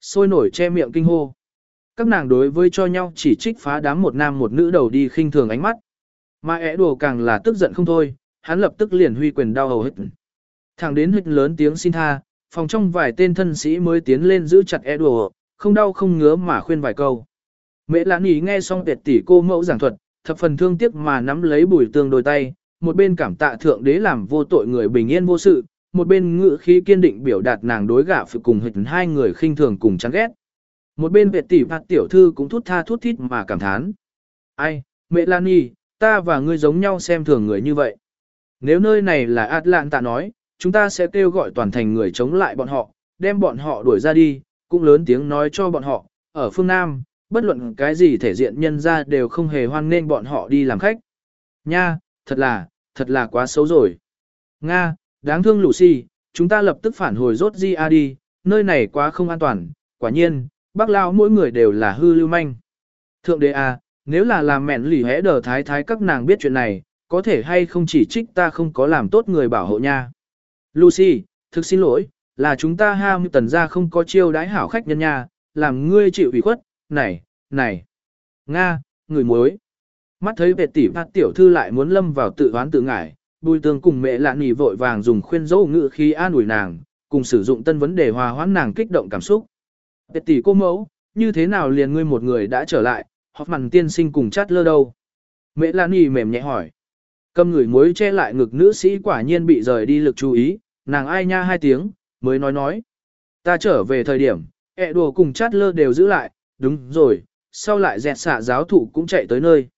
sôi nổi che miệng kinh hô. Các nàng đối với cho nhau chỉ trích phá đám một nam một nữ đầu đi khinh thường ánh mắt. Mà ẻ đùa càng là tức giận không thôi, hắn lập tức liền huy quyền đau hầu hết. Thẳng đến hít lớn tiếng xin tha, phòng trong vài tên thân sĩ mới tiến lên giữ chặt ẻ đùa, không đau không ngứa mà khuyên vài câu. Mẹ lãn ý nghe xong tuyệt tỷ cô mẫu giảng thuật, thập phần thương tiếc mà nắm lấy bùi tương đôi tay, một bên cảm tạ thượng đế làm vô tội người bình yên vô sự, một bên ngữ khí kiên định biểu đạt nàng đối gả phụ cùng hình hai người khinh thường cùng chán ghét. Một bên vệ tỷ phạt tiểu thư cũng thút tha thút thít mà cảm thán. Ai, mẹ Lan Nhi, ta và ngươi giống nhau xem thường người như vậy. Nếu nơi này là Atlanta nói, chúng ta sẽ kêu gọi toàn thành người chống lại bọn họ, đem bọn họ đuổi ra đi, cũng lớn tiếng nói cho bọn họ, ở phương Nam, bất luận cái gì thể diện nhân ra đều không hề hoan nên bọn họ đi làm khách. Nha, thật là, thật là quá xấu rồi. Nga, đáng thương Lucy, chúng ta lập tức phản hồi rốt di a đi, nơi này quá không an toàn, quả nhiên, bác lao mỗi người đều là hư lưu manh. Thượng đế a, nếu là làm mẹn lì hẽ đờ thái thái các nàng biết chuyện này, có thể hay không chỉ trích ta không có làm tốt người bảo hộ nha. Lucy, thực xin lỗi, là chúng ta ham tần ra không có chiêu đãi hảo khách nhân nha, làm ngươi chịu ủy khuất, này, này. Nga, người muối. Mắt thấy vệ tỷ phát tiểu thư lại muốn lâm vào tự oán tự ngải, bùi tường cùng mẹ lạ nỉ vội vàng dùng khuyên dỗ ngự khi an ủi nàng, cùng sử dụng tân vấn đề hòa hoãn nàng kích động cảm xúc. Tệ tỷ cô mẫu, như thế nào liền ngươi một người đã trở lại, hoặc mặn tiên sinh cùng chát lơ đâu. Mẹ lạ nỉ mềm nhẹ hỏi. Cầm người muối che lại ngực nữ sĩ quả nhiên bị rời đi lực chú ý, nàng ai nha hai tiếng, mới nói nói. Ta trở về thời điểm, ẹ đùa cùng chát lơ đều giữ lại, đúng rồi, sau lại dẹt xạ giáo thủ cũng chạy tới nơi.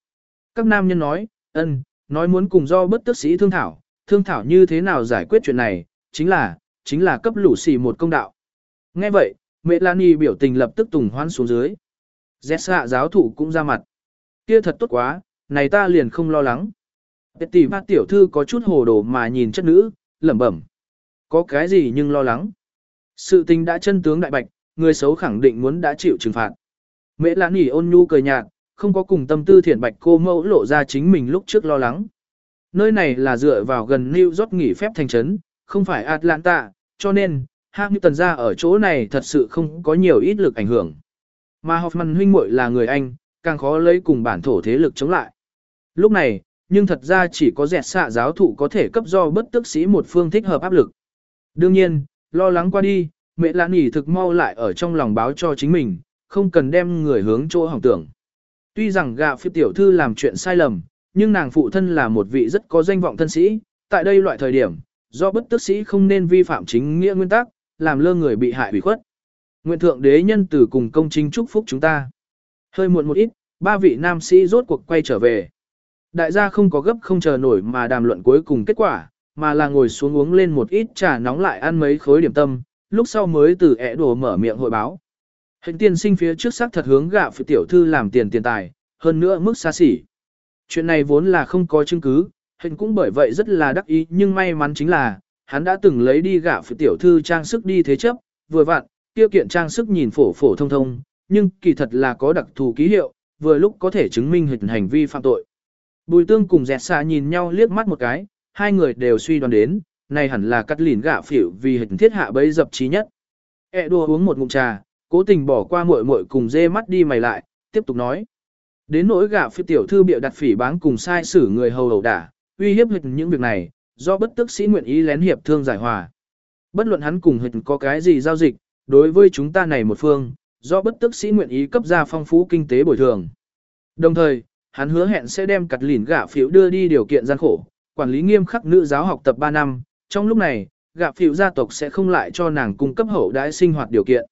Các nam nhân nói, ân, nói muốn cùng do bất tức sĩ thương thảo, thương thảo như thế nào giải quyết chuyện này, chính là, chính là cấp lũ xì một công đạo. Nghe vậy, Melanie biểu tình lập tức tùng hoan xuống dưới. Dẹt xạ giáo thủ cũng ra mặt. Kia thật tốt quá, này ta liền không lo lắng. Tỷ bác tiểu thư có chút hồ đồ mà nhìn chất nữ, lẩm bẩm. Có cái gì nhưng lo lắng. Sự tình đã chân tướng đại bạch, người xấu khẳng định muốn đã chịu trừng phạt. Mễ lan nỉ ôn nhu cười nhạt, không có cùng tâm tư thiện bạch cô mẫu lộ ra chính mình lúc trước lo lắng. Nơi này là dựa vào gần New York nghỉ phép thành trấn, không phải Atlanta, cho nên, Hamilton ra ở chỗ này thật sự không có nhiều ít lực ảnh hưởng. Mà Hoffman huynh muội là người Anh, càng khó lấy cùng bản thổ thế lực chống lại. Lúc này, nhưng thật ra chỉ có dẹt xạ giáo thụ có thể cấp do bất tức sĩ một phương thích hợp áp lực. Đương nhiên, lo lắng qua đi, mẹ lãn nghỉ thực mau lại ở trong lòng báo cho chính mình, không cần đem người hướng chỗ hỏng tưởng. Tuy rằng gạ phi tiểu thư làm chuyện sai lầm, nhưng nàng phụ thân là một vị rất có danh vọng thân sĩ, tại đây loại thời điểm, do bất tức sĩ không nên vi phạm chính nghĩa nguyên tắc, làm lơ người bị hại bị khuất. Nguyện thượng đế nhân tử cùng công chính chúc phúc chúng ta. Hơi muộn một ít, ba vị nam sĩ rốt cuộc quay trở về. Đại gia không có gấp không chờ nổi mà đàm luận cuối cùng kết quả, mà là ngồi xuống uống lên một ít trà nóng lại ăn mấy khối điểm tâm, lúc sau mới từ ẻ đồ mở miệng hội báo. Hình tiên sinh phía trước xác thật hướng gạ phụ tiểu thư làm tiền tiền tài, hơn nữa mức xa xỉ. Chuyện này vốn là không có chứng cứ, hình cũng bởi vậy rất là đắc ý nhưng may mắn chính là, hắn đã từng lấy đi gạ phụ tiểu thư trang sức đi thế chấp, vừa vặn, tiêu kiện trang sức nhìn phổ phổ thông thông, nhưng kỳ thật là có đặc thù ký hiệu, vừa lúc có thể chứng minh hình hành vi phạm tội. Bùi tương cùng dẹt xa nhìn nhau liếc mắt một cái, hai người đều suy đoán đến, này hẳn là cắt lìn gạ phỉu vì hình thiết hạ bấy dập trí nhất. E đùa uống một ngụm trà, cố tình bỏ qua muội muội cùng dê mắt đi mày lại, tiếp tục nói. Đến nỗi gạ phi tiểu thư bịa đặt phỉ báng cùng sai xử người hầu hầu đả, uy hiếp hình những việc này, do bất tức sĩ nguyện ý lén hiệp thương giải hòa. Bất luận hắn cùng hình có cái gì giao dịch, đối với chúng ta này một phương, do bất tức sĩ nguyện ý cấp ra phong phú kinh tế bồi thường. Đồng thời, hắn hứa hẹn sẽ đem cặt lìn gạ phiếu đưa đi điều kiện gian khổ, quản lý nghiêm khắc nữ giáo học tập 3 năm, trong lúc này, gạ phiếu gia tộc sẽ không lại cho nàng cung cấp hậu đãi sinh hoạt điều kiện.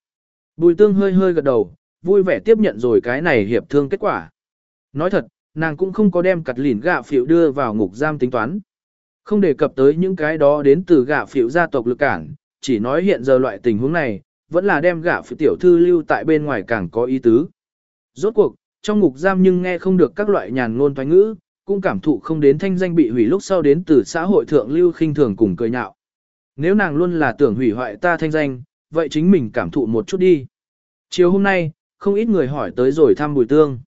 Bùi tương hơi hơi gật đầu, vui vẻ tiếp nhận rồi cái này hiệp thương kết quả. Nói thật, nàng cũng không có đem cặt lỉn gạ phiệu đưa vào ngục giam tính toán. Không đề cập tới những cái đó đến từ gạ phiệu gia tộc lực cản, chỉ nói hiện giờ loại tình huống này, vẫn là đem gạ phiệu tiểu thư lưu tại bên ngoài càng có ý tứ. Rốt cuộc, trong ngục giam nhưng nghe không được các loại nhàn ngôn thoái ngữ, cũng cảm thụ không đến thanh danh bị hủy lúc sau đến từ xã hội thượng lưu khinh thường cùng cười nhạo. Nếu nàng luôn là tưởng hủy hoại ta thanh danh, vậy chính mình cảm thụ một chút đi. Chiều hôm nay, không ít người hỏi tới rồi thăm Bùi Tương.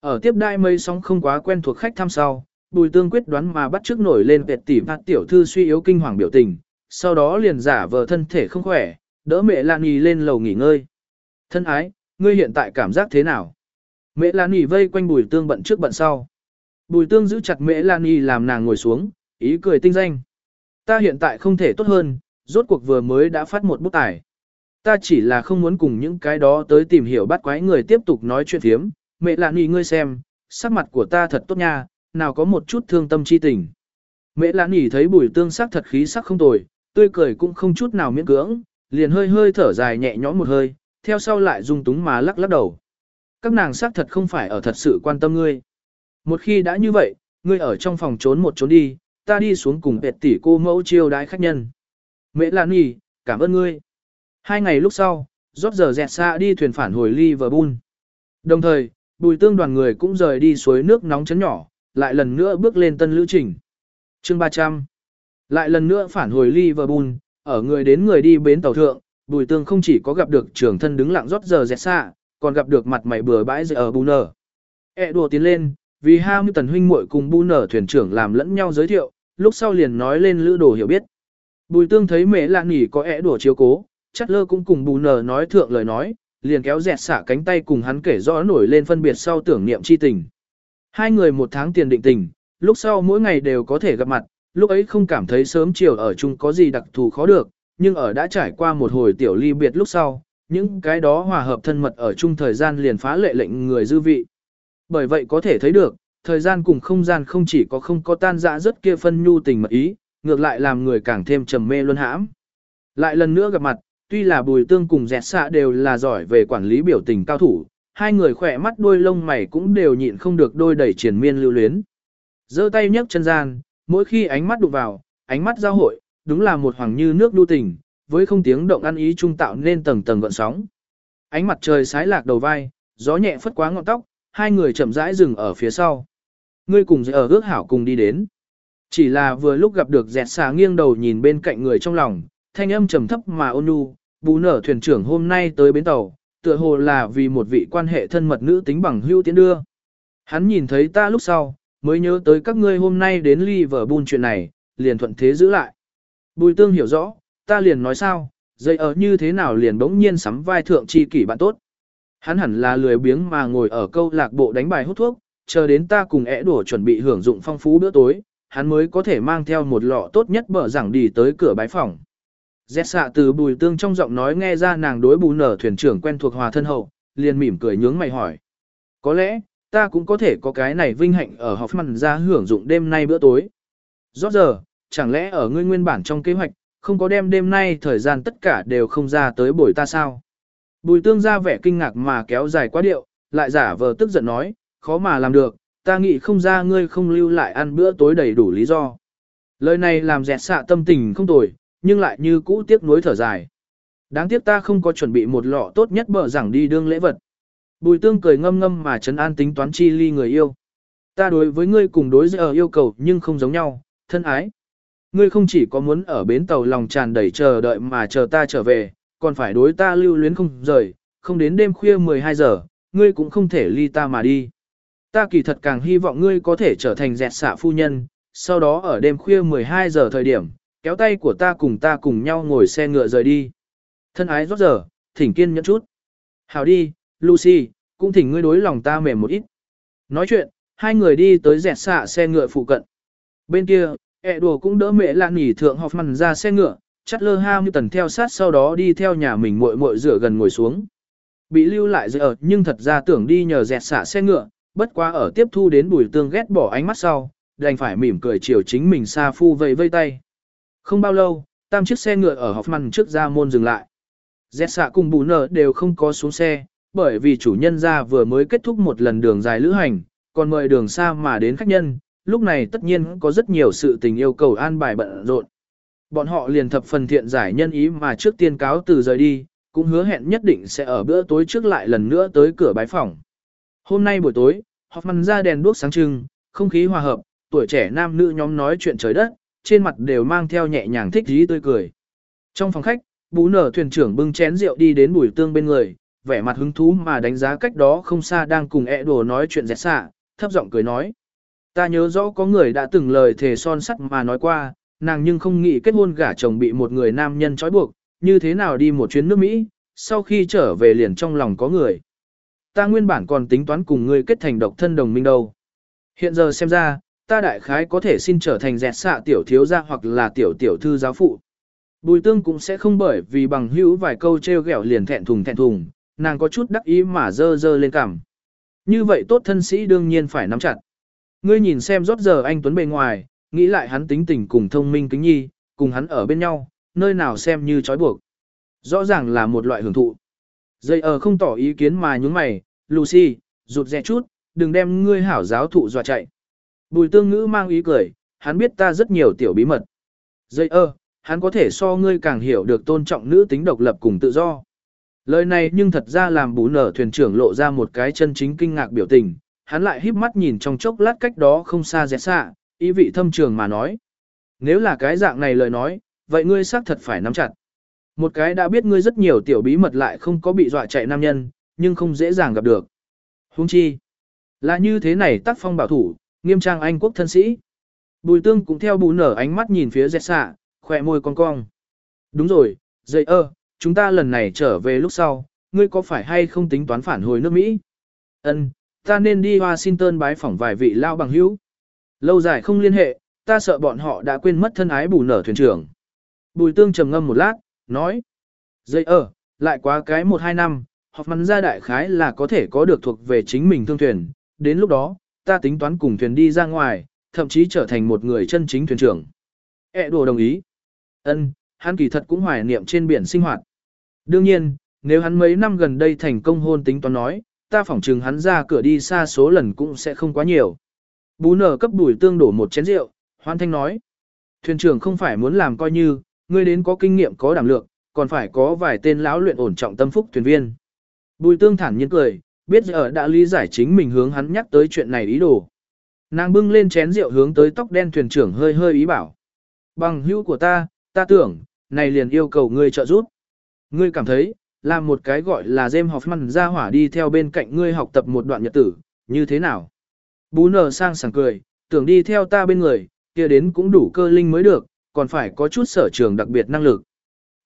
Ở tiếp đai mây sóng không quá quen thuộc khách thăm sau, Bùi Tương quyết đoán mà bắt trước nổi lên vẹt tỉ bát tiểu thư suy yếu kinh hoàng biểu tình, sau đó liền giả vờ thân thể không khỏe, đỡ mẹ Lan Nhi lên lầu nghỉ ngơi. Thân ái, ngươi hiện tại cảm giác thế nào? Mẹ Lan Nhi vây quanh bùi tương bận trước bận sau. Bùi tương giữ chặt mẹ Lan Nhi làm nàng ngồi xuống, ý cười tinh danh. Ta hiện tại không thể tốt hơn, rốt cuộc vừa mới đã phát một bút tải. Ta chỉ là không muốn cùng những cái đó tới tìm hiểu bắt quái người tiếp tục nói chuyện thiếm. Mẹ Lan Nhi ngươi xem, sắc mặt của ta thật tốt nha, nào có một chút thương tâm chi tình. Mẹ Lan Nhi thấy bùi tương sắc thật khí sắc không tồi, tươi cười cũng không chút nào miễn cưỡng, liền hơi hơi thở dài nhẹ nhõm một hơi, theo sau lại dung túng mà lắc lắc đầu. Các nàng xác thật không phải ở thật sự quan tâm ngươi. Một khi đã như vậy, ngươi ở trong phòng trốn một trốn đi, ta đi xuống cùng bẹt tỷ cô mẫu chiêu đái khách nhân. Mẹ Lan Nhi, cảm ơn ngươi. Hai ngày lúc sau, rót giờ dẹt xa đi thuyền phản hồi Liverpool. Đồng thời, bùi tương đoàn người cũng rời đi suối nước nóng chấn nhỏ, lại lần nữa bước lên tân lữ trình. chương 300. Lại lần nữa phản hồi Liverpool, ở người đến người đi bến tàu thượng, bùi tương không chỉ có gặp được trưởng thân đứng lặng rót giờ dẹt xa, còn gặp được mặt mày bừa bãi ở bù nở. E đùa tiến lên, vì Hamilton huynh muội cùng bù nở thuyền trưởng làm lẫn nhau giới thiệu, lúc sau liền nói lên lữ đồ hiểu biết. Bùi tương thấy mẹ lạ nghỉ có e đùa chiếu cố, chắc lơ cũng cùng bù nờ nói thượng lời nói, liền kéo dẹt xả cánh tay cùng hắn kể rõ nổi lên phân biệt sau tưởng niệm chi tình. Hai người một tháng tiền định tình, lúc sau mỗi ngày đều có thể gặp mặt, lúc ấy không cảm thấy sớm chiều ở chung có gì đặc thù khó được, nhưng ở đã trải qua một hồi tiểu ly biệt lúc sau, những cái đó hòa hợp thân mật ở chung thời gian liền phá lệ lệnh người dư vị. Bởi vậy có thể thấy được, thời gian cùng không gian không chỉ có không có tan dã rất kia phân nhu tình mật ý, ngược lại làm người càng thêm trầm mê luân hãm. Lại lần nữa gặp mặt, tuy là bùi tương cùng dẹt xạ đều là giỏi về quản lý biểu tình cao thủ, hai người khỏe mắt đôi lông mày cũng đều nhịn không được đôi đẩy triển miên lưu luyến. giơ tay nhấc chân gian, mỗi khi ánh mắt đụng vào, ánh mắt giao hội, đúng là một hoàng như nước đu tình, với không tiếng động ăn ý trung tạo nên tầng tầng gợn sóng. Ánh mặt trời sái lạc đầu vai, gió nhẹ phất quá ngọn tóc, hai người chậm rãi dừng ở phía sau. Ngươi cùng ở ước hảo cùng đi đến. Chỉ là vừa lúc gặp được dẹt xà nghiêng đầu nhìn bên cạnh người trong lòng, thanh âm trầm thấp mà ôn nhu, bù nở thuyền trưởng hôm nay tới bến tàu, tựa hồ là vì một vị quan hệ thân mật nữ tính bằng hưu tiến đưa. Hắn nhìn thấy ta lúc sau, mới nhớ tới các ngươi hôm nay đến Liverpool chuyện này, liền thuận thế giữ lại. Bùi tương hiểu rõ, ta liền nói sao, dây ở như thế nào liền bỗng nhiên sắm vai thượng chi kỷ bạn tốt. Hắn hẳn là lười biếng mà ngồi ở câu lạc bộ đánh bài hút thuốc, chờ đến ta cùng ẻ đổ chuẩn bị hưởng dụng phong phú bữa tối, hắn mới có thể mang theo một lọ tốt nhất bở rằng đi tới cửa bái phòng. Dẹt xạ từ bùi tương trong giọng nói nghe ra nàng đối bù nở thuyền trưởng quen thuộc hòa thân hậu, liền mỉm cười nhướng mày hỏi. Có lẽ, ta cũng có thể có cái này vinh hạnh ở Hoffman ra hưởng dụng đêm nay bữa tối. Rõ giờ, chẳng lẽ ở ngươi nguyên bản trong kế hoạch, không có đem đêm nay thời gian tất cả đều không ra tới buổi ta sao? Bùi tương ra vẻ kinh ngạc mà kéo dài quá điệu, lại giả vờ tức giận nói, khó mà làm được, ta nghĩ không ra ngươi không lưu lại ăn bữa tối đầy đủ lý do. Lời này làm dẹt xạ tâm tình không tồi, nhưng lại như cũ tiếc nuối thở dài. Đáng tiếc ta không có chuẩn bị một lọ tốt nhất bờ rằng đi đương lễ vật. Bùi tương cười ngâm ngâm mà trấn an tính toán chi ly người yêu. Ta đối với ngươi cùng đối giờ yêu cầu nhưng không giống nhau, thân ái. Ngươi không chỉ có muốn ở bến tàu lòng tràn đầy chờ đợi mà chờ ta trở về, còn phải đối ta lưu luyến không rời, không đến đêm khuya 12 giờ, ngươi cũng không thể ly ta mà đi. Ta kỳ thật càng hy vọng ngươi có thể trở thành dẹt xạ phu nhân, sau đó ở đêm khuya 12 giờ thời điểm, kéo tay của ta cùng ta cùng nhau ngồi xe ngựa rời đi. Thân ái rót giờ, thỉnh kiên nhẫn chút. Hào đi, Lucy, cũng thỉnh ngươi đối lòng ta mềm một ít. Nói chuyện, hai người đi tới dẹt xạ xe ngựa phụ cận. Bên kia, ẹ đùa cũng đỡ mẹ lạ nỉ thượng học Hoffman ra xe ngựa, chắt lơ ham như tần theo sát sau đó đi theo nhà mình muội muội rửa gần ngồi xuống. Bị lưu lại giờ nhưng thật ra tưởng đi nhờ dẹt xạ xe ngựa, bất quá ở tiếp thu đến bùi tương ghét bỏ ánh mắt sau, đành phải mỉm cười chiều chính mình xa phu vây vây tay. Không bao lâu, tam chiếc xe ngựa ở Hoffman trước ra môn dừng lại. Dẹt xạ cùng bù nở đều không có xuống xe, bởi vì chủ nhân ra vừa mới kết thúc một lần đường dài lữ hành, còn mời đường xa mà đến khách nhân, lúc này tất nhiên có rất nhiều sự tình yêu cầu an bài bận rộn. Bọn họ liền thập phần thiện giải nhân ý mà trước tiên cáo từ rời đi, cũng hứa hẹn nhất định sẽ ở bữa tối trước lại lần nữa tới cửa bái phòng. Hôm nay buổi tối, Hoffman ra đèn đuốc sáng trưng, không khí hòa hợp, tuổi trẻ nam nữ nhóm nói chuyện trời đất, trên mặt đều mang theo nhẹ nhàng thích dí tươi cười. Trong phòng khách, bú nở thuyền trưởng bưng chén rượu đi đến bùi tương bên người, vẻ mặt hứng thú mà đánh giá cách đó không xa đang cùng ẹ đồ nói chuyện dẹt xạ, thấp giọng cười nói. Ta nhớ rõ có người đã từng lời thề son sắt mà nói qua, nàng nhưng không nghĩ kết hôn gả chồng bị một người nam nhân trói buộc, như thế nào đi một chuyến nước Mỹ, sau khi trở về liền trong lòng có người. Ta nguyên bản còn tính toán cùng ngươi kết thành độc thân đồng minh đâu. Hiện giờ xem ra, ta đại khái có thể xin trở thành dẹt xạ tiểu thiếu gia hoặc là tiểu tiểu thư giáo phụ. Bùi tương cũng sẽ không bởi vì bằng hữu vài câu treo ghẹo liền thẹn thùng thẹn thùng, nàng có chút đắc ý mà dơ dơ lên cằm. Như vậy tốt thân sĩ đương nhiên phải nắm chặt. Ngươi nhìn xem rốt giờ anh Tuấn bề ngoài, nghĩ lại hắn tính tình cùng thông minh kính nhi, cùng hắn ở bên nhau, nơi nào xem như trói buộc. Rõ ràng là một loại hưởng thụ. Dây ở không tỏ ý kiến mà nhúng mày, Lucy, rụt rè chút, đừng đem ngươi hảo giáo thụ dọa chạy. Bùi tương ngữ mang ý cười, hắn biết ta rất nhiều tiểu bí mật. Dây ơ, hắn có thể so ngươi càng hiểu được tôn trọng nữ tính độc lập cùng tự do. Lời này nhưng thật ra làm bú nở thuyền trưởng lộ ra một cái chân chính kinh ngạc biểu tình, hắn lại híp mắt nhìn trong chốc lát cách đó không xa dẹt xạ, ý vị thâm trường mà nói. Nếu là cái dạng này lời nói, vậy ngươi xác thật phải nắm chặt. Một cái đã biết ngươi rất nhiều tiểu bí mật lại không có bị dọa chạy nam nhân, nhưng không dễ dàng gặp được. Hung chi. Là như thế này tác phong bảo thủ, nghiêm trang anh quốc thân sĩ. Bùi tương cũng theo bù nở ánh mắt nhìn phía dẹt xạ, khỏe môi cong cong. Đúng rồi, dậy ơ, chúng ta lần này trở về lúc sau, ngươi có phải hay không tính toán phản hồi nước Mỹ? Ân, ta nên đi Washington bái phỏng vài vị lao bằng hữu. Lâu dài không liên hệ, ta sợ bọn họ đã quên mất thân ái bù nở thuyền trưởng. Bùi tương trầm ngâm một lát, nói. Dây ơ, lại quá cái một hai năm, hoặc mắn ra đại khái là có thể có được thuộc về chính mình thương thuyền. Đến lúc đó, ta tính toán cùng thuyền đi ra ngoài, thậm chí trở thành một người chân chính thuyền trưởng. E đồ đồng ý. Ân, hắn kỳ thật cũng hoài niệm trên biển sinh hoạt. Đương nhiên, nếu hắn mấy năm gần đây thành công hôn tính toán nói, ta phỏng chừng hắn ra cửa đi xa số lần cũng sẽ không quá nhiều. Bú nở cấp đuổi tương đổ một chén rượu, hoan thanh nói. Thuyền trưởng không phải muốn làm coi như, ngươi đến có kinh nghiệm có đảm lượng, còn phải có vài tên lão luyện ổn trọng tâm phúc thuyền viên. Bùi tương thản nhiên cười, biết giờ đã lý giải chính mình hướng hắn nhắc tới chuyện này ý đồ. Nàng bưng lên chén rượu hướng tới tóc đen thuyền trưởng hơi hơi ý bảo. Bằng hữu của ta, ta tưởng, này liền yêu cầu ngươi trợ giúp. Ngươi cảm thấy, làm một cái gọi là James Hoffman ra hỏa đi theo bên cạnh ngươi học tập một đoạn nhật tử, như thế nào? Bú nở sang sảng cười, tưởng đi theo ta bên người, kia đến cũng đủ cơ linh mới được, còn phải có chút sở trường đặc biệt năng lực.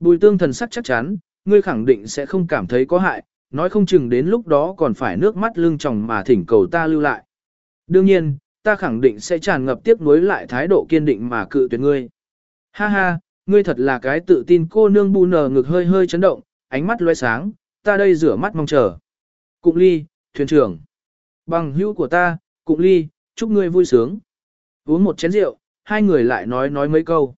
Bùi tương thần sắc chắc chắn, ngươi khẳng định sẽ không cảm thấy có hại, nói không chừng đến lúc đó còn phải nước mắt lưng tròng mà thỉnh cầu ta lưu lại. Đương nhiên, ta khẳng định sẽ tràn ngập tiếc nuối lại thái độ kiên định mà cự tuyệt ngươi. Ha ha, ngươi thật là cái tự tin cô nương bu nở ngực hơi hơi chấn động, ánh mắt loe sáng, ta đây rửa mắt mong chờ. Cụng ly, thuyền trưởng. Bằng hữu của ta, cụng ly, chúc ngươi vui sướng. Uống một chén rượu, hai người lại nói nói mấy câu.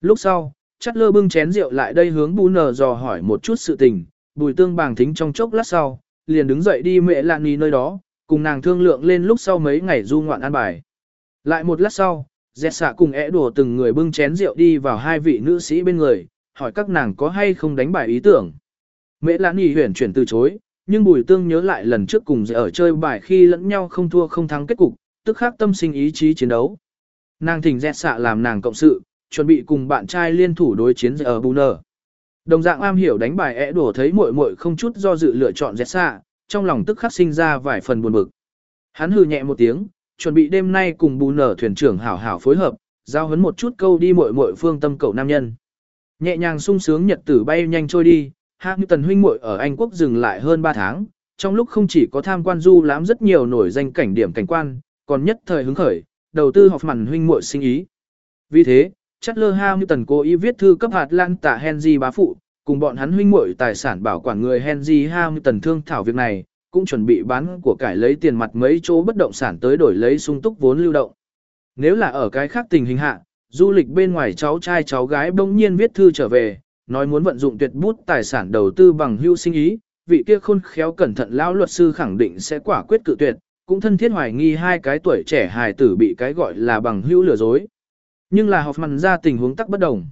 Lúc sau, chắt lơ bưng chén rượu lại đây hướng bu nở dò hỏi một chút sự tình, bùi tương bàng thính trong chốc lát sau, liền đứng dậy đi mẹ lạn nì nơi đó, cùng nàng thương lượng lên lúc sau mấy ngày du ngoạn an bài. Lại một lát sau, dẹt xạ cùng ẽ đùa từng người bưng chén rượu đi vào hai vị nữ sĩ bên người, hỏi các nàng có hay không đánh bài ý tưởng. Mẹ lạn nì huyển chuyển từ chối, nhưng bùi tương nhớ lại lần trước cùng ở chơi bài khi lẫn nhau không thua không thắng kết cục, tức khắc tâm sinh ý chí chiến đấu. Nàng thỉnh dẹt xạ làm nàng cộng sự, chuẩn bị cùng bạn trai liên thủ đối chiến ở bù nở. Đồng dạng am hiểu đánh bài ẻ đổ thấy muội muội không chút do dự lựa chọn dẹt xạ, trong lòng tức khắc sinh ra vài phần buồn bực. Hắn hừ nhẹ một tiếng, chuẩn bị đêm nay cùng bù nở thuyền trưởng hảo hảo phối hợp, giao hấn một chút câu đi muội muội phương tâm cậu nam nhân. Nhẹ nhàng sung sướng nhật tử bay nhanh trôi đi, Hạc Như Tần huynh muội ở Anh quốc dừng lại hơn 3 tháng, trong lúc không chỉ có tham quan du lãm rất nhiều nổi danh cảnh điểm cảnh quan, còn nhất thời hứng khởi, đầu tư học mặn huynh muội sinh ý. Vì thế, Chatler Hamilton cố ý viết thư cấp hạt lan tạ Henry bá phụ, cùng bọn hắn huynh muội tài sản bảo quản người Henry Hamilton thương thảo việc này, cũng chuẩn bị bán của cải lấy tiền mặt mấy chỗ bất động sản tới đổi lấy sung túc vốn lưu động. Nếu là ở cái khác tình hình hạ, du lịch bên ngoài cháu trai cháu gái bỗng nhiên viết thư trở về, nói muốn vận dụng tuyệt bút tài sản đầu tư bằng hưu sinh ý, vị kia khôn khéo cẩn thận lão luật sư khẳng định sẽ quả quyết cự tuyệt, cũng thân thiết hoài nghi hai cái tuổi trẻ hài tử bị cái gọi là bằng hưu lừa dối. Nhưng là Hoffman ra tình huống tắc bất đồng.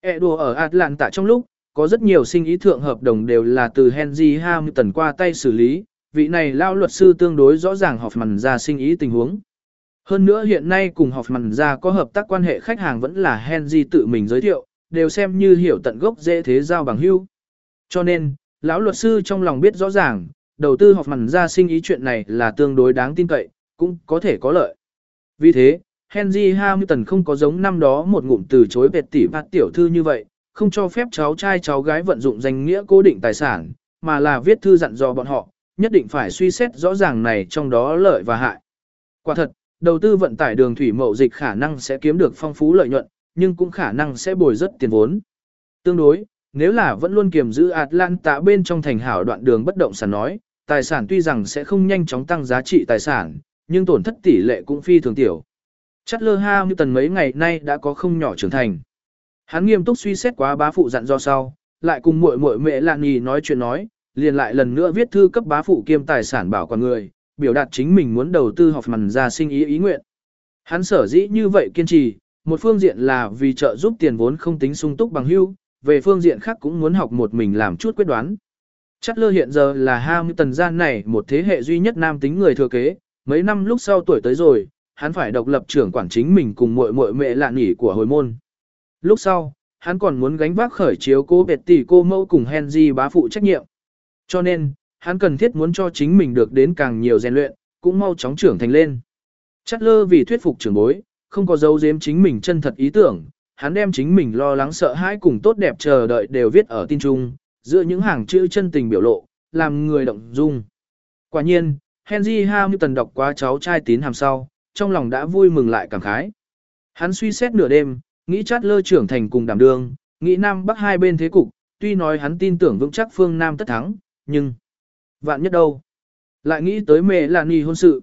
E đùa ở Atlanta trong lúc, có rất nhiều sinh ý thượng hợp đồng đều là từ Henry Hamilton qua tay xử lý, vị này lao luật sư tương đối rõ ràng Hoffman ra sinh ý tình huống. Hơn nữa hiện nay cùng Hoffman ra có hợp tác quan hệ khách hàng vẫn là Henry tự mình giới thiệu, đều xem như hiểu tận gốc dễ thế giao bằng hưu. Cho nên, lão luật sư trong lòng biết rõ ràng, đầu tư Hoffman ra sinh ý chuyện này là tương đối đáng tin cậy, cũng có thể có lợi. Vì thế, Henry Hamilton không có giống năm đó một ngụm từ chối vẹt tỷ bát tiểu thư như vậy, không cho phép cháu trai cháu gái vận dụng danh nghĩa cố định tài sản, mà là viết thư dặn dò bọn họ, nhất định phải suy xét rõ ràng này trong đó lợi và hại. Quả thật, đầu tư vận tải đường thủy mậu dịch khả năng sẽ kiếm được phong phú lợi nhuận, nhưng cũng khả năng sẽ bồi rất tiền vốn. Tương đối, nếu là vẫn luôn kiềm giữ Atlanta bên trong thành hảo đoạn đường bất động sản nói, tài sản tuy rằng sẽ không nhanh chóng tăng giá trị tài sản, nhưng tổn thất tỷ lệ cũng phi thường tiểu. Chatler tần mấy ngày nay đã có không nhỏ trưởng thành. Hắn nghiêm túc suy xét quá bá phụ dặn do sau, lại cùng muội muội mẹ Lạn Nhì nói chuyện nói, liền lại lần nữa viết thư cấp bá phụ kiêm tài sản bảo quản người, biểu đạt chính mình muốn đầu tư học mần ra sinh ý ý nguyện. Hắn sở dĩ như vậy kiên trì, một phương diện là vì trợ giúp tiền vốn không tính sung túc bằng hưu, về phương diện khác cũng muốn học một mình làm chút quyết đoán. Chắc lơ hiện giờ là Hamilton gian này một thế hệ duy nhất nam tính người thừa kế, mấy năm lúc sau tuổi tới rồi, hắn phải độc lập trưởng quản chính mình cùng muội muội mẹ lạ nghỉ của hồi môn. Lúc sau, hắn còn muốn gánh vác khởi chiếu cô bệt tỷ cô mẫu cùng Henry bá phụ trách nhiệm. Cho nên, hắn cần thiết muốn cho chính mình được đến càng nhiều rèn luyện, cũng mau chóng trưởng thành lên. Chắc lơ vì thuyết phục trưởng bối, không có dấu giếm chính mình chân thật ý tưởng, hắn đem chính mình lo lắng sợ hãi cùng tốt đẹp chờ đợi đều viết ở tin trung, giữa những hàng chữ chân tình biểu lộ, làm người động dung. Quả nhiên, Henry Hamilton đọc quá cháu trai tín hàm sau, trong lòng đã vui mừng lại cảm khái. Hắn suy xét nửa đêm, nghĩ chát lơ trưởng thành cùng đảm đương, nghĩ Nam Bắc hai bên thế cục, tuy nói hắn tin tưởng vững chắc phương Nam tất thắng, nhưng vạn nhất đâu. Lại nghĩ tới mẹ là nì hôn sự.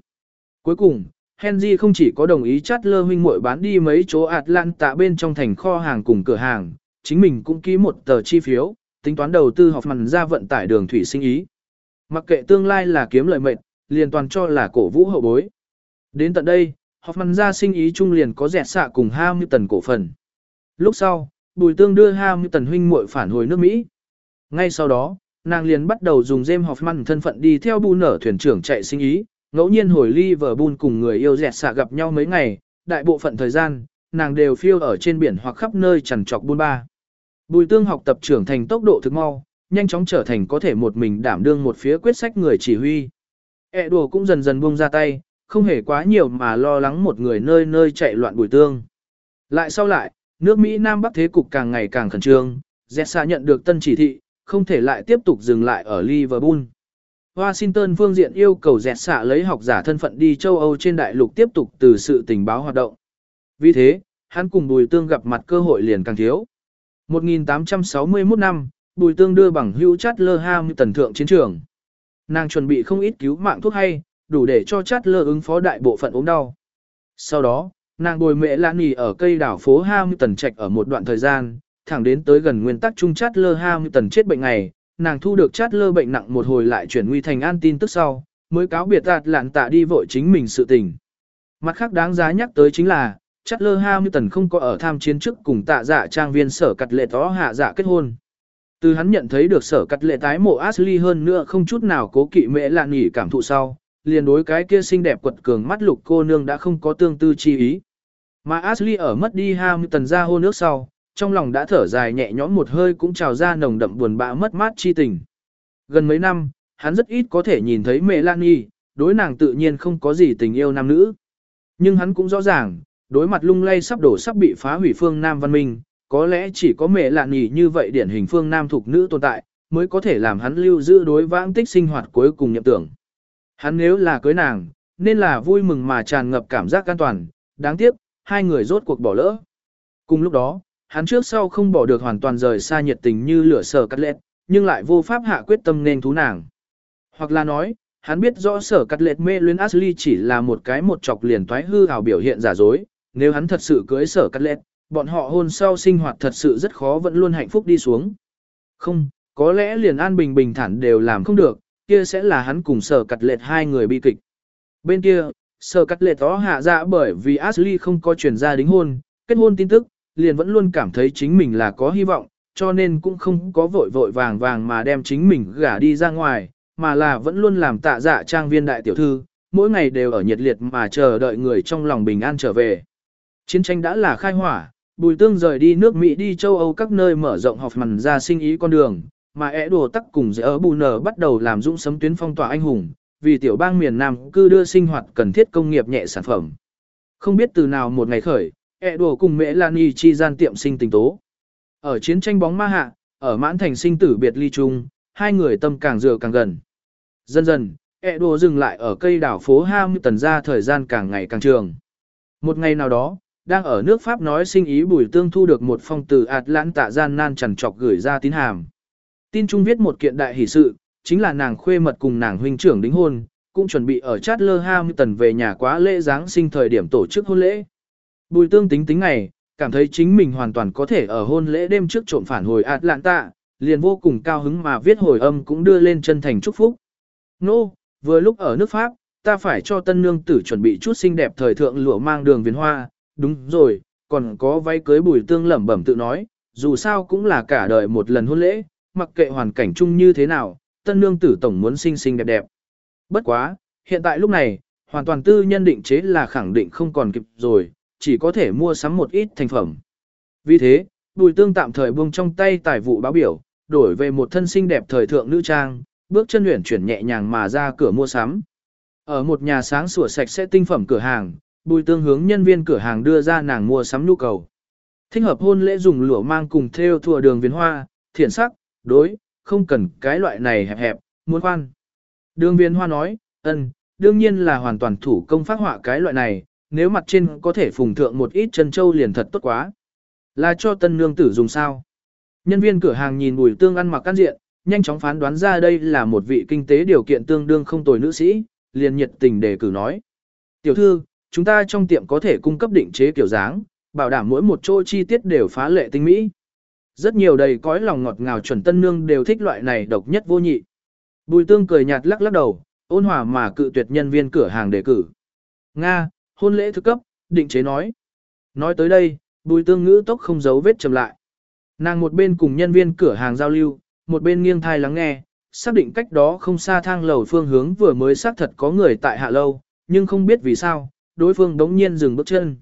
Cuối cùng, Henry không chỉ có đồng ý chát lơ huynh muội bán đi mấy chỗ Atlanta bên trong thành kho hàng cùng cửa hàng, chính mình cũng ký một tờ chi phiếu, tính toán đầu tư học mặn ra vận tải đường thủy sinh ý. Mặc kệ tương lai là kiếm lợi mệnh, liền toàn cho là cổ vũ hậu bối. Đến tận đây, Hoffman ra sinh ý chung liền có dẹt xạ cùng Hamilton cổ phần. Lúc sau, Bùi Tương đưa Hamilton huynh muội phản hồi nước Mỹ. Ngay sau đó, nàng liền bắt đầu dùng James Hoffman thân phận đi theo bu nở thuyền trưởng chạy sinh ý, ngẫu nhiên hồi Liverpool cùng người yêu dẹt xạ gặp nhau mấy ngày, đại bộ phận thời gian, nàng đều phiêu ở trên biển hoặc khắp nơi chằn trọc buôn ba. Bùi Tương học tập trưởng thành tốc độ thực mau, nhanh chóng trở thành có thể một mình đảm đương một phía quyết sách người chỉ huy. E đùa cũng dần dần buông ra tay, không hề quá nhiều mà lo lắng một người nơi nơi chạy loạn bùi tương. Lại sau lại, nước Mỹ Nam Bắc thế cục càng ngày càng khẩn trương, Jessa nhận được tân chỉ thị, không thể lại tiếp tục dừng lại ở Liverpool. Washington phương diện yêu cầu dẹt xạ lấy học giả thân phận đi châu Âu trên đại lục tiếp tục từ sự tình báo hoạt động. Vì thế, hắn cùng Bùi Tương gặp mặt cơ hội liền càng thiếu. 1861 năm, Bùi Tương đưa bằng hữu chát lơ ham tần thượng chiến trường. Nàng chuẩn bị không ít cứu mạng thuốc hay, đủ để cho chát lơ ứng phó đại bộ phận ốm đau. Sau đó, nàng bồi mẹ lãn nghỉ ở cây đảo phố Hamilton Trạch ở một đoạn thời gian, thẳng đến tới gần nguyên tắc chung chát lơ Hamilton chết bệnh ngày, nàng thu được chát lơ bệnh nặng một hồi lại chuyển nguy thành an tin tức sau, mới cáo biệt tạt lạn tạ đi vội chính mình sự tình. Mặt khác đáng giá nhắc tới chính là, chát lơ Hamilton không có ở tham chiến trước cùng tạ dạ trang viên sở cặt lệ tó hạ dạ kết hôn. Từ hắn nhận thấy được sở cắt lệ tái mộ Ashley hơn nữa không chút nào cố kỵ mẹ lạn nghỉ cảm thụ sau, liền đối cái kia xinh đẹp quật cường mắt lục cô nương đã không có tương tư chi ý. Mà Ashley ở mất đi Hamilton ra hôn nước sau, trong lòng đã thở dài nhẹ nhõm một hơi cũng trào ra nồng đậm buồn bã mất mát chi tình. Gần mấy năm, hắn rất ít có thể nhìn thấy Melanie, đối nàng tự nhiên không có gì tình yêu nam nữ. Nhưng hắn cũng rõ ràng, đối mặt lung lay sắp đổ sắp bị phá hủy phương Nam văn minh, có lẽ chỉ có mẹ lạ nhì như vậy điển hình phương Nam thuộc nữ tồn tại, mới có thể làm hắn lưu giữ đối vãng tích sinh hoạt cuối cùng nhậm tưởng. Hắn nếu là cưới nàng, nên là vui mừng mà tràn ngập cảm giác an toàn, đáng tiếc, hai người rốt cuộc bỏ lỡ. Cùng lúc đó, hắn trước sau không bỏ được hoàn toàn rời xa nhiệt tình như lửa sở cắt lệ, nhưng lại vô pháp hạ quyết tâm nên thú nàng. Hoặc là nói, hắn biết rõ sở cắt lệ mê luyến Ashley chỉ là một cái một chọc liền toái hư ảo biểu hiện giả dối, nếu hắn thật sự cưới sở cắt lệ, bọn họ hôn sau sinh hoạt thật sự rất khó vẫn luôn hạnh phúc đi xuống. Không, có lẽ liền an bình bình thản đều làm không được, kia sẽ là hắn cùng sở cắt lệ hai người bi kịch. Bên kia, sở cắt lệ đó hạ dạ bởi vì Ashley không có chuyển ra đính hôn, kết hôn tin tức, liền vẫn luôn cảm thấy chính mình là có hy vọng, cho nên cũng không có vội vội vàng vàng mà đem chính mình gả đi ra ngoài, mà là vẫn luôn làm tạ dạ trang viên đại tiểu thư, mỗi ngày đều ở nhiệt liệt mà chờ đợi người trong lòng bình an trở về. Chiến tranh đã là khai hỏa, Bùi Tương rời đi nước Mỹ đi châu Âu các nơi mở rộng học mằn ra sinh ý con đường, mà ẻ đồ tắc cùng dễ ở bù nở bắt đầu làm dũng sấm tuyến phong tỏa anh hùng, vì tiểu bang miền Nam cư đưa sinh hoạt cần thiết công nghiệp nhẹ sản phẩm. Không biết từ nào một ngày khởi, ẻ đồ cùng mẹ Lan Y chi gian tiệm sinh tình tố. Ở chiến tranh bóng ma hạ, ở mãn thành sinh tử biệt ly chung, hai người tâm càng dựa càng gần. Dần dần, ẹ đồ dừng lại ở cây đảo phố Ham tần ra thời gian càng ngày càng trường. Một ngày nào đó, đang ở nước Pháp nói sinh ý bùi tương thu được một phong từ Atlanta gian nan chẳng chọc gửi ra tín hàm. Tin chung viết một kiện đại hỷ sự, chính là nàng khuê mật cùng nàng huynh trưởng đính hôn, cũng chuẩn bị ở Chatler tần về nhà quá lễ Giáng sinh thời điểm tổ chức hôn lễ. Bùi tương tính tính ngày, cảm thấy chính mình hoàn toàn có thể ở hôn lễ đêm trước trộm phản hồi Atlanta, liền vô cùng cao hứng mà viết hồi âm cũng đưa lên chân thành chúc phúc. Nô, no, vừa lúc ở nước Pháp, ta phải cho tân nương tử chuẩn bị chút xinh đẹp thời thượng lụa mang đường viền hoa, đúng rồi, còn có váy cưới bùi tương lẩm bẩm tự nói, dù sao cũng là cả đời một lần hôn lễ, mặc kệ hoàn cảnh chung như thế nào, tân nương tử tổng muốn xinh xinh đẹp đẹp. Bất quá, hiện tại lúc này, hoàn toàn tư nhân định chế là khẳng định không còn kịp rồi, chỉ có thể mua sắm một ít thành phẩm. Vì thế, bùi tương tạm thời buông trong tay tài vụ báo biểu, đổi về một thân xinh đẹp thời thượng nữ trang, bước chân luyện chuyển nhẹ nhàng mà ra cửa mua sắm. Ở một nhà sáng sủa sạch sẽ tinh phẩm cửa hàng, bùi tương hướng nhân viên cửa hàng đưa ra nàng mua sắm nhu cầu. Thích hợp hôn lễ dùng lửa mang cùng theo thùa đường viền hoa, thiện sắc, đối, không cần cái loại này hẹp hẹp, muốn khoan. Đường Viên hoa nói, ân, đương nhiên là hoàn toàn thủ công phát họa cái loại này, nếu mặt trên có thể phùng thượng một ít chân châu liền thật tốt quá. Là cho tân nương tử dùng sao? Nhân viên cửa hàng nhìn bùi tương ăn mặc căn diện, nhanh chóng phán đoán ra đây là một vị kinh tế điều kiện tương đương không tồi nữ sĩ, liền nhiệt tình đề cử nói. Tiểu thư, chúng ta trong tiệm có thể cung cấp định chế kiểu dáng, bảo đảm mỗi một chỗ chi tiết đều phá lệ tinh mỹ. Rất nhiều đầy cõi lòng ngọt ngào chuẩn tân nương đều thích loại này độc nhất vô nhị. Bùi tương cười nhạt lắc lắc đầu, ôn hòa mà cự tuyệt nhân viên cửa hàng đề cử. Nga, hôn lễ thứ cấp, định chế nói. Nói tới đây, bùi tương ngữ tốc không giấu vết chầm lại. Nàng một bên cùng nhân viên cửa hàng giao lưu, một bên nghiêng thai lắng nghe, xác định cách đó không xa thang lầu phương hướng vừa mới xác thật có người tại hạ lâu, nhưng không biết vì sao, đối phương đống nhiên dừng bước chân.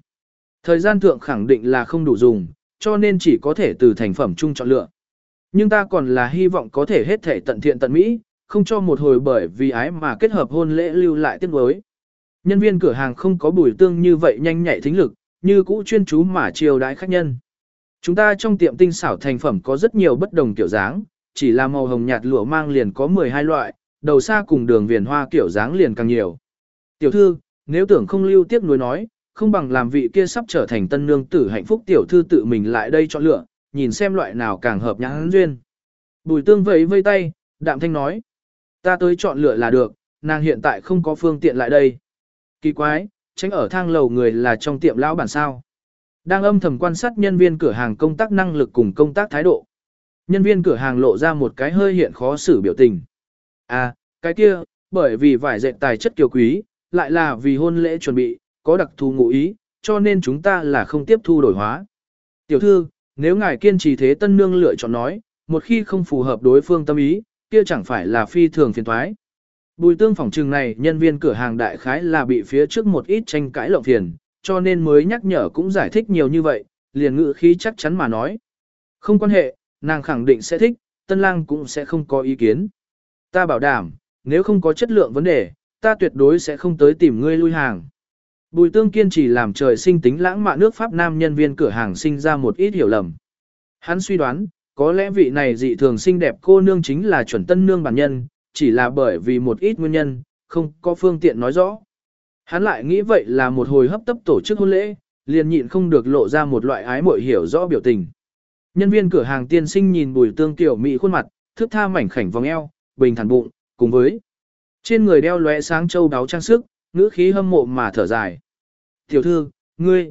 Thời gian thượng khẳng định là không đủ dùng, cho nên chỉ có thể từ thành phẩm chung chọn lựa. Nhưng ta còn là hy vọng có thể hết thể tận thiện tận mỹ, không cho một hồi bởi vì ái mà kết hợp hôn lễ lưu lại tiếc nuối. Nhân viên cửa hàng không có bùi tương như vậy nhanh nhạy thính lực, như cũ chuyên chú mà chiều đái khách nhân. Chúng ta trong tiệm tinh xảo thành phẩm có rất nhiều bất đồng kiểu dáng, chỉ là màu hồng nhạt lụa mang liền có 12 loại, đầu xa cùng đường viền hoa kiểu dáng liền càng nhiều. Tiểu thư, nếu tưởng không lưu tiếc nuối nói, không bằng làm vị kia sắp trở thành tân nương tử hạnh phúc tiểu thư tự mình lại đây chọn lựa, nhìn xem loại nào càng hợp nhãn duyên. Bùi tương vẫy vây tay, đạm thanh nói. Ta tới chọn lựa là được, nàng hiện tại không có phương tiện lại đây. Kỳ quái, tránh ở thang lầu người là trong tiệm lão bản sao. Đang âm thầm quan sát nhân viên cửa hàng công tác năng lực cùng công tác thái độ. Nhân viên cửa hàng lộ ra một cái hơi hiện khó xử biểu tình. À, cái kia, bởi vì vải dệt tài chất kiều quý, lại là vì hôn lễ chuẩn bị, có đặc thù ngụ ý, cho nên chúng ta là không tiếp thu đổi hóa. Tiểu thư, nếu ngài kiên trì thế tân nương lựa chọn nói, một khi không phù hợp đối phương tâm ý, kia chẳng phải là phi thường phiền thoái. Bùi tương phòng trừng này nhân viên cửa hàng đại khái là bị phía trước một ít tranh cãi lộng phiền, cho nên mới nhắc nhở cũng giải thích nhiều như vậy, liền ngự khí chắc chắn mà nói. Không quan hệ, nàng khẳng định sẽ thích, tân lang cũng sẽ không có ý kiến. Ta bảo đảm, nếu không có chất lượng vấn đề, ta tuyệt đối sẽ không tới tìm ngươi lui hàng. Bùi tương kiên trì làm trời sinh tính lãng mạn nước Pháp Nam nhân viên cửa hàng sinh ra một ít hiểu lầm. Hắn suy đoán, có lẽ vị này dị thường xinh đẹp cô nương chính là chuẩn tân nương bản nhân, chỉ là bởi vì một ít nguyên nhân, không có phương tiện nói rõ. Hắn lại nghĩ vậy là một hồi hấp tấp tổ chức hôn lễ, liền nhịn không được lộ ra một loại ái muội hiểu rõ biểu tình. Nhân viên cửa hàng tiên sinh nhìn bùi tương tiểu mỹ khuôn mặt, thước tha mảnh khảnh vòng eo, bình thản bụng, cùng với trên người đeo lóe sáng châu đáo trang sức, ngữ khí hâm mộ mà thở dài. Tiểu thư, ngươi,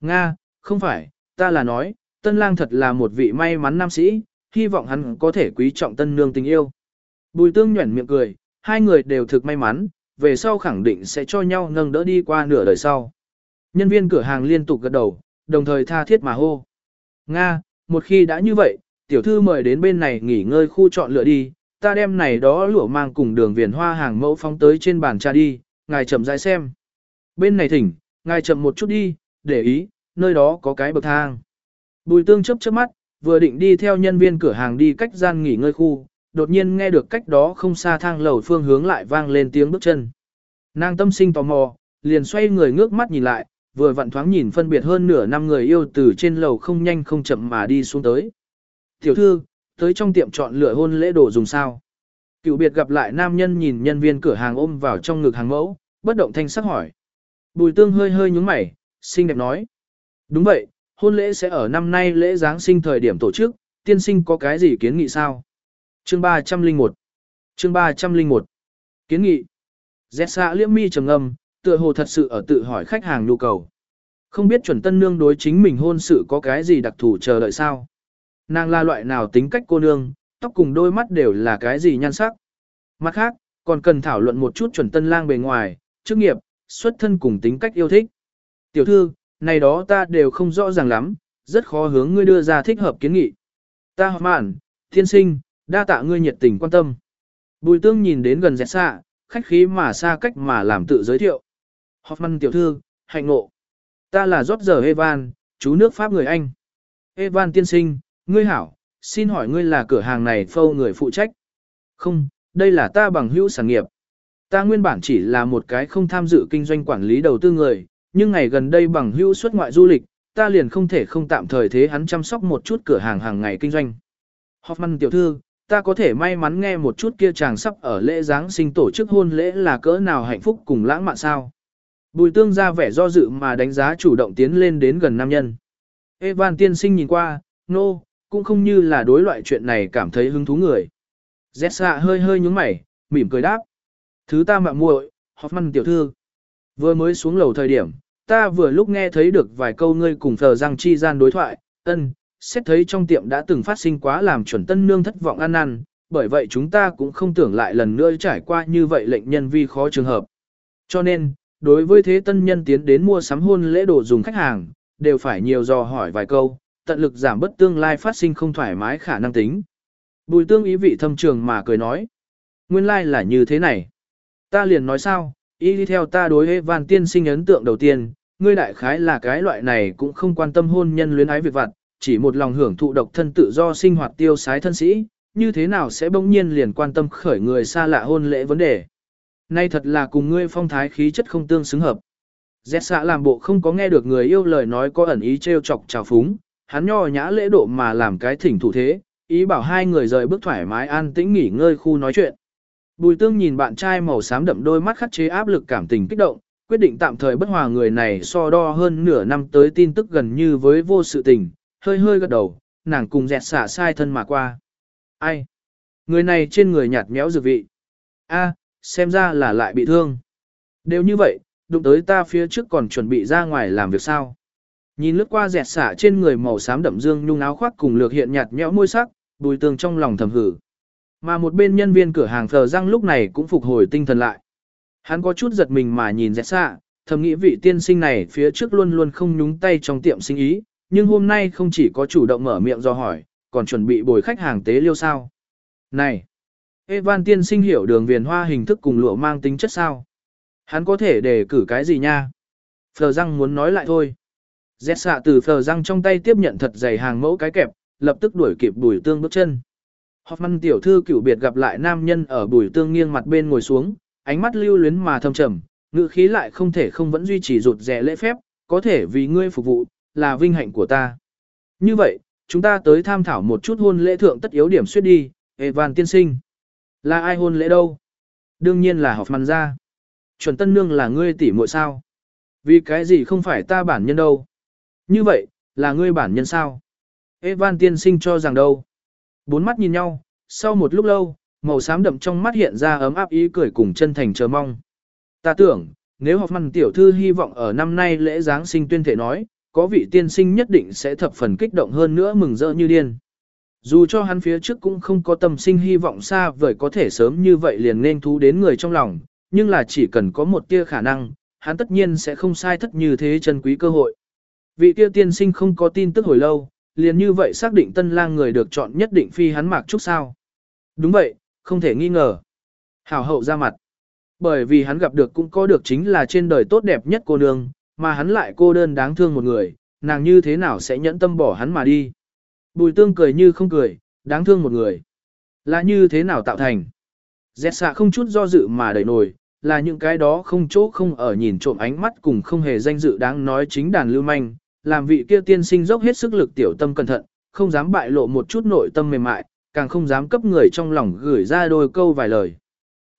Nga, không phải, ta là nói, tân lang thật là một vị may mắn nam sĩ, hy vọng hắn có thể quý trọng tân nương tình yêu. Bùi tương nhuẩn miệng cười, hai người đều thực may mắn, về sau khẳng định sẽ cho nhau nâng đỡ đi qua nửa đời sau. Nhân viên cửa hàng liên tục gật đầu, đồng thời tha thiết mà hô. Nga, một khi đã như vậy, tiểu thư mời đến bên này nghỉ ngơi khu chọn lựa đi, ta đem này đó lụa mang cùng đường viền hoa hàng mẫu phóng tới trên bàn trà đi, ngài chậm rãi xem. Bên này thỉnh, ngài chậm một chút đi, để ý, nơi đó có cái bậc thang. Bùi tương chấp chớp mắt, vừa định đi theo nhân viên cửa hàng đi cách gian nghỉ ngơi khu, đột nhiên nghe được cách đó không xa thang lầu phương hướng lại vang lên tiếng bước chân. Nàng tâm sinh tò mò, liền xoay người ngước mắt nhìn lại, vừa vặn thoáng nhìn phân biệt hơn nửa năm người yêu từ trên lầu không nhanh không chậm mà đi xuống tới. Tiểu thư, tới trong tiệm chọn lựa hôn lễ đồ dùng sao. Cựu biệt gặp lại nam nhân nhìn nhân viên cửa hàng ôm vào trong ngực hàng mẫu, bất động thanh sắc hỏi. Bùi tương hơi hơi nhúng mày, xinh đẹp nói. Đúng vậy, hôn lễ sẽ ở năm nay lễ Giáng sinh thời điểm tổ chức, tiên sinh có cái gì kiến nghị sao? Chương 301 Chương 301 Kiến nghị Dẹt xạ liễm mi trầm ngâm, tựa hồ thật sự ở tự hỏi khách hàng nhu cầu. Không biết chuẩn tân nương đối chính mình hôn sự có cái gì đặc thù chờ đợi sao? Nàng là loại nào tính cách cô nương, tóc cùng đôi mắt đều là cái gì nhan sắc. Mặt khác, còn cần thảo luận một chút chuẩn tân lang bề ngoài, chức nghiệp, xuất thân cùng tính cách yêu thích. Tiểu thư, này đó ta đều không rõ ràng lắm, rất khó hướng ngươi đưa ra thích hợp kiến nghị. Ta học mạn, thiên sinh, đa tạ ngươi nhiệt tình quan tâm. Bùi tương nhìn đến gần dẹt xa, khách khí mà xa cách mà làm tự giới thiệu. Hoffman tiểu thư, hạnh ngộ. Ta là rót giờ Evan, chú nước Pháp người Anh. Evan tiên sinh, ngươi hảo, xin hỏi ngươi là cửa hàng này phâu người phụ trách. Không, đây là ta bằng hữu sản nghiệp. Ta nguyên bản chỉ là một cái không tham dự kinh doanh quản lý đầu tư người, nhưng ngày gần đây bằng hữu xuất ngoại du lịch, ta liền không thể không tạm thời thế hắn chăm sóc một chút cửa hàng hàng ngày kinh doanh. Hoffman tiểu thư, ta có thể may mắn nghe một chút kia chàng sắp ở lễ Giáng sinh tổ chức hôn lễ là cỡ nào hạnh phúc cùng lãng mạn sao. Bùi tương ra vẻ do dự mà đánh giá chủ động tiến lên đến gần nam nhân. Evan tiên sinh nhìn qua, nô, no, cũng không như là đối loại chuyện này cảm thấy hứng thú người. Zessa hơi hơi nhúng mày, mỉm cười đáp. Thứ ta mạ muội, Hoffman tiểu thư. Vừa mới xuống lầu thời điểm, ta vừa lúc nghe thấy được vài câu ngươi cùng thờ răng chi gian đối thoại, ân, xét thấy trong tiệm đã từng phát sinh quá làm chuẩn tân nương thất vọng ăn năn, bởi vậy chúng ta cũng không tưởng lại lần nữa trải qua như vậy lệnh nhân vi khó trường hợp. Cho nên, đối với thế tân nhân tiến đến mua sắm hôn lễ đồ dùng khách hàng, đều phải nhiều dò hỏi vài câu, tận lực giảm bất tương lai phát sinh không thoải mái khả năng tính. Bùi tương ý vị thâm trường mà cười nói. Nguyên lai like là như thế này. Ta liền nói sao, ý đi theo ta đối Evan tiên sinh ấn tượng đầu tiên, ngươi đại khái là cái loại này cũng không quan tâm hôn nhân luyến ái việc vặt, chỉ một lòng hưởng thụ độc thân tự do sinh hoạt tiêu sái thân sĩ, như thế nào sẽ bỗng nhiên liền quan tâm khởi người xa lạ hôn lễ vấn đề. Nay thật là cùng ngươi phong thái khí chất không tương xứng hợp. Dẹt xạ làm bộ không có nghe được người yêu lời nói có ẩn ý trêu chọc trào phúng, hắn nho nhã lễ độ mà làm cái thỉnh thủ thế, ý bảo hai người rời bước thoải mái an tĩnh nghỉ ngơi khu nói chuyện. Bùi tương nhìn bạn trai màu xám đậm đôi mắt khắc chế áp lực cảm tình kích động, quyết định tạm thời bất hòa người này so đo hơn nửa năm tới tin tức gần như với vô sự tình, hơi hơi gật đầu, nàng cùng dẹt xả sai thân mà qua. Ai? Người này trên người nhạt méo dược vị. A, xem ra là lại bị thương. Đều như vậy, đụng tới ta phía trước còn chuẩn bị ra ngoài làm việc sao. Nhìn lướt qua dẹt xả trên người màu xám đậm dương nhung áo khoác cùng lược hiện nhạt nhẽo môi sắc, bùi tường trong lòng thầm hử. Mà một bên nhân viên cửa hàng thờ răng lúc này cũng phục hồi tinh thần lại. Hắn có chút giật mình mà nhìn dẹt xạ, thầm nghĩ vị tiên sinh này phía trước luôn luôn không nhúng tay trong tiệm sinh ý, nhưng hôm nay không chỉ có chủ động mở miệng do hỏi, còn chuẩn bị bồi khách hàng tế liêu sao. Này! Evan tiên sinh hiểu đường viền hoa hình thức cùng lụa mang tính chất sao. Hắn có thể đề cử cái gì nha? Phờ răng muốn nói lại thôi. Dẹt xạ từ phờ răng trong tay tiếp nhận thật dày hàng mẫu cái kẹp, lập tức đuổi kịp đuổi tương bước chân. Hoffman tiểu thư cửu biệt gặp lại nam nhân ở bùi tương nghiêng mặt bên ngồi xuống, ánh mắt lưu luyến mà thâm trầm, ngữ khí lại không thể không vẫn duy trì rụt rẻ lễ phép, có thể vì ngươi phục vụ, là vinh hạnh của ta. Như vậy, chúng ta tới tham thảo một chút hôn lễ thượng tất yếu điểm suyết đi, Evan tiên sinh. Là ai hôn lễ đâu? Đương nhiên là Hoffman ra. Chuẩn tân nương là ngươi tỷ muội sao? Vì cái gì không phải ta bản nhân đâu? Như vậy, là ngươi bản nhân sao? Evan tiên sinh cho rằng đâu? Bốn mắt nhìn nhau, sau một lúc lâu, màu xám đậm trong mắt hiện ra ấm áp ý cười cùng chân thành chờ mong. Ta tưởng, nếu học măn tiểu thư hy vọng ở năm nay lễ Giáng sinh tuyên thể nói, có vị tiên sinh nhất định sẽ thập phần kích động hơn nữa mừng rỡ như điên. Dù cho hắn phía trước cũng không có tâm sinh hy vọng xa vời có thể sớm như vậy liền nên thú đến người trong lòng, nhưng là chỉ cần có một tia khả năng, hắn tất nhiên sẽ không sai thất như thế chân quý cơ hội. Vị tia tiên sinh không có tin tức hồi lâu, liền như vậy xác định tân lang người được chọn nhất định phi hắn mạc trúc sao. Đúng vậy, không thể nghi ngờ. Hảo hậu ra mặt. Bởi vì hắn gặp được cũng có được chính là trên đời tốt đẹp nhất cô nương, mà hắn lại cô đơn đáng thương một người, nàng như thế nào sẽ nhẫn tâm bỏ hắn mà đi. Bùi tương cười như không cười, đáng thương một người. Là như thế nào tạo thành. Dẹt xạ không chút do dự mà đẩy nổi, là những cái đó không chỗ không ở nhìn trộm ánh mắt cùng không hề danh dự đáng nói chính đàn lưu manh, làm vị kia tiên sinh dốc hết sức lực tiểu tâm cẩn thận, không dám bại lộ một chút nội tâm mềm mại, càng không dám cấp người trong lòng gửi ra đôi câu vài lời.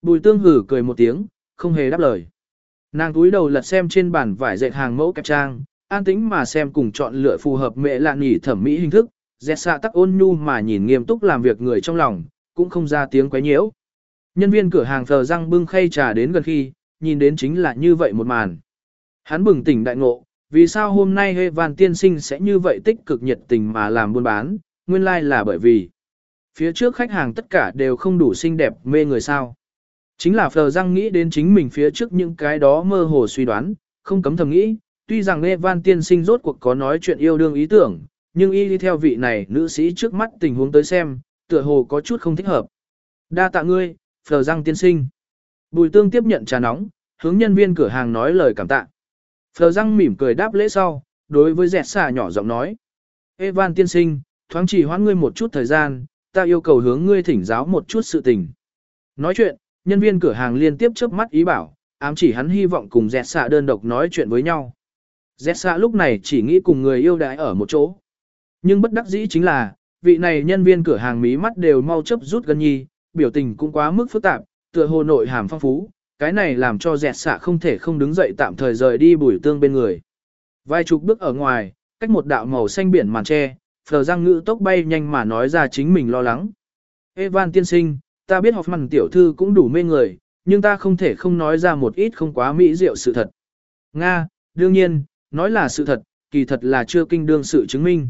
Bùi tương hử cười một tiếng, không hề đáp lời. Nàng túi đầu lật xem trên bàn vải dệt hàng mẫu kẹp trang, an tĩnh mà xem cùng chọn lựa phù hợp mẹ lạ nghỉ thẩm mỹ hình thức, dẹt xạ tắc ôn nhu mà nhìn nghiêm túc làm việc người trong lòng, cũng không ra tiếng quấy nhiễu. Nhân viên cửa hàng thờ răng bưng khay trà đến gần khi, nhìn đến chính là như vậy một màn. Hắn bừng tỉnh đại ngộ, vì sao hôm nay Hê Văn tiên sinh sẽ như vậy tích cực nhiệt tình mà làm buôn bán, nguyên lai like là bởi vì phía trước khách hàng tất cả đều không đủ xinh đẹp mê người sao. Chính là Phờ Giang nghĩ đến chính mình phía trước những cái đó mơ hồ suy đoán, không cấm thầm nghĩ, tuy rằng Hê Văn tiên sinh rốt cuộc có nói chuyện yêu đương ý tưởng, nhưng y đi theo vị này nữ sĩ trước mắt tình huống tới xem, tựa hồ có chút không thích hợp. Đa tạ ngươi, Phờ Giang tiên sinh. Bùi tương tiếp nhận trà nóng, hướng nhân viên cửa hàng nói lời cảm tạ. Phờ Răng mỉm cười đáp lễ sau, đối với dẹt xà nhỏ giọng nói. Evan tiên sinh, thoáng chỉ hoãn ngươi một chút thời gian, ta yêu cầu hướng ngươi thỉnh giáo một chút sự tình. Nói chuyện, nhân viên cửa hàng liên tiếp chớp mắt ý bảo, ám chỉ hắn hy vọng cùng dẹt xạ đơn độc nói chuyện với nhau. Dẹt xạ lúc này chỉ nghĩ cùng người yêu đãi ở một chỗ. Nhưng bất đắc dĩ chính là, vị này nhân viên cửa hàng mí mắt đều mau chấp rút gần nhi, biểu tình cũng quá mức phức tạp, tựa hồ nội hàm phong phú, cái này làm cho dẹt xạ không thể không đứng dậy tạm thời rời đi bùi tương bên người. Vài chục bước ở ngoài, cách một đạo màu xanh biển màn tre, phờ răng ngữ tốc bay nhanh mà nói ra chính mình lo lắng. Evan tiên sinh, ta biết học mặn tiểu thư cũng đủ mê người, nhưng ta không thể không nói ra một ít không quá mỹ diệu sự thật. Nga, đương nhiên, nói là sự thật, kỳ thật là chưa kinh đương sự chứng minh.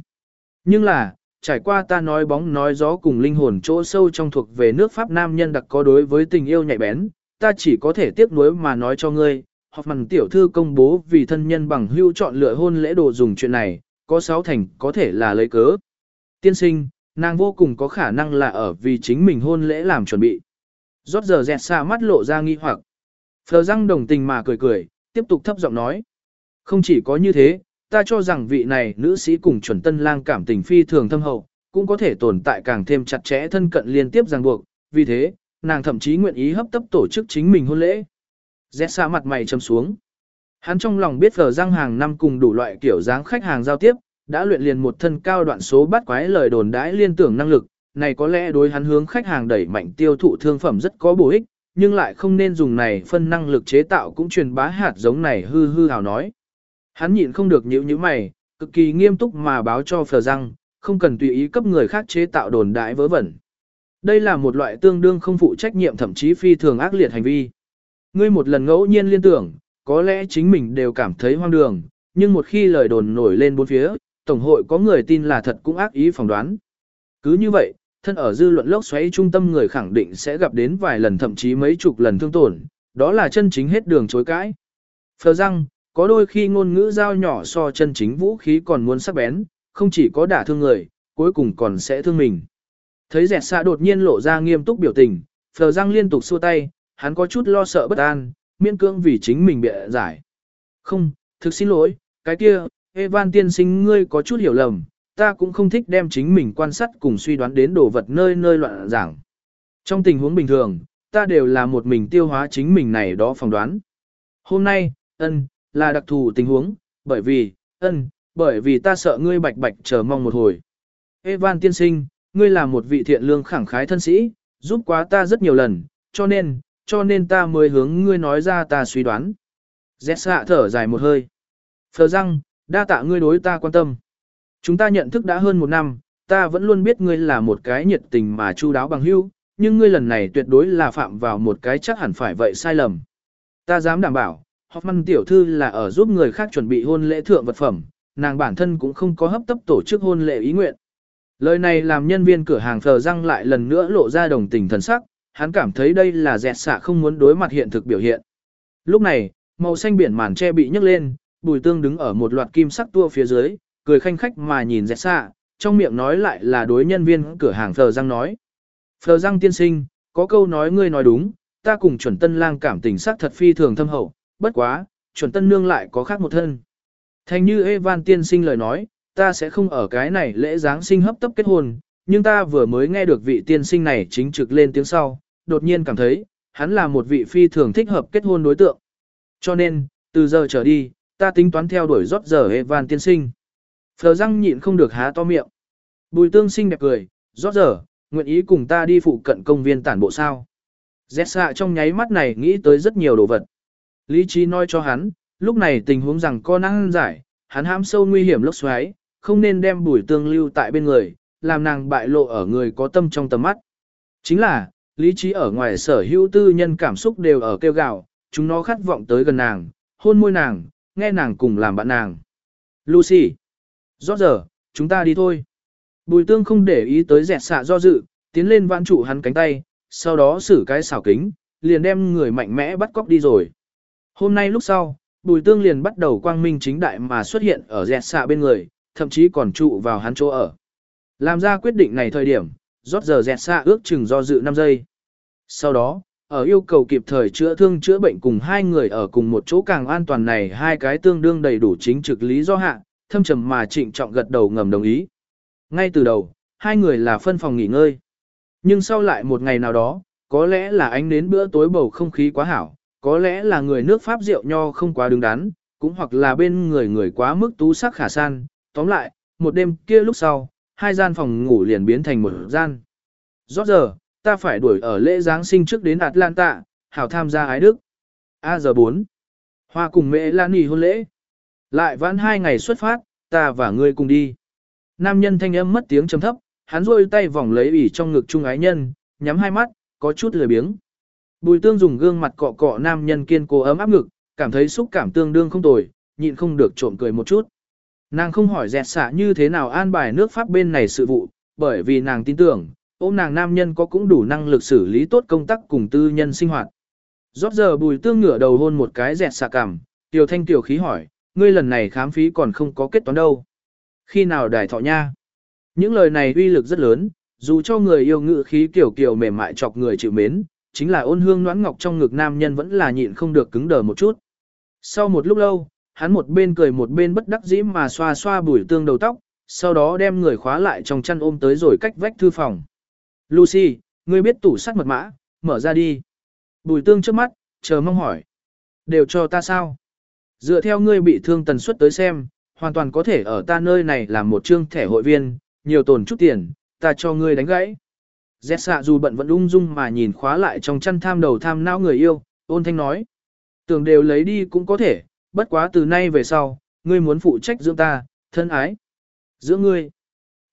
Nhưng là, trải qua ta nói bóng nói gió cùng linh hồn chỗ sâu trong thuộc về nước Pháp nam nhân đặc có đối với tình yêu nhạy bén, ta chỉ có thể tiếc nuối mà nói cho ngươi, hoặc mặn tiểu thư công bố vì thân nhân bằng hưu chọn lựa hôn lễ đồ dùng chuyện này, có sáu thành có thể là lấy cớ. Tiên sinh, nàng vô cùng có khả năng là ở vì chính mình hôn lễ làm chuẩn bị. Rót giờ dẹt xa mắt lộ ra nghi hoặc. Phờ răng đồng tình mà cười cười, tiếp tục thấp giọng nói. Không chỉ có như thế, ta cho rằng vị này nữ sĩ cùng chuẩn tân lang cảm tình phi thường thâm hậu, cũng có thể tồn tại càng thêm chặt chẽ thân cận liên tiếp ràng buộc, vì thế, nàng thậm chí nguyện ý hấp tấp tổ chức chính mình hôn lễ. Rét xa mặt mày châm xuống. Hắn trong lòng biết phở răng hàng năm cùng đủ loại kiểu dáng khách hàng giao tiếp, đã luyện liền một thân cao đoạn số bắt quái lời đồn đãi liên tưởng năng lực, này có lẽ đối hắn hướng khách hàng đẩy mạnh tiêu thụ thương phẩm rất có bổ ích, nhưng lại không nên dùng này phân năng lực chế tạo cũng truyền bá hạt giống này hư hư hào nói. Hắn nhịn không được nhíu nhíu mày, cực kỳ nghiêm túc mà báo cho phở răng, không cần tùy ý cấp người khác chế tạo đồn đãi vớ vẩn. Đây là một loại tương đương không phụ trách nhiệm thậm chí phi thường ác liệt hành vi. Ngươi một lần ngẫu nhiên liên tưởng, có lẽ chính mình đều cảm thấy hoang đường, nhưng một khi lời đồn nổi lên bốn phía, Tổng hội có người tin là thật cũng ác ý phỏng đoán. Cứ như vậy, thân ở dư luận lốc xoáy trung tâm người khẳng định sẽ gặp đến vài lần thậm chí mấy chục lần thương tổn, đó là chân chính hết đường chối cãi. Phờ răng, có đôi khi ngôn ngữ dao nhỏ so chân chính vũ khí còn muốn sắc bén, không chỉ có đả thương người, cuối cùng còn sẽ thương mình. Thấy dẹt xạ đột nhiên lộ ra nghiêm túc biểu tình, phờ răng liên tục xua tay, hắn có chút lo sợ bất an, miễn cưỡng vì chính mình bịa giải. Không, thực xin lỗi, cái kia, Evan tiên sinh ngươi có chút hiểu lầm, ta cũng không thích đem chính mình quan sát cùng suy đoán đến đồ vật nơi nơi loạn giảng. Trong tình huống bình thường, ta đều là một mình tiêu hóa chính mình này đó phỏng đoán. Hôm nay, ân, là đặc thù tình huống, bởi vì, ân, bởi vì ta sợ ngươi bạch bạch chờ mong một hồi. Evan tiên sinh, ngươi là một vị thiện lương khẳng khái thân sĩ, giúp quá ta rất nhiều lần, cho nên, cho nên ta mới hướng ngươi nói ra ta suy đoán. Dẹt xạ thở dài một hơi. Phờ răng, đa tạ ngươi đối ta quan tâm. Chúng ta nhận thức đã hơn một năm, ta vẫn luôn biết ngươi là một cái nhiệt tình mà chu đáo bằng hữu, nhưng ngươi lần này tuyệt đối là phạm vào một cái chắc hẳn phải vậy sai lầm. Ta dám đảm bảo, Hoffman tiểu thư là ở giúp người khác chuẩn bị hôn lễ thượng vật phẩm, nàng bản thân cũng không có hấp tấp tổ chức hôn lễ ý nguyện. Lời này làm nhân viên cửa hàng thờ răng lại lần nữa lộ ra đồng tình thần sắc, hắn cảm thấy đây là dẹt xạ không muốn đối mặt hiện thực biểu hiện. Lúc này, màu xanh biển màn che bị nhấc lên, bùi tương đứng ở một loạt kim sắc tua phía dưới, cười khanh khách mà nhìn dẹt xạ, trong miệng nói lại là đối nhân viên cửa hàng thờ răng nói. Phờ răng tiên sinh, có câu nói ngươi nói đúng, ta cùng chuẩn tân lang cảm tình sắc thật phi thường thâm hậu, bất quá, chuẩn tân nương lại có khác một thân. Thành như Evan tiên sinh lời nói, ta sẽ không ở cái này lễ Giáng sinh hấp tấp kết hôn, nhưng ta vừa mới nghe được vị tiên sinh này chính trực lên tiếng sau, đột nhiên cảm thấy, hắn là một vị phi thường thích hợp kết hôn đối tượng. Cho nên, từ giờ trở đi, ta tính toán theo đuổi rót giờ Evan tiên sinh. Phờ răng nhịn không được há to miệng. Bùi tương sinh đẹp cười, rót giờ, nguyện ý cùng ta đi phụ cận công viên tản bộ sao. Dẹt xạ trong nháy mắt này nghĩ tới rất nhiều đồ vật. Lý trí nói cho hắn, lúc này tình huống rằng con năng giải, hắn hãm sâu nguy hiểm lốc xoáy, không nên đem bùi tương lưu tại bên người, làm nàng bại lộ ở người có tâm trong tầm mắt. Chính là, lý trí ở ngoài sở hữu tư nhân cảm xúc đều ở kêu gạo, chúng nó khát vọng tới gần nàng, hôn môi nàng, nghe nàng cùng làm bạn nàng. Lucy! Rõ giờ, chúng ta đi thôi. Bùi tương không để ý tới dẹt xạ do dự, tiến lên vãn trụ hắn cánh tay, sau đó xử cái xảo kính, liền đem người mạnh mẽ bắt cóc đi rồi. Hôm nay lúc sau, bùi tương liền bắt đầu quang minh chính đại mà xuất hiện ở dẹt xạ bên người, thậm chí còn trụ vào hắn chỗ ở. Làm ra quyết định này thời điểm, rót giờ dẹt xa ước chừng do dự 5 giây. Sau đó, ở yêu cầu kịp thời chữa thương chữa bệnh cùng hai người ở cùng một chỗ càng an toàn này hai cái tương đương đầy đủ chính trực lý do hạ, thâm trầm mà trịnh trọng gật đầu ngầm đồng ý. Ngay từ đầu, hai người là phân phòng nghỉ ngơi. Nhưng sau lại một ngày nào đó, có lẽ là ánh đến bữa tối bầu không khí quá hảo, có lẽ là người nước Pháp rượu nho không quá đứng đắn, cũng hoặc là bên người người quá mức tú sắc khả san. Tóm lại, một đêm kia lúc sau, hai gian phòng ngủ liền biến thành một gian. Rõ giờ, ta phải đuổi ở lễ Giáng sinh trước đến Atlanta, hảo tham gia ái đức. A giờ 4. Hoa cùng mẹ Lan Nì hôn lễ. Lại vãn hai ngày xuất phát, ta và ngươi cùng đi. Nam nhân thanh âm mất tiếng trầm thấp, hắn rôi tay vòng lấy ủy trong ngực trung ái nhân, nhắm hai mắt, có chút lười biếng. Bùi tương dùng gương mặt cọ cọ nam nhân kiên cố ấm áp ngực, cảm thấy xúc cảm tương đương không tồi, nhịn không được trộm cười một chút. Nàng không hỏi dẹt xả như thế nào an bài nước Pháp bên này sự vụ, bởi vì nàng tin tưởng, ôm nàng nam nhân có cũng đủ năng lực xử lý tốt công tác cùng tư nhân sinh hoạt. Rót giờ bùi tương ngửa đầu hôn một cái dẹt xả cảm, tiểu thanh tiểu khí hỏi, ngươi lần này khám phí còn không có kết toán đâu. Khi nào đài thọ nha? Những lời này uy lực rất lớn, dù cho người yêu ngự khí kiểu kiểu mềm mại chọc người chịu mến, chính là ôn hương noãn ngọc trong ngực nam nhân vẫn là nhịn không được cứng đờ một chút. Sau một lúc lâu, hắn một bên cười một bên bất đắc dĩ mà xoa xoa bùi tương đầu tóc, sau đó đem người khóa lại trong chăn ôm tới rồi cách vách thư phòng. Lucy, ngươi biết tủ sắt mật mã, mở ra đi. Bùi tương trước mắt, chờ mong hỏi. Đều cho ta sao? Dựa theo ngươi bị thương tần suất tới xem, hoàn toàn có thể ở ta nơi này làm một chương thẻ hội viên, nhiều tồn chút tiền, ta cho ngươi đánh gãy. Dẹt xạ dù bận vẫn ung dung mà nhìn khóa lại trong chăn tham đầu tham não người yêu, ôn thanh nói. Tưởng đều lấy đi cũng có thể, bất quá từ nay về sau, ngươi muốn phụ trách dưỡng ta, thân ái. Giữa ngươi.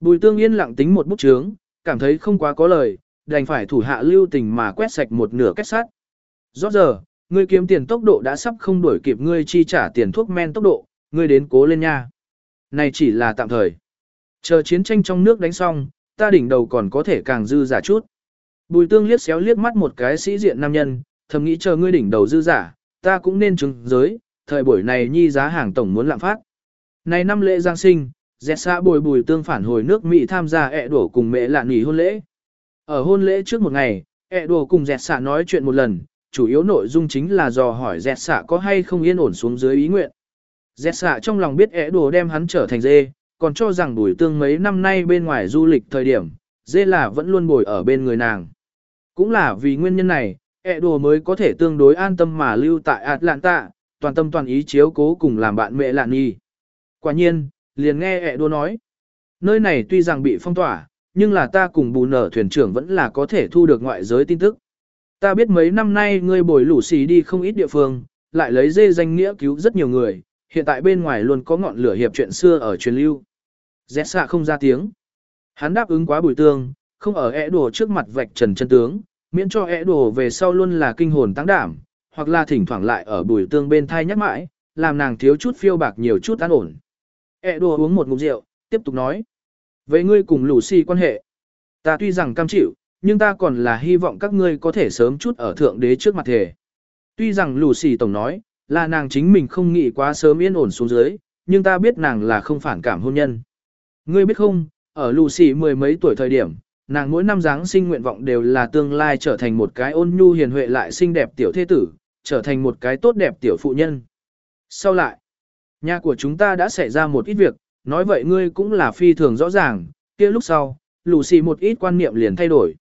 Bùi tương yên lặng tính một bút chướng, cảm thấy không quá có lời, đành phải thủ hạ lưu tình mà quét sạch một nửa kết sắt. Rõ giờ, ngươi kiếm tiền tốc độ đã sắp không đuổi kịp ngươi chi trả tiền thuốc men tốc độ, ngươi đến cố lên nha. Này chỉ là tạm thời. Chờ chiến tranh trong nước đánh xong, ta đỉnh đầu còn có thể càng dư giả chút. Bùi tương liếc xéo liếc mắt một cái sĩ diện nam nhân, thầm nghĩ chờ ngươi đỉnh đầu dư giả, ta cũng nên chứng giới, thời buổi này nhi giá hàng tổng muốn lạm phát. Này năm lễ Giáng sinh, dẹt xã bồi bùi tương phản hồi nước Mỹ tham gia ẹ đổ cùng mẹ lạ nghỉ hôn lễ. Ở hôn lễ trước một ngày, ẹ đổ cùng dẹt xã nói chuyện một lần, chủ yếu nội dung chính là dò hỏi dẹt xã có hay không yên ổn xuống dưới ý nguyện. Dẹt xã trong lòng biết ẹ đổ đem hắn trở thành dê, còn cho rằng bùi tương mấy năm nay bên ngoài du lịch thời điểm, dê là vẫn luôn bồi ở bên người nàng. Cũng là vì nguyên nhân này, ẹ đùa mới có thể tương đối an tâm mà lưu tại Atlanta, toàn tâm toàn ý chiếu cố cùng làm bạn mẹ lạn nhi. Quả nhiên, liền nghe ẹ đua nói. Nơi này tuy rằng bị phong tỏa, nhưng là ta cùng bù nở thuyền trưởng vẫn là có thể thu được ngoại giới tin tức. Ta biết mấy năm nay ngươi bồi lũ xì đi không ít địa phương, lại lấy dê danh nghĩa cứu rất nhiều người, hiện tại bên ngoài luôn có ngọn lửa hiệp chuyện xưa ở truyền lưu. Dẹt xạ không ra tiếng. Hắn đáp ứng quá bùi tương, không ở ẹ đùa trước mặt vạch trần chân tướng, miễn cho ẹ đùa về sau luôn là kinh hồn tăng đảm, hoặc là thỉnh thoảng lại ở bùi tương bên thai nhắc mãi, làm nàng thiếu chút phiêu bạc nhiều chút an ổn. E đùa uống một ngụm rượu, tiếp tục nói. Với ngươi cùng lũ si quan hệ, ta tuy rằng cam chịu, nhưng ta còn là hy vọng các ngươi có thể sớm chút ở thượng đế trước mặt thể. Tuy rằng lũ xì tổng nói, là nàng chính mình không nghĩ quá sớm yên ổn xuống dưới, nhưng ta biết nàng là không phản cảm hôn nhân. Ngươi biết không, ở Lucy mười mấy tuổi thời điểm, nàng mỗi năm Giáng sinh nguyện vọng đều là tương lai trở thành một cái ôn nhu hiền huệ lại xinh đẹp tiểu thế tử, trở thành một cái tốt đẹp tiểu phụ nhân. Sau lại, nhà của chúng ta đã xảy ra một ít việc, nói vậy ngươi cũng là phi thường rõ ràng, kia lúc sau, Lucy một ít quan niệm liền thay đổi.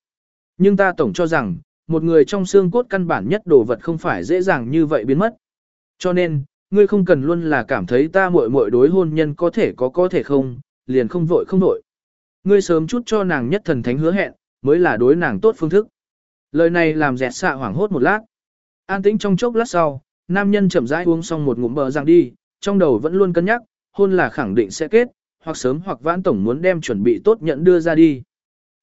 Nhưng ta tổng cho rằng, một người trong xương cốt căn bản nhất đồ vật không phải dễ dàng như vậy biến mất. Cho nên, ngươi không cần luôn là cảm thấy ta muội muội đối hôn nhân có thể có có thể không, liền không vội không vội. Ngươi sớm chút cho nàng nhất thần thánh hứa hẹn, mới là đối nàng tốt phương thức. Lời này làm dẹt xạ hoảng hốt một lát. An tĩnh trong chốc lát sau, nam nhân chậm rãi uống xong một ngụm bờ răng đi, trong đầu vẫn luôn cân nhắc, hôn là khẳng định sẽ kết, hoặc sớm hoặc vãn tổng muốn đem chuẩn bị tốt nhận đưa ra đi.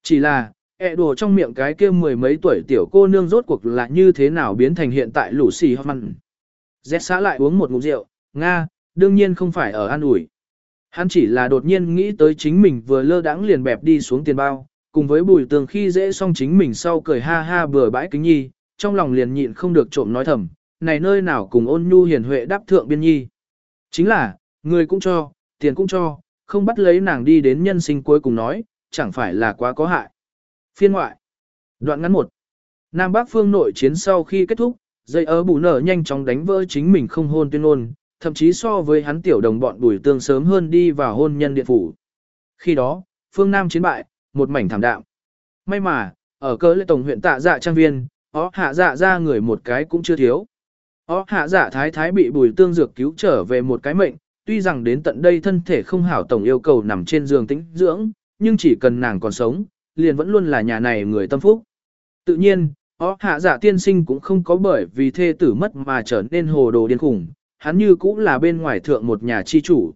Chỉ là, ẹ đùa trong miệng cái kia mười mấy tuổi tiểu cô nương rốt cuộc là như thế nào biến thành hiện tại lũ xì hoffman. Dẹt xã lại uống một ngụm rượu, Nga, đương nhiên không phải ở an ủi. Hắn chỉ là đột nhiên nghĩ tới chính mình vừa lơ đãng liền bẹp đi xuống tiền bao, cùng với bùi tường khi dễ xong chính mình sau cười ha ha bừa bãi kính nhi, trong lòng liền nhịn không được trộm nói thầm, này nơi nào cùng ôn nhu hiền huệ đáp thượng biên nhi. Chính là, người cũng cho, tiền cũng cho, không bắt lấy nàng đi đến nhân sinh cuối cùng nói, chẳng phải là quá có hại. Phiên ngoại Đoạn ngắn một Nam Bắc phương nội chiến sau khi kết thúc, dây ớ bù nở nhanh chóng đánh vỡ chính mình không hôn tuyên ôn, thậm chí so với hắn tiểu đồng bọn bùi tương sớm hơn đi vào hôn nhân điện phủ. Khi đó, phương Nam chiến bại, một mảnh thảm đạm. May mà, ở cơ lệ tổng huyện tạ dạ trang viên, ó hạ dạ ra người một cái cũng chưa thiếu. Ó hạ dạ thái thái bị bùi tương dược cứu trở về một cái mệnh, tuy rằng đến tận đây thân thể không hảo tổng yêu cầu nằm trên giường tĩnh dưỡng, nhưng chỉ cần nàng còn sống, liền vẫn luôn là nhà này người tâm phúc. Tự nhiên, ó hạ dạ tiên sinh cũng không có bởi vì thê tử mất mà trở nên hồ đồ điên khủng, hắn như cũng là bên ngoài thượng một nhà chi chủ.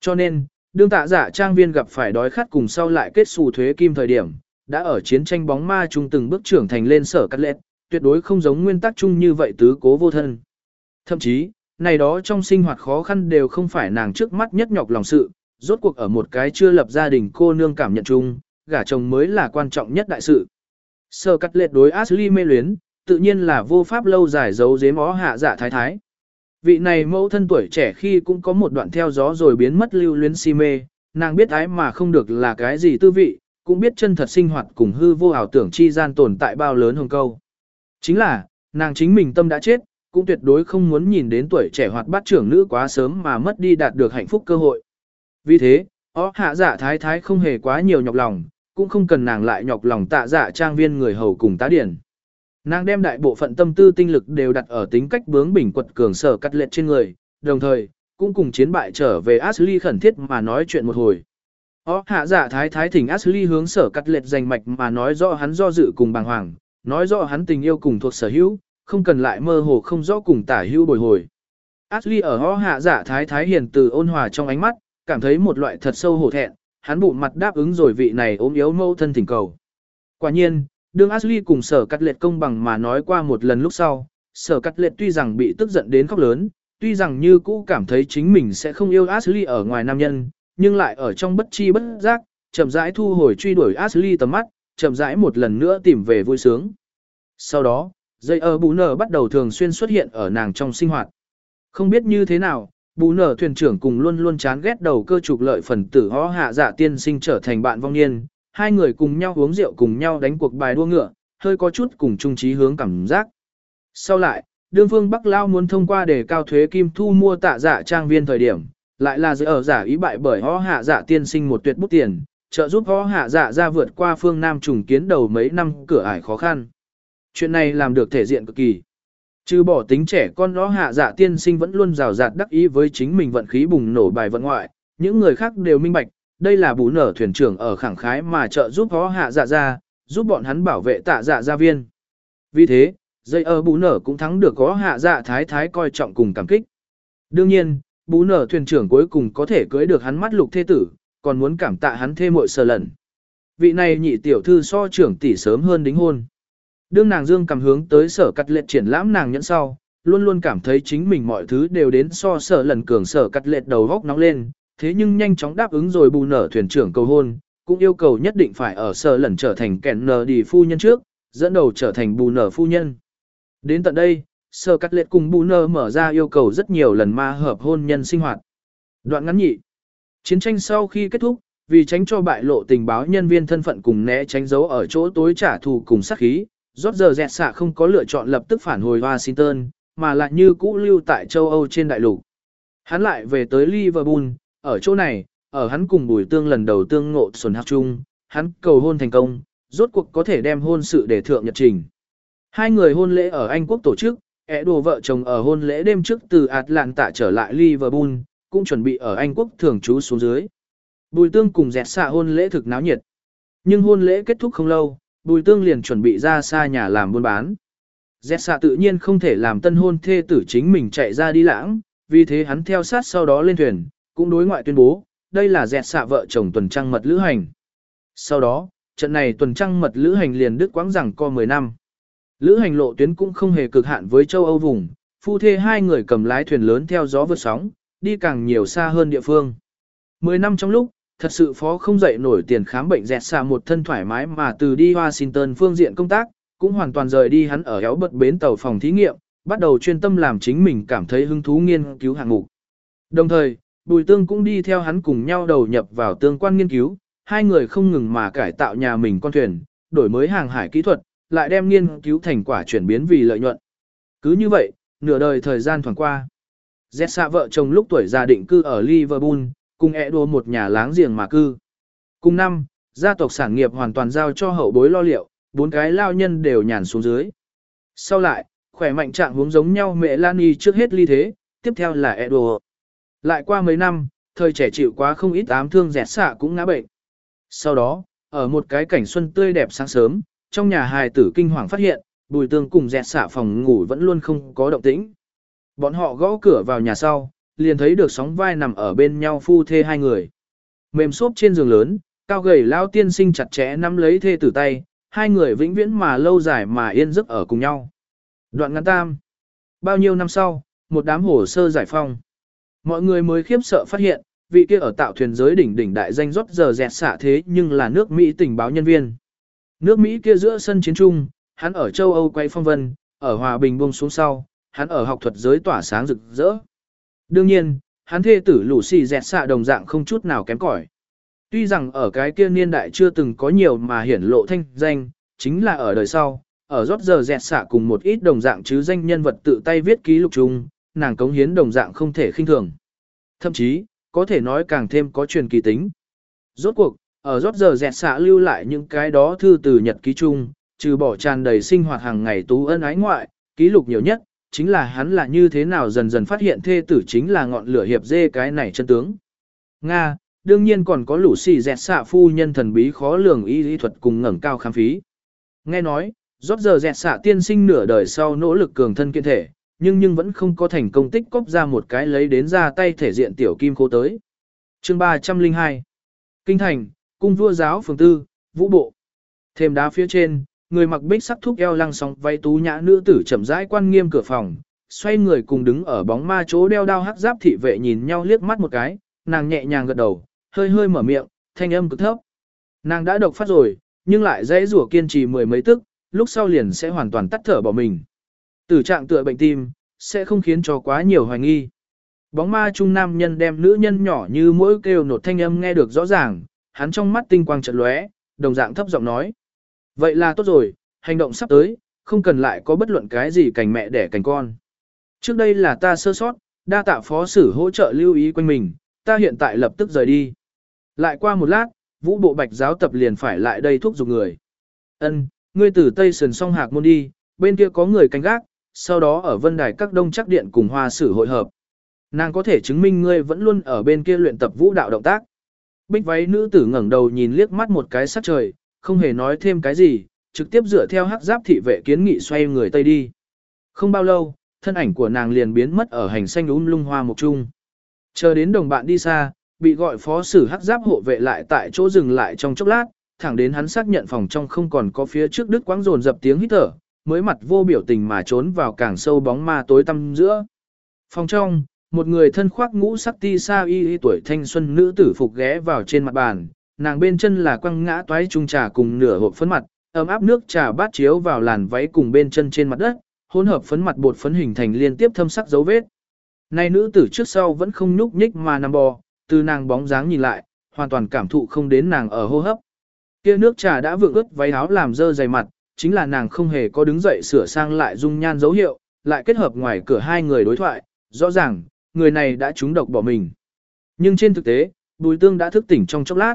Cho nên, đương tạ giả trang viên gặp phải đói khát cùng sau lại kết xù thuế kim thời điểm, đã ở chiến tranh bóng ma chung từng bước trưởng thành lên sở cắt lệ, tuyệt đối không giống nguyên tắc chung như vậy tứ cố vô thân. Thậm chí, này đó trong sinh hoạt khó khăn đều không phải nàng trước mắt nhất nhọc lòng sự, rốt cuộc ở một cái chưa lập gia đình cô nương cảm nhận chung, gả chồng mới là quan trọng nhất đại sự. Sơ cắt lệ đối Ashley mê luyến, tự nhiên là vô pháp lâu dài giấu giếm ó hạ dạ thái thái. Vị này mẫu thân tuổi trẻ khi cũng có một đoạn theo gió rồi biến mất lưu luyến si mê, nàng biết ái mà không được là cái gì tư vị, cũng biết chân thật sinh hoạt cùng hư vô ảo tưởng chi gian tồn tại bao lớn hồng câu. Chính là, nàng chính mình tâm đã chết, cũng tuyệt đối không muốn nhìn đến tuổi trẻ hoạt bát trưởng nữ quá sớm mà mất đi đạt được hạnh phúc cơ hội. Vì thế, ó hạ giả thái thái không hề quá nhiều nhọc lòng, cũng không cần nàng lại nhọc lòng tạ giả trang viên người hầu cùng tá điển. Nàng đem đại bộ phận tâm tư tinh lực đều đặt ở tính cách bướng bỉnh quật cường sở cắt lệ trên người, đồng thời, cũng cùng chiến bại trở về Ashley khẩn thiết mà nói chuyện một hồi. Ó hạ giả thái thái thỉnh Ashley hướng sở cắt lệ giành mạch mà nói rõ hắn do dự cùng bàng hoàng, nói rõ hắn tình yêu cùng thuộc sở hữu, không cần lại mơ hồ không rõ cùng tả hữu bồi hồi. Ashley ở ho hạ giả thái thái hiền từ ôn hòa trong ánh mắt, cảm thấy một loại thật sâu hổ thẹn, hắn bụng mặt đáp ứng rồi vị này ốm yếu mâu thân thỉnh cầu. Quả nhiên, đương Ashley cùng sở cắt liệt công bằng mà nói qua một lần lúc sau, sở cắt liệt tuy rằng bị tức giận đến khóc lớn, tuy rằng như cũ cảm thấy chính mình sẽ không yêu Ashley ở ngoài nam nhân, nhưng lại ở trong bất chi bất giác, chậm rãi thu hồi truy đuổi Ashley tầm mắt, chậm rãi một lần nữa tìm về vui sướng. Sau đó, dây ở bù nở bắt đầu thường xuyên xuất hiện ở nàng trong sinh hoạt. Không biết như thế nào, bù nở thuyền trưởng cùng luôn luôn chán ghét đầu cơ trục lợi phần tử ho hạ dạ tiên sinh trở thành bạn vong niên, hai người cùng nhau uống rượu cùng nhau đánh cuộc bài đua ngựa, hơi có chút cùng chung trí hướng cảm giác. Sau lại, đương phương Bắc Lao muốn thông qua để cao thuế kim thu mua tạ dạ trang viên thời điểm, lại là dự ở giả ý bại bởi ho hạ dạ tiên sinh một tuyệt bút tiền, trợ giúp ho hạ dạ ra vượt qua phương Nam trùng kiến đầu mấy năm cửa ải khó khăn. Chuyện này làm được thể diện cực kỳ. Trừ bỏ tính trẻ con đó hạ dạ tiên sinh vẫn luôn rào rạt đắc ý với chính mình vận khí bùng nổ bài vận ngoại, những người khác đều minh bạch, đây là bú nở thuyền trưởng ở khẳng khái mà trợ giúp võ hạ dạ ra, giúp bọn hắn bảo vệ tạ dạ gia viên. Vì thế, dây ở bú nở cũng thắng được có hạ dạ thái thái coi trọng cùng cảm kích. Đương nhiên, bú nở thuyền trưởng cuối cùng có thể cưới được hắn mắt lục thê tử, còn muốn cảm tạ hắn thêm mội sờ lần. Vị này nhị tiểu thư so trưởng tỷ sớm hơn đính hôn. Đương nàng dương cầm hướng tới sở cắt lệ triển lãm nàng nhẫn sau, luôn luôn cảm thấy chính mình mọi thứ đều đến so sở lần cường sở cắt lệ đầu góc nóng lên, thế nhưng nhanh chóng đáp ứng rồi bù nở thuyền trưởng cầu hôn, cũng yêu cầu nhất định phải ở sở lần trở thành kẻn nở đi phu nhân trước, dẫn đầu trở thành bù nở phu nhân. Đến tận đây, sở cắt lệ cùng bù nở mở ra yêu cầu rất nhiều lần ma hợp hôn nhân sinh hoạt. Đoạn ngắn nhị. Chiến tranh sau khi kết thúc, vì tránh cho bại lộ tình báo nhân viên thân phận cùng né tránh dấu ở chỗ tối trả thù cùng sát khí, rốt giờ dẹt xạ không có lựa chọn lập tức phản hồi Washington, mà lại như cũ lưu tại châu Âu trên đại lục. Hắn lại về tới Liverpool, ở chỗ này, ở hắn cùng bùi tương lần đầu tương ngộ xuân hạc chung, hắn cầu hôn thành công, rốt cuộc có thể đem hôn sự để thượng nhật trình. Hai người hôn lễ ở Anh quốc tổ chức, ẻ đồ vợ chồng ở hôn lễ đêm trước từ Atlanta trở lại Liverpool, cũng chuẩn bị ở Anh quốc thường trú xuống dưới. Bùi tương cùng dẹt xạ hôn lễ thực náo nhiệt. Nhưng hôn lễ kết thúc không lâu, bùi tương liền chuẩn bị ra xa nhà làm buôn bán. Dẹt xạ tự nhiên không thể làm tân hôn thê tử chính mình chạy ra đi lãng, vì thế hắn theo sát sau đó lên thuyền, cũng đối ngoại tuyên bố, đây là dẹt xạ vợ chồng tuần trăng mật lữ hành. Sau đó, trận này tuần trăng mật lữ hành liền đứt quãng rằng co 10 năm. Lữ hành lộ tuyến cũng không hề cực hạn với châu Âu vùng, phu thê hai người cầm lái thuyền lớn theo gió vượt sóng, đi càng nhiều xa hơn địa phương. Mười năm trong lúc, thật sự phó không dậy nổi tiền khám bệnh dẹt xa một thân thoải mái mà từ đi Washington phương diện công tác, cũng hoàn toàn rời đi hắn ở éo bật bến tàu phòng thí nghiệm, bắt đầu chuyên tâm làm chính mình cảm thấy hứng thú nghiên cứu hạng mục. Đồng thời, Bùi Tương cũng đi theo hắn cùng nhau đầu nhập vào tương quan nghiên cứu, hai người không ngừng mà cải tạo nhà mình con thuyền, đổi mới hàng hải kỹ thuật, lại đem nghiên cứu thành quả chuyển biến vì lợi nhuận. Cứ như vậy, nửa đời thời gian thoảng qua. Zessa vợ chồng lúc tuổi già định cư ở Liverpool, cùng ẹ đua một nhà láng giềng mà cư. Cùng năm, gia tộc sản nghiệp hoàn toàn giao cho hậu bối lo liệu, bốn cái lao nhân đều nhàn xuống dưới. Sau lại, khỏe mạnh trạng hướng giống nhau mẹ Lani trước hết ly thế, tiếp theo là ẹ đua. Lại qua mấy năm, thời trẻ chịu quá không ít ám thương dẹt xạ cũng ngã bệnh. Sau đó, ở một cái cảnh xuân tươi đẹp sáng sớm, trong nhà hài tử kinh hoàng phát hiện, bùi tương cùng dẹt xạ phòng ngủ vẫn luôn không có động tĩnh. Bọn họ gõ cửa vào nhà sau, liền thấy được sóng vai nằm ở bên nhau phu thê hai người. Mềm xốp trên giường lớn, cao gầy lao tiên sinh chặt chẽ nắm lấy thê tử tay, hai người vĩnh viễn mà lâu dài mà yên giấc ở cùng nhau. Đoạn ngắn tam. Bao nhiêu năm sau, một đám hồ sơ giải phong. Mọi người mới khiếp sợ phát hiện, vị kia ở tạo thuyền giới đỉnh đỉnh đại danh rót giờ dẹt xả thế nhưng là nước Mỹ tình báo nhân viên. Nước Mỹ kia giữa sân chiến trung, hắn ở châu Âu quay phong vân, ở hòa bình buông xuống sau, hắn ở học thuật giới tỏa sáng rực rỡ. Đương nhiên, hắn thê tử lũ xì dẹt xạ đồng dạng không chút nào kém cỏi. Tuy rằng ở cái kia niên đại chưa từng có nhiều mà hiển lộ thanh danh, chính là ở đời sau, ở rót giờ dẹt xạ cùng một ít đồng dạng chứ danh nhân vật tự tay viết ký lục chung, nàng cống hiến đồng dạng không thể khinh thường. Thậm chí, có thể nói càng thêm có truyền kỳ tính. Rốt cuộc, ở rót giờ dẹt xạ lưu lại những cái đó thư từ nhật ký chung, trừ bỏ tràn đầy sinh hoạt hàng ngày tú ân ái ngoại, ký lục nhiều nhất, chính là hắn là như thế nào dần dần phát hiện thê tử chính là ngọn lửa hiệp dê cái này chân tướng. Nga, đương nhiên còn có lũ xì dẹt xạ phu nhân thần bí khó lường y lý thuật cùng ngẩng cao khám phí. Nghe nói, rót giờ dẹt xạ tiên sinh nửa đời sau nỗ lực cường thân kiện thể, nhưng nhưng vẫn không có thành công tích cóp ra một cái lấy đến ra tay thể diện tiểu kim khô tới. chương 302 Kinh thành, cung vua giáo phường tư, vũ bộ. Thêm đá phía trên, người mặc bích sắc thúc eo lăng sóng váy tú nhã nữ tử chậm rãi quan nghiêm cửa phòng, xoay người cùng đứng ở bóng ma chỗ đeo đao hắc giáp thị vệ nhìn nhau liếc mắt một cái, nàng nhẹ nhàng gật đầu, hơi hơi mở miệng, thanh âm cực thấp. Nàng đã độc phát rồi, nhưng lại dễ rủa kiên trì mười mấy tức, lúc sau liền sẽ hoàn toàn tắt thở bỏ mình. Tử trạng tựa bệnh tim, sẽ không khiến cho quá nhiều hoài nghi. Bóng ma trung nam nhân đem nữ nhân nhỏ như mỗi kêu nột thanh âm nghe được rõ ràng, hắn trong mắt tinh quang trận lóe, đồng dạng thấp giọng nói. Vậy là tốt rồi, hành động sắp tới, không cần lại có bất luận cái gì cành mẹ đẻ cành con. Trước đây là ta sơ sót, đa tạ phó sử hỗ trợ lưu ý quanh mình, ta hiện tại lập tức rời đi. Lại qua một lát, vũ bộ bạch giáo tập liền phải lại đây thúc giục người. Ân, ngươi từ Tây Sườn song hạc môn đi, bên kia có người canh gác, sau đó ở vân đài các đông chắc điện cùng hoa sử hội hợp. Nàng có thể chứng minh ngươi vẫn luôn ở bên kia luyện tập vũ đạo động tác. Bích váy nữ tử ngẩng đầu nhìn liếc mắt một cái sát trời, không hề nói thêm cái gì, trực tiếp dựa theo hắc giáp thị vệ kiến nghị xoay người tây đi. Không bao lâu, thân ảnh của nàng liền biến mất ở hành xanh um lung hoa mục trung. Chờ đến đồng bạn đi xa, bị gọi phó sử hắc giáp hộ vệ lại tại chỗ dừng lại trong chốc lát, thẳng đến hắn xác nhận phòng trong không còn có phía trước đứt quãng rồn dập tiếng hít thở, mới mặt vô biểu tình mà trốn vào càng sâu bóng ma tối tăm giữa. Phòng trong, một người thân khoác ngũ sắc ti sa y y tuổi thanh xuân nữ tử phục ghé vào trên mặt bàn, nàng bên chân là quăng ngã toái chung trà cùng nửa hộp phấn mặt, ấm áp nước trà bát chiếu vào làn váy cùng bên chân trên mặt đất, hỗn hợp phấn mặt bột phấn hình thành liên tiếp thâm sắc dấu vết. Này nữ tử trước sau vẫn không nhúc nhích mà nằm bò, từ nàng bóng dáng nhìn lại, hoàn toàn cảm thụ không đến nàng ở hô hấp. Kia nước trà đã vượng ướt váy áo làm dơ dày mặt, chính là nàng không hề có đứng dậy sửa sang lại dung nhan dấu hiệu, lại kết hợp ngoài cửa hai người đối thoại, rõ ràng, người này đã trúng độc bỏ mình. Nhưng trên thực tế, Bùi Tương đã thức tỉnh trong chốc lát.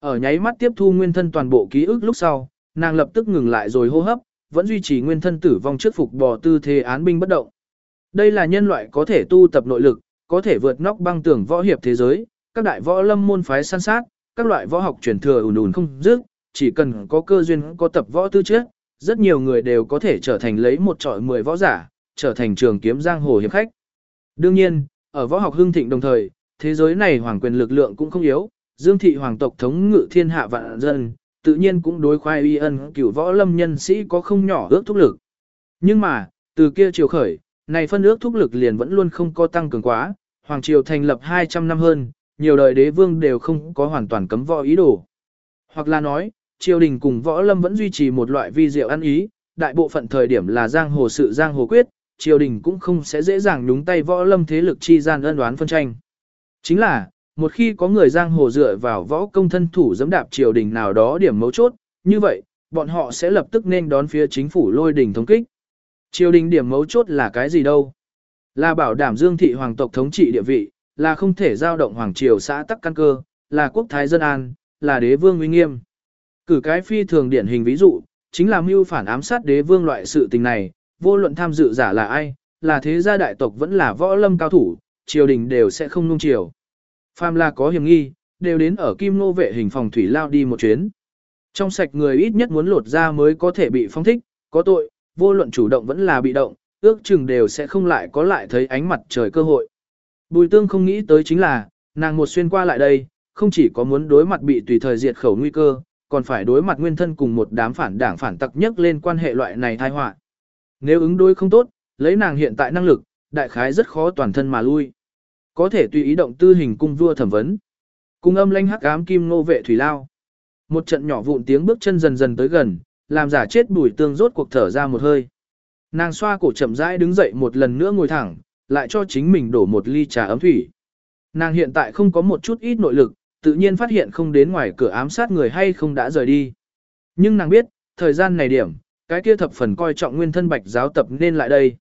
Ở nháy mắt tiếp thu nguyên thân toàn bộ ký ức lúc sau, nàng lập tức ngừng lại rồi hô hấp, vẫn duy trì nguyên thân tử vong trước phục bò tư thế án binh bất động. Đây là nhân loại có thể tu tập nội lực, có thể vượt nóc băng tường võ hiệp thế giới, các đại võ lâm môn phái săn sát, các loại võ học truyền thừa ùn ùn không dứt, chỉ cần có cơ duyên có tập võ tư chất, rất nhiều người đều có thể trở thành lấy một trọi mười võ giả, trở thành trường kiếm giang hồ hiệp khách. Đương nhiên, ở võ học hưng thịnh đồng thời, thế giới này hoàng quyền lực lượng cũng không yếu, Dương thị hoàng tộc thống ngự thiên hạ vạn dân, tự nhiên cũng đối khoai y ân cửu võ lâm nhân sĩ có không nhỏ ước thúc lực. Nhưng mà, từ kia chiều khởi, này phân ước thúc lực liền vẫn luôn không có tăng cường quá, hoàng triều thành lập 200 năm hơn, nhiều đời đế vương đều không có hoàn toàn cấm võ ý đồ. Hoặc là nói, triều đình cùng võ lâm vẫn duy trì một loại vi diệu ăn ý, đại bộ phận thời điểm là giang hồ sự giang hồ quyết, triều đình cũng không sẽ dễ dàng nhúng tay võ lâm thế lực chi gian ân đoán phân tranh. Chính là, một khi có người giang hồ dựa vào võ công thân thủ giẫm đạp triều đình nào đó điểm mấu chốt, như vậy, bọn họ sẽ lập tức nên đón phía chính phủ lôi đình thống kích. Triều đình điểm mấu chốt là cái gì đâu? Là bảo đảm dương thị hoàng tộc thống trị địa vị, là không thể giao động hoàng triều xã tắc căn cơ, là quốc thái dân an, là đế vương uy nghiêm. Cử cái phi thường điển hình ví dụ, chính là mưu phản ám sát đế vương loại sự tình này, vô luận tham dự giả là ai, là thế gia đại tộc vẫn là võ lâm cao thủ, triều đình đều sẽ không nung chiều. Phàm là có hiểm nghi, đều đến ở kim nô vệ hình phòng thủy lao đi một chuyến. Trong sạch người ít nhất muốn lột ra mới có thể bị phong thích, có tội, vô luận chủ động vẫn là bị động, ước chừng đều sẽ không lại có lại thấy ánh mặt trời cơ hội. Bùi tương không nghĩ tới chính là, nàng một xuyên qua lại đây, không chỉ có muốn đối mặt bị tùy thời diệt khẩu nguy cơ, còn phải đối mặt nguyên thân cùng một đám phản đảng phản tặc nhất lên quan hệ loại này thai họa. Nếu ứng đối không tốt, lấy nàng hiện tại năng lực, đại khái rất khó toàn thân mà lui. Có thể tùy ý động tư hình cung vua thẩm vấn. Cung âm lanh hắc ám kim nô vệ thủy lao. Một trận nhỏ vụn tiếng bước chân dần dần tới gần, làm giả chết bùi tương rốt cuộc thở ra một hơi. Nàng xoa cổ chậm rãi đứng dậy một lần nữa ngồi thẳng, lại cho chính mình đổ một ly trà ấm thủy. Nàng hiện tại không có một chút ít nội lực, tự nhiên phát hiện không đến ngoài cửa ám sát người hay không đã rời đi. Nhưng nàng biết, thời gian này điểm, cái kia thập phần coi trọng nguyên thân bạch giáo tập nên lại đây.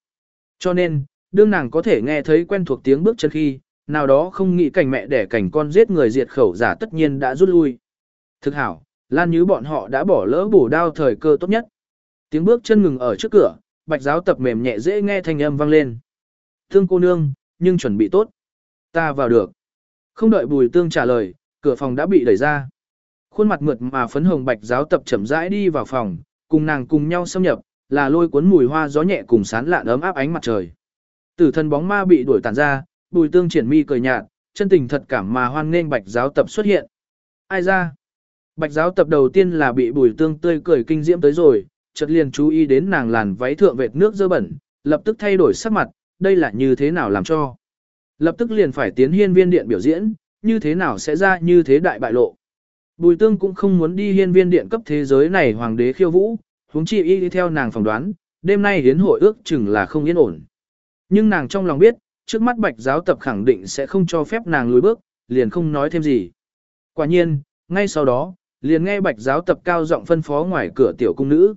Cho nên, đương nàng có thể nghe thấy quen thuộc tiếng bước chân khi, nào đó không nghĩ cảnh mẹ để cảnh con giết người diệt khẩu giả tất nhiên đã rút lui. Thực hảo, Lan Như bọn họ đã bỏ lỡ bổ đao thời cơ tốt nhất. Tiếng bước chân ngừng ở trước cửa, bạch giáo tập mềm nhẹ dễ nghe thanh âm vang lên. Thương cô nương, nhưng chuẩn bị tốt. Ta vào được. Không đợi bùi tương trả lời, cửa phòng đã bị đẩy ra. Khuôn mặt mượt mà phấn hồng bạch giáo tập chậm rãi đi vào phòng, cùng nàng cùng nhau xâm nhập, là lôi cuốn mùi hoa gió nhẹ cùng sán lạn ấm áp ánh mặt trời. Tử thân bóng ma bị đuổi tàn ra, bùi tương triển mi cười nhạt, chân tình thật cảm mà hoan nghênh bạch giáo tập xuất hiện. Ai ra? Bạch giáo tập đầu tiên là bị bùi tương tươi cười kinh diễm tới rồi, chợt liền chú ý đến nàng làn váy thượng vệt nước dơ bẩn, lập tức thay đổi sắc mặt, đây là như thế nào làm cho. Lập tức liền phải tiến hiên viên điện biểu diễn, như thế nào sẽ ra như thế đại bại lộ. Bùi tương cũng không muốn đi hiên viên điện cấp thế giới này hoàng đế khiêu vũ, huống chi y đi theo nàng phỏng đoán, đêm nay hiến hội ước chừng là không yên ổn. Nhưng nàng trong lòng biết, trước mắt bạch giáo tập khẳng định sẽ không cho phép nàng lùi bước, liền không nói thêm gì. Quả nhiên, ngay sau đó, liền nghe bạch giáo tập cao giọng phân phó ngoài cửa tiểu cung nữ.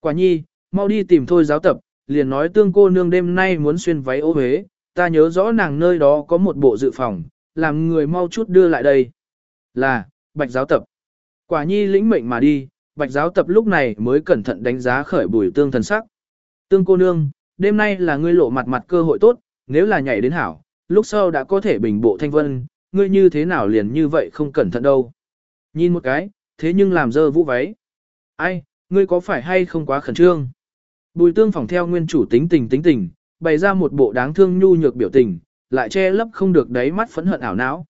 Quả nhi, mau đi tìm thôi giáo tập, liền nói tương cô nương đêm nay muốn xuyên váy ô huế, ta nhớ rõ nàng nơi đó có một bộ dự phòng, làm người mau chút đưa lại đây. Là, bạch giáo tập. Quả nhi lĩnh mệnh mà đi, bạch giáo tập lúc này mới cẩn thận đánh giá khởi bùi tương thần sắc. Tương cô nương, đêm nay là ngươi lộ mặt mặt cơ hội tốt, nếu là nhảy đến hảo, lúc sau đã có thể bình bộ thanh vân, ngươi như thế nào liền như vậy không cẩn thận đâu. Nhìn một cái, thế nhưng làm dơ vũ váy. Ai, ngươi có phải hay không quá khẩn trương? Bùi tương phòng theo nguyên chủ tính tình tính tình, bày ra một bộ đáng thương nhu nhược biểu tình, lại che lấp không được đáy mắt phẫn hận ảo não.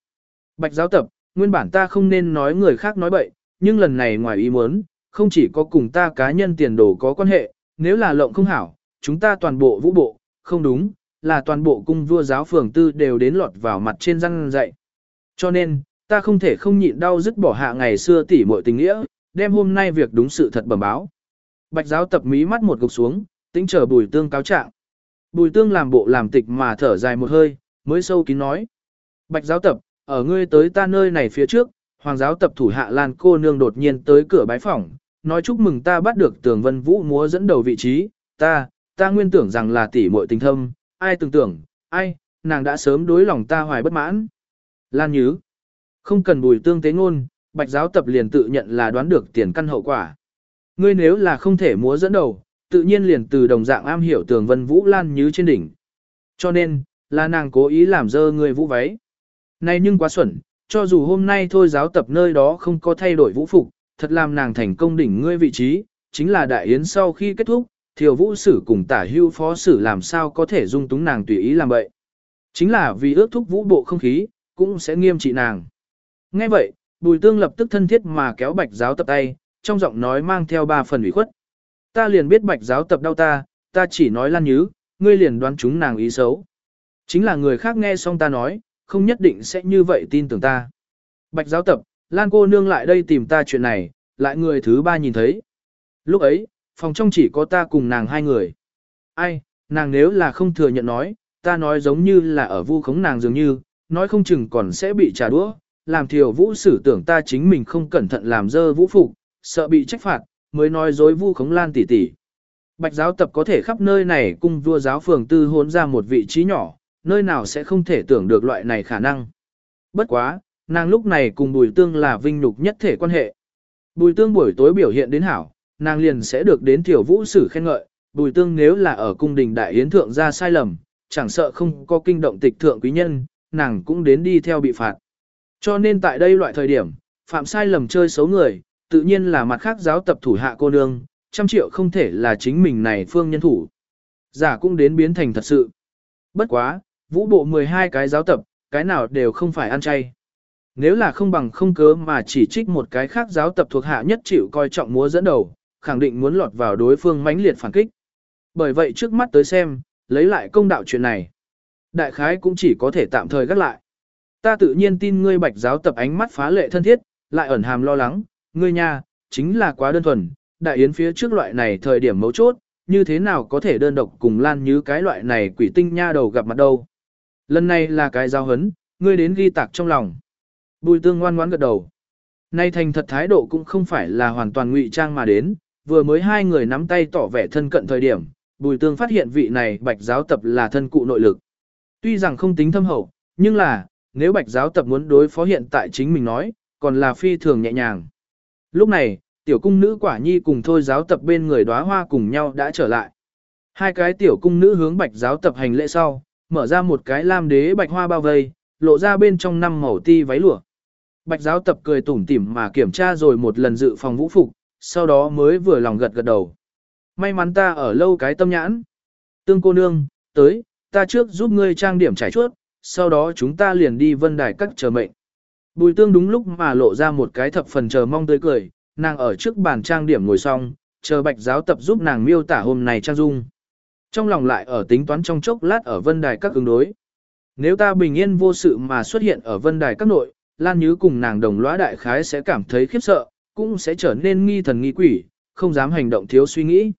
Bạch giáo tập, nguyên bản ta không nên nói người khác nói bậy, nhưng lần này ngoài ý muốn, không chỉ có cùng ta cá nhân tiền đồ có quan hệ, nếu là lộng không hảo, chúng ta toàn bộ vũ bộ, không đúng, là toàn bộ cung vua giáo phường tư đều đến lọt vào mặt trên răng dạy. Cho nên, ta không thể không nhịn đau dứt bỏ hạ ngày xưa tỉ muội tình nghĩa, đem hôm nay việc đúng sự thật bẩm báo. Bạch giáo tập mí mắt một gục xuống, tính chờ bùi tương cáo trạng. Bùi tương làm bộ làm tịch mà thở dài một hơi, mới sâu kín nói. Bạch giáo tập, ở ngươi tới ta nơi này phía trước, hoàng giáo tập thủ hạ Lan cô nương đột nhiên tới cửa bái phỏng, nói chúc mừng ta bắt được tường vân vũ múa dẫn đầu vị trí, ta, ta nguyên tưởng rằng là tỷ muội tình thâm, ai tưởng tưởng, ai, nàng đã sớm đối lòng ta hoài bất mãn. Lan Nhứ, không cần bùi tương tế ngôn, bạch giáo tập liền tự nhận là đoán được tiền căn hậu quả. Ngươi nếu là không thể múa dẫn đầu, tự nhiên liền từ đồng dạng am hiểu tường vân vũ lan như trên đỉnh. Cho nên, là nàng cố ý làm dơ người vũ váy. Này nhưng quá xuẩn, cho dù hôm nay thôi giáo tập nơi đó không có thay đổi vũ phục, thật làm nàng thành công đỉnh ngươi vị trí, chính là đại yến sau khi kết thúc, thiều vũ sử cùng tả hưu phó sử làm sao có thể dung túng nàng tùy ý làm vậy. Chính là vì ước thúc vũ bộ không khí, cũng sẽ nghiêm trị nàng. Nghe vậy, bùi tương lập tức thân thiết mà kéo bạch giáo tập tay, trong giọng nói mang theo ba phần ủy khuất. Ta liền biết bạch giáo tập đau ta, ta chỉ nói lan nhứ, ngươi liền đoán chúng nàng ý xấu. Chính là người khác nghe xong ta nói, không nhất định sẽ như vậy tin tưởng ta. Bạch giáo tập, lan cô nương lại đây tìm ta chuyện này, lại người thứ ba nhìn thấy. Lúc ấy, phòng trong chỉ có ta cùng nàng hai người. Ai, nàng nếu là không thừa nhận nói, ta nói giống như là ở vu khống nàng dường như, nói không chừng còn sẽ bị trả đũa, làm thiểu vũ sử tưởng ta chính mình không cẩn thận làm dơ vũ phục, sợ bị trách phạt, mới nói dối vu khống lan tỷ tỷ. Bạch giáo tập có thể khắp nơi này cung vua giáo phường tư hôn ra một vị trí nhỏ, nơi nào sẽ không thể tưởng được loại này khả năng. Bất quá, nàng lúc này cùng bùi tương là vinh nhục nhất thể quan hệ. Bùi tương buổi tối biểu hiện đến hảo, nàng liền sẽ được đến tiểu vũ sử khen ngợi, bùi tương nếu là ở cung đình đại yến thượng ra sai lầm, chẳng sợ không có kinh động tịch thượng quý nhân, nàng cũng đến đi theo bị phạt. Cho nên tại đây loại thời điểm, phạm sai lầm chơi xấu người, tự nhiên là mặt khác giáo tập thủ hạ cô nương, trăm triệu không thể là chính mình này phương nhân thủ. Giả cũng đến biến thành thật sự. Bất quá, vũ bộ 12 cái giáo tập, cái nào đều không phải ăn chay. Nếu là không bằng không cớ mà chỉ trích một cái khác giáo tập thuộc hạ nhất chịu coi trọng múa dẫn đầu, khẳng định muốn lọt vào đối phương mãnh liệt phản kích. Bởi vậy trước mắt tới xem, lấy lại công đạo chuyện này. Đại khái cũng chỉ có thể tạm thời gác lại. Ta tự nhiên tin ngươi bạch giáo tập ánh mắt phá lệ thân thiết, lại ẩn hàm lo lắng, ngươi nha, chính là quá đơn thuần, đại yến phía trước loại này thời điểm mấu chốt, như thế nào có thể đơn độc cùng lan như cái loại này quỷ tinh nha đầu gặp mặt đâu. Lần này là cái giao hấn, ngươi đến ghi tạc trong lòng. Bùi tương ngoan ngoãn gật đầu. Nay thành thật thái độ cũng không phải là hoàn toàn ngụy trang mà đến, vừa mới hai người nắm tay tỏ vẻ thân cận thời điểm, bùi tương phát hiện vị này bạch giáo tập là thân cụ nội lực. Tuy rằng không tính thâm hậu, nhưng là, nếu bạch giáo tập muốn đối phó hiện tại chính mình nói, còn là phi thường nhẹ nhàng. Lúc này, tiểu cung nữ quả nhi cùng thôi giáo tập bên người đóa hoa cùng nhau đã trở lại. Hai cái tiểu cung nữ hướng bạch giáo tập hành lễ sau, mở ra một cái lam đế bạch hoa bao vây, lộ ra bên trong năm màu ti váy lụa. Bạch giáo tập cười tủm tỉm mà kiểm tra rồi một lần dự phòng vũ phục, sau đó mới vừa lòng gật gật đầu. May mắn ta ở lâu cái tâm nhãn. Tương cô nương, tới, ta trước giúp ngươi trang điểm trải chuốt, sau đó chúng ta liền đi vân đài cắt chờ mệnh. Bùi tương đúng lúc mà lộ ra một cái thập phần chờ mong tươi cười, nàng ở trước bàn trang điểm ngồi xong, chờ bạch giáo tập giúp nàng miêu tả hôm nay trang dung. Trong lòng lại ở tính toán trong chốc lát ở vân đài các ứng đối. Nếu ta bình yên vô sự mà xuất hiện ở vân đài các nội, Lan Nhứ cùng nàng đồng lõa đại khái sẽ cảm thấy khiếp sợ, cũng sẽ trở nên nghi thần nghi quỷ, không dám hành động thiếu suy nghĩ.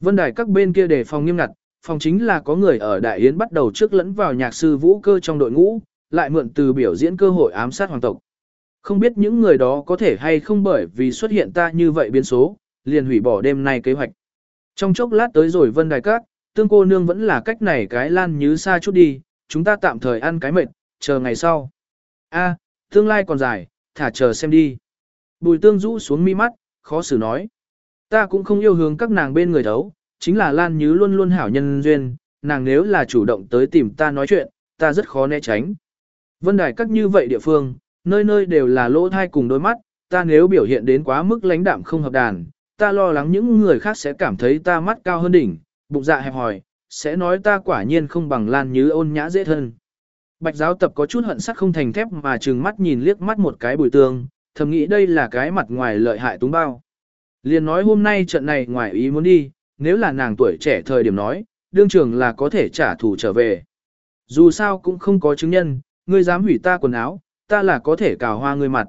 Vân đài các bên kia đề phòng nghiêm ngặt, phòng chính là có người ở đại yến bắt đầu trước lẫn vào nhạc sư vũ cơ trong đội ngũ, lại mượn từ biểu diễn cơ hội ám sát hoàng tộc. Không biết những người đó có thể hay không bởi vì xuất hiện ta như vậy biến số, liền hủy bỏ đêm nay kế hoạch. Trong chốc lát tới rồi vân đài các, tương cô nương vẫn là cách này cái lan như xa chút đi, chúng ta tạm thời ăn cái mệt, chờ ngày sau. A, tương lai còn dài, thả chờ xem đi. Bùi tương rũ xuống mi mắt, khó xử nói. Ta cũng không yêu hướng các nàng bên người thấu, chính là Lan Như luôn luôn hảo nhân duyên, nàng nếu là chủ động tới tìm ta nói chuyện, ta rất khó né tránh. Vân đài các như vậy địa phương, nơi nơi đều là lỗ thai cùng đôi mắt, ta nếu biểu hiện đến quá mức lãnh đạm không hợp đàn, ta lo lắng những người khác sẽ cảm thấy ta mắt cao hơn đỉnh, bụng dạ hẹp hòi, sẽ nói ta quả nhiên không bằng Lan Như ôn nhã dễ thân. Bạch giáo tập có chút hận sắc không thành thép mà trừng mắt nhìn liếc mắt một cái bùi tương, thầm nghĩ đây là cái mặt ngoài lợi hại túng bao. Liền nói hôm nay trận này ngoài ý muốn đi, nếu là nàng tuổi trẻ thời điểm nói, đương trường là có thể trả thù trở về. Dù sao cũng không có chứng nhân, ngươi dám hủy ta quần áo, ta là có thể cào hoa ngươi mặt.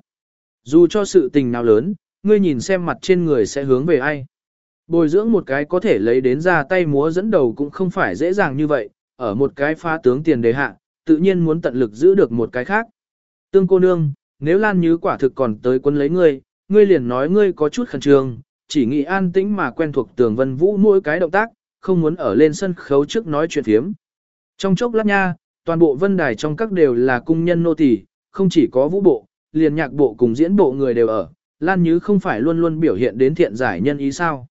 Dù cho sự tình nào lớn, ngươi nhìn xem mặt trên người sẽ hướng về ai. Bồi dưỡng một cái có thể lấy đến ra tay múa dẫn đầu cũng không phải dễ dàng như vậy, ở một cái phá tướng tiền đề hạ, tự nhiên muốn tận lực giữ được một cái khác. Tương cô nương, nếu Lan Như quả thực còn tới quân lấy ngươi, ngươi liền nói ngươi có chút khẩn trương, chỉ nghĩ an tĩnh mà quen thuộc tường vân vũ mỗi cái động tác, không muốn ở lên sân khấu trước nói chuyện phiếm. Trong chốc lát nha, toàn bộ vân đài trong các đều là cung nhân nô tỳ, không chỉ có vũ bộ, liền nhạc bộ cùng diễn bộ người đều ở, Lan Như không phải luôn luôn biểu hiện đến thiện giải nhân ý sao.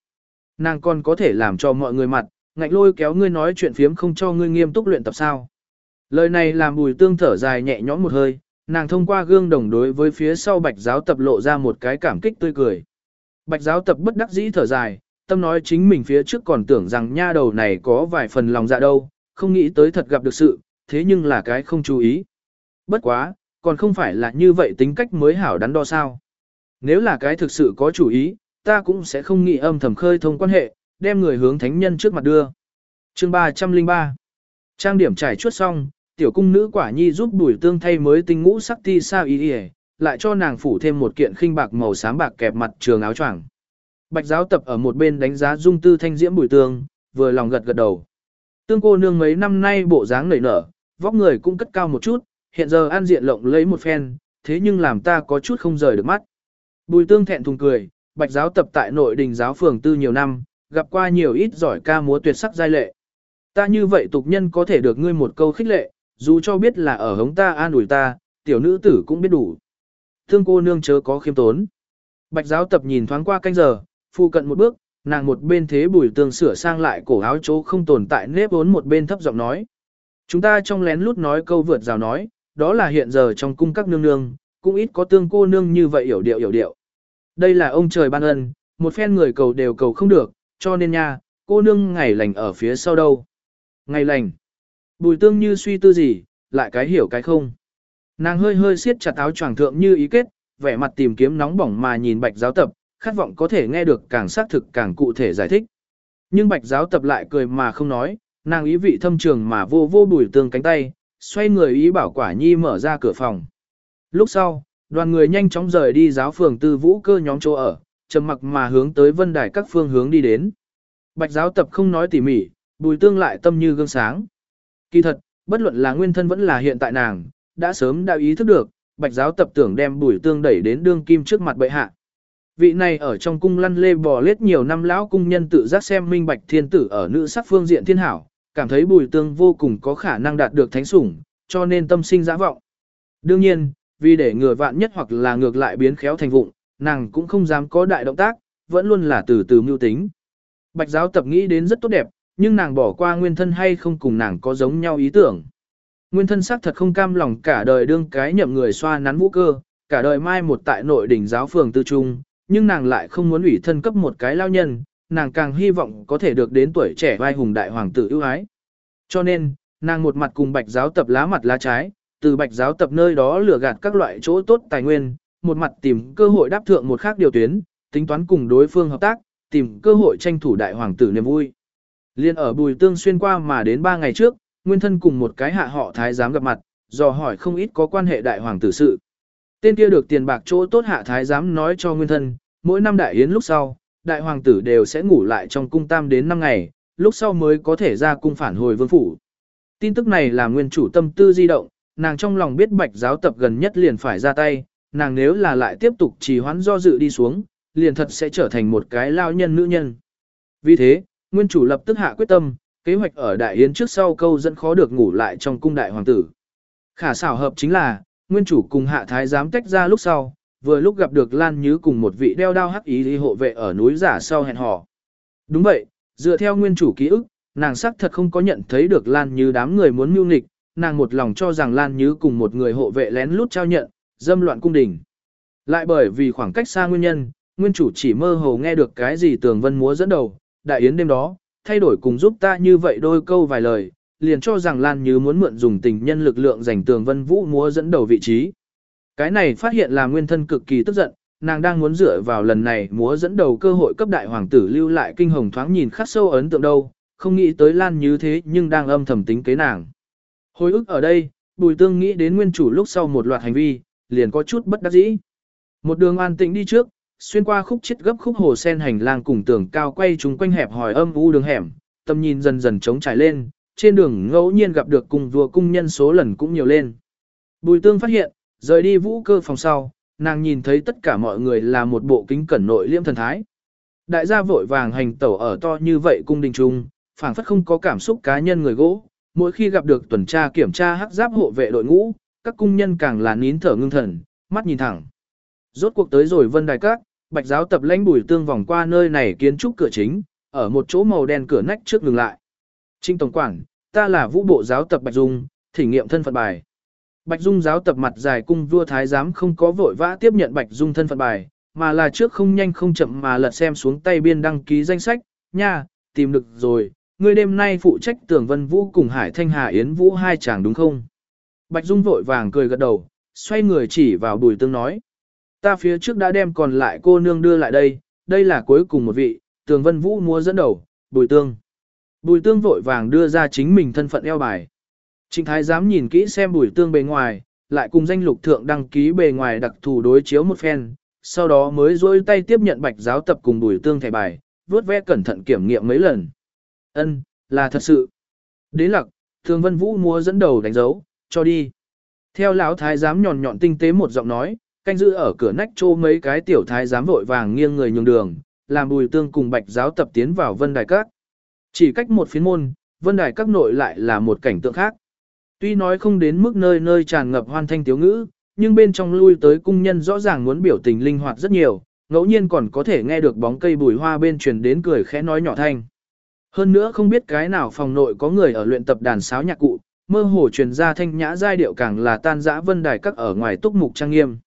Nàng còn có thể làm cho mọi người mặt, ngạnh lôi kéo ngươi nói chuyện phiếm không cho ngươi nghiêm túc luyện tập sao. Lời này làm bùi tương thở dài nhẹ nhõm một hơi, nàng thông qua gương đồng đối với phía sau bạch giáo tập lộ ra một cái cảm kích tươi cười. Bạch giáo tập bất đắc dĩ thở dài, tâm nói chính mình phía trước còn tưởng rằng nha đầu này có vài phần lòng dạ đâu, không nghĩ tới thật gặp được sự, thế nhưng là cái không chú ý. Bất quá, còn không phải là như vậy tính cách mới hảo đắn đo sao. Nếu là cái thực sự có chủ ý, ta cũng sẽ không nghĩ âm thầm khơi thông quan hệ, đem người hướng thánh nhân trước mặt đưa. Chương 303 Trang điểm trải chuốt xong, tiểu cung nữ quả nhi giúp bùi tương thay mới tinh ngũ sắc ti sao y y, lại cho nàng phủ thêm một kiện khinh bạc màu xám bạc kẹp mặt trường áo choàng. Bạch giáo tập ở một bên đánh giá dung tư thanh diễm bùi tương, vừa lòng gật gật đầu. Tương cô nương mấy năm nay bộ dáng nảy nở, vóc người cũng cất cao một chút, hiện giờ an diện lộng lấy một phen, thế nhưng làm ta có chút không rời được mắt. Bùi tương thẹn thùng cười, bạch giáo tập tại nội đình giáo phường tư nhiều năm, gặp qua nhiều ít giỏi ca múa tuyệt sắc giai lệ. Ta như vậy tục nhân có thể được ngươi một câu khích lệ, dù cho biết là ở hống ta an ủi ta, tiểu nữ tử cũng biết đủ. Thương cô nương chớ có khiêm tốn. Bạch giáo tập nhìn thoáng qua canh giờ, phụ cận một bước, nàng một bên thế bùi tương sửa sang lại cổ áo chỗ không tồn tại nếp vốn một bên thấp giọng nói. Chúng ta trong lén lút nói câu vượt rào nói, đó là hiện giờ trong cung các nương nương, cũng ít có tương cô nương như vậy hiểu điệu hiểu điệu. Đây là ông trời ban ân, một phen người cầu đều cầu không được, cho nên nha, cô nương ngày lành ở phía sau đâu. Ngày lành. Bùi tương như suy tư gì, lại cái hiểu cái không. Nàng hơi hơi siết chặt áo choàng thượng như ý kết, vẻ mặt tìm kiếm nóng bỏng mà nhìn bạch giáo tập, khát vọng có thể nghe được càng xác thực càng cụ thể giải thích. Nhưng bạch giáo tập lại cười mà không nói, nàng ý vị thâm trường mà vô vô bùi tương cánh tay, xoay người ý bảo quả nhi mở ra cửa phòng. Lúc sau, đoàn người nhanh chóng rời đi giáo phường tư vũ cơ nhóm chỗ ở, trầm mặc mà hướng tới vân đài các phương hướng đi đến. Bạch giáo tập không nói tỉ mỉ, bùi tương lại tâm như gương sáng. Kỳ thật, bất luận là nguyên thân vẫn là hiện tại nàng, đã sớm đã ý thức được, bạch giáo tập tưởng đem bùi tương đẩy đến đương kim trước mặt bệ hạ. Vị này ở trong cung lăn lê bò lết nhiều năm lão cung nhân tự giác xem minh bạch thiên tử ở nữ sắc phương diện thiên hảo, cảm thấy bùi tương vô cùng có khả năng đạt được thánh sủng, cho nên tâm sinh giã vọng. Đương nhiên, vì để ngừa vạn nhất hoặc là ngược lại biến khéo thành vụng, nàng cũng không dám có đại động tác, vẫn luôn là từ từ mưu tính. Bạch giáo tập nghĩ đến rất tốt đẹp, nhưng nàng bỏ qua nguyên thân hay không cùng nàng có giống nhau ý tưởng. Nguyên thân xác thật không cam lòng cả đời đương cái nhậm người xoa nắn vũ cơ, cả đời mai một tại nội đỉnh giáo phường tư trung, nhưng nàng lại không muốn ủy thân cấp một cái lao nhân, nàng càng hy vọng có thể được đến tuổi trẻ vai hùng đại hoàng tử ưu ái. Cho nên, nàng một mặt cùng bạch giáo tập lá mặt lá trái, từ bạch giáo tập nơi đó lừa gạt các loại chỗ tốt tài nguyên, một mặt tìm cơ hội đáp thượng một khác điều tuyến, tính toán cùng đối phương hợp tác, tìm cơ hội tranh thủ đại hoàng tử niềm vui. Liên ở Bùi Tương xuyên qua mà đến 3 ngày trước, nguyên thân cùng một cái hạ họ thái giám gặp mặt, dò hỏi không ít có quan hệ đại hoàng tử sự. Tên kia được tiền bạc chỗ tốt hạ thái giám nói cho nguyên thân, mỗi năm đại yến lúc sau, đại hoàng tử đều sẽ ngủ lại trong cung tam đến 5 ngày, lúc sau mới có thể ra cung phản hồi vương phủ. Tin tức này là nguyên chủ tâm tư di động, nàng trong lòng biết bạch giáo tập gần nhất liền phải ra tay, nàng nếu là lại tiếp tục trì hoãn do dự đi xuống, liền thật sẽ trở thành một cái lao nhân nữ nhân. Vì thế, nguyên chủ lập tức hạ quyết tâm, kế hoạch ở đại yến trước sau câu dẫn khó được ngủ lại trong cung đại hoàng tử. Khả xảo hợp chính là, nguyên chủ cùng hạ thái giám tách ra lúc sau, vừa lúc gặp được Lan Nhứ cùng một vị đeo đao hắc ý đi hộ vệ ở núi giả sau hẹn hò. Đúng vậy, dựa theo nguyên chủ ký ức, nàng xác thật không có nhận thấy được Lan Nhứ đám người muốn mưu nghịch, nàng một lòng cho rằng Lan Nhứ cùng một người hộ vệ lén lút trao nhận, dâm loạn cung đình. Lại bởi vì khoảng cách xa nguyên nhân, nguyên chủ chỉ mơ hồ nghe được cái gì tường vân múa dẫn đầu, đại yến đêm đó, thay đổi cùng giúp ta như vậy đôi câu vài lời, liền cho rằng Lan Như muốn mượn dùng tình nhân lực lượng giành tường vân vũ múa dẫn đầu vị trí. Cái này phát hiện là nguyên thân cực kỳ tức giận, nàng đang muốn dựa vào lần này múa dẫn đầu cơ hội cấp đại hoàng tử lưu lại kinh hồng thoáng nhìn khắc sâu ấn tượng đâu, không nghĩ tới Lan Như thế nhưng đang âm thầm tính kế nàng. Hồi ức ở đây, Bùi Tương nghĩ đến nguyên chủ lúc sau một loạt hành vi, liền có chút bất đắc dĩ. Một đường an tĩnh đi trước, xuyên qua khúc chết gấp khúc hồ sen hành lang cùng tường cao quay chúng quanh hẹp hỏi âm u đường hẻm, tầm nhìn dần dần trống trải lên, trên đường ngẫu nhiên gặp được cùng vua cung nhân số lần cũng nhiều lên. Bùi tương phát hiện, rời đi vũ cơ phòng sau, nàng nhìn thấy tất cả mọi người là một bộ kính cẩn nội liêm thần thái. Đại gia vội vàng hành tẩu ở to như vậy cung đình trung, phảng phất không có cảm xúc cá nhân người gỗ, mỗi khi gặp được tuần tra kiểm tra hắc giáp hộ vệ đội ngũ, các cung nhân càng là nín thở ngưng thần, mắt nhìn thẳng. Rốt cuộc tới rồi vân đài các, bạch giáo tập lãnh bùi tương vòng qua nơi này kiến trúc cửa chính, ở một chỗ màu đen cửa nách trước ngừng lại. Trinh Tổng Quản, ta là vũ bộ giáo tập Bạch Dung, thử nghiệm thân phận bài. Bạch Dung giáo tập mặt dài cung vua thái giám không có vội vã tiếp nhận Bạch Dung thân phận bài, mà là trước không nhanh không chậm mà lật xem xuống tay biên đăng ký danh sách, nha, tìm được rồi, ngươi đêm nay phụ trách tưởng vân vũ cùng Hải Thanh Hà Yến Vũ hai chàng đúng không? Bạch Dung vội vàng cười gật đầu, xoay người chỉ vào bùi tương nói. Ta phía trước đã đem còn lại cô nương đưa lại đây, đây là cuối cùng một vị, tường vân vũ mua dẫn đầu, bùi tương. Bùi tương vội vàng đưa ra chính mình thân phận eo bài. Trịnh thái dám nhìn kỹ xem bùi tương bề ngoài, lại cùng danh lục thượng đăng ký bề ngoài đặc thù đối chiếu một phen, sau đó mới dối tay tiếp nhận bạch giáo tập cùng bùi tương thẻ bài, vuốt ve cẩn thận kiểm nghiệm mấy lần. Ân, là thật sự. Đế lặc, thường vân vũ mua dẫn đầu đánh dấu, cho đi. Theo lão thái giám nhọn nhọn tinh tế một giọng nói, canh giữ ở cửa nách trô mấy cái tiểu thái giám vội vàng nghiêng người nhường đường, làm bùi tương cùng bạch giáo tập tiến vào vân đài các. Chỉ cách một phiến môn, vân đài các nội lại là một cảnh tượng khác. Tuy nói không đến mức nơi nơi tràn ngập hoan thanh tiếu ngữ, nhưng bên trong lui tới cung nhân rõ ràng muốn biểu tình linh hoạt rất nhiều, ngẫu nhiên còn có thể nghe được bóng cây bùi hoa bên truyền đến cười khẽ nói nhỏ thanh. Hơn nữa không biết cái nào phòng nội có người ở luyện tập đàn sáo nhạc cụ, mơ hồ truyền ra thanh nhã giai điệu càng là tan dã vân đài các ở ngoài túc mục trang nghiêm.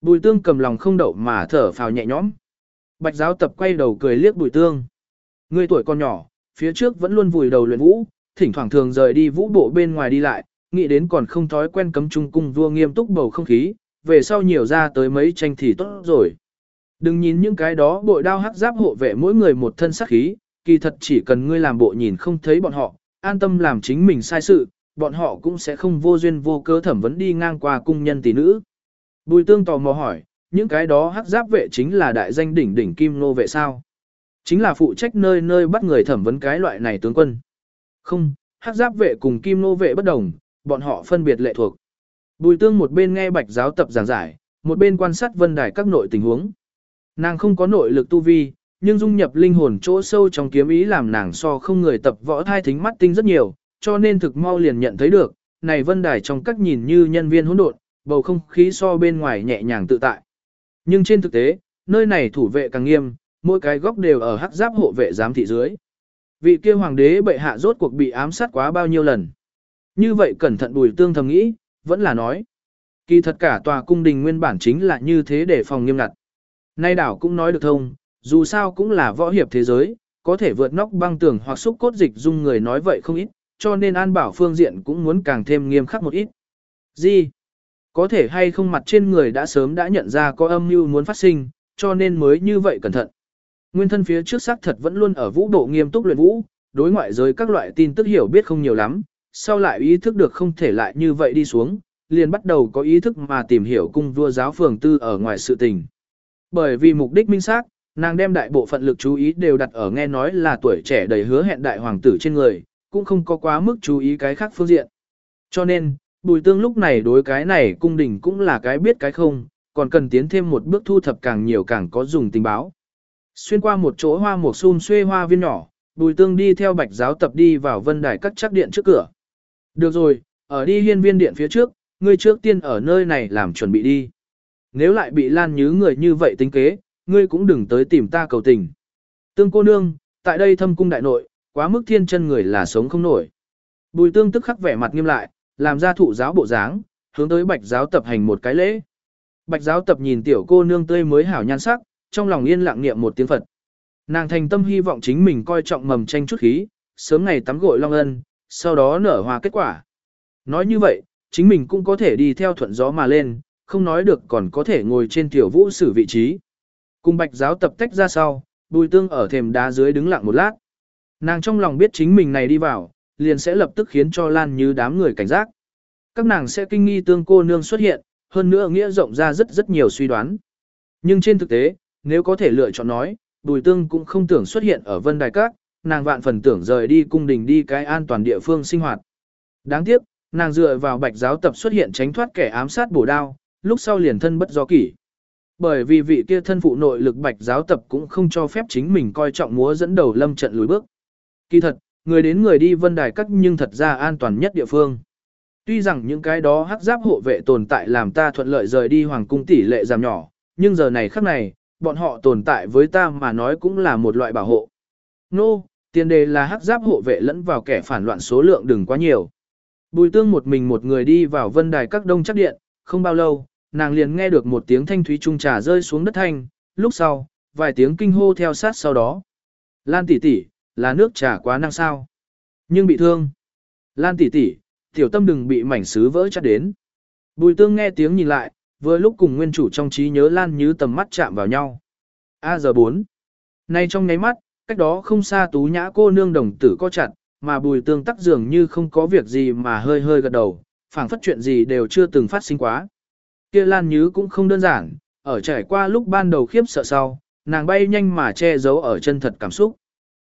Bùi tương cầm lòng không đậu mà thở phào nhẹ nhõm. Bạch giáo tập quay đầu cười liếc bùi tương. Người tuổi còn nhỏ, phía trước vẫn luôn vùi đầu luyện vũ, thỉnh thoảng thường rời đi vũ bộ bên ngoài đi lại, nghĩ đến còn không thói quen cấm trung cung vua nghiêm túc bầu không khí, về sau nhiều ra tới mấy tranh thì tốt rồi. Đừng nhìn những cái đó bội đao hắc giáp hộ vệ mỗi người một thân sắc khí, kỳ thật chỉ cần ngươi làm bộ nhìn không thấy bọn họ, an tâm làm chính mình sai sự, bọn họ cũng sẽ không vô duyên vô cớ thẩm vấn đi ngang qua cung nhân tỷ nữ. Bùi tương tò mò hỏi, những cái đó hắc giáp vệ chính là đại danh đỉnh đỉnh kim nô vệ sao? Chính là phụ trách nơi nơi bắt người thẩm vấn cái loại này tướng quân. Không, hắc giáp vệ cùng kim nô vệ bất đồng, bọn họ phân biệt lệ thuộc. Bùi tương một bên nghe bạch giáo tập giảng giải, một bên quan sát vân đài các nội tình huống. Nàng không có nội lực tu vi, nhưng dung nhập linh hồn chỗ sâu trong kiếm ý làm nàng so không người tập võ thai thính mắt tinh rất nhiều, cho nên thực mau liền nhận thấy được, này vân đài trong các nhìn như nhân viên hỗn độn, bầu không khí so bên ngoài nhẹ nhàng tự tại. Nhưng trên thực tế, nơi này thủ vệ càng nghiêm, mỗi cái góc đều ở hắc giáp hộ vệ giám thị dưới. Vị kia hoàng đế bệ hạ rốt cuộc bị ám sát quá bao nhiêu lần. Như vậy cẩn thận bùi tương thầm nghĩ, vẫn là nói. Kỳ thật cả tòa cung đình nguyên bản chính là như thế để phòng nghiêm ngặt. Nay đảo cũng nói được thông, dù sao cũng là võ hiệp thế giới, có thể vượt nóc băng tường hoặc xúc cốt dịch dung người nói vậy không ít, cho nên an bảo phương diện cũng muốn càng thêm nghiêm khắc một ít. Gì? Có thể hay không mặt trên người đã sớm đã nhận ra có âm mưu muốn phát sinh, cho nên mới như vậy cẩn thận. Nguyên thân phía trước xác thật vẫn luôn ở vũ độ nghiêm túc luyện vũ, đối ngoại giới các loại tin tức hiểu biết không nhiều lắm, sau lại ý thức được không thể lại như vậy đi xuống, liền bắt đầu có ý thức mà tìm hiểu cung vua giáo phường tư ở ngoài sự tình. Bởi vì mục đích minh xác, nàng đem đại bộ phận lực chú ý đều đặt ở nghe nói là tuổi trẻ đầy hứa hẹn đại hoàng tử trên người, cũng không có quá mức chú ý cái khác phương diện. Cho nên, bùi tương lúc này đối cái này cung đình cũng là cái biết cái không, còn cần tiến thêm một bước thu thập càng nhiều càng có dùng tình báo. Xuyên qua một chỗ hoa mục xun xuê hoa viên nhỏ, bùi tương đi theo bạch giáo tập đi vào vân đài các chắc điện trước cửa. Được rồi, ở đi hiên viên điện phía trước, ngươi trước tiên ở nơi này làm chuẩn bị đi. Nếu lại bị lan nhứ người như vậy tính kế, ngươi cũng đừng tới tìm ta cầu tình. Tương cô nương, tại đây thâm cung đại nội, quá mức thiên chân người là sống không nổi. Bùi tương tức khắc vẻ mặt nghiêm lại, làm ra thụ giáo bộ dáng, hướng tới bạch giáo tập hành một cái lễ. Bạch giáo tập nhìn tiểu cô nương tươi mới hảo nhan sắc, trong lòng yên lặng niệm một tiếng Phật. Nàng thành tâm hy vọng chính mình coi trọng mầm tranh chút khí, sớm ngày tắm gội long ân, sau đó nở hoa kết quả. Nói như vậy, chính mình cũng có thể đi theo thuận gió mà lên, không nói được còn có thể ngồi trên tiểu vũ sử vị trí. Cùng bạch giáo tập tách ra sau, bùi tương ở thềm đá dưới đứng lặng một lát. Nàng trong lòng biết chính mình này đi vào, liền sẽ lập tức khiến cho Lan như đám người cảnh giác. Các nàng sẽ kinh nghi tương cô nương xuất hiện, hơn nữa nghĩa rộng ra rất rất nhiều suy đoán. Nhưng trên thực tế, nếu có thể lựa chọn nói, bùi tương cũng không tưởng xuất hiện ở vân đài các, nàng vạn phần tưởng rời đi cung đình đi cái an toàn địa phương sinh hoạt. Đáng tiếc, nàng dựa vào bạch giáo tập xuất hiện tránh thoát kẻ ám sát bổ đao, lúc sau liền thân bất do kỷ. Bởi vì vị kia thân phụ nội lực bạch giáo tập cũng không cho phép chính mình coi trọng múa dẫn đầu lâm trận lùi bước. Kỳ thật, người đến người đi vân đài cắt nhưng thật ra an toàn nhất địa phương. Tuy rằng những cái đó hắc giáp hộ vệ tồn tại làm ta thuận lợi rời đi hoàng cung tỷ lệ giảm nhỏ, nhưng giờ này khắc này, bọn họ tồn tại với ta mà nói cũng là một loại bảo hộ. Nô, no, tiền đề là hắc giáp hộ vệ lẫn vào kẻ phản loạn số lượng đừng quá nhiều. Bùi tương một mình một người đi vào vân đài các đông chắc điện, không bao lâu, nàng liền nghe được một tiếng thanh thúy trung trà rơi xuống đất thanh, lúc sau, vài tiếng kinh hô theo sát sau đó. Lan tỷ tỷ, là nước trà quá năng sao. Nhưng bị thương. Lan tỷ tỷ, tiểu tâm đừng bị mảnh sứ vỡ chặt đến. Bùi tương nghe tiếng nhìn lại, vừa lúc cùng nguyên chủ trong trí nhớ Lan như tầm mắt chạm vào nhau. A giờ 4. Nay trong nháy mắt, cách đó không xa tú nhã cô nương đồng tử co chặt, mà bùi tương tắc dường như không có việc gì mà hơi hơi gật đầu, phảng phất chuyện gì đều chưa từng phát sinh quá. Kia Lan Nhứ cũng không đơn giản, ở trải qua lúc ban đầu khiếp sợ sau, nàng bay nhanh mà che giấu ở chân thật cảm xúc.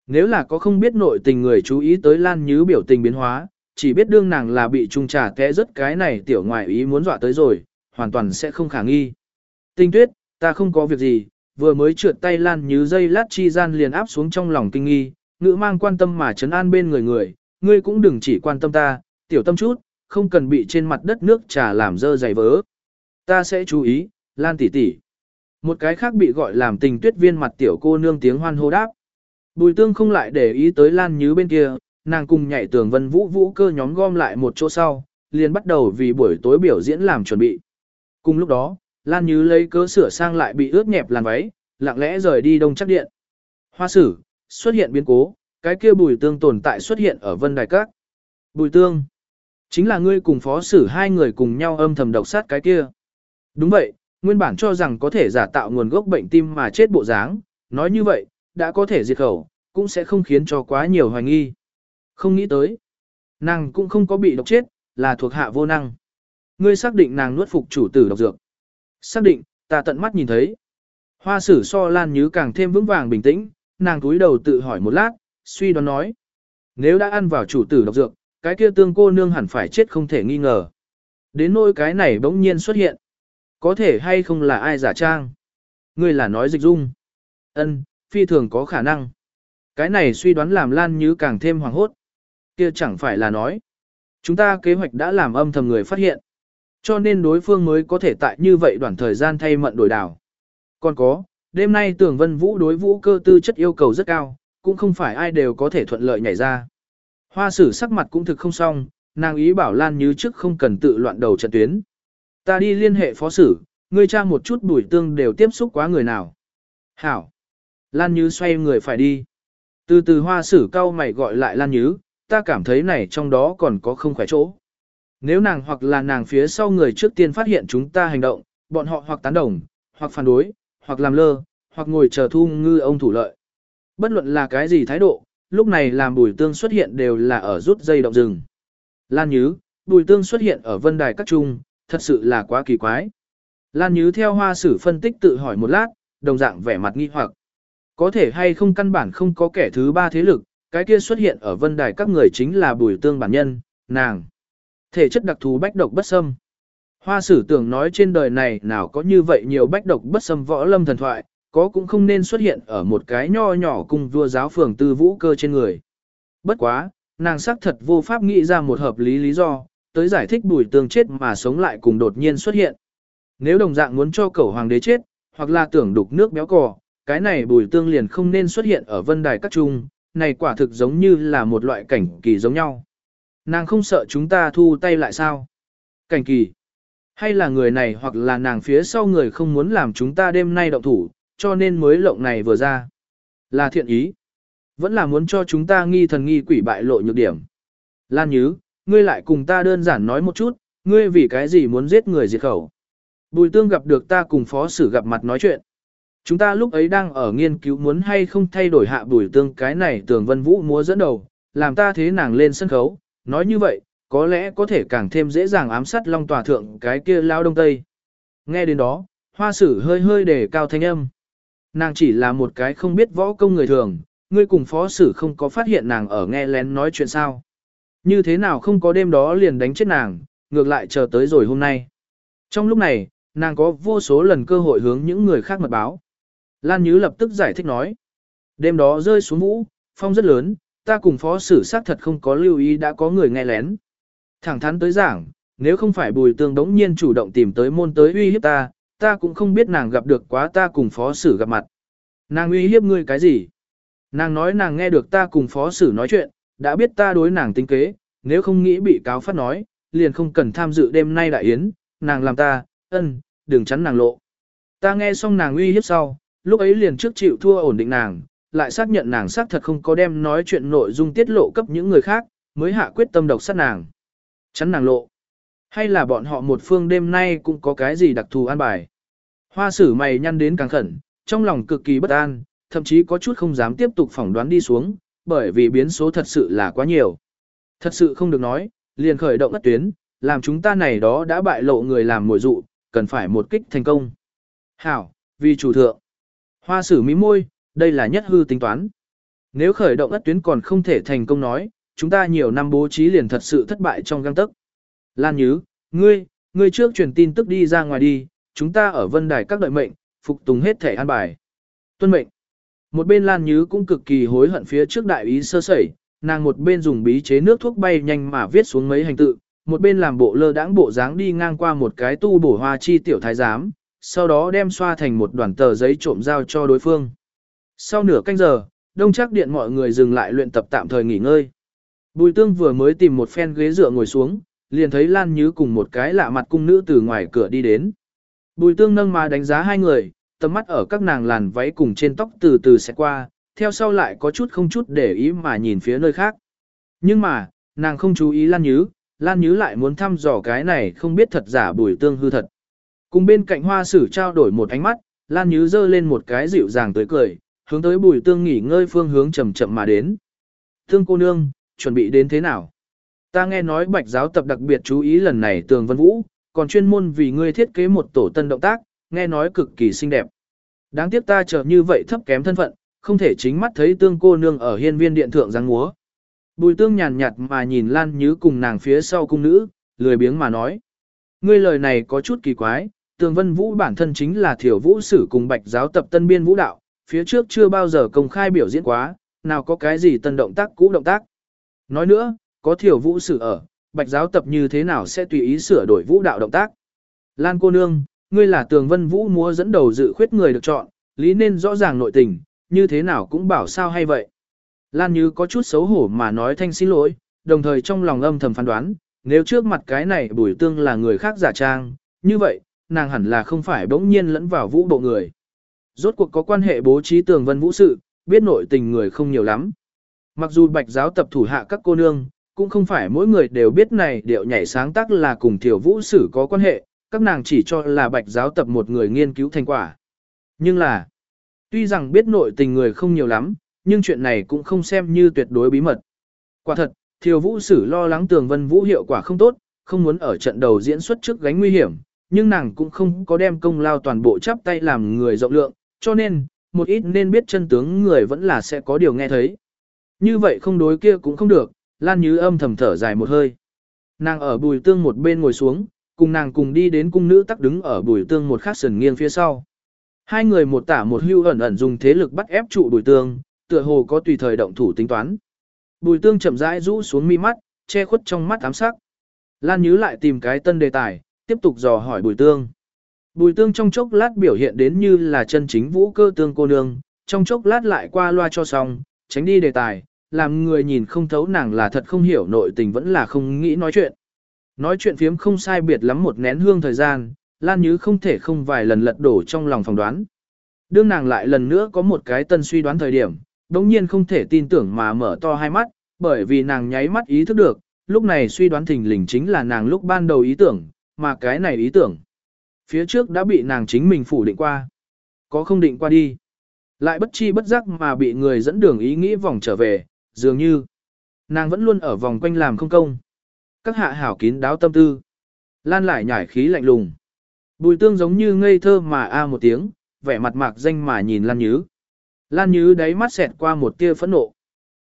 Nếu là có không biết nội tình người chú ý tới Lan Nhứ biểu tình biến hóa, chỉ biết đương nàng là bị trung trà kẽ rất cái này tiểu ngoại ý muốn dọa tới rồi, hoàn toàn sẽ không khả nghi. Tinh tuyết, ta không có việc gì, vừa mới trượt tay Lan Nhứ dây lát chi gian liền áp xuống trong lòng kinh nghi, ngữ mang quan tâm mà chấn an bên người người, ngươi cũng đừng chỉ quan tâm ta, tiểu tâm chút, không cần bị trên mặt đất nước trà làm dơ dày vỡ. Ta sẽ chú ý, Lan tỷ tỷ. Một cái khác bị gọi làm tình tuyết viên mặt tiểu cô nương tiếng hoan hô đáp. Bùi tương không lại để ý tới Lan Nhứ bên kia, nàng cùng nhảy tường vân vũ vũ cơ nhóm gom lại một chỗ sau, liền bắt đầu vì buổi tối biểu diễn làm chuẩn bị. Cùng lúc đó, Lan Nhứ lấy cớ sửa sang lại bị ướt nhẹp làn váy, lặng lẽ rời đi đông chắc điện. Hoa sử, xuất hiện biến cố, cái kia bùi tương tồn tại xuất hiện ở vân đài các. Bùi tương, chính là ngươi cùng phó sử hai người cùng nhau âm thầm độc sát cái kia. Đúng vậy, nguyên bản cho rằng có thể giả tạo nguồn gốc bệnh tim mà chết bộ dáng, nói như vậy, đã có thể diệt khẩu, cũng sẽ không khiến cho quá nhiều hoài nghi. Không nghĩ tới, nàng cũng không có bị độc chết, là thuộc hạ vô năng. Ngươi xác định nàng nuốt phục chủ tử độc dược. Xác định, ta tận mắt nhìn thấy. Hoa sử so lan như càng thêm vững vàng bình tĩnh, nàng túi đầu tự hỏi một lát, suy đoán nói. Nếu đã ăn vào chủ tử độc dược, cái kia tương cô nương hẳn phải chết không thể nghi ngờ. Đến nỗi cái này bỗng nhiên xuất hiện. Có thể hay không là ai giả trang? Ngươi là nói dịch dung. Ân, phi thường có khả năng. Cái này suy đoán làm Lan Như càng thêm hoàng hốt. Kia chẳng phải là nói. Chúng ta kế hoạch đã làm âm thầm người phát hiện. Cho nên đối phương mới có thể tại như vậy đoạn thời gian thay mận đổi đảo. Còn có, đêm nay tưởng vân vũ đối vũ cơ tư chất yêu cầu rất cao, cũng không phải ai đều có thể thuận lợi nhảy ra. Hoa sử sắc mặt cũng thực không xong, nàng ý bảo Lan Như trước không cần tự loạn đầu trận tuyến. Ta đi liên hệ phó sử, ngươi tra một chút bùi tương đều tiếp xúc quá người nào. Hảo. Lan Như xoay người phải đi. Từ từ hoa sử cao mày gọi lại Lan Như, ta cảm thấy này trong đó còn có không khỏe chỗ. Nếu nàng hoặc là nàng phía sau người trước tiên phát hiện chúng ta hành động, bọn họ hoặc tán đồng, hoặc phản đối, hoặc làm lơ, hoặc ngồi chờ thu ngư ông thủ lợi. Bất luận là cái gì thái độ, lúc này làm bùi tương xuất hiện đều là ở rút dây động rừng. Lan Nhứ, bùi tương xuất hiện ở vân đài các trung, thật sự là quá kỳ quái. Lan Nhứ theo hoa sử phân tích tự hỏi một lát, đồng dạng vẻ mặt nghi hoặc. Có thể hay không căn bản không có kẻ thứ ba thế lực, cái kia xuất hiện ở vân đài các người chính là bùi tương bản nhân, nàng. Thể chất đặc thù bách độc bất xâm. Hoa sử tưởng nói trên đời này nào có như vậy nhiều bách độc bất xâm võ lâm thần thoại, có cũng không nên xuất hiện ở một cái nho nhỏ cùng vua giáo phường tư vũ cơ trên người. Bất quá, nàng xác thật vô pháp nghĩ ra một hợp lý lý do, tới giải thích bùi tương chết mà sống lại cùng đột nhiên xuất hiện. Nếu đồng dạng muốn cho cẩu hoàng đế chết, hoặc là tưởng đục nước béo cò, cái này bùi tương liền không nên xuất hiện ở vân đài các trung, này quả thực giống như là một loại cảnh kỳ giống nhau. Nàng không sợ chúng ta thu tay lại sao? Cảnh kỳ. Hay là người này hoặc là nàng phía sau người không muốn làm chúng ta đêm nay động thủ, cho nên mới lộng này vừa ra. Là thiện ý. Vẫn là muốn cho chúng ta nghi thần nghi quỷ bại lộ nhược điểm. Lan Nhứ, ngươi lại cùng ta đơn giản nói một chút, ngươi vì cái gì muốn giết người diệt khẩu. Bùi tương gặp được ta cùng phó sử gặp mặt nói chuyện. Chúng ta lúc ấy đang ở nghiên cứu muốn hay không thay đổi hạ bùi tương cái này tường vân vũ múa dẫn đầu, làm ta thế nàng lên sân khấu, nói như vậy, có lẽ có thể càng thêm dễ dàng ám sát long tòa thượng cái kia lao đông tây. Nghe đến đó, hoa sử hơi hơi để cao thanh âm. Nàng chỉ là một cái không biết võ công người thường, ngươi cùng phó sử không có phát hiện nàng ở nghe lén nói chuyện sao. Như thế nào không có đêm đó liền đánh chết nàng, ngược lại chờ tới rồi hôm nay. Trong lúc này, nàng có vô số lần cơ hội hướng những người khác mật báo. Lan Nhứ lập tức giải thích nói. Đêm đó rơi xuống vũ, phong rất lớn, ta cùng phó sử xác thật không có lưu ý đã có người nghe lén. Thẳng thắn tới giảng, nếu không phải bùi tương đống nhiên chủ động tìm tới môn tới uy hiếp ta, ta cũng không biết nàng gặp được quá ta cùng phó sử gặp mặt. Nàng uy hiếp ngươi cái gì? Nàng nói nàng nghe được ta cùng phó sử nói chuyện, đã biết ta đối nàng tính kế, nếu không nghĩ bị cáo phát nói, liền không cần tham dự đêm nay đại yến, nàng làm ta, ân, đừng chắn nàng lộ. Ta nghe xong nàng uy hiếp sau, lúc ấy liền trước chịu thua ổn định nàng, lại xác nhận nàng xác thật không có đem nói chuyện nội dung tiết lộ cấp những người khác, mới hạ quyết tâm độc sát nàng. Chắn nàng lộ. Hay là bọn họ một phương đêm nay cũng có cái gì đặc thù an bài. Hoa sử mày nhăn đến càng khẩn, trong lòng cực kỳ bất an, thậm chí có chút không dám tiếp tục phỏng đoán đi xuống, bởi vì biến số thật sự là quá nhiều. Thật sự không được nói, liền khởi động ất tuyến, làm chúng ta này đó đã bại lộ người làm mồi dụ, cần phải một kích thành công. Hảo, vì chủ thượng. Hoa sử mí môi, đây là nhất hư tính toán. Nếu khởi động ất tuyến còn không thể thành công nói, chúng ta nhiều năm bố trí liền thật sự thất bại trong găng tức. Lan Nhứ, ngươi, ngươi trước truyền tin tức đi ra ngoài đi, chúng ta ở vân đài các đợi mệnh, phục tùng hết thể an bài. Tuân mệnh. Một bên Lan Nhứ cũng cực kỳ hối hận phía trước đại ý sơ sẩy, nàng một bên dùng bí chế nước thuốc bay nhanh mà viết xuống mấy hành tự, một bên làm bộ lơ đãng bộ dáng đi ngang qua một cái tu bổ hoa chi tiểu thái giám, sau đó đem xoa thành một đoàn tờ giấy trộm giao cho đối phương. Sau nửa canh giờ, đông chắc điện mọi người dừng lại luyện tập tạm thời nghỉ ngơi. Bùi tương vừa mới tìm một phen ghế dựa ngồi xuống, liền thấy Lan Nhứ cùng một cái lạ mặt cung nữ từ ngoài cửa đi đến. Bùi tương nâng mà đánh giá hai người, tầm mắt ở các nàng làn váy cùng trên tóc từ từ sẽ qua, theo sau lại có chút không chút để ý mà nhìn phía nơi khác. Nhưng mà, nàng không chú ý Lan Nhứ, Lan Nhứ lại muốn thăm dò cái này không biết thật giả bùi tương hư thật. Cùng bên cạnh hoa sử trao đổi một ánh mắt, Lan Nhứ dơ lên một cái dịu dàng tới cười, hướng tới bùi tương nghỉ ngơi phương hướng chậm chậm mà đến. Thương cô nương, chuẩn bị đến thế nào? Ta nghe nói bạch giáo tập đặc biệt chú ý lần này tường vân vũ, còn chuyên môn vì ngươi thiết kế một tổ tân động tác, nghe nói cực kỳ xinh đẹp. Đáng tiếc ta trở như vậy thấp kém thân phận, không thể chính mắt thấy tương cô nương ở hiên viên điện thượng giáng múa. Bùi tương nhàn nhạt mà nhìn Lan Nhứ cùng nàng phía sau cung nữ, lười biếng mà nói. Ngươi lời này có chút kỳ quái, tường vân vũ bản thân chính là thiểu vũ sử cùng bạch giáo tập tân biên vũ đạo, phía trước chưa bao giờ công khai biểu diễn quá, nào có cái gì tân động tác cũ động tác. Nói nữa, có thiểu vũ sử ở, bạch giáo tập như thế nào sẽ tùy ý sửa đổi vũ đạo động tác. Lan cô nương, ngươi là tường vân vũ múa dẫn đầu dự khuyết người được chọn, lý nên rõ ràng nội tình, như thế nào cũng bảo sao hay vậy. Lan Như có chút xấu hổ mà nói thanh xin lỗi, đồng thời trong lòng âm thầm phán đoán, nếu trước mặt cái này bùi tương là người khác giả trang, như vậy, nàng hẳn là không phải bỗng nhiên lẫn vào vũ bộ người. Rốt cuộc có quan hệ bố trí tường vân vũ sự, biết nội tình người không nhiều lắm. Mặc dù bạch giáo tập thủ hạ các cô nương, cũng không phải mỗi người đều biết này điệu nhảy sáng tác là cùng tiểu vũ sử có quan hệ, các nàng chỉ cho là bạch giáo tập một người nghiên cứu thành quả. Nhưng là, tuy rằng biết nội tình người không nhiều lắm, nhưng chuyện này cũng không xem như tuyệt đối bí mật. Quả thật, thiều vũ sử lo lắng tường vân vũ hiệu quả không tốt, không muốn ở trận đầu diễn xuất trước gánh nguy hiểm, nhưng nàng cũng không có đem công lao toàn bộ chắp tay làm người rộng lượng, cho nên, một ít nên biết chân tướng người vẫn là sẽ có điều nghe thấy. Như vậy không đối kia cũng không được, Lan Như âm thầm thở dài một hơi. Nàng ở bùi tương một bên ngồi xuống, cùng nàng cùng đi đến cung nữ tắc đứng ở bùi tương một khắc sần nghiêng phía sau. Hai người một tả một hưu ẩn ẩn dùng thế lực bắt ép trụ bùi tương, tựa hồ có tùy thời động thủ tính toán. Bùi tương chậm rãi rũ xuống mi mắt, che khuất trong mắt ám sắc. Lan Như lại tìm cái tân đề tài, tiếp tục dò hỏi bùi tương. Bùi tương trong chốc lát biểu hiện đến như là chân chính vũ cơ tương cô nương, trong chốc lát lại qua loa cho xong, tránh đi đề tài, làm người nhìn không thấu nàng là thật không hiểu nội tình vẫn là không nghĩ nói chuyện. Nói chuyện phiếm không sai biệt lắm một nén hương thời gian, Lan Nhứ không thể không vài lần lật đổ trong lòng phỏng đoán. Đương nàng lại lần nữa có một cái tân suy đoán thời điểm, đống nhiên không thể tin tưởng mà mở to hai mắt, bởi vì nàng nháy mắt ý thức được, lúc này suy đoán thình lình chính là nàng lúc ban đầu ý tưởng, mà cái này ý tưởng. Phía trước đã bị nàng chính mình phủ định qua. Có không định qua đi. Lại bất chi bất giác mà bị người dẫn đường ý nghĩ vòng trở về, dường như nàng vẫn luôn ở vòng quanh làm không công. Các hạ hảo kín đáo tâm tư. Lan lại nhảy khí lạnh lùng. Bùi tương giống như ngây thơ mà a một tiếng, vẻ mặt mạc danh mà nhìn Lan Nhứ. Lan Nhứ đáy mắt xẹt qua một tia phẫn nộ.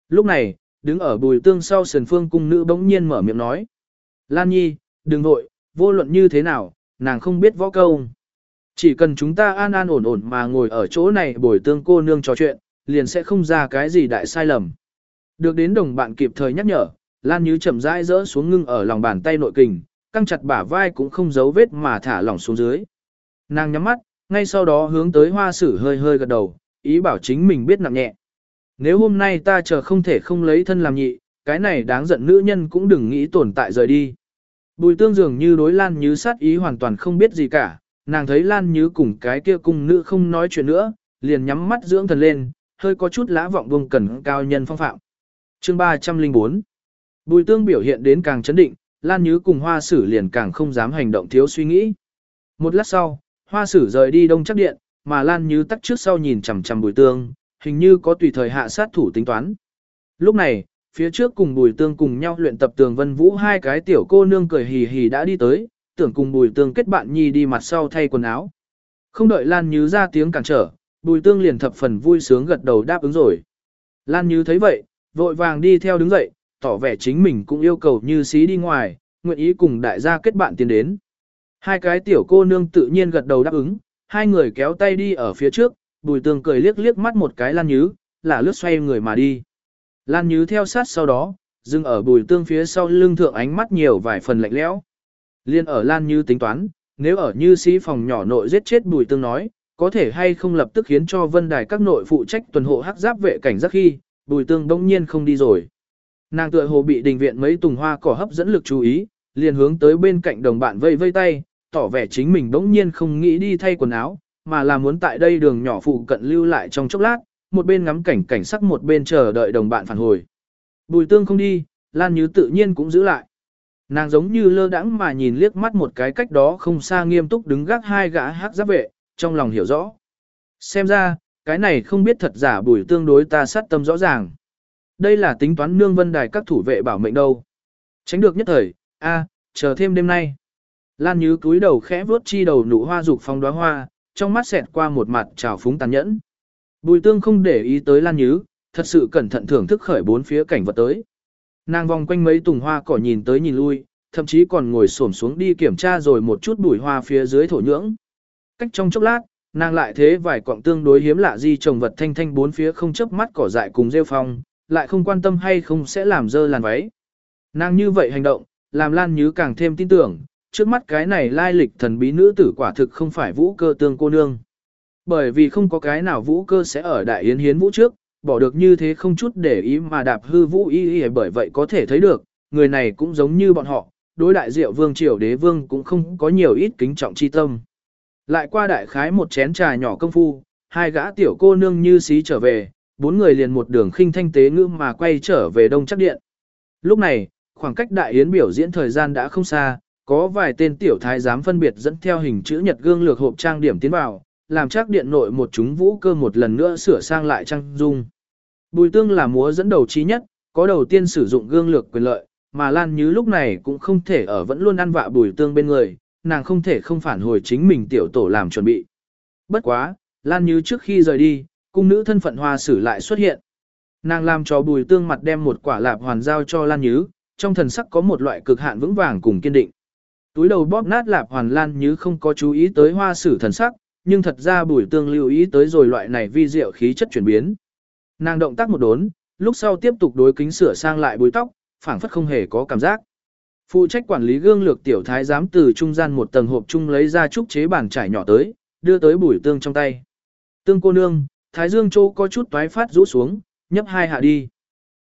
Lúc này, đứng ở bùi tương sau sườn phương cung nữ bỗng nhiên mở miệng nói. Lan Nhi, đừng vội, vô luận như thế nào, nàng không biết võ câu. Chỉ cần chúng ta an an ổn ổn mà ngồi ở chỗ này bồi tương cô nương trò chuyện, liền sẽ không ra cái gì đại sai lầm. Được đến đồng bạn kịp thời nhắc nhở, Lan Như chậm rãi rỡ xuống ngưng ở lòng bàn tay nội kình, căng chặt bả vai cũng không giấu vết mà thả lỏng xuống dưới. Nàng nhắm mắt, ngay sau đó hướng tới hoa sử hơi hơi gật đầu, ý bảo chính mình biết nặng nhẹ. nếu hôm nay ta chờ không thể không lấy thân làm nhị, cái này đáng giận nữ nhân cũng đừng nghĩ tồn tại rời đi. Bùi tương dường như đối Lan Như sát ý hoàn toàn không biết gì cả, nàng thấy Lan Như cùng cái kia cung nữ không nói chuyện nữa, liền nhắm mắt dưỡng thần lên, hơi có chút lã vọng buông cẩn cao nhân phong phạm. Chương 304 Bùi tương biểu hiện đến càng chấn định, Lan Như cùng hoa sử liền càng không dám hành động thiếu suy nghĩ. Một lát sau, hoa sử rời đi đông chắc điện, mà Lan Như tắt trước sau nhìn chằm chằm bùi tương, hình như có tùy thời hạ sát thủ tính toán. Lúc này, phía trước cùng bùi tương cùng nhau luyện tập tường vân vũ hai cái tiểu cô nương cười hì hì đã đi tới, tưởng cùng bùi tương kết bạn nhi đi mặt sau thay quần áo. Không đợi Lan Như ra tiếng cản trở, bùi tương liền thập phần vui sướng gật đầu đáp ứng rồi. Lan Như thấy vậy, vội vàng đi theo đứng dậy, tỏ vẻ chính mình cũng yêu cầu như xí đi ngoài, nguyện ý cùng đại gia kết bạn tiến đến. Hai cái tiểu cô nương tự nhiên gật đầu đáp ứng, hai người kéo tay đi ở phía trước, bùi tương cười liếc liếc mắt một cái Lan Như, là lướt xoay người mà đi. Lan Như theo sát sau đó, dừng ở bùi tương phía sau lưng thượng ánh mắt nhiều vài phần lạnh lẽo. Liên ở Lan Như tính toán, nếu ở như sĩ phòng nhỏ nội giết chết bùi tương nói, có thể hay không lập tức khiến cho vân đài các nội phụ trách tuần hộ hắc giáp vệ cảnh giác khi, bùi tương đông nhiên không đi rồi. Nàng tựa hồ bị đình viện mấy tùng hoa cỏ hấp dẫn lực chú ý, liền hướng tới bên cạnh đồng bạn vây vây tay, tỏ vẻ chính mình đống nhiên không nghĩ đi thay quần áo, mà là muốn tại đây đường nhỏ phụ cận lưu lại trong chốc lát, một bên ngắm cảnh cảnh sắc một bên chờ đợi đồng bạn phản hồi. Bùi tương không đi, Lan Như tự nhiên cũng giữ lại. Nàng giống như lơ đãng mà nhìn liếc mắt một cái cách đó không xa nghiêm túc đứng gác hai gã hát giáp vệ, trong lòng hiểu rõ. Xem ra, cái này không biết thật giả bùi tương đối ta sát tâm rõ ràng. Đây là tính toán nương vân đài các thủ vệ bảo mệnh đâu. Tránh được nhất thời, a, chờ thêm đêm nay. Lan Như cúi đầu khẽ vuốt chi đầu nụ hoa dục phong đóa hoa, trong mắt xẹt qua một mặt trào phúng tàn nhẫn. Bùi tương không để ý tới Lan nhứ, thật sự cẩn thận thưởng thức khởi bốn phía cảnh vật tới. Nàng vòng quanh mấy tùng hoa cỏ nhìn tới nhìn lui, thậm chí còn ngồi xổm xuống đi kiểm tra rồi một chút bụi hoa phía dưới thổ nhưỡng. Cách trong chốc lát, nàng lại thế vài quặng tương đối hiếm lạ di trồng vật thanh thanh bốn phía không chớp mắt cỏ dại cùng rêu phong, lại không quan tâm hay không sẽ làm dơ làn váy. Nàng như vậy hành động, làm Lan nhứ càng thêm tin tưởng, trước mắt cái này lai lịch thần bí nữ tử quả thực không phải vũ cơ tương cô nương. Bởi vì không có cái nào vũ cơ sẽ ở đại yến hiến vũ trước, bỏ được như thế không chút để ý mà đạp hư vũ y y bởi vậy có thể thấy được, người này cũng giống như bọn họ, đối đại diệu vương triều đế vương cũng không có nhiều ít kính trọng chi tâm. Lại qua đại khái một chén trà nhỏ công phu, hai gã tiểu cô nương như xí trở về, bốn người liền một đường khinh thanh tế ngữ mà quay trở về đông chắc điện. Lúc này, khoảng cách đại yến biểu diễn thời gian đã không xa, có vài tên tiểu thái giám phân biệt dẫn theo hình chữ nhật gương lược hộp trang điểm tiến vào, làm chắc điện nội một chúng vũ cơ một lần nữa sửa sang lại trang dung. Bùi tương là múa dẫn đầu trí nhất, có đầu tiên sử dụng gương lược quyền lợi, mà Lan Như lúc này cũng không thể ở vẫn luôn ăn vạ bùi tương bên người, nàng không thể không phản hồi chính mình tiểu tổ làm chuẩn bị. Bất quá, Lan Như trước khi rời đi, cung nữ thân phận hoa sử lại xuất hiện. Nàng làm cho bùi tương mặt đem một quả lạp hoàn giao cho Lan Như, trong thần sắc có một loại cực hạn vững vàng cùng kiên định. Túi đầu bóp nát lạp hoàn Lan Như không có chú ý tới hoa sử thần sắc, nhưng thật ra bùi tương lưu ý tới rồi loại này vi diệu khí chất chuyển biến. Nàng động tác một đốn, lúc sau tiếp tục đối kính sửa sang lại bùi tóc, phảng phất không hề có cảm giác. Phụ trách quản lý gương lược tiểu thái giám từ trung gian một tầng hộp chung lấy ra trúc chế bàn trải nhỏ tới, đưa tới bùi tương trong tay. Tương cô nương, thái dương châu có chút toái phát rũ xuống, nhấp hai hạ đi.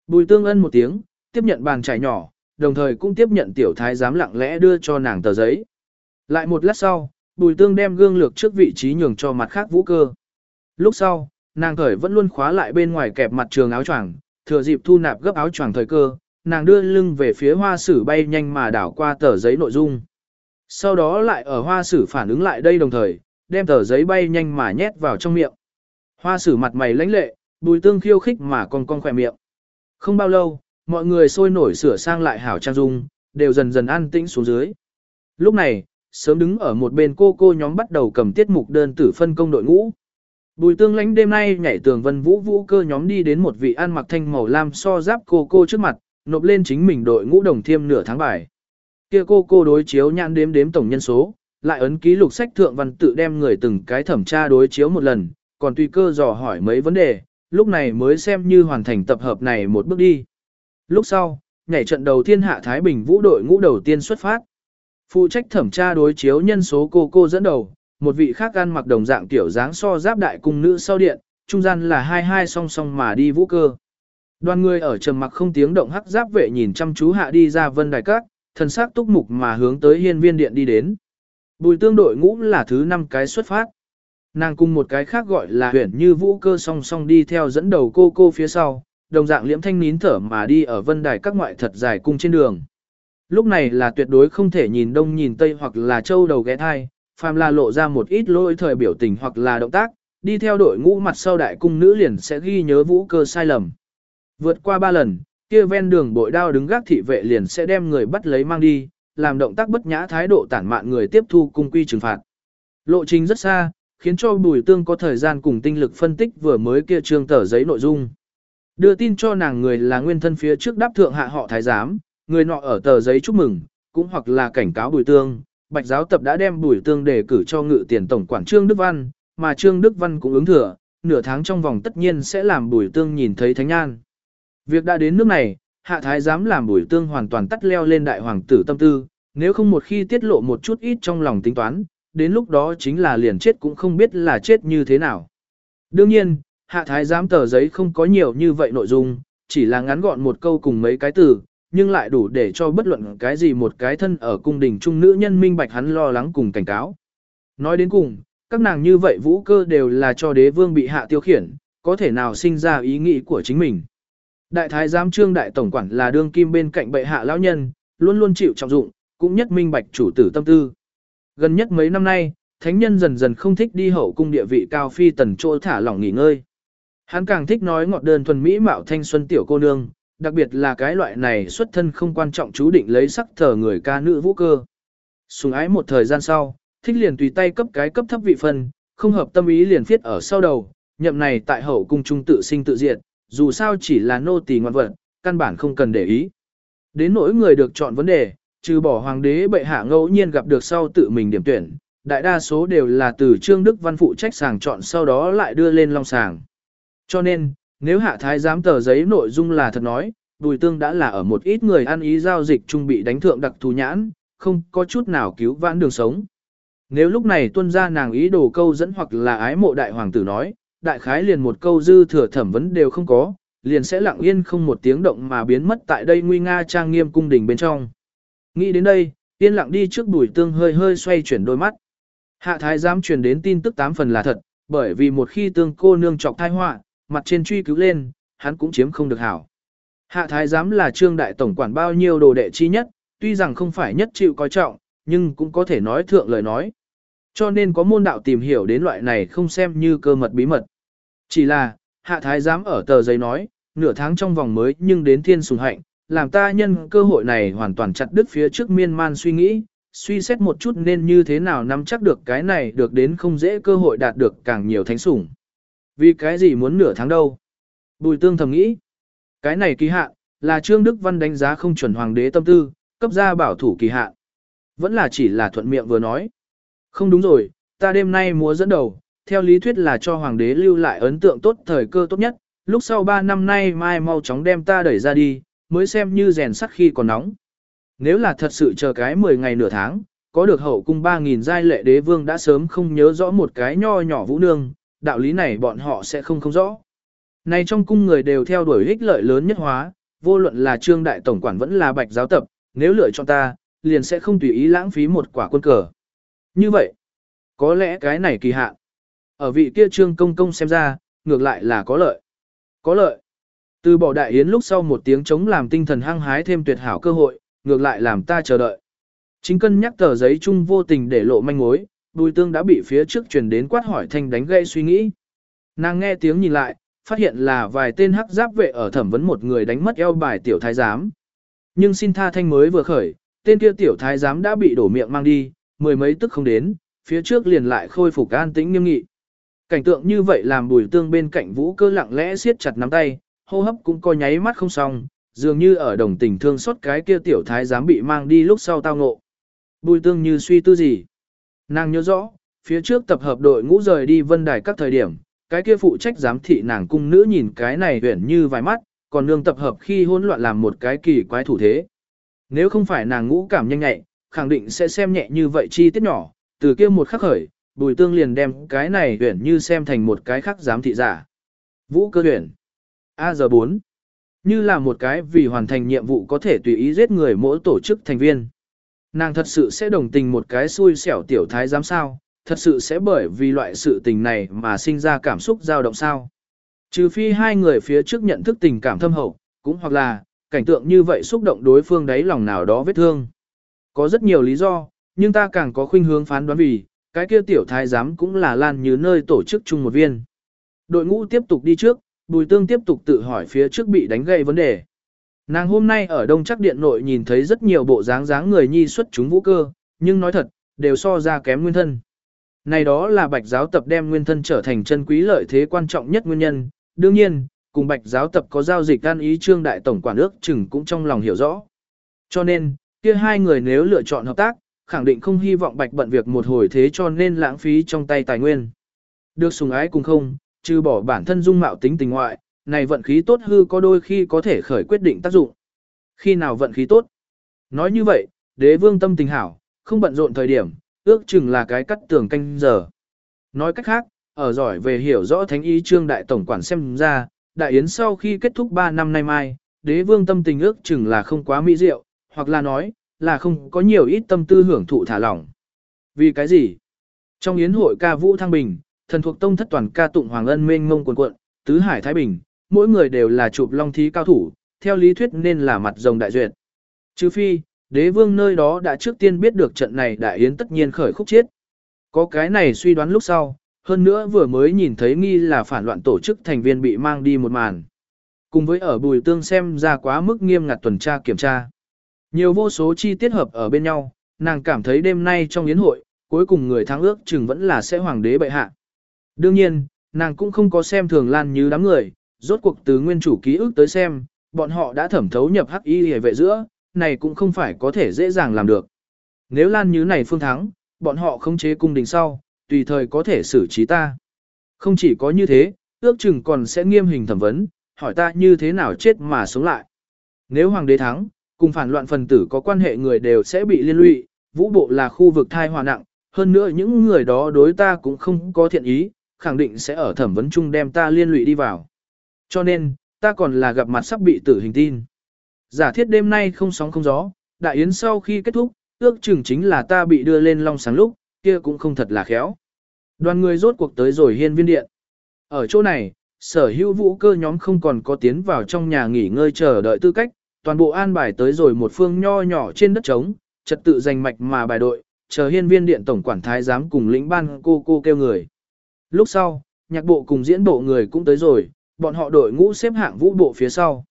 Bùi tương ân một tiếng, tiếp nhận bàn trải nhỏ, đồng thời cũng tiếp nhận tiểu thái giám lặng lẽ đưa cho nàng tờ giấy. Lại một lát sau, bùi tương đem gương lược trước vị trí nhường cho mặt khác vũ cơ. Lúc sau, nàng khởi vẫn luôn khóa lại bên ngoài kẹp mặt trường áo choàng, thừa dịp thu nạp gấp áo choàng thời cơ, nàng đưa lưng về phía hoa sử bay nhanh mà đảo qua tờ giấy nội dung. Sau đó lại ở hoa sử phản ứng lại đây đồng thời, đem tờ giấy bay nhanh mà nhét vào trong miệng. Hoa sử mặt mày lãnh lệ, bùi tương khiêu khích mà còn con khỏe miệng. Không bao lâu, mọi người sôi nổi sửa sang lại hảo trang dung, đều dần dần an tĩnh xuống dưới. Lúc này, sớm đứng ở một bên cô cô nhóm bắt đầu cầm tiết mục đơn tử phân công đội ngũ. Bùi tương lãnh đêm nay nhảy tường vân vũ vũ cơ nhóm đi đến một vị ăn mặc thanh màu lam so giáp cô cô trước mặt, nộp lên chính mình đội ngũ đồng thiêm nửa tháng bài. Kia cô cô đối chiếu nhãn đếm đếm tổng nhân số, lại ấn ký lục sách thượng văn tự đem người từng cái thẩm tra đối chiếu một lần, còn tùy cơ dò hỏi mấy vấn đề, lúc này mới xem như hoàn thành tập hợp này một bước đi. Lúc sau, nhảy trận đầu thiên hạ Thái Bình vũ đội ngũ đầu tiên xuất phát. Phụ trách thẩm tra đối chiếu nhân số cô cô dẫn đầu, một vị khác ăn mặc đồng dạng tiểu dáng so giáp đại cung nữ sau điện, trung gian là hai hai song song mà đi vũ cơ. Đoàn người ở trầm mặc không tiếng động hắc giáp vệ nhìn chăm chú hạ đi ra vân đài các, thần sắc túc mục mà hướng tới hiên viên điện đi đến. Bùi tương đội ngũ là thứ năm cái xuất phát. Nàng cùng một cái khác gọi là huyển như vũ cơ song song đi theo dẫn đầu cô cô phía sau, đồng dạng liễm thanh nín thở mà đi ở vân đài các ngoại thật dài cung trên đường. Lúc này là tuyệt đối không thể nhìn đông nhìn tây hoặc là châu đầu ghé thai, phàm là lộ ra một ít lỗi thời biểu tình hoặc là động tác, đi theo đội ngũ mặt sau đại cung nữ liền sẽ ghi nhớ vũ cơ sai lầm. Vượt qua ba lần, kia ven đường bội đao đứng gác thị vệ liền sẽ đem người bắt lấy mang đi, làm động tác bất nhã thái độ tản mạn người tiếp thu cung quy trừng phạt. Lộ trình rất xa, khiến cho Bùi Tương có thời gian cùng tinh lực phân tích vừa mới kia trương tờ giấy nội dung. Đưa tin cho nàng người là nguyên thân phía trước đáp thượng hạ họ thái giám, người nọ ở tờ giấy chúc mừng, cũng hoặc là cảnh cáo Bùi Tương, Bạch giáo tập đã đem Bùi Tương đề cử cho ngự tiền tổng quản Trương Đức Văn, mà Trương Đức Văn cũng ứng thừa, nửa tháng trong vòng tất nhiên sẽ làm Bùi Tương nhìn thấy thánh nhan. Việc đã đến nước này, hạ thái giám làm Bùi Tương hoàn toàn tắt leo lên đại hoàng tử tâm tư, nếu không một khi tiết lộ một chút ít trong lòng tính toán, đến lúc đó chính là liền chết cũng không biết là chết như thế nào. Đương nhiên, hạ thái giám tờ giấy không có nhiều như vậy nội dung, chỉ là ngắn gọn một câu cùng mấy cái từ, nhưng lại đủ để cho bất luận cái gì một cái thân ở cung đình trung nữ nhân minh bạch hắn lo lắng cùng cảnh cáo. Nói đến cùng, các nàng như vậy vũ cơ đều là cho đế vương bị hạ tiêu khiển, có thể nào sinh ra ý nghĩ của chính mình. Đại thái giám trương đại tổng quản là đương kim bên cạnh bệ hạ lão nhân, luôn luôn chịu trọng dụng, cũng nhất minh bạch chủ tử tâm tư. Gần nhất mấy năm nay, thánh nhân dần dần không thích đi hậu cung địa vị cao phi tần chỗ thả lỏng nghỉ ngơi. Hắn càng thích nói ngọt đơn thuần mỹ mạo thanh xuân tiểu cô nương, đặc biệt là cái loại này xuất thân không quan trọng chú định lấy sắc thờ người ca nữ vũ cơ. Sùng ái một thời gian sau, thích liền tùy tay cấp cái cấp thấp vị phân, không hợp tâm ý liền viết ở sau đầu, nhậm này tại hậu cung trung tự sinh tự diệt, dù sao chỉ là nô tỳ ngoan vật, căn bản không cần để ý. Đến nỗi người được chọn vấn đề, trừ bỏ hoàng đế bệ hạ ngẫu nhiên gặp được sau tự mình điểm tuyển, đại đa số đều là từ Trương Đức Văn phụ trách sàng chọn sau đó lại đưa lên long sàng. Cho nên, nếu hạ thái giám tờ giấy nội dung là thật nói, Bùi Tương đã là ở một ít người ăn ý giao dịch trung bị đánh thượng đặc thù nhãn, không có chút nào cứu vãn đường sống. Nếu lúc này tuân ra nàng ý đồ câu dẫn hoặc là ái mộ đại hoàng tử nói, đại khái liền một câu dư thừa thẩm vấn đều không có, liền sẽ lặng yên không một tiếng động mà biến mất tại đây nguy nga trang nghiêm cung đình bên trong. Nghĩ đến đây, yên lặng đi trước bùi tương hơi hơi xoay chuyển đôi mắt. Hạ thái giám truyền đến tin tức tám phần là thật, bởi vì một khi tương cô nương chọc thai họa, mặt trên truy cứu lên, hắn cũng chiếm không được hảo. Hạ thái giám là trương đại tổng quản bao nhiêu đồ đệ chi nhất, tuy rằng không phải nhất chịu coi trọng, nhưng cũng có thể nói thượng lời nói. Cho nên có môn đạo tìm hiểu đến loại này không xem như cơ mật bí mật. Chỉ là, hạ thái giám ở tờ giấy nói, nửa tháng trong vòng mới nhưng đến thiên sùng hạnh, làm ta nhân cơ hội này hoàn toàn chặt đứt phía trước miên man suy nghĩ, suy xét một chút nên như thế nào nắm chắc được cái này được đến không dễ cơ hội đạt được càng nhiều thánh sủng. Vì cái gì muốn nửa tháng đâu? Bùi tương thầm nghĩ. Cái này kỳ hạn, là Trương Đức Văn đánh giá không chuẩn hoàng đế tâm tư, cấp ra bảo thủ kỳ hạn. Vẫn là chỉ là thuận miệng vừa nói. Không đúng rồi, ta đêm nay múa dẫn đầu, theo lý thuyết là cho hoàng đế lưu lại ấn tượng tốt thời cơ tốt nhất, lúc sau 3 năm nay mai mau chóng đem ta đẩy ra đi, mới xem như rèn sắt khi còn nóng. Nếu là thật sự chờ cái 10 ngày nửa tháng, có được hậu cung 3.000 giai lệ đế vương đã sớm không nhớ rõ một cái nho nhỏ vũ nương, đạo lý này bọn họ sẽ không không rõ. Này trong cung người đều theo đuổi ích lợi lớn nhất hóa, vô luận là trương đại tổng quản vẫn là bạch giáo tập, nếu lựa chọn ta, liền sẽ không tùy ý lãng phí một quả quân cờ. Như vậy, có lẽ cái này kỳ hạn. Ở vị kia trương công công xem ra, ngược lại là có lợi. Có lợi. Từ bỏ đại yến lúc sau một tiếng chống làm tinh thần hăng hái thêm tuyệt hảo cơ hội, ngược lại làm ta chờ đợi. Chính cân nhắc tờ giấy chung vô tình để lộ manh mối, bùi tương đã bị phía trước truyền đến quát hỏi thanh đánh gây suy nghĩ. Nàng nghe tiếng nhìn lại, phát hiện là vài tên hắc giáp vệ ở thẩm vấn một người đánh mất eo bài tiểu thái giám. Nhưng xin tha thanh mới vừa khởi, tên kia tiểu thái giám đã bị đổ miệng mang đi, mười mấy tức không đến, phía trước liền lại khôi phục an tĩnh nghiêm nghị. Cảnh tượng như vậy làm bùi tương bên cạnh vũ cơ lặng lẽ siết chặt nắm tay, hô hấp cũng coi nháy mắt không xong, dường như ở đồng tình thương xót cái kia tiểu thái giám bị mang đi lúc sau tao ngộ. Bùi tương như suy tư gì. Nàng nhớ rõ, phía trước tập hợp đội ngũ rời đi vân đài các thời điểm, cái kia phụ trách giám thị nàng cung nữ nhìn cái này huyển như vài mắt, còn nương tập hợp khi hỗn loạn làm một cái kỳ quái thủ thế. Nếu không phải nàng ngũ cảm nhanh nhạy, khẳng định sẽ xem nhẹ như vậy chi tiết nhỏ, từ kia một khắc khởi, bùi tương liền đem cái này huyển như xem thành một cái khác giám thị giả. Vũ cơ huyển A giờ 4. Như là một cái vì hoàn thành nhiệm vụ có thể tùy ý giết người mỗi tổ chức thành viên. Nàng thật sự sẽ đồng tình một cái xui xẻo tiểu thái giám sao, thật sự sẽ bởi vì loại sự tình này mà sinh ra cảm xúc dao động sao. Trừ phi hai người phía trước nhận thức tình cảm thâm hậu, cũng hoặc là, cảnh tượng như vậy xúc động đối phương đáy lòng nào đó vết thương. Có rất nhiều lý do, nhưng ta càng có khuynh hướng phán đoán vì, cái kia tiểu thái giám cũng là lan như nơi tổ chức chung một viên. Đội ngũ tiếp tục đi trước, Bùi Tương tiếp tục tự hỏi phía trước bị đánh gây vấn đề. Nàng hôm nay ở Đông Chắc Điện nội nhìn thấy rất nhiều bộ dáng dáng người nhi xuất chúng vũ cơ, nhưng nói thật, đều so ra kém nguyên thân. Này đó là bạch giáo tập đem nguyên thân trở thành chân quý lợi thế quan trọng nhất nguyên nhân, đương nhiên, cùng bạch giáo tập có giao dịch an ý trương đại tổng quản ước chừng cũng trong lòng hiểu rõ. Cho nên, kia hai người nếu lựa chọn hợp tác, khẳng định không hy vọng bạch bận việc một hồi thế cho nên lãng phí trong tay tài nguyên. Được sùng ái cùng không, trừ bỏ bản thân dung mạo tính tình ngoại, này vận khí tốt hư có đôi khi có thể khởi quyết định tác dụng. Khi nào vận khí tốt? Nói như vậy, đế vương tâm tình hảo, không bận rộn thời điểm, ước chừng là cái cắt tường canh giờ. Nói cách khác, ở giỏi về hiểu rõ thánh ý trương đại tổng quản xem ra, đại yến sau khi kết thúc 3 năm nay mai, đế vương tâm tình ước chừng là không quá mỹ diệu, hoặc là nói, là không có nhiều ít tâm tư hưởng thụ thả lỏng. Vì cái gì? Trong yến hội ca vũ thăng bình, thần thuộc tông thất toàn ca tụng hoàng ân mênh mông quần quận, tứ hải thái bình, mỗi người đều là chụp long thí cao thủ, theo lý thuyết nên là mặt rồng đại duyệt. Trừ phi, đế vương nơi đó đã trước tiên biết được trận này đại yến tất nhiên khởi khúc chết. Có cái này suy đoán lúc sau, hơn nữa vừa mới nhìn thấy nghi là phản loạn tổ chức thành viên bị mang đi một màn. Cùng với ở bùi tương xem ra quá mức nghiêm ngặt tuần tra kiểm tra. Nhiều vô số chi tiết hợp ở bên nhau, nàng cảm thấy đêm nay trong yến hội, cuối cùng người thắng ước chừng vẫn là sẽ hoàng đế bệ hạ. Đương nhiên, nàng cũng không có xem thường lan như đám người, rốt cuộc từ nguyên chủ ký ức tới xem, bọn họ đã thẩm thấu nhập hắc y hề vệ giữa, này cũng không phải có thể dễ dàng làm được. Nếu lan như này phương thắng, bọn họ không chế cung đình sau, tùy thời có thể xử trí ta. Không chỉ có như thế, ước chừng còn sẽ nghiêm hình thẩm vấn, hỏi ta như thế nào chết mà sống lại. Nếu hoàng đế thắng, cùng phản loạn phần tử có quan hệ người đều sẽ bị liên lụy, vũ bộ là khu vực thai hòa nặng, hơn nữa những người đó đối ta cũng không có thiện ý, khẳng định sẽ ở thẩm vấn chung đem ta liên lụy đi vào. Cho nên, ta còn là gặp mặt sắp bị tử hình tin. Giả thiết đêm nay không sóng không gió, đại yến sau khi kết thúc, ước chừng chính là ta bị đưa lên long sáng lúc, kia cũng không thật là khéo. Đoàn người rốt cuộc tới rồi hiên viên điện. Ở chỗ này, sở hữu vũ cơ nhóm không còn có tiến vào trong nhà nghỉ ngơi chờ đợi tư cách, toàn bộ an bài tới rồi một phương nho nhỏ trên đất trống, trật tự giành mạch mà bài đội, chờ hiên viên điện tổng quản thái giám cùng lĩnh ban cô cô kêu người. Lúc sau, nhạc bộ cùng diễn bộ người cũng tới rồi, bọn họ đội ngũ xếp hạng vũ bộ phía sau.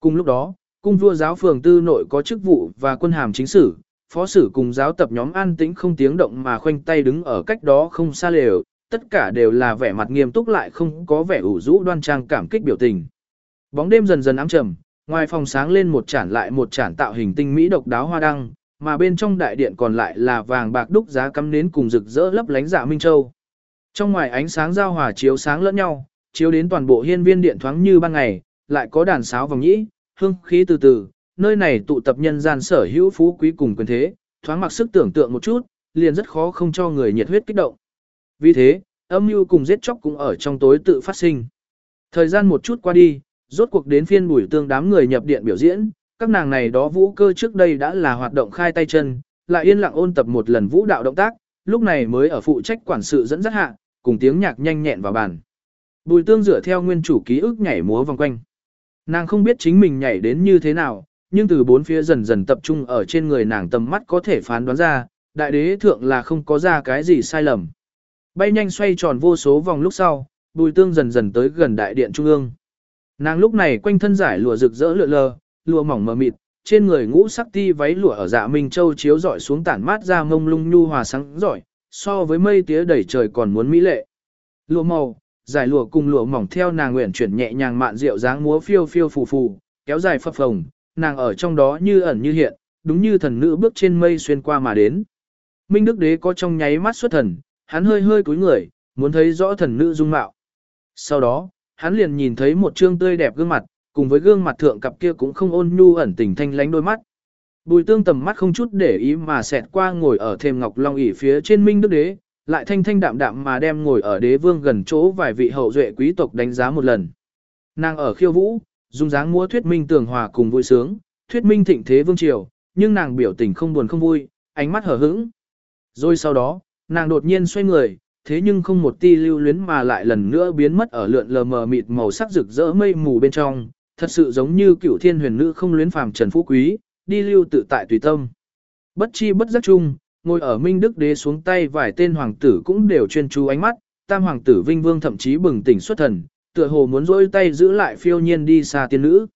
Cùng lúc đó, cung vua giáo phường tư nội có chức vụ và quân hàm chính sử, phó sử cùng giáo tập nhóm an tĩnh không tiếng động mà khoanh tay đứng ở cách đó không xa lều, tất cả đều là vẻ mặt nghiêm túc lại không có vẻ ủ rũ đoan trang cảm kích biểu tình. Bóng đêm dần dần ám trầm, ngoài phòng sáng lên một chản lại một chản tạo hình tinh mỹ độc đáo hoa đăng, mà bên trong đại điện còn lại là vàng bạc đúc giá cắm nến cùng rực rỡ lấp lánh dạ minh châu. Trong ngoài ánh sáng giao hòa chiếu sáng lẫn nhau, chiếu đến toàn bộ hiên viên điện thoáng như ban ngày, lại có đàn sáo vòng nhĩ, hương khí từ từ, nơi này tụ tập nhân gian sở hữu phú quý cùng quyền thế, thoáng mặc sức tưởng tượng một chút, liền rất khó không cho người nhiệt huyết kích động. Vì thế, âm mưu cùng giết chóc cũng ở trong tối tự phát sinh. Thời gian một chút qua đi, rốt cuộc đến phiên bùi tương đám người nhập điện biểu diễn, các nàng này đó vũ cơ trước đây đã là hoạt động khai tay chân, lại yên lặng ôn tập một lần vũ đạo động tác, lúc này mới ở phụ trách quản sự dẫn dắt hạ, cùng tiếng nhạc nhanh nhẹn vào bàn. Bùi tương dựa theo nguyên chủ ký ức nhảy múa vòng quanh. Nàng không biết chính mình nhảy đến như thế nào, nhưng từ bốn phía dần dần tập trung ở trên người nàng tầm mắt có thể phán đoán ra, đại đế thượng là không có ra cái gì sai lầm. Bay nhanh xoay tròn vô số vòng lúc sau, bùi tương dần dần tới gần đại điện trung ương. Nàng lúc này quanh thân giải lụa rực rỡ lượn lờ, lụa mỏng mờ mịt, trên người ngũ sắc ti váy lụa ở dạ minh châu chiếu rọi xuống tản mát ra mông lung nhu hòa sáng giỏi, so với mây tía đầy trời còn muốn mỹ lệ. Lụa màu, giải lụa cùng lụa mỏng theo nàng nguyện chuyển nhẹ nhàng mạn rượu dáng múa phiêu phiêu phù phù, kéo dài phập phồng, nàng ở trong đó như ẩn như hiện, đúng như thần nữ bước trên mây xuyên qua mà đến. Minh Đức Đế có trong nháy mắt xuất thần, hắn hơi hơi cúi người, muốn thấy rõ thần nữ dung mạo. Sau đó, hắn liền nhìn thấy một trương tươi đẹp gương mặt, cùng với gương mặt thượng cặp kia cũng không ôn nhu ẩn tình thanh lánh đôi mắt. Bùi tương tầm mắt không chút để ý mà xẹt qua ngồi ở thêm ngọc long ỷ phía trên Minh Đức Đế, lại thanh thanh đạm đạm mà đem ngồi ở đế vương gần chỗ vài vị hậu duệ quý tộc đánh giá một lần. Nàng ở khiêu vũ, dùng dáng múa thuyết minh tường hòa cùng vui sướng, thuyết minh thịnh thế vương triều, nhưng nàng biểu tình không buồn không vui, ánh mắt hở hững. Rồi sau đó, nàng đột nhiên xoay người, thế nhưng không một ti lưu luyến mà lại lần nữa biến mất ở lượn lờ mờ mịt màu sắc rực rỡ mây mù bên trong, thật sự giống như cựu thiên huyền nữ không luyến phàm trần phú quý, đi lưu tự tại tùy tâm. Bất chi bất giác chung, ngồi ở Minh Đức Đế xuống tay vài tên hoàng tử cũng đều chuyên chú ánh mắt, tam hoàng tử Vinh Vương thậm chí bừng tỉnh xuất thần, tựa hồ muốn rỗi tay giữ lại phiêu nhiên đi xa tiên nữ.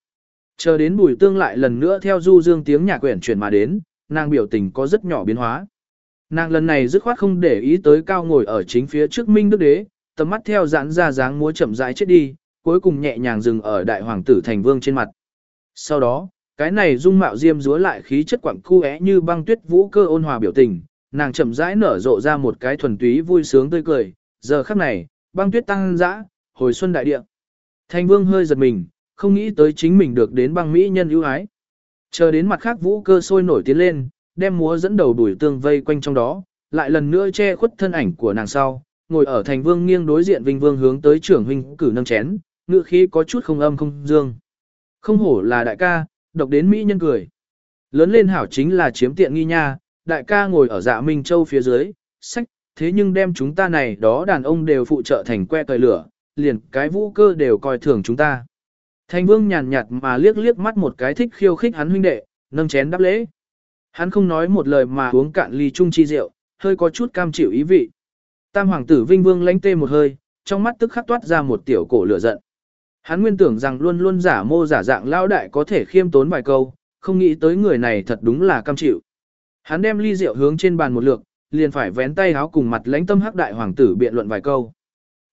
Chờ đến bùi tương lại lần nữa theo du dương tiếng nhạc quyển chuyển mà đến, nàng biểu tình có rất nhỏ biến hóa. Nàng lần này dứt khoát không để ý tới cao ngồi ở chính phía trước Minh Đức Đế, tầm mắt theo giãn ra dáng múa chậm rãi chết đi, cuối cùng nhẹ nhàng dừng ở đại hoàng tử thành vương trên mặt. Sau đó, cái này dung mạo diêm dúa lại khí chất quặng khu é như băng tuyết vũ cơ ôn hòa biểu tình, nàng chậm rãi nở rộ ra một cái thuần túy vui sướng tươi cười, giờ khắc này, băng tuyết tăng dã, hồi xuân đại địa. thanh vương hơi giật mình, không nghĩ tới chính mình được đến băng mỹ nhân ưu ái. Chờ đến mặt khác vũ cơ sôi nổi tiến lên, đem múa dẫn đầu đuổi tương vây quanh trong đó, lại lần nữa che khuất thân ảnh của nàng sau, ngồi ở thành vương nghiêng đối diện vinh vương hướng tới trưởng huynh cử nâng chén, ngựa khí có chút không âm không dương. Không hổ là đại ca, độc đến mỹ nhân cười. Lớn lên hảo chính là chiếm tiện nghi nha, đại ca ngồi ở dạ Minh Châu phía dưới, sách, thế nhưng đem chúng ta này đó đàn ông đều phụ trợ thành que cởi lửa, liền cái vũ cơ đều coi thường chúng ta. Thành vương nhàn nhạt mà liếc liếc mắt một cái thích khiêu khích hắn huynh đệ, nâng chén đáp lễ. Hắn không nói một lời mà uống cạn ly chung chi rượu, hơi có chút cam chịu ý vị. Tam hoàng tử Vinh Vương lánh tê một hơi, trong mắt tức khắc toát ra một tiểu cổ lửa giận. Hắn nguyên tưởng rằng luôn luôn giả mô giả dạng lao đại có thể khiêm tốn vài câu, không nghĩ tới người này thật đúng là cam chịu. Hắn đem ly rượu hướng trên bàn một lượt, liền phải vén tay háo cùng mặt lãnh tâm hắc đại hoàng tử biện luận vài câu.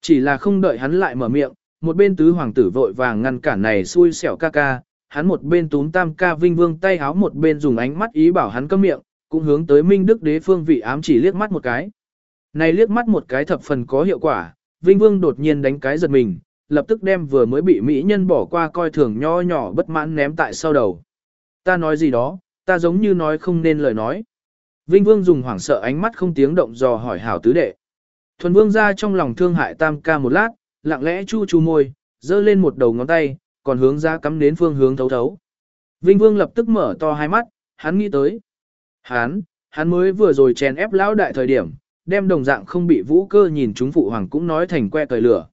Chỉ là không đợi hắn lại mở miệng, một bên tứ hoàng tử vội vàng ngăn cản này xui xẻo ca ca, hắn một bên túm tam ca vinh vương tay háo một bên dùng ánh mắt ý bảo hắn câm miệng, cũng hướng tới minh đức đế phương vị ám chỉ liếc mắt một cái. Này liếc mắt một cái thập phần có hiệu quả, vinh vương đột nhiên đánh cái giật mình, lập tức đem vừa mới bị mỹ nhân bỏ qua coi thường nho nhỏ bất mãn ném tại sau đầu. Ta nói gì đó, ta giống như nói không nên lời nói. Vinh vương dùng hoảng sợ ánh mắt không tiếng động dò hỏi hảo tứ đệ. Thuần vương ra trong lòng thương hại tam ca một lát, lặng lẽ chu chu môi, dơ lên một đầu ngón tay, còn hướng ra cắm đến phương hướng thấu thấu. Vinh Vương lập tức mở to hai mắt, hắn nghĩ tới. Hắn, hắn mới vừa rồi chèn ép lão đại thời điểm, đem đồng dạng không bị vũ cơ nhìn chúng phụ hoàng cũng nói thành que cởi lửa.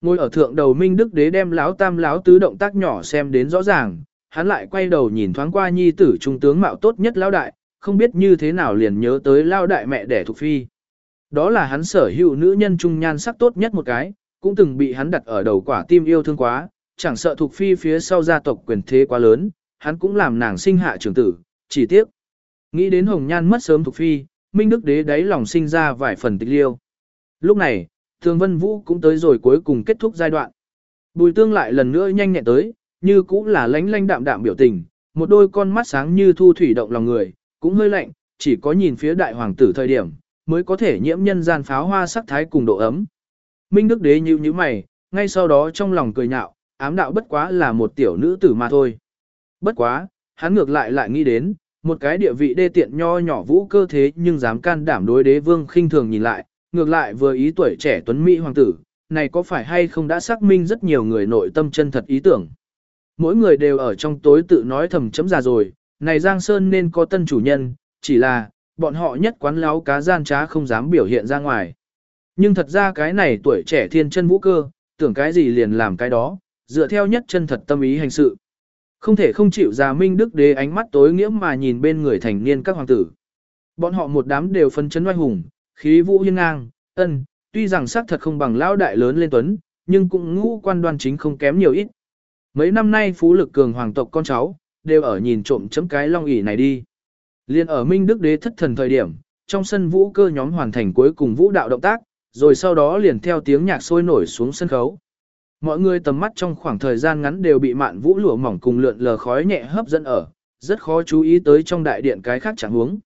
Ngồi ở thượng đầu Minh Đức Đế đem lão tam lão tứ động tác nhỏ xem đến rõ ràng, hắn lại quay đầu nhìn thoáng qua nhi tử trung tướng mạo tốt nhất lão đại, không biết như thế nào liền nhớ tới lão đại mẹ đẻ thuộc phi. Đó là hắn sở hữu nữ nhân trung nhan sắc tốt nhất một cái, cũng từng bị hắn đặt ở đầu quả tim yêu thương quá, chẳng sợ thuộc phi phía sau gia tộc quyền thế quá lớn, hắn cũng làm nàng sinh hạ trưởng tử, chỉ tiếc. Nghĩ đến hồng nhan mất sớm thuộc phi, Minh Đức Đế đáy lòng sinh ra vài phần tịch liêu. Lúc này, Thường Vân Vũ cũng tới rồi cuối cùng kết thúc giai đoạn. Bùi tương lại lần nữa nhanh nhẹn tới, như cũng là lánh lánh đạm đạm biểu tình, một đôi con mắt sáng như thu thủy động lòng người, cũng hơi lạnh, chỉ có nhìn phía đại hoàng tử thời điểm, mới có thể nhiễm nhân gian pháo hoa sắc thái cùng độ ấm. Minh Đức Đế nhíu nhíu mày, ngay sau đó trong lòng cười nhạo, ám đạo bất quá là một tiểu nữ tử mà thôi. Bất quá, hắn ngược lại lại nghĩ đến, một cái địa vị đê tiện nho nhỏ vũ cơ thế nhưng dám can đảm đối đế vương khinh thường nhìn lại, ngược lại vừa ý tuổi trẻ tuấn mỹ hoàng tử, này có phải hay không đã xác minh rất nhiều người nội tâm chân thật ý tưởng. Mỗi người đều ở trong tối tự nói thầm chấm già rồi, này Giang Sơn nên có tân chủ nhân, chỉ là, bọn họ nhất quán láo cá gian trá không dám biểu hiện ra ngoài. Nhưng thật ra cái này tuổi trẻ thiên chân vũ cơ, tưởng cái gì liền làm cái đó, dựa theo nhất chân thật tâm ý hành sự. Không thể không chịu già minh đức đế ánh mắt tối nghĩa mà nhìn bên người thành niên các hoàng tử. Bọn họ một đám đều phân chấn oai hùng, khí vũ hiên ngang, ân, tuy rằng sắc thật không bằng lão đại lớn lên tuấn, nhưng cũng ngũ quan đoan chính không kém nhiều ít. Mấy năm nay phú lực cường hoàng tộc con cháu, đều ở nhìn trộm chấm cái long ỷ này đi. Liên ở Minh Đức Đế thất thần thời điểm, trong sân vũ cơ nhóm hoàn thành cuối cùng vũ đạo động tác, rồi sau đó liền theo tiếng nhạc sôi nổi xuống sân khấu. Mọi người tầm mắt trong khoảng thời gian ngắn đều bị mạn vũ lụa mỏng cùng lượn lờ khói nhẹ hấp dẫn ở, rất khó chú ý tới trong đại điện cái khác chẳng huống.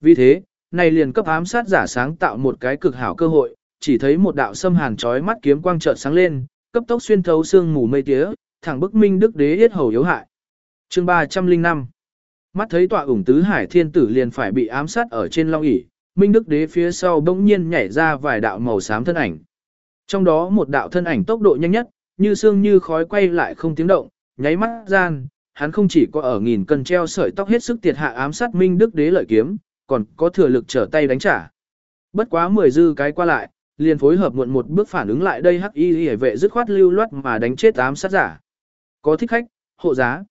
Vì thế, này liền cấp ám sát giả sáng tạo một cái cực hảo cơ hội, chỉ thấy một đạo xâm hàn chói mắt kiếm quang chợt sáng lên, cấp tốc xuyên thấu xương mù mây tía, thẳng bức minh đức đế yết hầu yếu hại. Chương 305 Mắt thấy tọa ủng tứ hải thiên tử liền phải bị ám sát ở trên long ỷ Minh Đức Đế phía sau bỗng nhiên nhảy ra vài đạo màu xám thân ảnh. Trong đó một đạo thân ảnh tốc độ nhanh nhất, như xương như khói quay lại không tiếng động, nháy mắt gian, hắn không chỉ có ở nghìn cân treo sợi tóc hết sức tiệt hạ ám sát Minh Đức Đế lợi kiếm, còn có thừa lực trở tay đánh trả. Bất quá mười dư cái qua lại, liền phối hợp muộn một bước phản ứng lại đây hắc y hề vệ dứt khoát lưu loát mà đánh chết ám sát giả. Có thích khách, hộ giá,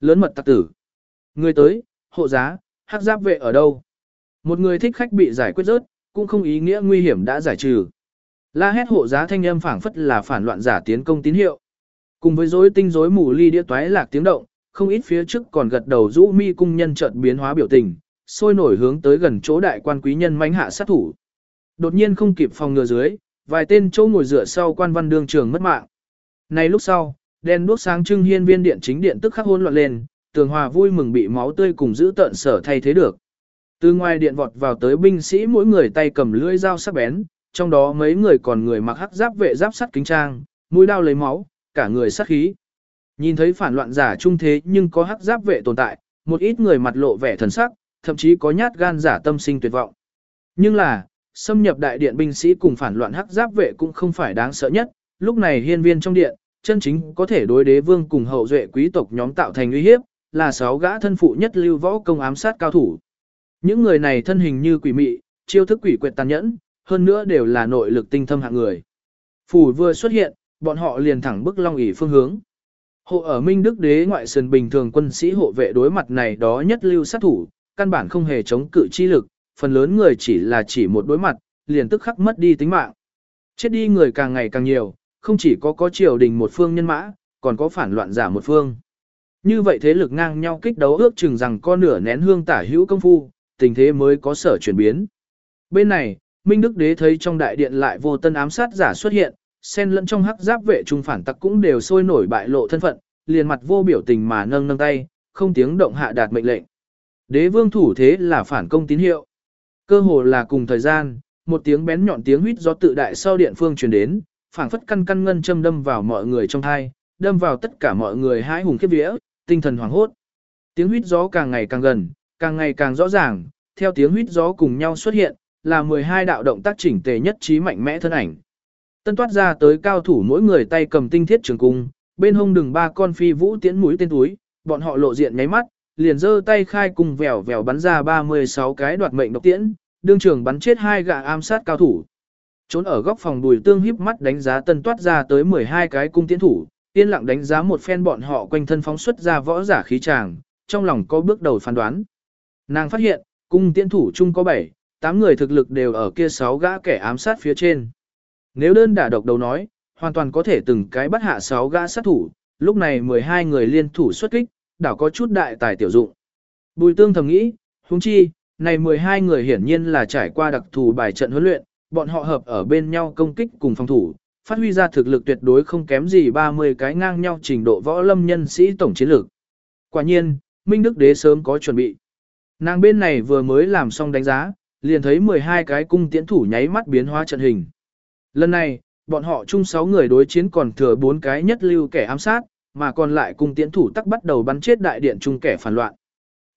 lớn mật tặc tử. Người tới, hộ giá, hắc giáp vệ ở đâu? Một người thích khách bị giải quyết rớt, cũng không ý nghĩa nguy hiểm đã giải trừ. La hét hộ giá thanh âm phảng phất là phản loạn giả tiến công tín hiệu. Cùng với rối tinh rối mù ly đĩa toái lạc tiếng động, không ít phía trước còn gật đầu rũ mi cung nhân chợt biến hóa biểu tình, sôi nổi hướng tới gần chỗ đại quan quý nhân mánh hạ sát thủ. Đột nhiên không kịp phòng ngừa dưới, vài tên chỗ ngồi dựa sau quan văn đương trường mất mạng. Này lúc sau, đèn đuốc sáng trưng hiên viên điện chính điện tức khắc hỗn loạn lên, tường hòa vui mừng bị máu tươi cùng giữ tợn sở thay thế được. Từ ngoài điện vọt vào tới binh sĩ mỗi người tay cầm lưỡi dao sắc bén, trong đó mấy người còn người mặc hắc giáp vệ giáp sắt kính trang, mũi đao lấy máu, cả người sát khí. Nhìn thấy phản loạn giả trung thế nhưng có hắc giáp vệ tồn tại, một ít người mặt lộ vẻ thần sắc, thậm chí có nhát gan giả tâm sinh tuyệt vọng. Nhưng là, xâm nhập đại điện binh sĩ cùng phản loạn hắc giáp vệ cũng không phải đáng sợ nhất, lúc này hiên viên trong điện, chân chính có thể đối đế vương cùng hậu duệ quý tộc nhóm tạo thành uy hiếp, là sáu gã thân phụ nhất lưu võ công ám sát cao thủ. Những người này thân hình như quỷ mị, chiêu thức quỷ quyệt tàn nhẫn, hơn nữa đều là nội lực tinh thâm hạng người. Phủ vừa xuất hiện, bọn họ liền thẳng bức long ỷ phương hướng. Hộ ở Minh Đức đế ngoại sườn bình thường quân sĩ hộ vệ đối mặt này đó nhất lưu sát thủ, căn bản không hề chống cự chi lực, phần lớn người chỉ là chỉ một đối mặt, liền tức khắc mất đi tính mạng. Chết đi người càng ngày càng nhiều, không chỉ có có triều đình một phương nhân mã, còn có phản loạn giả một phương. Như vậy thế lực ngang nhau kích đấu ước chừng rằng có nửa nén hương tả hữu công phu, tình thế mới có sở chuyển biến. Bên này, Minh Đức Đế thấy trong đại điện lại vô tân ám sát giả xuất hiện, xen lẫn trong hắc giáp vệ trung phản tặc cũng đều sôi nổi bại lộ thân phận, liền mặt vô biểu tình mà nâng nâng tay, không tiếng động hạ đạt mệnh lệnh. Đế vương thủ thế là phản công tín hiệu. Cơ hồ là cùng thời gian, một tiếng bén nhọn tiếng huýt gió tự đại sau điện phương truyền đến, phảng phất căn căn ngân châm đâm vào mọi người trong thai, đâm vào tất cả mọi người hãi hùng khiếp vía, tinh thần hoảng hốt. Tiếng huýt gió càng ngày càng gần, càng ngày càng rõ ràng, theo tiếng huýt gió cùng nhau xuất hiện, là 12 đạo động tác chỉnh tề nhất trí mạnh mẽ thân ảnh. Tân toát ra tới cao thủ mỗi người tay cầm tinh thiết trường cung, bên hông đừng ba con phi vũ tiễn mũi tên túi, bọn họ lộ diện nháy mắt, liền giơ tay khai cùng vèo vèo bắn ra 36 cái đoạt mệnh độc tiễn, đương trường bắn chết hai gã ám sát cao thủ. Trốn ở góc phòng bùi tương híp mắt đánh giá tân toát ra tới 12 cái cung tiễn thủ, yên lặng đánh giá một phen bọn họ quanh thân phóng xuất ra võ giả khí tràng, trong lòng có bước đầu phán đoán. Nàng phát hiện, cung tiễn thủ chung có 7, 8 người thực lực đều ở kia 6 gã kẻ ám sát phía trên. Nếu đơn đả độc đầu nói, hoàn toàn có thể từng cái bắt hạ 6 gã sát thủ, lúc này 12 người liên thủ xuất kích, đảo có chút đại tài tiểu dụng. Bùi tương thầm nghĩ, huống chi, này 12 người hiển nhiên là trải qua đặc thù bài trận huấn luyện, bọn họ hợp ở bên nhau công kích cùng phòng thủ, phát huy ra thực lực tuyệt đối không kém gì 30 cái ngang nhau trình độ võ lâm nhân sĩ tổng chiến lược. Quả nhiên, Minh Đức Đế sớm có chuẩn bị. Nàng bên này vừa mới làm xong đánh giá, liền thấy 12 cái cung tiễn thủ nháy mắt biến hóa trận hình. Lần này, bọn họ chung 6 người đối chiến còn thừa 4 cái nhất lưu kẻ ám sát, mà còn lại cung tiễn thủ tắc bắt đầu bắn chết đại điện chung kẻ phản loạn.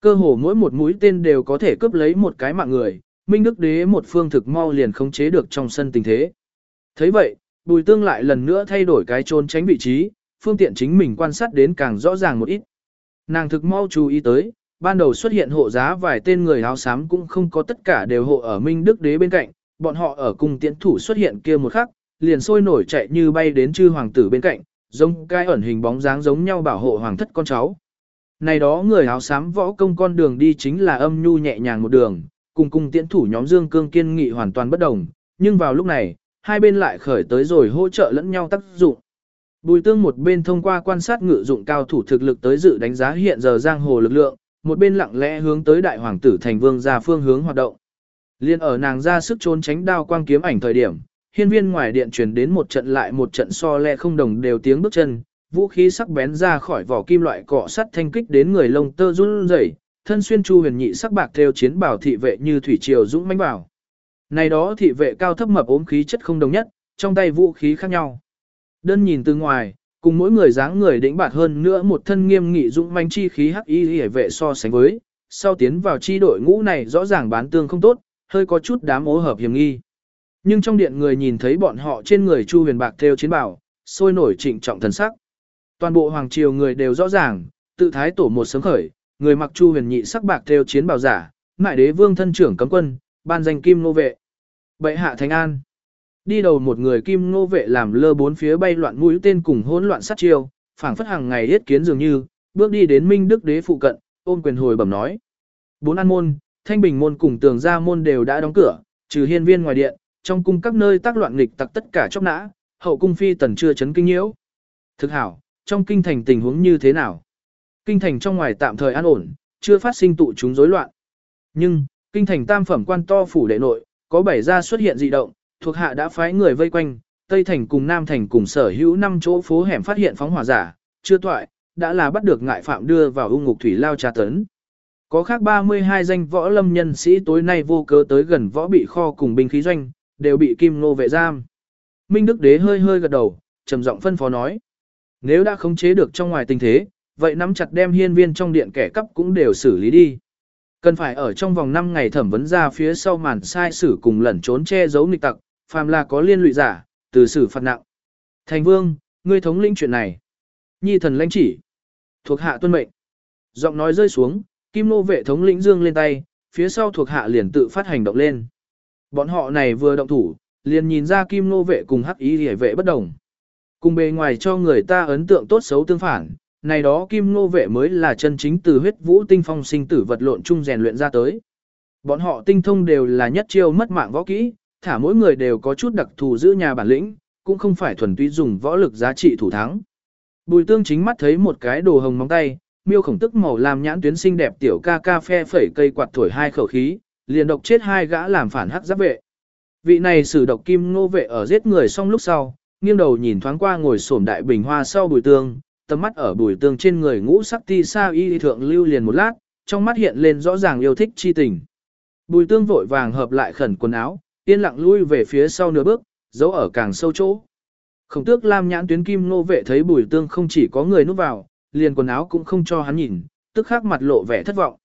Cơ hồ mỗi một mũi tên đều có thể cướp lấy một cái mạng người, Minh Đức Đế một phương thực mau liền khống chế được trong sân tình thế. thấy vậy, Bùi Tương lại lần nữa thay đổi cái trôn tránh vị trí, phương tiện chính mình quan sát đến càng rõ ràng một ít. Nàng thực mau chú ý tới, ban đầu xuất hiện hộ giá vài tên người áo xám cũng không có tất cả đều hộ ở Minh Đức Đế bên cạnh, bọn họ ở cùng tiễn thủ xuất hiện kia một khắc, liền sôi nổi chạy như bay đến chư hoàng tử bên cạnh, giống cái ẩn hình bóng dáng giống nhau bảo hộ hoàng thất con cháu. Này đó người áo xám võ công con đường đi chính là âm nhu nhẹ nhàng một đường, cùng cùng tiễn thủ nhóm Dương Cương kiên nghị hoàn toàn bất đồng, nhưng vào lúc này, hai bên lại khởi tới rồi hỗ trợ lẫn nhau tác dụng. Bùi tương một bên thông qua quan sát ngự dụng cao thủ thực lực tới dự đánh giá hiện giờ giang hồ lực lượng, một bên lặng lẽ hướng tới đại hoàng tử thành vương ra phương hướng hoạt động. Liên ở nàng ra sức trốn tránh đao quang kiếm ảnh thời điểm, hiên viên ngoài điện truyền đến một trận lại một trận so le không đồng đều tiếng bước chân, vũ khí sắc bén ra khỏi vỏ kim loại cọ sắt thanh kích đến người lông tơ run rẩy, thân xuyên chu huyền nhị sắc bạc theo chiến bảo thị vệ như thủy triều dũng mãnh bảo. Này đó thị vệ cao thấp mập ốm khí chất không đồng nhất, trong tay vũ khí khác nhau. Đơn nhìn từ ngoài, cùng mỗi người dáng người đĩnh bạt hơn nữa một thân nghiêm nghị dũng mãnh chi khí hắc y hệ vệ so sánh với, sau tiến vào chi đội ngũ này rõ ràng bán tương không tốt, hơi có chút đám ố hợp hiểm nghi. Nhưng trong điện người nhìn thấy bọn họ trên người Chu huyền bạc theo chiến bảo, sôi nổi trịnh trọng thần sắc. Toàn bộ hoàng triều người đều rõ ràng, tự thái tổ một sớm khởi, người mặc Chu huyền nhị sắc bạc theo chiến bảo giả, mại đế vương thân trưởng cấm quân, ban danh kim nô vệ. Bệ hạ thánh an. Đi đầu một người kim nô vệ làm lơ bốn phía bay loạn mũi tên cùng hỗn loạn sát chiêu, phảng phất hàng ngày yết kiến dường như, bước đi đến Minh Đức đế phụ cận, ôm quyền hồi bẩm nói. Bốn an môn, thanh bình môn cùng tường gia môn đều đã đóng cửa, trừ hiên viên ngoài điện, trong cung các nơi tác loạn nghịch tặc tất cả chóc nã, hậu cung phi tần chưa chấn kinh nhiễu. Thực hảo, trong kinh thành tình huống như thế nào? Kinh thành trong ngoài tạm thời an ổn, chưa phát sinh tụ chúng rối loạn. Nhưng, kinh thành tam phẩm quan to phủ đệ nội, có bảy gia xuất hiện dị động, thuộc hạ đã phái người vây quanh, Tây thành cùng Nam thành cùng sở hữu năm chỗ phố hẻm phát hiện phóng hỏa giả, chưa toại, đã là bắt được ngại phạm đưa vào ung ngục thủy lao tra tấn. Có khác 32 danh võ lâm nhân sĩ tối nay vô cớ tới gần võ bị kho cùng binh khí doanh, đều bị kim Ngô vệ giam. Minh Đức Đế hơi hơi gật đầu, trầm giọng phân phó nói. Nếu đã khống chế được trong ngoài tình thế, vậy nắm chặt đem hiên viên trong điện kẻ cắp cũng đều xử lý đi. Cần phải ở trong vòng 5 ngày thẩm vấn ra phía sau màn sai xử cùng lẩn trốn che giấu nghịch tặc, phàm là có liên lụy giả, từ xử phạt nặng. Thành vương, ngươi thống lĩnh chuyện này. Nhi thần lãnh chỉ. Thuộc hạ tuân mệnh. Giọng nói rơi xuống, kim nô vệ thống lĩnh dương lên tay, phía sau thuộc hạ liền tự phát hành động lên. Bọn họ này vừa động thủ, liền nhìn ra kim nô vệ cùng hắc ý hề vệ bất đồng. Cùng bề ngoài cho người ta ấn tượng tốt xấu tương phản, này đó kim nô vệ mới là chân chính từ huyết vũ tinh phong sinh tử vật lộn chung rèn luyện ra tới. Bọn họ tinh thông đều là nhất chiêu mất mạng võ kỹ, thả mỗi người đều có chút đặc thù giữ nhà bản lĩnh, cũng không phải thuần túy dùng võ lực giá trị thủ thắng. Bùi tương chính mắt thấy một cái đồ hồng móng tay, miêu khổng tức màu làm nhãn tuyến xinh đẹp tiểu ca ca phe phẩy cây quạt thổi hai khẩu khí, liền độc chết hai gã làm phản hắc giáp vệ. Vị này sử độc kim ngô vệ ở giết người xong lúc sau, nghiêng đầu nhìn thoáng qua ngồi xổm đại bình hoa sau bùi tương, tầm mắt ở bùi tương trên người ngũ sắc ti sa y thượng lưu liền một lát, trong mắt hiện lên rõ ràng yêu thích chi tình. Bùi tương vội vàng hợp lại khẩn quần áo, yên lặng lui về phía sau nửa bước, giấu ở càng sâu chỗ. Khổng tước lam nhãn tuyến kim nô vệ thấy bùi tương không chỉ có người núp vào, liền quần áo cũng không cho hắn nhìn, tức khắc mặt lộ vẻ thất vọng.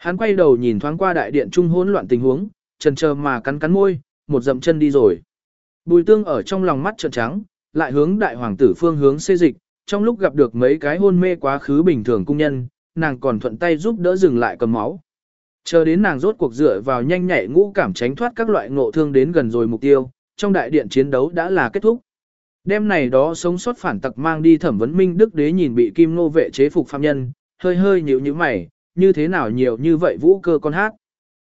Hắn quay đầu nhìn thoáng qua đại điện trung hỗn loạn tình huống, chần chờ mà cắn cắn môi, một dậm chân đi rồi. Bùi tương ở trong lòng mắt trợn trắng, lại hướng đại hoàng tử phương hướng xê dịch, trong lúc gặp được mấy cái hôn mê quá khứ bình thường cung nhân, nàng còn thuận tay giúp đỡ dừng lại cầm máu. Chờ đến nàng rốt cuộc dựa vào nhanh nhạy ngũ cảm tránh thoát các loại ngộ thương đến gần rồi mục tiêu, trong đại điện chiến đấu đã là kết thúc. Đêm này đó sống sót phản tặc mang đi thẩm vấn minh đức đế nhìn bị kim nô vệ chế phục phạm nhân, hơi hơi nhíu như mày, như thế nào nhiều như vậy vũ cơ con hát.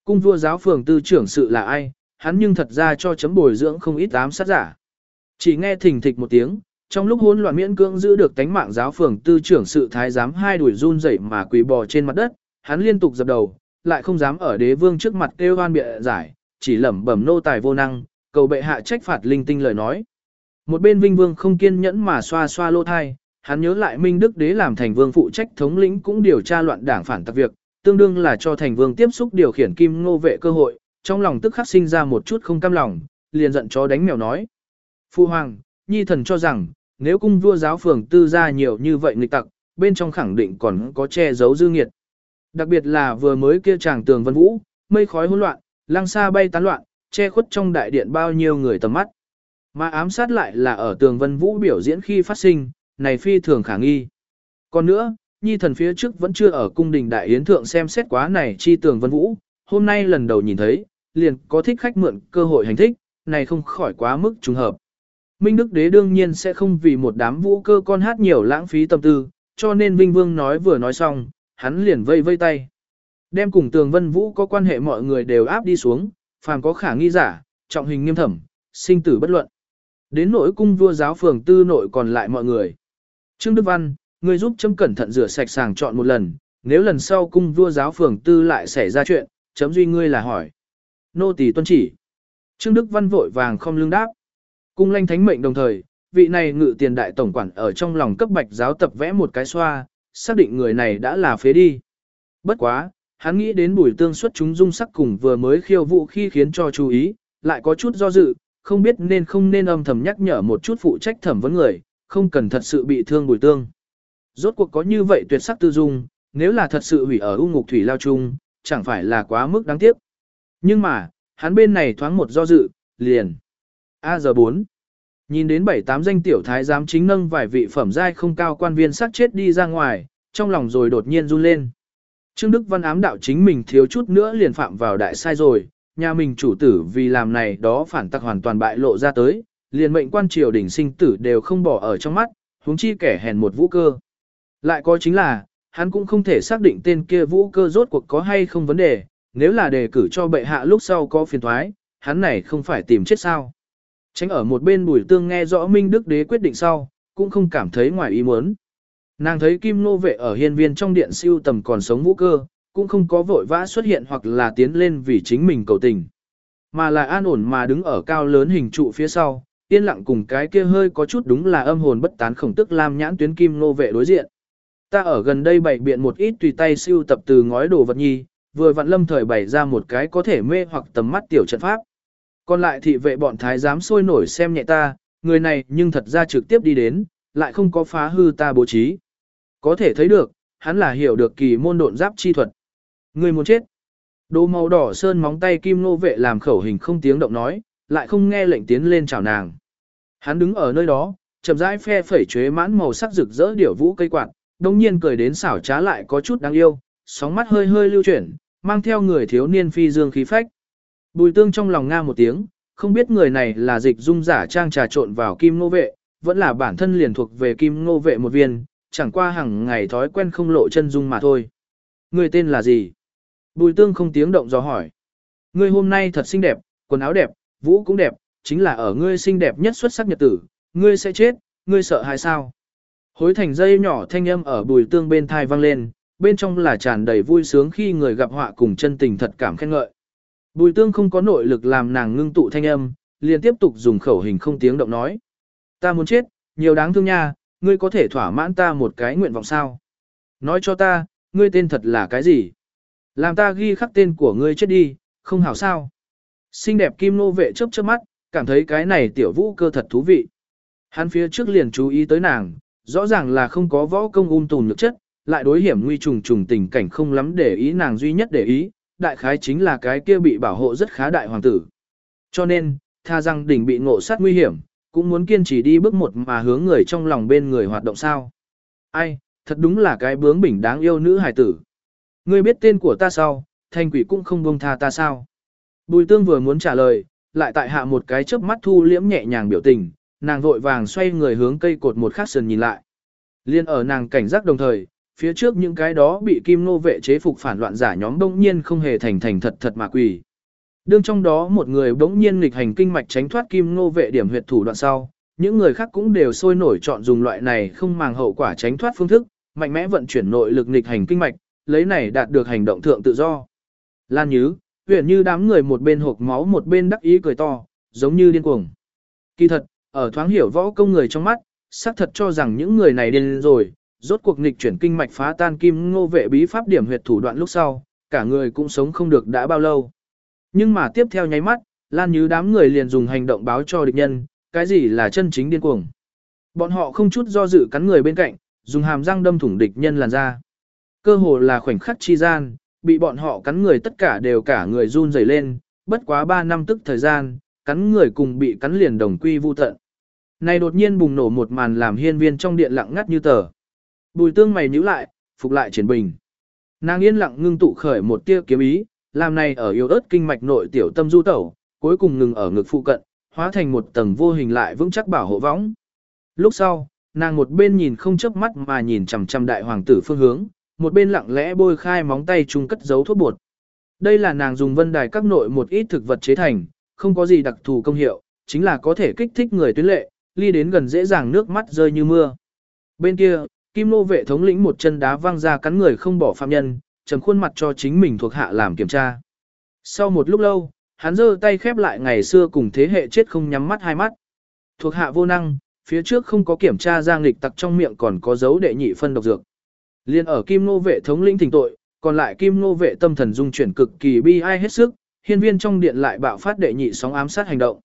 Cung vua giáo phường tư trưởng sự là ai, hắn nhưng thật ra cho chấm bồi dưỡng không ít ám sát giả. Chỉ nghe thình thịch một tiếng, trong lúc hỗn loạn miễn cưỡng giữ được tánh mạng giáo phường tư trưởng sự thái giám hai đuổi run rẩy mà quỳ bò trên mặt đất, hắn liên tục dập đầu, lại không dám ở đế vương trước mặt kêu oan bịa giải, chỉ lẩm bẩm nô tài vô năng, cầu bệ hạ trách phạt linh tinh lời nói. Một bên Vinh Vương không kiên nhẫn mà xoa xoa lô thai, hắn nhớ lại Minh Đức Đế làm thành vương phụ trách thống lĩnh cũng điều tra loạn đảng phản tặc việc, tương đương là cho thành vương tiếp xúc điều khiển kim ngô vệ cơ hội, trong lòng tức khắc sinh ra một chút không cam lòng, liền giận chó đánh mèo nói. Phu Hoàng, Nhi thần cho rằng, nếu cung vua giáo phường tư ra nhiều như vậy nghịch tặc, bên trong khẳng định còn có che giấu dư nghiệt. Đặc biệt là vừa mới kia chàng tường vân vũ, mây khói hỗn loạn, lăng xa bay tán loạn, che khuất trong đại điện bao nhiêu người tầm mắt. Mà ám sát lại là ở tường vân vũ biểu diễn khi phát sinh, này phi thường khả nghi. Còn nữa, nhi thần phía trước vẫn chưa ở cung đình đại yến thượng xem xét quá này chi tường vân vũ, hôm nay lần đầu nhìn thấy, liền có thích khách mượn cơ hội hành thích, này không khỏi quá mức trùng hợp. Minh Đức Đế đương nhiên sẽ không vì một đám vũ cơ con hát nhiều lãng phí tâm tư, cho nên Vinh Vương nói vừa nói xong, hắn liền vây vây tay. Đem cùng tường vân vũ có quan hệ mọi người đều áp đi xuống, phàm có khả nghi giả, trọng hình nghiêm thẩm, sinh tử bất luận. Đến nỗi cung vua giáo phường tư nội còn lại mọi người. Trương Đức Văn, ngươi giúp chấm cẩn thận rửa sạch sàng chọn một lần, nếu lần sau cung vua giáo phường tư lại xảy ra chuyện, chấm duy ngươi là hỏi. Nô tỳ tuân chỉ. Trương Đức Văn vội vàng không lương đáp. Cung lanh thánh mệnh đồng thời, vị này ngự tiền đại tổng quản ở trong lòng cấp bạch giáo tập vẽ một cái xoa, xác định người này đã là phế đi. Bất quá, hắn nghĩ đến buổi tương xuất chúng dung sắc cùng vừa mới khiêu vũ khi khiến cho chú ý, lại có chút do dự, không biết nên không nên âm thầm nhắc nhở một chút phụ trách thẩm vấn người, không cần thật sự bị thương bùi tương. Rốt cuộc có như vậy tuyệt sắc tư dung, nếu là thật sự hủy ở u ngục thủy lao chung, chẳng phải là quá mức đáng tiếc. Nhưng mà, hắn bên này thoáng một do dự, liền. A giờ 4. Nhìn đến bảy tám danh tiểu thái giám chính nâng vài vị phẩm giai không cao quan viên sát chết đi ra ngoài, trong lòng rồi đột nhiên run lên. Trương Đức Văn ám đạo chính mình thiếu chút nữa liền phạm vào đại sai rồi, nhà mình chủ tử vì làm này đó phản tặc hoàn toàn bại lộ ra tới, liền mệnh quan triều đỉnh sinh tử đều không bỏ ở trong mắt, huống chi kẻ hèn một vũ cơ. Lại có chính là, hắn cũng không thể xác định tên kia vũ cơ rốt cuộc có hay không vấn đề, nếu là đề cử cho bệ hạ lúc sau có phiền thoái, hắn này không phải tìm chết sao. Tránh ở một bên bùi tương nghe rõ Minh Đức Đế quyết định sau, cũng không cảm thấy ngoài ý muốn. Nàng thấy Kim Nô Vệ ở hiên viên trong điện siêu tầm còn sống vũ cơ, cũng không có vội vã xuất hiện hoặc là tiến lên vì chính mình cầu tình. Mà là an ổn mà đứng ở cao lớn hình trụ phía sau, yên lặng cùng cái kia hơi có chút đúng là âm hồn bất tán khổng tức làm nhãn tuyến Kim Nô Vệ đối diện. Ta ở gần đây bày biện một ít tùy tay siêu tập từ ngói đồ vật nhi, vừa vặn lâm thời bày ra một cái có thể mê hoặc tầm mắt tiểu trận pháp. Còn lại thị vệ bọn thái giám sôi nổi xem nhẹ ta, người này nhưng thật ra trực tiếp đi đến, lại không có phá hư ta bố trí. Có thể thấy được, hắn là hiểu được kỳ môn độn giáp chi thuật. Người muốn chết. Đồ màu đỏ sơn móng tay kim nô vệ làm khẩu hình không tiếng động nói, lại không nghe lệnh tiến lên chào nàng. Hắn đứng ở nơi đó, chậm rãi phe phẩy chuế mãn màu sắc rực rỡ điểu vũ cây quạt, đồng nhiên cười đến xảo trá lại có chút đáng yêu, sóng mắt hơi hơi lưu chuyển, mang theo người thiếu niên phi dương khí phách. Bùi tương trong lòng nga một tiếng, không biết người này là dịch dung giả trang trà trộn vào kim nô vệ, vẫn là bản thân liền thuộc về kim nô vệ một viên, chẳng qua hàng ngày thói quen không lộ chân dung mà thôi. Người tên là gì? Bùi tương không tiếng động do hỏi. người hôm nay thật xinh đẹp, quần áo đẹp, vũ cũng đẹp, chính là ở ngươi xinh đẹp nhất xuất sắc nhật tử, ngươi sẽ chết, ngươi sợ hay sao? Hối thành dây nhỏ thanh âm ở bùi tương bên thai vang lên, bên trong là tràn đầy vui sướng khi người gặp họa cùng chân tình thật cảm khen ngợi. Bùi tương không có nội lực làm nàng ngưng tụ thanh âm, liền tiếp tục dùng khẩu hình không tiếng động nói. Ta muốn chết, nhiều đáng thương nha, ngươi có thể thỏa mãn ta một cái nguyện vọng sao? Nói cho ta, ngươi tên thật là cái gì? Làm ta ghi khắc tên của ngươi chết đi, không hảo sao? Xinh đẹp kim nô vệ chớp chớp mắt, cảm thấy cái này tiểu vũ cơ thật thú vị. Hắn phía trước liền chú ý tới nàng, rõ ràng là không có võ công ung tùn lực chất, lại đối hiểm nguy trùng trùng tình cảnh không lắm để ý nàng duy nhất để ý, đại khái chính là cái kia bị bảo hộ rất khá đại hoàng tử. Cho nên, tha rằng đỉnh bị ngộ sát nguy hiểm, cũng muốn kiên trì đi bước một mà hướng người trong lòng bên người hoạt động sao. Ai, thật đúng là cái bướng bỉnh đáng yêu nữ hài tử. Ngươi biết tên của ta sao, thanh quỷ cũng không buông tha ta sao. Bùi tương vừa muốn trả lời, lại tại hạ một cái chớp mắt thu liễm nhẹ nhàng biểu tình, nàng vội vàng xoay người hướng cây cột một khắc sườn nhìn lại. Liên ở nàng cảnh giác đồng thời, phía trước những cái đó bị kim nô vệ chế phục phản loạn giả nhóm đông nhiên không hề thành thành thật thật mà quỳ. Đương trong đó một người bỗng nhiên nghịch hành kinh mạch tránh thoát kim nô vệ điểm huyệt thủ đoạn sau, những người khác cũng đều sôi nổi chọn dùng loại này không màng hậu quả tránh thoát phương thức, mạnh mẽ vận chuyển nội lực nghịch hành kinh mạch, lấy này đạt được hành động thượng tự do. Lan Nhứ, huyện như đám người một bên hộp máu một bên đắc ý cười to, giống như điên cuồng. Kỳ thật, ở thoáng hiểu võ công người trong mắt, xác thật cho rằng những người này điên rồi, rốt cuộc nghịch chuyển kinh mạch phá tan kim ngô vệ bí pháp điểm huyệt thủ đoạn lúc sau, cả người cũng sống không được đã bao lâu. Nhưng mà tiếp theo nháy mắt, Lan Như đám người liền dùng hành động báo cho địch nhân, cái gì là chân chính điên cuồng. Bọn họ không chút do dự cắn người bên cạnh, dùng hàm răng đâm thủng địch nhân làn ra. Cơ hồ là khoảnh khắc chi gian, bị bọn họ cắn người tất cả đều cả người run rẩy lên, bất quá 3 năm tức thời gian, cắn người cùng bị cắn liền đồng quy vu tận. Này đột nhiên bùng nổ một màn làm hiên viên trong điện lặng ngắt như tờ. Bùi tương mày nhíu lại, phục lại triển bình. Nàng yên lặng ngưng tụ khởi một tia kiếm ý, làm này ở yếu ớt kinh mạch nội tiểu tâm du tẩu, cuối cùng ngừng ở ngực phụ cận, hóa thành một tầng vô hình lại vững chắc bảo hộ võng. Lúc sau, nàng một bên nhìn không chớp mắt mà nhìn chằm chằm đại hoàng tử phương hướng, một bên lặng lẽ bôi khai móng tay chung cất giấu thuốc bột. Đây là nàng dùng vân đài các nội một ít thực vật chế thành, không có gì đặc thù công hiệu, chính là có thể kích thích người tuyến lệ, ly đến gần dễ dàng nước mắt rơi như mưa. Bên kia, Kim nô vệ thống lĩnh một chân đá văng ra cắn người không bỏ phạm nhân, trầm khuôn mặt cho chính mình thuộc hạ làm kiểm tra. Sau một lúc lâu, hắn giơ tay khép lại ngày xưa cùng thế hệ chết không nhắm mắt hai mắt. Thuộc hạ vô năng, phía trước không có kiểm tra giang lịch, tặc trong miệng còn có dấu đệ nhị phân độc dược. Liên ở Kim nô vệ thống lĩnh thỉnh tội, còn lại Kim nô vệ tâm thần dung chuyển cực kỳ bi ai hết sức, hiên viên trong điện lại bạo phát đệ nhị sóng ám sát hành động.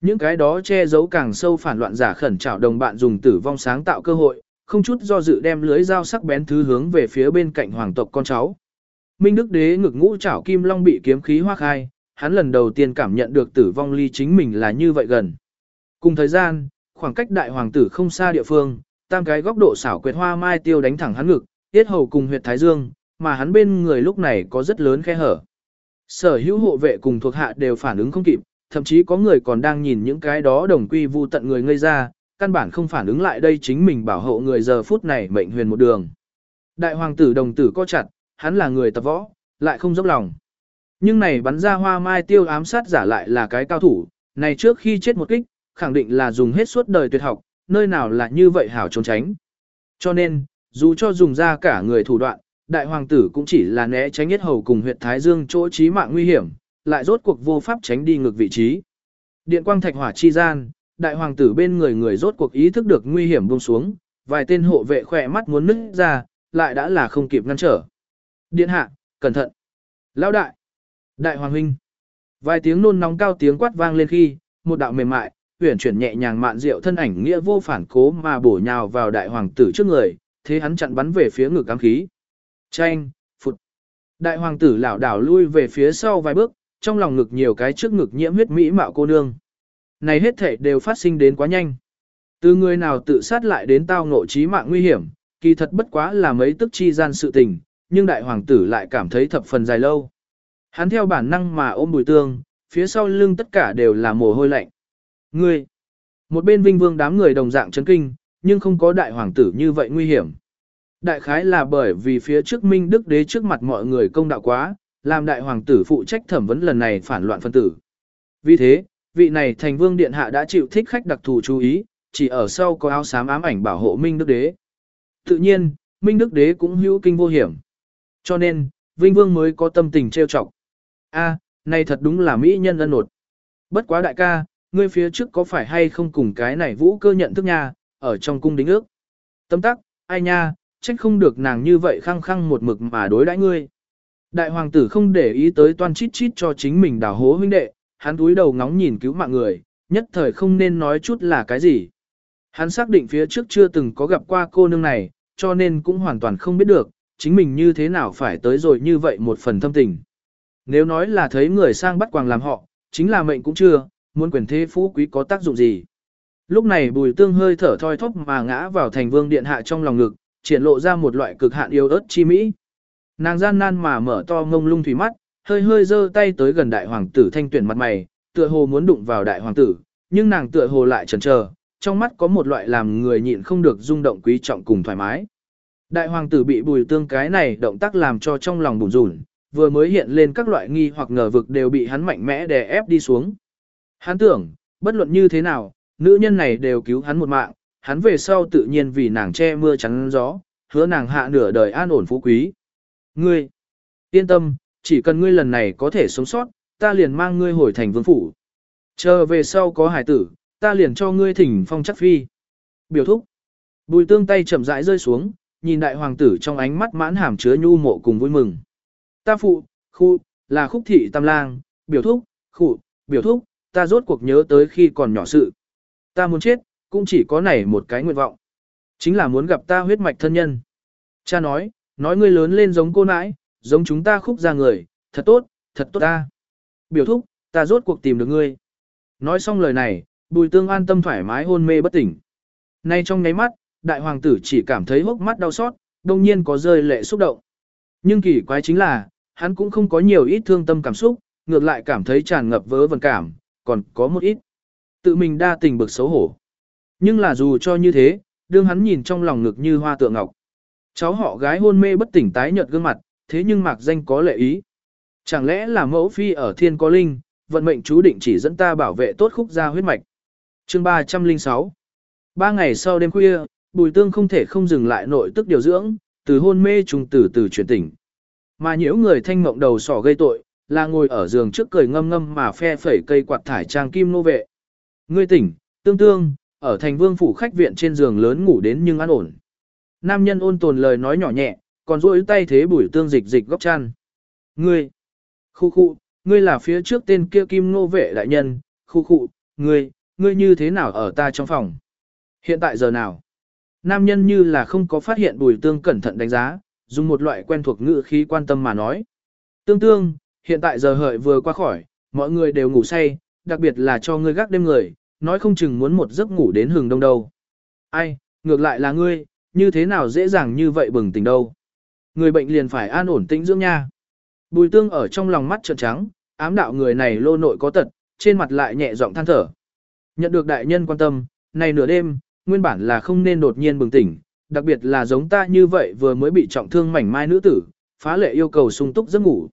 Những cái đó che giấu càng sâu phản loạn giả khẩn trảo đồng bạn dùng tử vong sáng tạo cơ hội, không chút do dự đem lưới dao sắc bén thứ hướng về phía bên cạnh hoàng tộc con cháu. Minh Đức Đế ngực ngũ chảo kim long bị kiếm khí hoa khai, hắn lần đầu tiên cảm nhận được tử vong ly chính mình là như vậy gần. Cùng thời gian, khoảng cách đại hoàng tử không xa địa phương, tam cái góc độ xảo quyệt hoa mai tiêu đánh thẳng hắn ngực, tiết hầu cùng huyệt thái dương, mà hắn bên người lúc này có rất lớn khe hở. Sở hữu hộ vệ cùng thuộc hạ đều phản ứng không kịp, thậm chí có người còn đang nhìn những cái đó đồng quy vu tận người ngây ra, căn bản không phản ứng lại đây chính mình bảo hộ người giờ phút này mệnh huyền một đường. Đại hoàng tử đồng tử co chặt, hắn là người tập võ, lại không dốc lòng. Nhưng này bắn ra hoa mai tiêu ám sát giả lại là cái cao thủ, này trước khi chết một kích, khẳng định là dùng hết suốt đời tuyệt học, nơi nào là như vậy hảo trốn tránh. Cho nên, dù cho dùng ra cả người thủ đoạn, đại hoàng tử cũng chỉ là né tránh nhất hầu cùng huyệt thái dương chỗ trí mạng nguy hiểm, lại rốt cuộc vô pháp tránh đi ngược vị trí. Điện quang thạch hỏa chi gian, đại hoàng tử bên người người rốt cuộc ý thức được nguy hiểm buông xuống, vài tên hộ vệ khỏe mắt muốn nứt ra, lại đã là không kịp ngăn trở. Điện hạ, cẩn thận. Lão đại. Đại hoàng huynh. Vài tiếng nôn nóng cao tiếng quát vang lên khi, một đạo mềm mại, uyển chuyển nhẹ nhàng mạn diệu thân ảnh nghĩa vô phản cố mà bổ nhào vào đại hoàng tử trước người, thế hắn chặn bắn về phía ngực ám khí. Chanh, phụt. Đại hoàng tử lảo đảo lui về phía sau vài bước, trong lòng ngực nhiều cái trước ngực nhiễm huyết mỹ mạo cô nương. Này hết thể đều phát sinh đến quá nhanh. Từ người nào tự sát lại đến tao ngộ trí mạng nguy hiểm, kỳ thật bất quá là mấy tức chi gian sự tình, nhưng đại hoàng tử lại cảm thấy thập phần dài lâu. Hắn theo bản năng mà ôm bùi tương, phía sau lưng tất cả đều là mồ hôi lạnh. Ngươi! Một bên vinh vương đám người đồng dạng chấn kinh, nhưng không có đại hoàng tử như vậy nguy hiểm. Đại khái là bởi vì phía trước Minh Đức Đế trước mặt mọi người công đạo quá, làm đại hoàng tử phụ trách thẩm vấn lần này phản loạn phân tử. Vì thế, vị này thành vương điện hạ đã chịu thích khách đặc thù chú ý, chỉ ở sau có áo xám ám ảnh bảo hộ Minh Đức Đế. Tự nhiên, Minh Đức Đế cũng hữu kinh vô hiểm. Cho nên, Vinh Vương mới có tâm tình trêu chọc. A, này thật đúng là mỹ nhân ân nột. Bất quá đại ca, ngươi phía trước có phải hay không cùng cái này vũ cơ nhận thức nha, ở trong cung đính ước. Tâm tắc, ai nha, trách không được nàng như vậy khăng khăng một mực mà đối đãi ngươi. Đại hoàng tử không để ý tới toan chít chít cho chính mình đào hố huynh đệ, hắn túi đầu ngóng nhìn cứu mạng người, nhất thời không nên nói chút là cái gì. Hắn xác định phía trước chưa từng có gặp qua cô nương này, cho nên cũng hoàn toàn không biết được, chính mình như thế nào phải tới rồi như vậy một phần thâm tình. Nếu nói là thấy người sang bắt quàng làm họ, chính là mệnh cũng chưa, muốn quyền thế phú quý có tác dụng gì. Lúc này bùi tương hơi thở thoi thóp mà ngã vào thành vương điện hạ trong lòng ngực, triển lộ ra một loại cực hạn yêu ớt chi mỹ. Nàng gian nan mà mở to ngông lung thủy mắt, hơi hơi giơ tay tới gần đại hoàng tử thanh tuyển mặt mày, tựa hồ muốn đụng vào đại hoàng tử, nhưng nàng tựa hồ lại chần chờ, trong mắt có một loại làm người nhịn không được rung động quý trọng cùng thoải mái. Đại hoàng tử bị bùi tương cái này động tác làm cho trong lòng bùn rủn vừa mới hiện lên các loại nghi hoặc ngờ vực đều bị hắn mạnh mẽ đè ép đi xuống. Hắn tưởng, bất luận như thế nào, nữ nhân này đều cứu hắn một mạng, hắn về sau tự nhiên vì nàng che mưa chắn gió, hứa nàng hạ nửa đời an ổn phú quý. Ngươi, yên tâm, chỉ cần ngươi lần này có thể sống sót, ta liền mang ngươi hồi thành vương phủ. Chờ về sau có hải tử, ta liền cho ngươi thỉnh phong chắc phi. Biểu thúc. Bùi tương tay chậm rãi rơi xuống, nhìn đại hoàng tử trong ánh mắt mãn hàm chứa nhu mộ cùng vui mừng. Ta phụ, khu, là khúc thị tam lang, biểu thúc, khu, biểu thúc, ta rốt cuộc nhớ tới khi còn nhỏ sự. Ta muốn chết, cũng chỉ có này một cái nguyện vọng. Chính là muốn gặp ta huyết mạch thân nhân. Cha nói, nói ngươi lớn lên giống cô nãi, giống chúng ta khúc ra người, thật tốt, thật tốt ta. Biểu thúc, ta rốt cuộc tìm được ngươi. Nói xong lời này, bùi tương an tâm thoải mái hôn mê bất tỉnh. Nay trong nháy mắt, đại hoàng tử chỉ cảm thấy hốc mắt đau xót, đồng nhiên có rơi lệ xúc động. Nhưng kỳ quái chính là, hắn cũng không có nhiều ít thương tâm cảm xúc, ngược lại cảm thấy tràn ngập vớ vẩn cảm, còn có một ít. Tự mình đa tình bực xấu hổ. Nhưng là dù cho như thế, đương hắn nhìn trong lòng ngực như hoa tượng ngọc. Cháu họ gái hôn mê bất tỉnh tái nhợt gương mặt, thế nhưng mạc danh có lệ ý. Chẳng lẽ là mẫu phi ở thiên có linh, vận mệnh chú định chỉ dẫn ta bảo vệ tốt khúc gia huyết mạch. Chương 306 Ba ngày sau đêm khuya, Bùi Tương không thể không dừng lại nội tức điều dưỡng, từ hôn mê trùng từ từ chuyển tỉnh. Mà nhiễu người thanh mộng đầu sỏ gây tội, là ngồi ở giường trước cười ngâm ngâm mà phe phẩy cây quạt thải trang kim nô vệ. Ngươi tỉnh, tương tương, ở thành vương phủ khách viện trên giường lớn ngủ đến nhưng an ổn. Nam nhân ôn tồn lời nói nhỏ nhẹ, còn duỗi tay thế bùi tương dịch dịch góc chăn. Ngươi, khu khu, ngươi là phía trước tên kia kim Ngô vệ đại nhân, khu khu, ngươi, ngươi như thế nào ở ta trong phòng? Hiện tại giờ nào? Nam nhân như là không có phát hiện bùi tương cẩn thận đánh giá, dùng một loại quen thuộc ngữ khí quan tâm mà nói. Tương tương, hiện tại giờ hợi vừa qua khỏi, mọi người đều ngủ say, đặc biệt là cho ngươi gác đêm người, nói không chừng muốn một giấc ngủ đến hừng đông đâu. Ai, ngược lại là ngươi, như thế nào dễ dàng như vậy bừng tỉnh đâu. Người bệnh liền phải an ổn tĩnh dưỡng nha. Bùi tương ở trong lòng mắt trợn trắng, ám đạo người này lô nội có tật, trên mặt lại nhẹ giọng than thở. Nhận được đại nhân quan tâm, này nửa đêm, nguyên bản là không nên đột nhiên bừng tỉnh, đặc biệt là giống ta như vậy vừa mới bị trọng thương mảnh mai nữ tử, phá lệ yêu cầu sung túc giấc ngủ.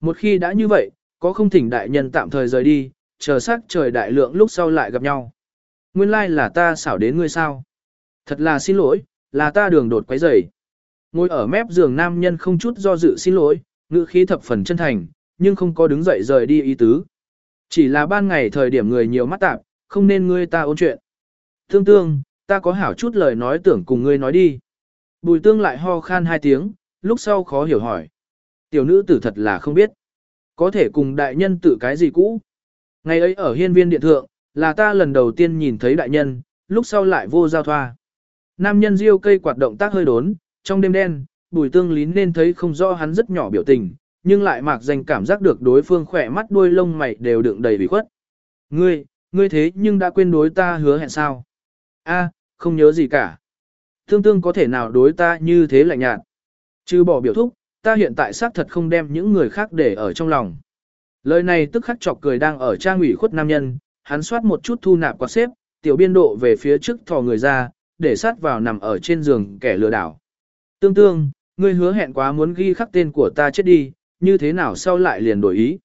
Một khi đã như vậy, có không thỉnh đại nhân tạm thời rời đi, chờ sắc trời đại lượng lúc sau lại gặp nhau. Nguyên lai like là ta xảo đến ngươi sao. Thật là xin lỗi, là ta đường đột quấy rầy. Ngồi ở mép giường nam nhân không chút do dự xin lỗi, ngữ khí thập phần chân thành, nhưng không có đứng dậy rời đi ý tứ. Chỉ là ban ngày thời điểm người nhiều mắt tạp, không nên ngươi ta ôn chuyện. Tương tương, ta có hảo chút lời nói tưởng cùng ngươi nói đi. Bùi tương lại ho khan hai tiếng, lúc sau khó hiểu hỏi. Tiểu nữ tử thật là không biết. Có thể cùng đại nhân tự cái gì cũ. Ngày ấy ở hiên viên điện thượng, là ta lần đầu tiên nhìn thấy đại nhân, lúc sau lại vô giao thoa. Nam nhân riêu cây quạt động tác hơi đốn, trong đêm đen, bùi tương lín nên thấy không rõ hắn rất nhỏ biểu tình, nhưng lại mạc danh cảm giác được đối phương khỏe mắt đuôi lông mày đều đựng đầy bị khuất. Ngươi, ngươi thế nhưng đã quên đối ta hứa hẹn sao? A, không nhớ gì cả. Tương tương có thể nào đối ta như thế lạnh nhạt. Chứ bỏ biểu thúc, ta hiện tại xác thật không đem những người khác để ở trong lòng. Lời này tức khắc chọc cười đang ở trang ủy khuất nam nhân, hắn soát một chút thu nạp quạt xếp, tiểu biên độ về phía trước thò người ra, để sát vào nằm ở trên giường kẻ lừa đảo. Tương tương, ngươi hứa hẹn quá muốn ghi khắc tên của ta chết đi, như thế nào sau lại liền đổi ý.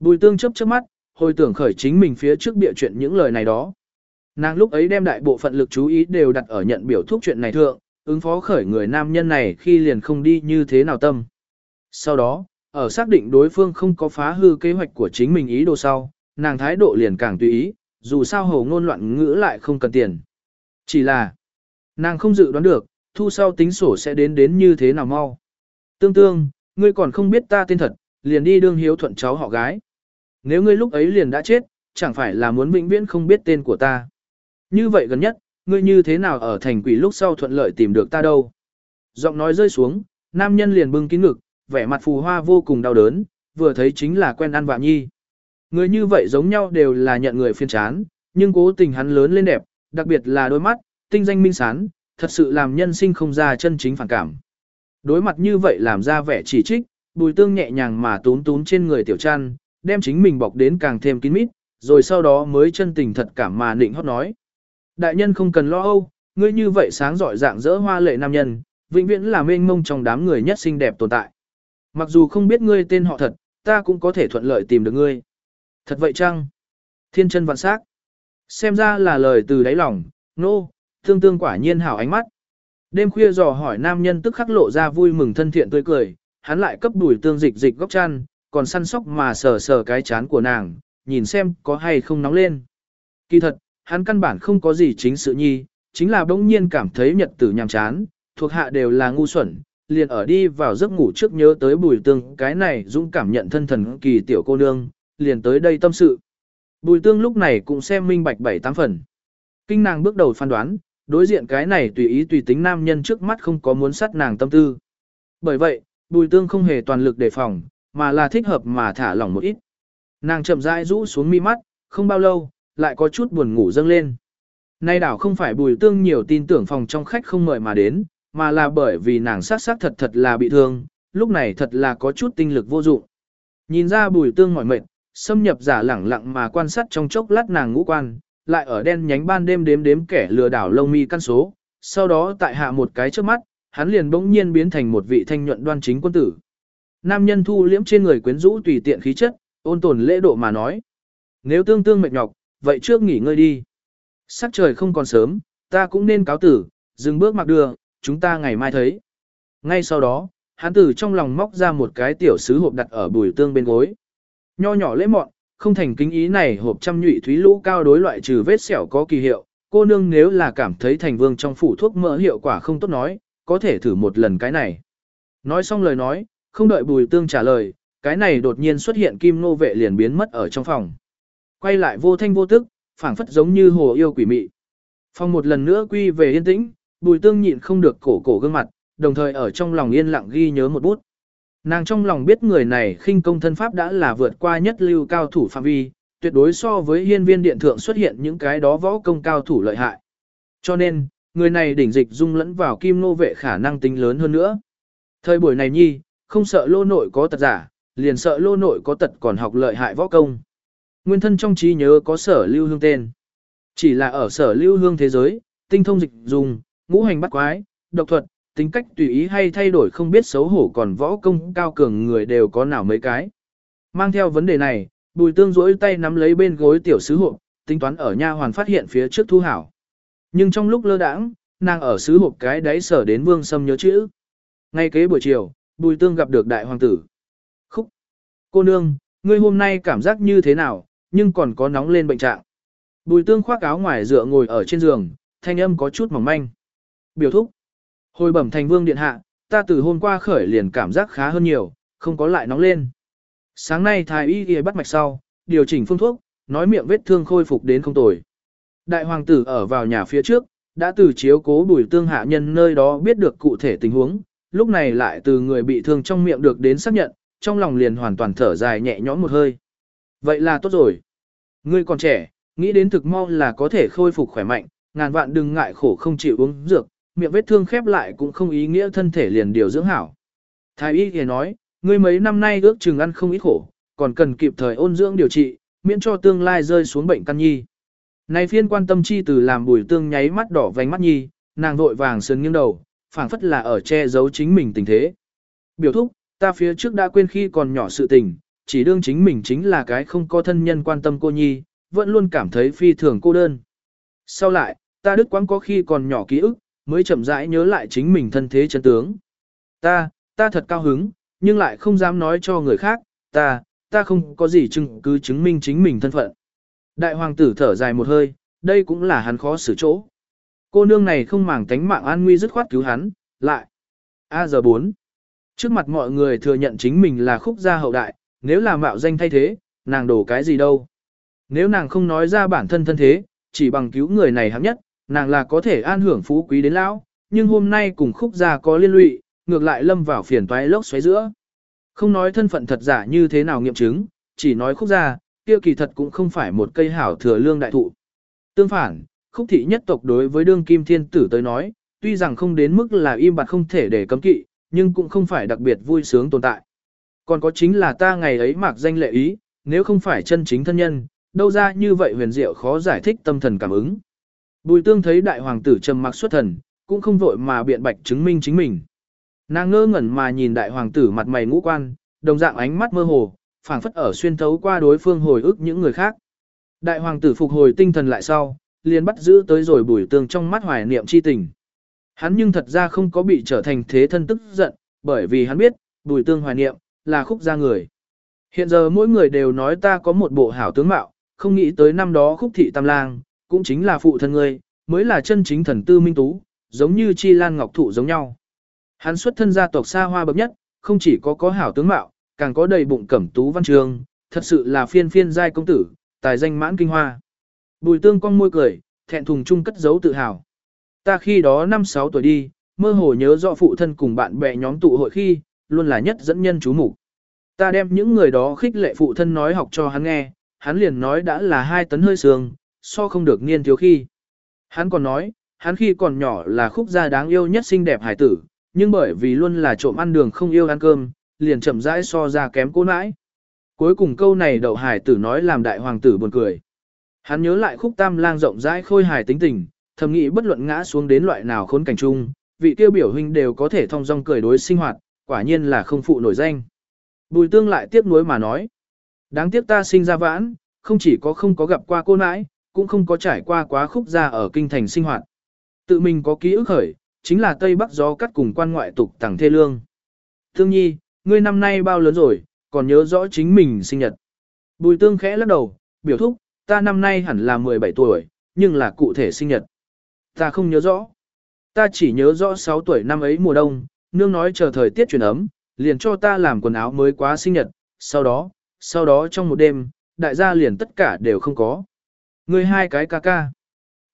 Bùi tương chấp chớp mắt, hồi tưởng khởi chính mình phía trước bịa chuyện những lời này đó. Nàng lúc ấy đem đại bộ phận lực chú ý đều đặt ở nhận biểu thuốc chuyện này thượng, ứng phó khởi người nam nhân này khi liền không đi như thế nào tâm. Sau đó, ở xác định đối phương không có phá hư kế hoạch của chính mình ý đồ sau, nàng thái độ liền càng tùy ý, dù sao hầu ngôn loạn ngữ lại không cần tiền. Chỉ là, nàng không dự đoán được, thu sau tính sổ sẽ đến đến như thế nào mau. Tương tương, ngươi còn không biết ta tên thật, liền đi đương hiếu thuận cháu họ gái. Nếu ngươi lúc ấy liền đã chết, chẳng phải là muốn vĩnh viễn không biết tên của ta. Như vậy gần nhất, ngươi như thế nào ở thành quỷ lúc sau thuận lợi tìm được ta đâu. Giọng nói rơi xuống, nam nhân liền bưng kín ngực, vẻ mặt phù hoa vô cùng đau đớn, vừa thấy chính là quen ăn vạ nhi. Người như vậy giống nhau đều là nhận người phiên chán, nhưng cố tình hắn lớn lên đẹp, đặc biệt là đôi mắt, tinh danh minh sán, thật sự làm nhân sinh không ra chân chính phản cảm. Đối mặt như vậy làm ra vẻ chỉ trích, bùi tương nhẹ nhàng mà tún tún trên người tiểu trăn, đem chính mình bọc đến càng thêm kín mít, rồi sau đó mới chân tình thật cảm mà nịnh hót nói. Đại nhân không cần lo âu, ngươi như vậy sáng giỏi dạng dỡ hoa lệ nam nhân, vĩnh viễn là mênh mông trong đám người nhất xinh đẹp tồn tại. Mặc dù không biết ngươi tên họ thật, ta cũng có thể thuận lợi tìm được ngươi. Thật vậy chăng? Thiên chân vạn sắc. Xem ra là lời từ đáy lòng, nô, no, thương tương quả nhiên hảo ánh mắt. Đêm khuya dò hỏi nam nhân tức khắc lộ ra vui mừng thân thiện tươi cười, hắn lại cấp đùi tương dịch dịch góc chăn, còn săn sóc mà sờ sờ cái chán của nàng, nhìn xem có hay không nóng lên. Kỳ thật, hắn căn bản không có gì chính sự nhi, chính là bỗng nhiên cảm thấy nhật tử nhàm chán, thuộc hạ đều là ngu xuẩn, liền ở đi vào giấc ngủ trước nhớ tới bùi tương cái này dũng cảm nhận thân thần kỳ tiểu cô nương, liền tới đây tâm sự. Bùi tương lúc này cũng xem minh bạch bảy tám phần. Kinh nàng bước đầu phán đoán, đối diện cái này tùy ý tùy tính nam nhân trước mắt không có muốn sát nàng tâm tư. Bởi vậy, bùi tương không hề toàn lực đề phòng, mà là thích hợp mà thả lỏng một ít. Nàng chậm rãi rũ xuống mi mắt, không bao lâu, lại có chút buồn ngủ dâng lên. Nay đảo không phải bùi tương nhiều tin tưởng phòng trong khách không mời mà đến, mà là bởi vì nàng sát sát thật thật là bị thương, lúc này thật là có chút tinh lực vô dụng. Nhìn ra bùi tương mỏi mệt, xâm nhập giả lẳng lặng mà quan sát trong chốc lát nàng ngũ quan, lại ở đen nhánh ban đêm đếm đếm kẻ lừa đảo lông mi căn số, sau đó tại hạ một cái trước mắt, hắn liền bỗng nhiên biến thành một vị thanh nhuận đoan chính quân tử. Nam nhân thu liễm trên người quyến rũ tùy tiện khí chất, ôn tồn lễ độ mà nói. Nếu tương tương mệt nhọc, vậy trước nghỉ ngơi đi. Sắc trời không còn sớm, ta cũng nên cáo tử, dừng bước mặc đường, chúng ta ngày mai thấy. Ngay sau đó, hắn từ trong lòng móc ra một cái tiểu sứ hộp đặt ở bùi tương bên gối. Nho nhỏ lễ mọn, không thành kính ý này hộp trăm nhụy thúy lũ cao đối loại trừ vết sẹo có kỳ hiệu. Cô nương nếu là cảm thấy thành vương trong phủ thuốc mỡ hiệu quả không tốt nói, có thể thử một lần cái này. Nói xong lời nói, không đợi bùi tương trả lời, cái này đột nhiên xuất hiện kim nô vệ liền biến mất ở trong phòng. Quay lại vô thanh vô tức, phảng phất giống như hồ yêu quỷ mị. Phòng một lần nữa quy về yên tĩnh, bùi tương nhịn không được cổ cổ gương mặt, đồng thời ở trong lòng yên lặng ghi nhớ một bút. Nàng trong lòng biết người này khinh công thân pháp đã là vượt qua nhất lưu cao thủ phạm vi, tuyệt đối so với hiên viên điện thượng xuất hiện những cái đó võ công cao thủ lợi hại. Cho nên, người này đỉnh dịch dung lẫn vào kim nô vệ khả năng tính lớn hơn nữa. Thời buổi này nhi, không sợ lô nội có tật giả, liền sợ lô nội có tật còn học lợi hại võ công. Nguyên thân trong trí nhớ có sở lưu hương tên. Chỉ là ở sở lưu hương thế giới, tinh thông dịch dùng, ngũ hành bắt quái, độc thuật, tính cách tùy ý hay thay đổi không biết xấu hổ còn võ công cao cường người đều có nào mấy cái. Mang theo vấn đề này, bùi tương rỗi tay nắm lấy bên gối tiểu sứ hộp, tính toán ở nha hoàn phát hiện phía trước thu hảo. Nhưng trong lúc lơ đãng, nàng ở sứ hộp cái đáy sở đến vương sâm nhớ chữ. Ngay kế buổi chiều, bùi tương gặp được đại hoàng tử. Khúc! Cô nương, ngươi hôm nay cảm giác như thế nào, nhưng còn có nóng lên bệnh trạng. Bùi tương khoác áo ngoài dựa ngồi ở trên giường, thanh âm có chút mỏng manh. Biểu thúc. Hồi bẩm thành vương điện hạ, ta từ hôm qua khởi liền cảm giác khá hơn nhiều, không có lại nóng lên. Sáng nay thái y y bắt mạch sau, điều chỉnh phương thuốc, nói miệng vết thương khôi phục đến không tồi. Đại hoàng tử ở vào nhà phía trước, đã từ chiếu cố bùi tương hạ nhân nơi đó biết được cụ thể tình huống, lúc này lại từ người bị thương trong miệng được đến xác nhận, trong lòng liền hoàn toàn thở dài nhẹ nhõm một hơi. Vậy là tốt rồi. Ngươi còn trẻ, nghĩ đến thực mau là có thể khôi phục khỏe mạnh, ngàn vạn đừng ngại khổ không chịu uống dược, miệng vết thương khép lại cũng không ý nghĩa thân thể liền điều dưỡng hảo. Thái y thì nói, ngươi mấy năm nay ước chừng ăn không ít khổ, còn cần kịp thời ôn dưỡng điều trị, miễn cho tương lai rơi xuống bệnh căn nhi. Này phiên quan tâm chi từ làm bùi tương nháy mắt đỏ vành mắt nhi, nàng vội vàng sườn nghiêng đầu, phảng phất là ở che giấu chính mình tình thế. Biểu thúc, ta phía trước đã quên khi còn nhỏ sự tình, chỉ đương chính mình chính là cái không có thân nhân quan tâm cô nhi, vẫn luôn cảm thấy phi thường cô đơn. Sau lại, ta đức quãng có khi còn nhỏ ký ức, mới chậm rãi nhớ lại chính mình thân thế chân tướng. Ta, ta thật cao hứng, nhưng lại không dám nói cho người khác, ta, ta không có gì chứng cứ chứng minh chính mình thân phận. Đại hoàng tử thở dài một hơi, đây cũng là hắn khó xử chỗ. Cô nương này không màng tánh mạng an nguy dứt khoát cứu hắn, lại. A giờ 4. Trước mặt mọi người thừa nhận chính mình là khúc gia hậu đại, nếu là mạo danh thay thế, nàng đổ cái gì đâu. Nếu nàng không nói ra bản thân thân thế, chỉ bằng cứu người này hấp nhất, nàng là có thể an hưởng phú quý đến lão, nhưng hôm nay cùng khúc gia có liên lụy, ngược lại lâm vào phiền toái lốc xoáy giữa. Không nói thân phận thật giả như thế nào nghiệm chứng, chỉ nói khúc gia, kia kỳ thật cũng không phải một cây hảo thừa lương đại thụ. Tương phản, khúc thị nhất tộc đối với đương kim thiên tử tới nói, tuy rằng không đến mức là im bặt không thể để cấm kỵ, nhưng cũng không phải đặc biệt vui sướng tồn tại. Còn có chính là ta ngày ấy mạc danh lệ ý, nếu không phải chân chính thân nhân, đâu ra như vậy huyền diệu khó giải thích tâm thần cảm ứng. Bùi tương thấy đại hoàng tử trầm mặc xuất thần, cũng không vội mà biện bạch chứng minh chính mình. Nàng ngơ ngẩn mà nhìn đại hoàng tử mặt mày ngũ quan, đồng dạng ánh mắt mơ hồ, phảng phất ở xuyên thấu qua đối phương hồi ức những người khác. Đại hoàng tử phục hồi tinh thần lại sau, liền bắt giữ tới rồi bùi tương trong mắt hoài niệm chi tình. Hắn nhưng thật ra không có bị trở thành thế thân tức giận, bởi vì hắn biết, bùi tương hoài niệm, là khúc gia người. Hiện giờ mỗi người đều nói ta có một bộ hảo tướng mạo, không nghĩ tới năm đó khúc thị tam lang, cũng chính là phụ thân ngươi, mới là chân chính thần tư minh tú, giống như chi lan ngọc thụ giống nhau. Hắn xuất thân gia tộc xa hoa bậc nhất, không chỉ có có hảo tướng mạo, càng có đầy bụng cẩm tú văn trường, thật sự là phiên phiên giai công tử, tài danh mãn kinh hoa. Bùi tương cong môi cười, thẹn thùng chung cất giấu tự hào. Ta khi đó 5-6 tuổi đi, mơ hồ nhớ rõ phụ thân cùng bạn bè nhóm tụ hội khi, luôn là nhất dẫn nhân chú mục. Ta đem những người đó khích lệ phụ thân nói học cho hắn nghe, hắn liền nói đã là hai tấn hơi sương, so không được niên thiếu khi. Hắn còn nói, hắn khi còn nhỏ là khúc gia đáng yêu nhất xinh đẹp hải tử, nhưng bởi vì luôn là trộm ăn đường không yêu ăn cơm, liền chậm rãi so ra kém cô nãi. Cuối cùng câu này đậu hải tử nói làm đại hoàng tử buồn cười. Hắn nhớ lại khúc tam lang rộng rãi khôi hài tính tình, thầm nghĩ bất luận ngã xuống đến loại nào khốn cảnh chung, vị tiêu biểu huynh đều có thể thông dong cười đối sinh hoạt, quả nhiên là không phụ nổi danh. Bùi tương lại tiếc nuối mà nói. Đáng tiếc ta sinh ra vãn, không chỉ có không có gặp qua cô nãi, cũng không có trải qua quá khúc gia ở kinh thành sinh hoạt. Tự mình có ký ức khởi, chính là Tây Bắc gió cắt cùng quan ngoại tục tàng thê lương. Thương nhi, ngươi năm nay bao lớn rồi, còn nhớ rõ chính mình sinh nhật. Bùi tương khẽ lắc đầu, biểu thúc, ta năm nay hẳn là 17 tuổi, nhưng là cụ thể sinh nhật. Ta không nhớ rõ. Ta chỉ nhớ rõ 6 tuổi năm ấy mùa đông, nương nói chờ thời tiết chuyển ấm, liền cho ta làm quần áo mới quá sinh nhật, sau đó, sau đó trong một đêm, đại gia liền tất cả đều không có. Người hai cái ca ca.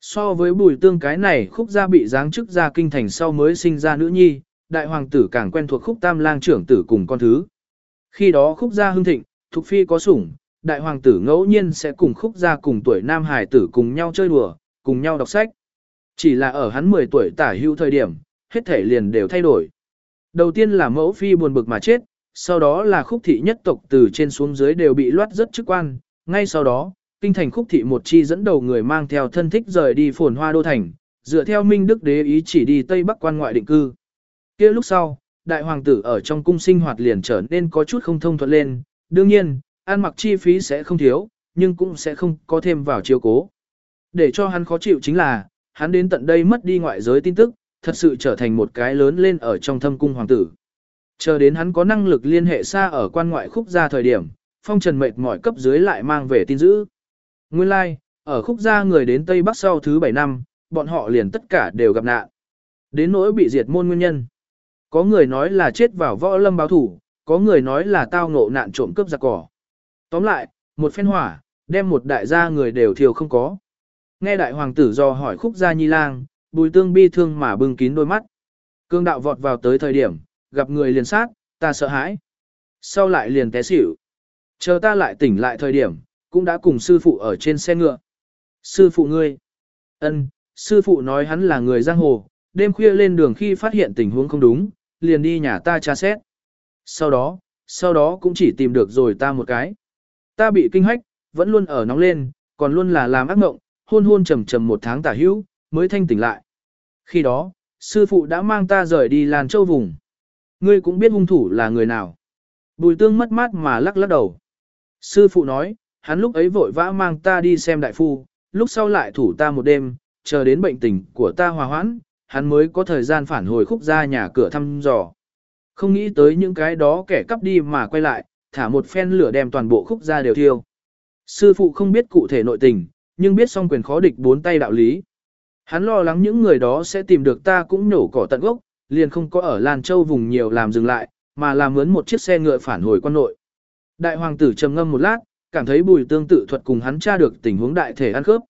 So với bùi tương cái này khúc gia bị giáng chức ra kinh thành sau mới sinh ra nữ nhi, đại hoàng tử càng quen thuộc khúc tam lang trưởng tử cùng con thứ. Khi đó khúc gia hưng thịnh, thuộc phi có sủng, đại hoàng tử ngẫu nhiên sẽ cùng khúc gia cùng tuổi nam hải tử cùng nhau chơi đùa, cùng nhau đọc sách. Chỉ là ở hắn 10 tuổi tả hữu thời điểm, hết thể liền đều thay đổi. Đầu tiên là mẫu phi buồn bực mà chết, sau đó là khúc thị nhất tộc từ trên xuống dưới đều bị loát rất chức quan, ngay sau đó, kinh thành khúc thị một chi dẫn đầu người mang theo thân thích rời đi phồn hoa đô thành, dựa theo minh đức đế ý chỉ đi Tây Bắc quan ngoại định cư. kia lúc sau, đại hoàng tử ở trong cung sinh hoạt liền trở nên có chút không thông thuận lên, đương nhiên, ăn mặc chi phí sẽ không thiếu, nhưng cũng sẽ không có thêm vào chiếu cố. Để cho hắn khó chịu chính là, hắn đến tận đây mất đi ngoại giới tin tức, thật sự trở thành một cái lớn lên ở trong thâm cung hoàng tử. Chờ đến hắn có năng lực liên hệ xa ở quan ngoại khúc gia thời điểm, phong trần mệt mỏi cấp dưới lại mang về tin dữ. Nguyên lai, like, ở khúc gia người đến Tây Bắc sau thứ 7 năm, bọn họ liền tất cả đều gặp nạn. Đến nỗi bị diệt môn nguyên nhân. Có người nói là chết vào võ lâm báo thủ, có người nói là tao ngộ nạn trộm cướp giặc cỏ. Tóm lại, một phen hỏa, đem một đại gia người đều thiều không có. Nghe đại hoàng tử do hỏi khúc gia nhi lang, bùi tương bi thương mà bưng kín đôi mắt. Cương đạo vọt vào tới thời điểm, gặp người liền sát, ta sợ hãi. Sau lại liền té xỉu. Chờ ta lại tỉnh lại thời điểm, cũng đã cùng sư phụ ở trên xe ngựa. Sư phụ ngươi. ân, sư phụ nói hắn là người giang hồ, đêm khuya lên đường khi phát hiện tình huống không đúng, liền đi nhà ta tra xét. Sau đó, sau đó cũng chỉ tìm được rồi ta một cái. Ta bị kinh hách, vẫn luôn ở nóng lên, còn luôn là làm ác mộng, hôn hôn trầm trầm một tháng tả hữu, mới thanh tỉnh lại. Khi đó, sư phụ đã mang ta rời đi làn châu vùng. Ngươi cũng biết hung thủ là người nào. Bùi tương mất mát mà lắc lắc đầu. Sư phụ nói, hắn lúc ấy vội vã mang ta đi xem đại phu, lúc sau lại thủ ta một đêm, chờ đến bệnh tình của ta hòa hoãn, hắn mới có thời gian phản hồi khúc ra nhà cửa thăm dò. Không nghĩ tới những cái đó kẻ cắp đi mà quay lại, thả một phen lửa đem toàn bộ khúc ra đều thiêu. Sư phụ không biết cụ thể nội tình, nhưng biết song quyền khó địch bốn tay đạo lý. Hắn lo lắng những người đó sẽ tìm được ta cũng nổ cỏ tận gốc, liền không có ở Lan Châu vùng nhiều làm dừng lại, mà làm mướn một chiếc xe ngựa phản hồi quan nội. Đại hoàng tử trầm ngâm một lát, cảm thấy bùi tương tự thuật cùng hắn tra được tình huống đại thể ăn khớp.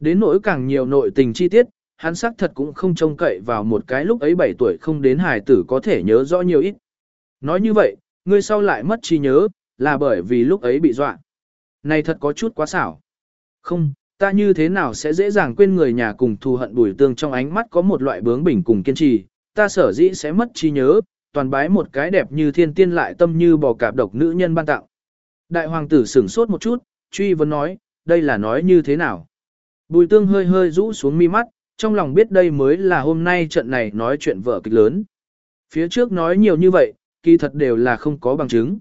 Đến nỗi càng nhiều nội tình chi tiết, hắn xác thật cũng không trông cậy vào một cái lúc ấy 7 tuổi không đến hài tử có thể nhớ rõ nhiều ít. Nói như vậy, ngươi sau lại mất trí nhớ, là bởi vì lúc ấy bị dọa. Này thật có chút quá xảo. Không, ta như thế nào sẽ dễ dàng quên người nhà cùng thù hận bùi tương trong ánh mắt có một loại bướng bỉnh cùng kiên trì, ta sở dĩ sẽ mất trí nhớ, toàn bái một cái đẹp như thiên tiên lại tâm như bò cạp độc nữ nhân ban tặng. Đại hoàng tử sửng sốt một chút, truy vấn nói, đây là nói như thế nào? Bùi tương hơi hơi rũ xuống mi mắt, trong lòng biết đây mới là hôm nay trận này nói chuyện vở kịch lớn. Phía trước nói nhiều như vậy, kỳ thật đều là không có bằng chứng.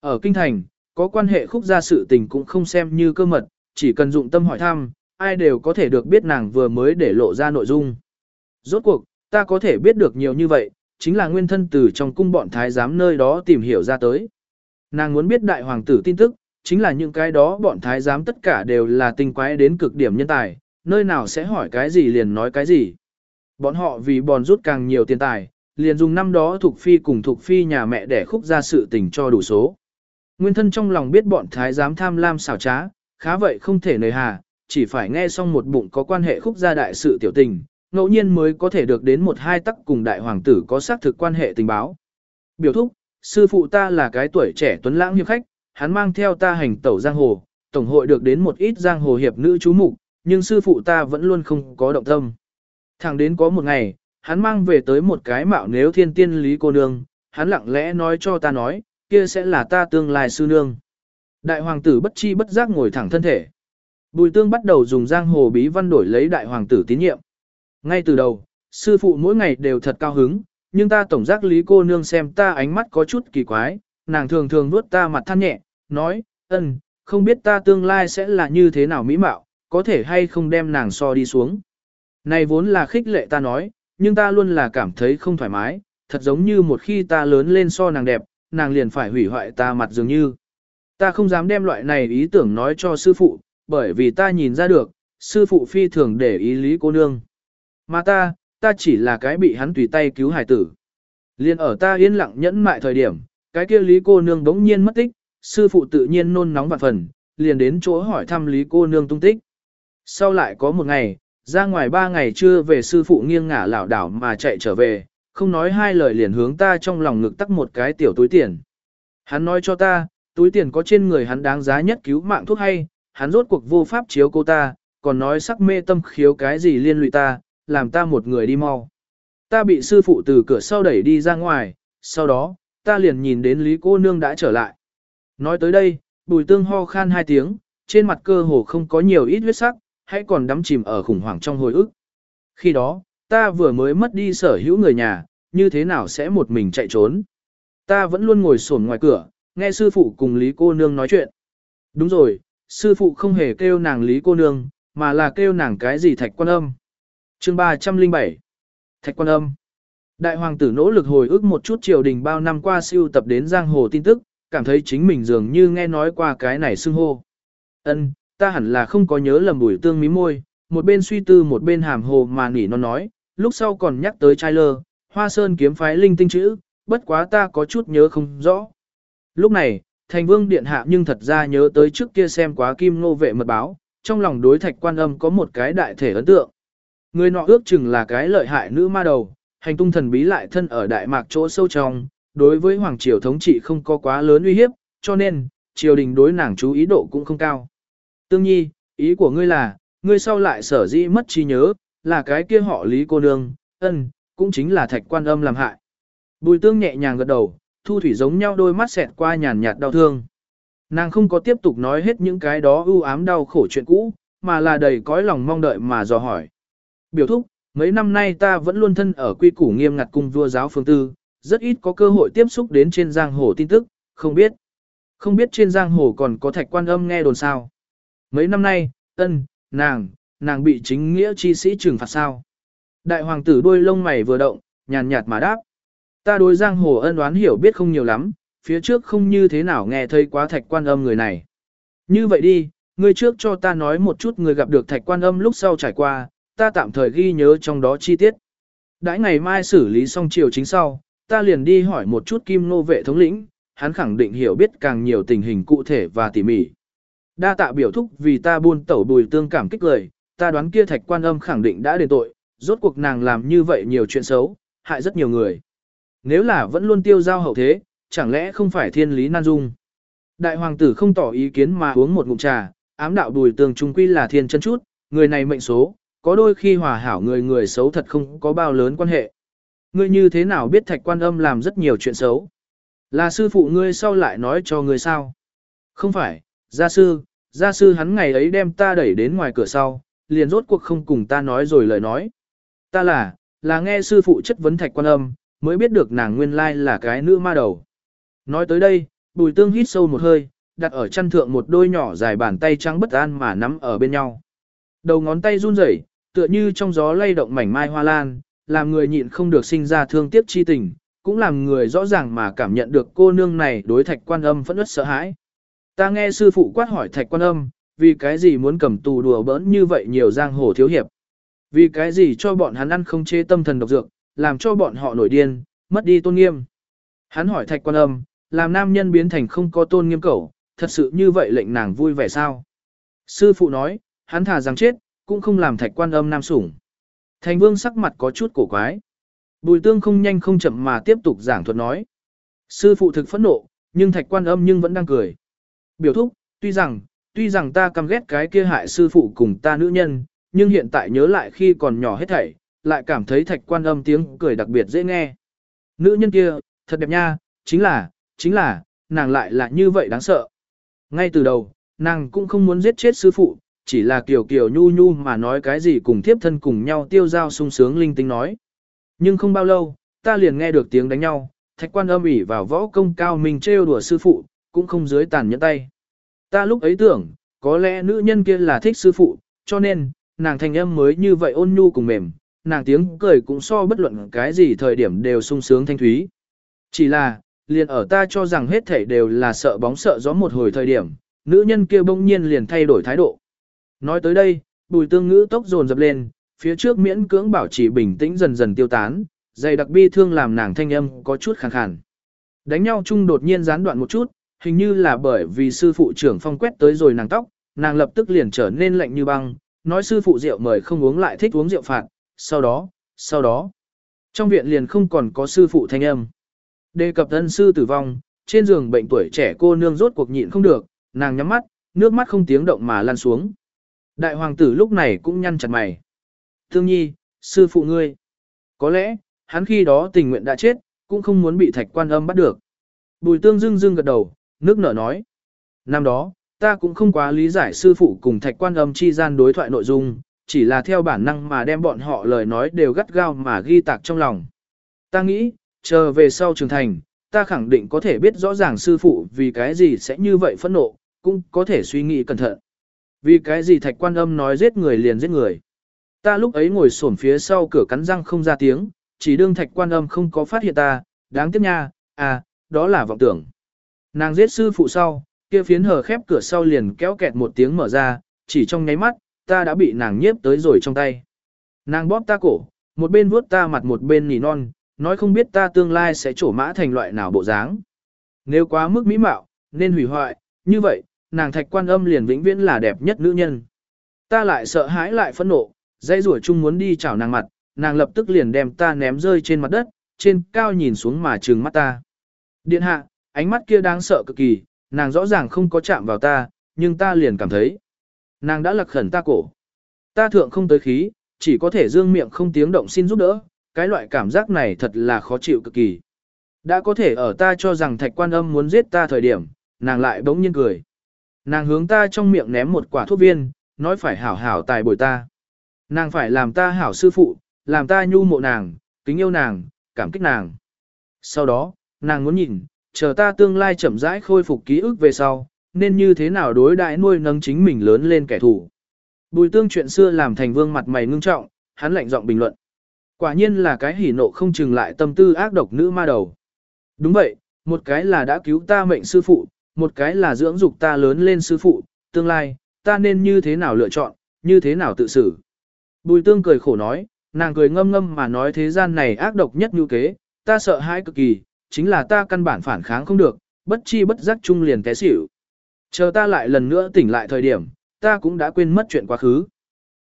Ở Kinh Thành, có quan hệ khúc gia sự tình cũng không xem như cơ mật, chỉ cần dụng tâm hỏi thăm, ai đều có thể được biết nàng vừa mới để lộ ra nội dung. Rốt cuộc, ta có thể biết được nhiều như vậy, chính là nguyên thân từ trong cung bọn thái giám nơi đó tìm hiểu ra tới. Nàng muốn biết đại hoàng tử tin tức, chính là những cái đó bọn thái giám tất cả đều là tinh quái đến cực điểm nhân tài, nơi nào sẽ hỏi cái gì liền nói cái gì. Bọn họ vì bòn rút càng nhiều tiền tài, liền dùng năm đó thuộc phi cùng thuộc phi nhà mẹ để khúc ra sự tình cho đủ số. Nguyên thân trong lòng biết bọn thái giám tham lam xảo trá, khá vậy không thể nời hà, chỉ phải nghe xong một bụng có quan hệ khúc gia đại sự tiểu tình, ngẫu nhiên mới có thể được đến một hai tắc cùng đại hoàng tử có xác thực quan hệ tình báo. Biểu thúc, sư phụ ta là cái tuổi trẻ tuấn lãng hiệp khách, hắn mang theo ta hành tẩu giang hồ, tổng hội được đến một ít giang hồ hiệp nữ chú mục, nhưng sư phụ ta vẫn luôn không có động tâm. Thẳng đến có một ngày, hắn mang về tới một cái mạo nếu thiên tiên lý cô nương, hắn lặng lẽ nói cho ta nói, kia sẽ là ta tương lai sư nương. Đại hoàng tử bất chi bất giác ngồi thẳng thân thể. Bùi tương bắt đầu dùng giang hồ bí văn đổi lấy đại hoàng tử tín nhiệm. Ngay từ đầu, sư phụ mỗi ngày đều thật cao hứng, nhưng ta tổng giác lý cô nương xem ta ánh mắt có chút kỳ quái, nàng thường thường nuốt ta mặt than nhẹ, nói, ân, không biết ta tương lai sẽ là như thế nào mỹ mạo, có thể hay không đem nàng so đi xuống. Này vốn là khích lệ ta nói, nhưng ta luôn là cảm thấy không thoải mái, thật giống như một khi ta lớn lên so nàng đẹp, nàng liền phải hủy hoại ta mặt dường như. Ta không dám đem loại này ý tưởng nói cho sư phụ, bởi vì ta nhìn ra được, sư phụ phi thường để ý lý cô nương. Mà ta, ta chỉ là cái bị hắn tùy tay cứu hải tử. Liên ở ta yên lặng nhẫn mại thời điểm, cái kia lý cô nương đống nhiên mất tích, sư phụ tự nhiên nôn nóng vạn phần, liền đến chỗ hỏi thăm lý cô nương tung tích. Sau lại có một ngày, ra ngoài ba ngày chưa về sư phụ nghiêng ngả lảo đảo mà chạy trở về, không nói hai lời liền hướng ta trong lòng ngực tắc một cái tiểu túi tiền. Hắn nói cho ta, túi tiền có trên người hắn đáng giá nhất cứu mạng thuốc hay, hắn rốt cuộc vô pháp chiếu cô ta, còn nói sắc mê tâm khiếu cái gì liên lụy ta, làm ta một người đi mau. Ta bị sư phụ từ cửa sau đẩy đi ra ngoài, sau đó, ta liền nhìn đến Lý cô nương đã trở lại. Nói tới đây, bùi tương ho khan hai tiếng, trên mặt cơ hồ không có nhiều ít huyết sắc, hãy còn đắm chìm ở khủng hoảng trong hồi ức. Khi đó, ta vừa mới mất đi sở hữu người nhà, như thế nào sẽ một mình chạy trốn. Ta vẫn luôn ngồi sổn ngoài cửa, nghe sư phụ cùng Lý cô nương nói chuyện. Đúng rồi, sư phụ không hề kêu nàng Lý cô nương, mà là kêu nàng cái gì thạch quan âm chương 307 Thạch quan âm Đại hoàng tử nỗ lực hồi ức một chút triều đình bao năm qua siêu tập đến giang hồ tin tức, cảm thấy chính mình dường như nghe nói qua cái này xưng hô. Ân, ta hẳn là không có nhớ lầm bùi tương mí môi, một bên suy tư một bên hàm hồ mà nỉ nó nói, lúc sau còn nhắc tới trai lơ, hoa sơn kiếm phái linh tinh chữ, bất quá ta có chút nhớ không rõ. Lúc này, thành vương điện hạ nhưng thật ra nhớ tới trước kia xem quá kim Ngô vệ mật báo, trong lòng đối thạch quan âm có một cái đại thể ấn tượng. Người nọ ước chừng là cái lợi hại nữ ma đầu, hành tung thần bí lại thân ở đại mạc chỗ sâu trong, đối với hoàng triều thống trị không có quá lớn uy hiếp, cho nên, triều đình đối nàng chú ý độ cũng không cao. Tương nhi, ý của ngươi là, ngươi sau lại sở dĩ mất trí nhớ, là cái kia họ lý cô nương, ân, cũng chính là thạch quan âm làm hại. Bùi tương nhẹ nhàng gật đầu, thu thủy giống nhau đôi mắt xẹt qua nhàn nhạt đau thương. Nàng không có tiếp tục nói hết những cái đó ưu ám đau khổ chuyện cũ, mà là đầy cõi lòng mong đợi mà dò hỏi. Biểu thúc, mấy năm nay ta vẫn luôn thân ở quy củ nghiêm ngặt cung vua giáo phương tư, rất ít có cơ hội tiếp xúc đến trên giang hồ tin tức, không biết. Không biết trên giang hồ còn có thạch quan âm nghe đồn sao. Mấy năm nay, ân, nàng, nàng bị chính nghĩa chi sĩ trừng phạt sao. Đại hoàng tử đuôi lông mày vừa động, nhàn nhạt mà đáp. Ta đối giang hồ ân đoán hiểu biết không nhiều lắm, phía trước không như thế nào nghe thấy quá thạch quan âm người này. Như vậy đi, người trước cho ta nói một chút người gặp được thạch quan âm lúc sau trải qua, ta tạm thời ghi nhớ trong đó chi tiết. Đãi ngày mai xử lý xong chiều chính sau, ta liền đi hỏi một chút kim nô vệ thống lĩnh, hắn khẳng định hiểu biết càng nhiều tình hình cụ thể và tỉ mỉ. Đa tạ biểu thúc vì ta buôn tẩu bùi tương cảm kích lời, ta đoán kia thạch quan âm khẳng định đã đền tội, rốt cuộc nàng làm như vậy nhiều chuyện xấu, hại rất nhiều người. Nếu là vẫn luôn tiêu giao hậu thế, chẳng lẽ không phải thiên lý nan dung. Đại hoàng tử không tỏ ý kiến mà uống một ngụm trà, ám đạo bùi tương trung quy là thiên chân chút, người này mệnh số, có đôi khi hòa hảo người người xấu thật không có bao lớn quan hệ. Ngươi như thế nào biết thạch quan âm làm rất nhiều chuyện xấu? Là sư phụ ngươi sau lại nói cho ngươi sao? Không phải, gia sư, gia sư hắn ngày ấy đem ta đẩy đến ngoài cửa sau, liền rốt cuộc không cùng ta nói rồi lời nói. Ta là, là nghe sư phụ chất vấn thạch quan âm, mới biết được nàng nguyên lai là cái nữ ma đầu. Nói tới đây, bùi tương hít sâu một hơi, đặt ở chân thượng một đôi nhỏ dài bàn tay trắng bất an mà nắm ở bên nhau. Đầu ngón tay run rẩy, tựa như trong gió lay động mảnh mai hoa lan, làm người nhịn không được sinh ra thương tiếc chi tình, cũng làm người rõ ràng mà cảm nhận được cô nương này đối thạch quan âm phẫn uất sợ hãi. Ta nghe sư phụ quát hỏi thạch quan âm, vì cái gì muốn cầm tù đùa bỡn như vậy nhiều giang hồ thiếu hiệp. Vì cái gì cho bọn hắn ăn không chế tâm thần độc dược, làm cho bọn họ nổi điên, mất đi tôn nghiêm. Hắn hỏi thạch quan âm, làm nam nhân biến thành không có tôn nghiêm cẩu, thật sự như vậy lệnh nàng vui vẻ sao? Sư phụ nói, hắn thà rằng chết, cũng không làm thạch quan âm nam sủng. Thành vương sắc mặt có chút cổ quái. Bùi tương không nhanh không chậm mà tiếp tục giảng thuật nói. Sư phụ thực phẫn nộ, nhưng thạch quan âm nhưng vẫn đang cười. Biểu thúc, tuy rằng, tuy rằng ta căm ghét cái kia hại sư phụ cùng ta nữ nhân, nhưng hiện tại nhớ lại khi còn nhỏ hết thảy, lại cảm thấy thạch quan âm tiếng cười đặc biệt dễ nghe. Nữ nhân kia, thật đẹp nha, chính là, chính là, nàng lại là như vậy đáng sợ. Ngay từ đầu, nàng cũng không muốn giết chết sư phụ, chỉ là kiểu kiểu nhu nhu mà nói cái gì cùng tiếp thân cùng nhau tiêu giao sung sướng linh tinh nói. Nhưng không bao lâu, ta liền nghe được tiếng đánh nhau, thạch quan âm ỉ vào võ công cao mình trêu đùa sư phụ, cũng không dưới tàn nhẫn tay. Ta lúc ấy tưởng, có lẽ nữ nhân kia là thích sư phụ, cho nên, nàng thành âm mới như vậy ôn nhu cùng mềm, nàng tiếng cười cũng so bất luận cái gì thời điểm đều sung sướng thanh thúy. Chỉ là, liền ở ta cho rằng hết thảy đều là sợ bóng sợ gió một hồi thời điểm, nữ nhân kia bỗng nhiên liền thay đổi thái độ. Nói tới đây, bùi tương ngữ tốc dồn dập lên, phía trước miễn cưỡng bảo trì bình tĩnh dần dần tiêu tán, dày đặc bi thương làm nàng thanh âm có chút khàn khàn. Đánh nhau chung đột nhiên gián đoạn một chút, hình như là bởi vì sư phụ trưởng phong quét tới rồi nàng tóc, nàng lập tức liền trở nên lạnh như băng, nói sư phụ rượu mời không uống lại thích uống rượu phạt, sau đó, sau đó. Trong viện liền không còn có sư phụ thanh âm. Đề cập thân sư tử vong, trên giường bệnh tuổi trẻ cô nương rốt cuộc nhịn không được, nàng nhắm mắt, nước mắt không tiếng động mà lăn xuống. Đại hoàng tử lúc này cũng nhăn chặt mày. Thương nhi, sư phụ ngươi. Có lẽ, hắn khi đó tình nguyện đã chết, cũng không muốn bị thạch quan âm bắt được. Bùi tương dưng dưng gật đầu, nước nở nói. Năm đó, ta cũng không quá lý giải sư phụ cùng thạch quan âm chi gian đối thoại nội dung, chỉ là theo bản năng mà đem bọn họ lời nói đều gắt gao mà ghi tạc trong lòng. Ta nghĩ, chờ về sau trưởng thành, ta khẳng định có thể biết rõ ràng sư phụ vì cái gì sẽ như vậy phẫn nộ, cũng có thể suy nghĩ cẩn thận. Vì cái gì thạch quan âm nói giết người liền giết người. Ta lúc ấy ngồi xổm phía sau cửa cắn răng không ra tiếng, chỉ đương thạch quan âm không có phát hiện ta, đáng tiếc nha, à, đó là vọng tưởng. Nàng giết sư phụ sau, kia phiến hờ khép cửa sau liền kéo kẹt một tiếng mở ra, chỉ trong nháy mắt, ta đã bị nàng nhiếp tới rồi trong tay. Nàng bóp ta cổ, một bên vuốt ta mặt một bên nỉ non, nói không biết ta tương lai sẽ trổ mã thành loại nào bộ dáng. Nếu quá mức mỹ mạo, nên hủy hoại, như vậy, nàng thạch quan âm liền vĩnh viễn là đẹp nhất nữ nhân. Ta lại sợ hãi lại phẫn nộ, dây rủa chung muốn đi chào nàng mặt, nàng lập tức liền đem ta ném rơi trên mặt đất, trên cao nhìn xuống mà trừng mắt ta. Điện hạ, ánh mắt kia đáng sợ cực kỳ, nàng rõ ràng không có chạm vào ta, nhưng ta liền cảm thấy. Nàng đã lật khẩn ta cổ. Ta thượng không tới khí, chỉ có thể dương miệng không tiếng động xin giúp đỡ, cái loại cảm giác này thật là khó chịu cực kỳ. Đã có thể ở ta cho rằng thạch quan âm muốn giết ta thời điểm, nàng lại bỗng nhiên cười. Nàng hướng ta trong miệng ném một quả thuốc viên, nói phải hảo hảo tài bồi ta. Nàng phải làm ta hảo sư phụ, làm ta nhu mộ nàng, kính yêu nàng, cảm kích nàng. Sau đó, nàng muốn nhìn, chờ ta tương lai chậm rãi khôi phục ký ức về sau, nên như thế nào đối đại nuôi nâng chính mình lớn lên kẻ thù. Bùi tương chuyện xưa làm thành vương mặt mày ngưng trọng, hắn lạnh giọng bình luận. Quả nhiên là cái hỉ nộ không chừng lại tâm tư ác độc nữ ma đầu. Đúng vậy, một cái là đã cứu ta mệnh sư phụ, một cái là dưỡng dục ta lớn lên sư phụ, tương lai, ta nên như thế nào lựa chọn, như thế nào tự xử. Bùi tương cười khổ nói, nàng cười ngâm ngâm mà nói thế gian này ác độc nhất như kế, ta sợ hãi cực kỳ, chính là ta căn bản phản kháng không được, bất chi bất giác chung liền té xỉu. Chờ ta lại lần nữa tỉnh lại thời điểm, ta cũng đã quên mất chuyện quá khứ.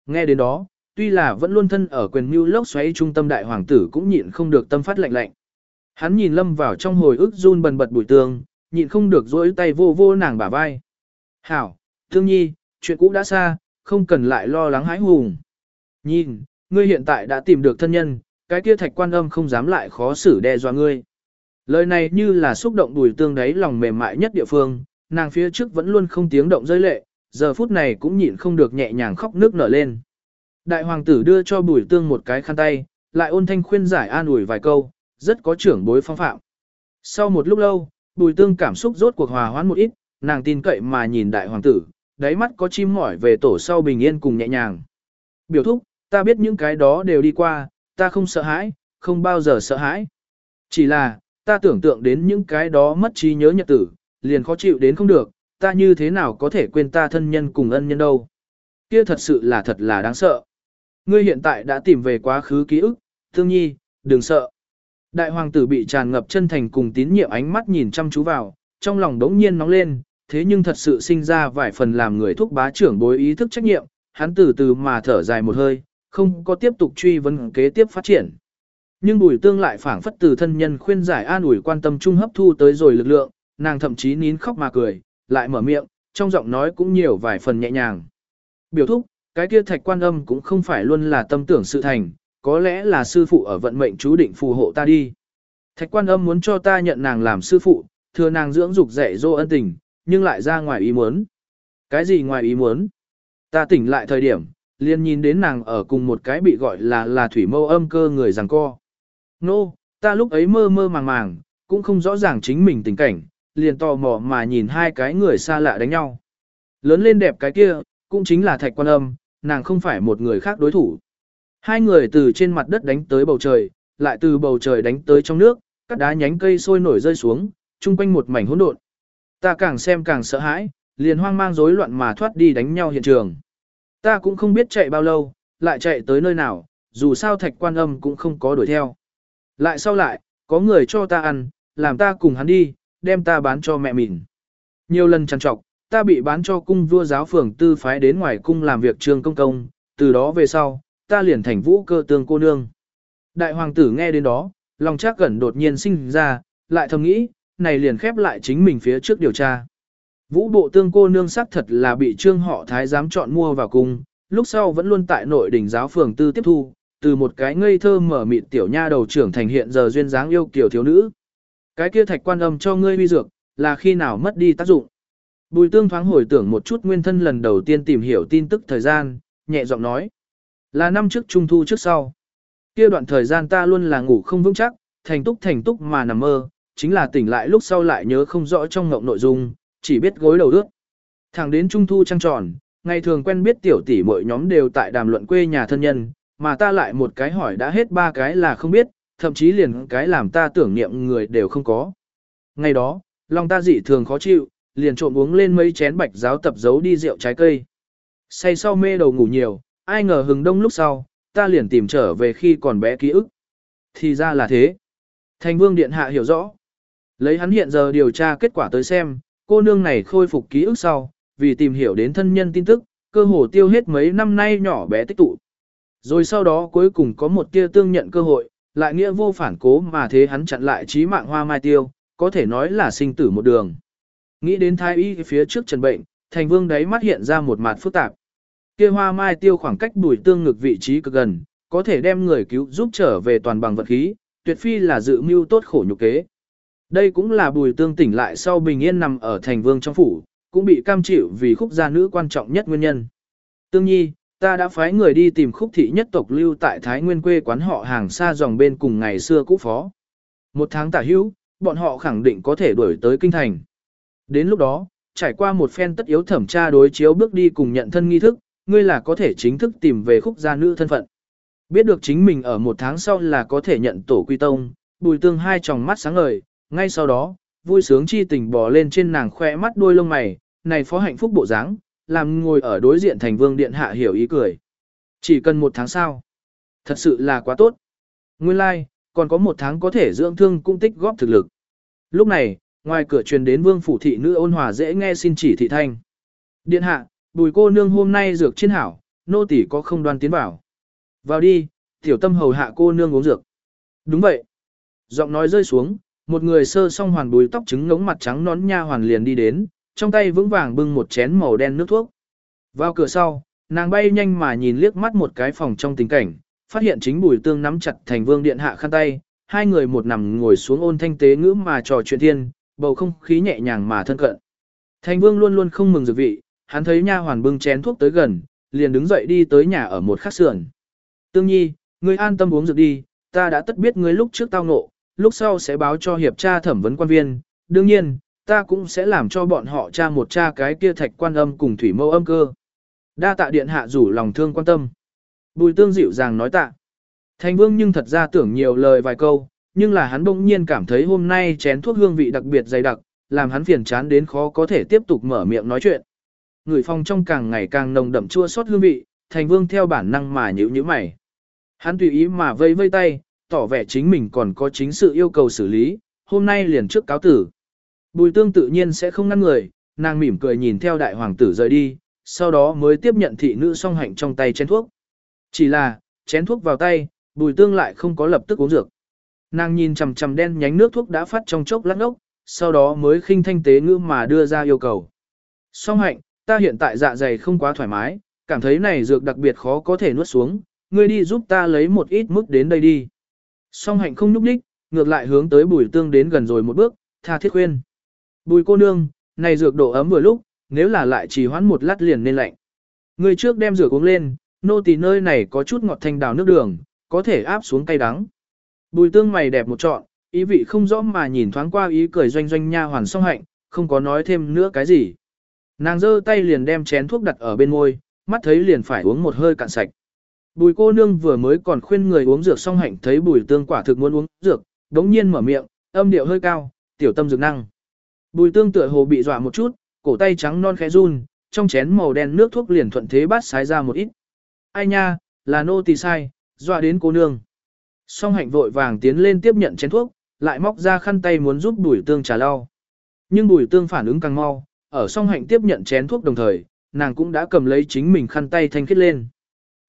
Nghe đến đó, tuy là vẫn luôn thân ở quyền mưu lốc xoáy trung tâm đại hoàng tử cũng nhịn không được tâm phát lạnh lạnh. Hắn nhìn lâm vào trong hồi ức run bần bật bùi tương, nhịn không được dỗi tay vô vô nàng bả vai. Hảo, thương nhi, chuyện cũ đã xa, không cần lại lo lắng hãi hùng. Nhìn, ngươi hiện tại đã tìm được thân nhân, cái kia thạch quan âm không dám lại khó xử đe dọa ngươi. Lời này như là xúc động bùi tương đấy lòng mềm mại nhất địa phương, nàng phía trước vẫn luôn không tiếng động rơi lệ, giờ phút này cũng nhịn không được nhẹ nhàng khóc nước nở lên. Đại hoàng tử đưa cho bùi tương một cái khăn tay, lại ôn thanh khuyên giải an ủi vài câu, rất có trưởng bối phong phạm. Sau một lúc lâu, bùi tương cảm xúc rốt cuộc hòa hoãn một ít, nàng tin cậy mà nhìn đại hoàng tử, đáy mắt có chim mỏi về tổ sau bình yên cùng nhẹ nhàng. Biểu thúc, ta biết những cái đó đều đi qua, ta không sợ hãi, không bao giờ sợ hãi. Chỉ là, ta tưởng tượng đến những cái đó mất trí nhớ nhật tử, liền khó chịu đến không được, ta như thế nào có thể quên ta thân nhân cùng ân nhân đâu. Kia thật sự là thật là đáng sợ. Ngươi hiện tại đã tìm về quá khứ ký ức, thương nhi, đừng sợ. Đại hoàng tử bị tràn ngập chân thành cùng tín nhiệm ánh mắt nhìn chăm chú vào, trong lòng đống nhiên nóng lên, thế nhưng thật sự sinh ra vài phần làm người thúc bá trưởng bối ý thức trách nhiệm, hắn từ từ mà thở dài một hơi, không có tiếp tục truy vấn kế tiếp phát triển. Nhưng bùi tương lại phảng phất từ thân nhân khuyên giải an ủi quan tâm trung hấp thu tới rồi lực lượng, nàng thậm chí nín khóc mà cười, lại mở miệng, trong giọng nói cũng nhiều vài phần nhẹ nhàng. Biểu thúc, cái kia thạch quan âm cũng không phải luôn là tâm tưởng sự thành, có lẽ là sư phụ ở vận mệnh chú định phù hộ ta đi. Thạch quan âm muốn cho ta nhận nàng làm sư phụ, thừa nàng dưỡng dục dạy dỗ ân tình, nhưng lại ra ngoài ý muốn. Cái gì ngoài ý muốn? Ta tỉnh lại thời điểm, liền nhìn đến nàng ở cùng một cái bị gọi là là thủy mâu âm cơ người rằng co. Nô, no, ta lúc ấy mơ mơ màng màng, cũng không rõ ràng chính mình tình cảnh, liền tò mò mà nhìn hai cái người xa lạ đánh nhau. Lớn lên đẹp cái kia, cũng chính là thạch quan âm, nàng không phải một người khác đối thủ. Hai người từ trên mặt đất đánh tới bầu trời, lại từ bầu trời đánh tới trong nước, các đá nhánh cây sôi nổi rơi xuống, chung quanh một mảnh hỗn độn. Ta càng xem càng sợ hãi, liền hoang mang rối loạn mà thoát đi đánh nhau hiện trường. Ta cũng không biết chạy bao lâu, lại chạy tới nơi nào, dù sao thạch quan âm cũng không có đuổi theo. Lại sau lại, có người cho ta ăn, làm ta cùng hắn đi, đem ta bán cho mẹ mình. Nhiều lần trằn trọc, ta bị bán cho cung vua giáo phường tư phái đến ngoài cung làm việc trường công công, từ đó về sau, ta liền thành vũ cơ tương cô nương. Đại hoàng tử nghe đến đó, lòng chắc gần đột nhiên sinh ra, lại thầm nghĩ, này liền khép lại chính mình phía trước điều tra. Vũ bộ tương cô nương sắc thật là bị trương họ thái giám chọn mua vào cung, lúc sau vẫn luôn tại nội đỉnh giáo phường tư tiếp thu, từ một cái ngây thơ mở mịt tiểu nha đầu trưởng thành hiện giờ duyên dáng yêu kiểu thiếu nữ. Cái kia thạch quan âm cho ngươi huy dược, là khi nào mất đi tác dụng. Bùi tương thoáng hồi tưởng một chút nguyên thân lần đầu tiên tìm hiểu tin tức thời gian, nhẹ giọng nói. Là năm trước trung thu trước sau. Kia đoạn thời gian ta luôn là ngủ không vững chắc, thành túc thành túc mà nằm mơ, chính là tỉnh lại lúc sau lại nhớ không rõ trong ngộng nội dung, chỉ biết gối đầu ướt. Thẳng đến trung thu trăng tròn, ngày thường quen biết tiểu tỷ mỗi nhóm đều tại đàm luận quê nhà thân nhân, mà ta lại một cái hỏi đã hết ba cái là không biết, thậm chí liền cái làm ta tưởng niệm người đều không có. Ngày đó, lòng ta dị thường khó chịu, liền trộm uống lên mấy chén bạch giáo tập giấu đi rượu trái cây. Say sau mê đầu ngủ nhiều, ai ngờ hừng đông lúc sau, ta liền tìm trở về khi còn bé ký ức. Thì ra là thế. Thành vương điện hạ hiểu rõ. Lấy hắn hiện giờ điều tra kết quả tới xem, cô nương này khôi phục ký ức sau, vì tìm hiểu đến thân nhân tin tức, cơ hồ tiêu hết mấy năm nay nhỏ bé tích tụ. Rồi sau đó cuối cùng có một tia tương nhận cơ hội, lại nghĩa vô phản cố mà thế hắn chặn lại trí mạng hoa mai tiêu, có thể nói là sinh tử một đường. Nghĩ đến thái y phía trước trần bệnh, thành vương đấy mắt hiện ra một mặt phức tạp. Kia hoa mai tiêu khoảng cách bùi tương ngực vị trí cực gần, có thể đem người cứu giúp trở về toàn bằng vật khí, tuyệt phi là dự mưu tốt khổ nhục kế. Đây cũng là bùi tương tỉnh lại sau bình yên nằm ở thành vương trong phủ, cũng bị cam chịu vì khúc gia nữ quan trọng nhất nguyên nhân. Tương nhi, ta đã phái người đi tìm khúc thị nhất tộc lưu tại Thái Nguyên quê quán họ hàng xa dòng bên cùng ngày xưa cũ phó. Một tháng tả hữu, bọn họ khẳng định có thể đuổi tới kinh thành. Đến lúc đó, trải qua một phen tất yếu thẩm tra đối chiếu bước đi cùng nhận thân nghi thức, ngươi là có thể chính thức tìm về khúc gia nữ thân phận. Biết được chính mình ở một tháng sau là có thể nhận tổ quy tông, bùi tương hai tròng mắt sáng ngời, ngay sau đó, vui sướng chi tình bò lên trên nàng khoe mắt đuôi lông mày, này phó hạnh phúc bộ dáng, làm ngồi ở đối diện thành vương điện hạ hiểu ý cười. Chỉ cần một tháng sau. Thật sự là quá tốt. Nguyên lai, like, còn có một tháng có thể dưỡng thương cung tích góp thực lực. Lúc này, ngoài cửa truyền đến vương phủ thị nữ ôn hòa dễ nghe xin chỉ thị thanh. Điện hạ, bùi cô nương hôm nay dược trên hảo, nô tỷ có không đoan tiến vào. Vào đi, tiểu tâm hầu hạ cô nương uống dược. Đúng vậy. Giọng nói rơi xuống, một người sơ song hoàn bùi tóc trứng ngống mặt trắng nón nha hoàn liền đi đến, trong tay vững vàng bưng một chén màu đen nước thuốc. Vào cửa sau, nàng bay nhanh mà nhìn liếc mắt một cái phòng trong tình cảnh, phát hiện chính bùi tương nắm chặt thành vương điện hạ khăn tay, hai người một nằm ngồi xuống ôn thanh tế ngữ mà trò chuyện thiên, bầu không khí nhẹ nhàng mà thân cận. Thành vương luôn luôn không mừng dược vị, hắn thấy nha hoàn bưng chén thuốc tới gần, liền đứng dậy đi tới nhà ở một khắc sườn. Tương nhi, ngươi an tâm uống dược đi, ta đã tất biết ngươi lúc trước tao ngộ, lúc sau sẽ báo cho hiệp tra thẩm vấn quan viên, đương nhiên, ta cũng sẽ làm cho bọn họ tra một tra cái kia thạch quan âm cùng thủy mâu âm cơ. Đa tạ điện hạ rủ lòng thương quan tâm. Bùi tương dịu dàng nói tạ. Thành vương nhưng thật ra tưởng nhiều lời vài câu, nhưng là hắn bỗng nhiên cảm thấy hôm nay chén thuốc hương vị đặc biệt dày đặc, làm hắn phiền chán đến khó có thể tiếp tục mở miệng nói chuyện. Người phong trong càng ngày càng nồng đậm chua xót hương vị, thành vương theo bản năng mà nhíu nhíu mày. Hắn tùy ý mà vây vây tay, tỏ vẻ chính mình còn có chính sự yêu cầu xử lý, hôm nay liền trước cáo tử. Bùi tương tự nhiên sẽ không ngăn người, nàng mỉm cười nhìn theo đại hoàng tử rời đi, sau đó mới tiếp nhận thị nữ song hạnh trong tay chén thuốc. Chỉ là, chén thuốc vào tay, bùi tương lại không có lập tức uống dược. Nàng nhìn chằm chằm đen nhánh nước thuốc đã phát trong chốc lát ốc, sau đó mới khinh thanh tế ngữ mà đưa ra yêu cầu. Song hạnh, ta hiện tại dạ dày không quá thoải mái, cảm thấy này dược đặc biệt khó có thể nuốt xuống, ngươi đi giúp ta lấy một ít mức đến đây đi. Song hạnh không nhúc nhích, ngược lại hướng tới bùi tương đến gần rồi một bước, tha thiết khuyên. Bùi cô nương, này dược độ ấm vừa lúc, nếu là lại chỉ hoãn một lát liền nên lạnh. Người trước đem rửa uống lên, nô tỳ nơi này có chút ngọt thanh đào nước đường, có thể áp xuống cay đắng. Bùi tương mày đẹp một trọn, ý vị không rõ mà nhìn thoáng qua ý cười doanh doanh nha hoàn song hạnh, không có nói thêm nữa cái gì. Nàng giơ tay liền đem chén thuốc đặt ở bên môi, mắt thấy liền phải uống một hơi cạn sạch. Bùi cô nương vừa mới còn khuyên người uống dược song hạnh thấy bùi tương quả thực muốn uống dược, đống nhiên mở miệng, âm điệu hơi cao, tiểu tâm dược năng. Bùi tương tựa hồ bị dọa một chút, cổ tay trắng non khẽ run, trong chén màu đen nước thuốc liền thuận thế bát sái ra một ít. Ai nha, là nô tỳ sai, dọa đến cô nương. Song hạnh vội vàng tiến lên tiếp nhận chén thuốc, lại móc ra khăn tay muốn giúp bùi tương trà lau. Nhưng bùi tương phản ứng càng mau, ở song hạnh tiếp nhận chén thuốc đồng thời, nàng cũng đã cầm lấy chính mình khăn tay thanh khiết lên.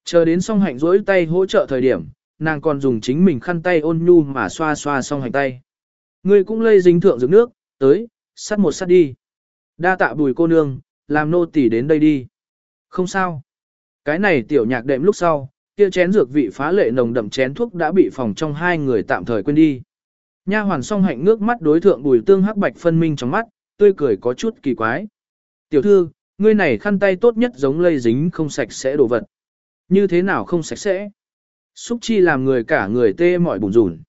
Chờ đến song hạnh rỗi tay hỗ trợ thời điểm, nàng còn dùng chính mình khăn tay ôn nhu mà xoa xoa Song Hạnh tay. Ngươi cũng lây dính thượng dược nước, tới, sắt một sắt đi. Đa tạ bùi cô nương, làm nô tỳ đến đây đi. Không sao. Cái này tiểu nhạc đệm lúc sau, kia chén dược vị phá lệ nồng đậm chén thuốc đã bị phòng trong hai người tạm thời quên đi. Nha hoàn song hạnh ngước mắt đối thượng bùi tương hắc bạch phân minh trong mắt, tươi cười có chút kỳ quái. Tiểu thư, ngươi này khăn tay tốt nhất giống lây dính không sạch sẽ đồ vật. Như thế nào không sạch sẽ? Xúc chi làm người cả người tê mỏi bùn rùn.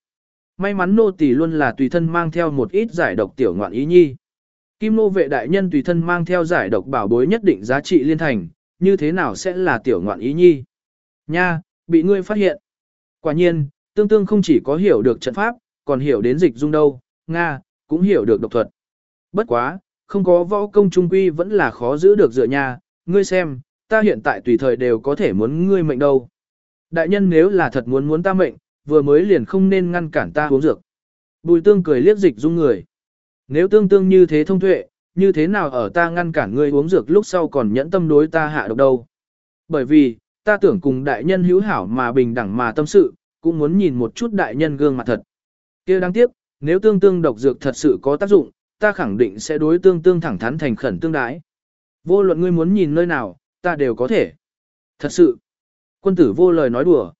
May mắn nô tỳ luôn là tùy thân mang theo một ít giải độc tiểu ngoạn ý nhi. Kim nô vệ đại nhân tùy thân mang theo giải độc bảo bối nhất định giá trị liên thành, như thế nào sẽ là tiểu ngoạn ý nhi? Nha, bị ngươi phát hiện. Quả nhiên, tương tương không chỉ có hiểu được trận pháp, còn hiểu đến dịch dung đâu, Nga, cũng hiểu được độc thuật. Bất quá, không có võ công trung quy vẫn là khó giữ được dựa nha, ngươi xem, ta hiện tại tùy thời đều có thể muốn ngươi mệnh đâu. Đại nhân nếu là thật muốn muốn ta mệnh, vừa mới liền không nên ngăn cản ta uống dược. Bùi tương cười liếc dịch dung người. Nếu tương tương như thế thông tuệ, như thế nào ở ta ngăn cản ngươi uống dược lúc sau còn nhẫn tâm đối ta hạ độc đâu. Bởi vì, ta tưởng cùng đại nhân hữu hảo mà bình đẳng mà tâm sự, cũng muốn nhìn một chút đại nhân gương mặt thật. kia đáng tiếc, nếu tương tương độc dược thật sự có tác dụng, ta khẳng định sẽ đối tương tương thẳng thắn thành khẩn tương đái. Vô luận ngươi muốn nhìn nơi nào, ta đều có thể. Thật sự, quân tử vô lời nói đùa.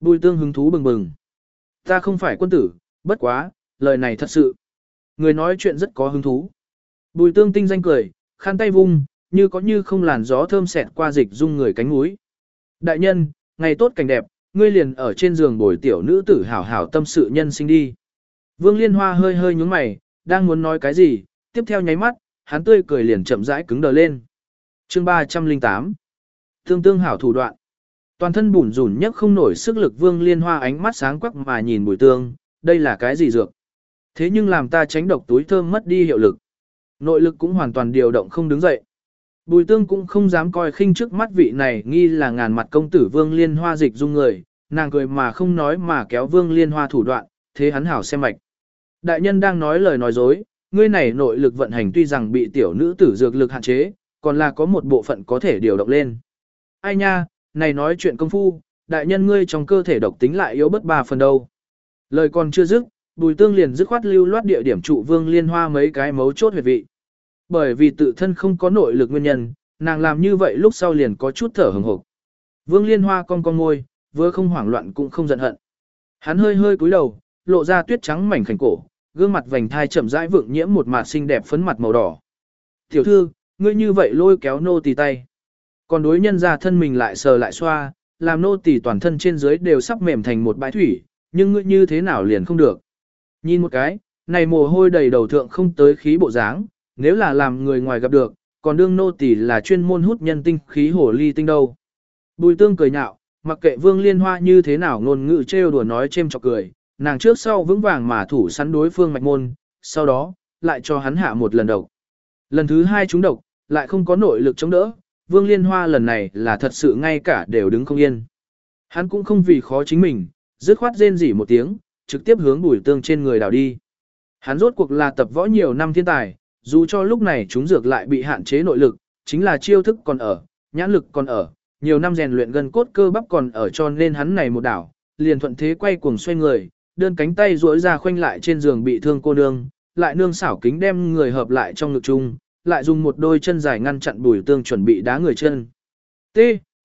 Bùi tương hứng thú bừng bừng. Ta không phải quân tử, bất quá, lời này thật sự. Người nói chuyện rất có hứng thú. Bùi tương tinh danh cười, khăn tay vung, như có như không làn gió thơm xẹt qua dịch dung người cánh núi. Đại nhân, ngày tốt cảnh đẹp, ngươi liền ở trên giường bồi tiểu nữ tử hảo hảo tâm sự nhân sinh đi. Vương Liên Hoa hơi hơi nhúng mày, đang muốn nói cái gì, tiếp theo nháy mắt, hắn tươi cười liền chậm rãi cứng đờ lên. Chương 308 Tương tương hảo thủ đoạn Toàn thân bùn rủn nhất không nổi sức lực Vương Liên Hoa ánh mắt sáng quắc mà nhìn bùi tương, đây là cái gì dược? Thế nhưng làm ta tránh độc túi thơm mất đi hiệu lực. Nội lực cũng hoàn toàn điều động không đứng dậy. Bùi tương cũng không dám coi khinh trước mắt vị này nghi là ngàn mặt công tử vương liên hoa dịch dung người, nàng cười mà không nói mà kéo vương liên hoa thủ đoạn, thế hắn hảo xem mạch. Đại nhân đang nói lời nói dối, ngươi này nội lực vận hành tuy rằng bị tiểu nữ tử dược lực hạn chế, còn là có một bộ phận có thể điều động lên. Ai nha, này nói chuyện công phu, đại nhân ngươi trong cơ thể độc tính lại yếu bất ba phần đâu. Lời còn chưa dứt, bùi tương liền dứt khoát lưu loát địa điểm trụ vương liên hoa mấy cái mấu chốt huyệt vị. Bởi vì tự thân không có nội lực nguyên nhân, nàng làm như vậy lúc sau liền có chút thở hừng hực. Vương liên hoa con con ngôi, vừa không hoảng loạn cũng không giận hận. Hắn hơi hơi cúi đầu, lộ ra tuyết trắng mảnh khảnh cổ, gương mặt vành thai chậm rãi vượng nhiễm một mặt xinh đẹp phấn mặt màu đỏ. Tiểu thư, ngươi như vậy lôi kéo nô tỳ tay. Còn đối nhân ra thân mình lại sờ lại xoa, làm nô tỳ toàn thân trên dưới đều sắp mềm thành một bãi thủy, nhưng ngươi như thế nào liền không được. Nhìn một cái, này mồ hôi đầy đầu thượng không tới khí bộ dáng, nếu là làm người ngoài gặp được, còn đương nô tỳ là chuyên môn hút nhân tinh khí hồ ly tinh đâu. Bùi tương cười nhạo, mặc kệ vương liên hoa như thế nào ngôn ngữ trêu đùa nói chêm chọc cười, nàng trước sau vững vàng mà thủ sắn đối phương mạch môn, sau đó, lại cho hắn hạ một lần độc. Lần thứ hai chúng độc, lại không có nội lực chống đỡ, vương liên hoa lần này là thật sự ngay cả đều đứng không yên. Hắn cũng không vì khó chính mình, dứt khoát rên rỉ một tiếng, trực tiếp hướng bùi tương trên người đảo đi. Hắn rốt cuộc là tập võ nhiều năm thiên tài, dù cho lúc này chúng dược lại bị hạn chế nội lực, chính là chiêu thức còn ở, nhãn lực còn ở, nhiều năm rèn luyện gần cốt cơ bắp còn ở cho nên hắn này một đảo, liền thuận thế quay cuồng xoay người, đơn cánh tay duỗi ra khoanh lại trên giường bị thương cô nương, lại nương xảo kính đem người hợp lại trong ngực chung, lại dùng một đôi chân dài ngăn chặn bùi tương chuẩn bị đá người chân. T,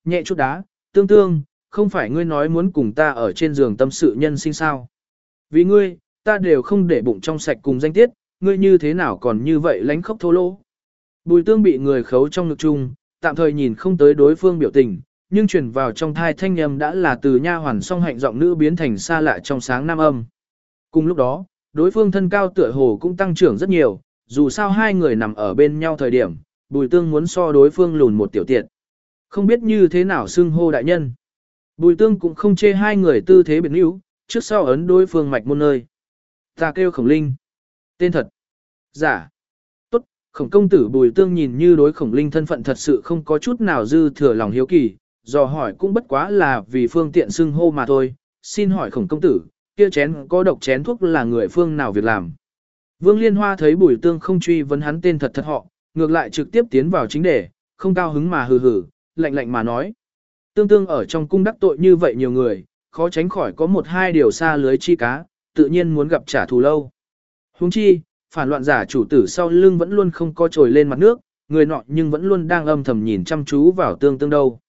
nhẹ chút đá, tương tương, không phải ngươi nói muốn cùng ta ở trên giường tâm sự nhân sinh sao. Vì ngươi, ta đều không để bụng trong sạch cùng danh tiết, ngươi như thế nào còn như vậy lánh khóc thô lỗ. Bùi tương bị người khấu trong ngực chung, tạm thời nhìn không tới đối phương biểu tình, nhưng truyền vào trong thai thanh âm đã là từ nha hoàn song hạnh giọng nữ biến thành xa lạ trong sáng nam âm. Cùng lúc đó, đối phương thân cao tựa hồ cũng tăng trưởng rất nhiều, dù sao hai người nằm ở bên nhau thời điểm, bùi tương muốn so đối phương lùn một tiểu tiện. Không biết như thế nào xưng hô đại nhân. Bùi tương cũng không chê hai người tư thế biệt níu, trước sau ấn đối phương mạch môn nơi. Ta kêu khổng linh. Tên thật. Giả. Tốt, khổng công tử bùi tương nhìn như đối khổng linh thân phận thật sự không có chút nào dư thừa lòng hiếu kỳ, dò hỏi cũng bất quá là vì phương tiện xưng hô mà thôi. Xin hỏi khổng công tử, kia chén có độc chén thuốc là người phương nào việc làm. Vương Liên Hoa thấy bùi tương không truy vấn hắn tên thật thật họ, ngược lại trực tiếp tiến vào chính đề, không cao hứng mà hừ hừ, lạnh lạnh mà nói. Tương tương ở trong cung đắc tội như vậy nhiều người, khó tránh khỏi có một hai điều xa lưới chi cá, tự nhiên muốn gặp trả thù lâu. Huống chi, phản loạn giả chủ tử sau lưng vẫn luôn không có trồi lên mặt nước, người nọ nhưng vẫn luôn đang âm thầm nhìn chăm chú vào tương tương đâu.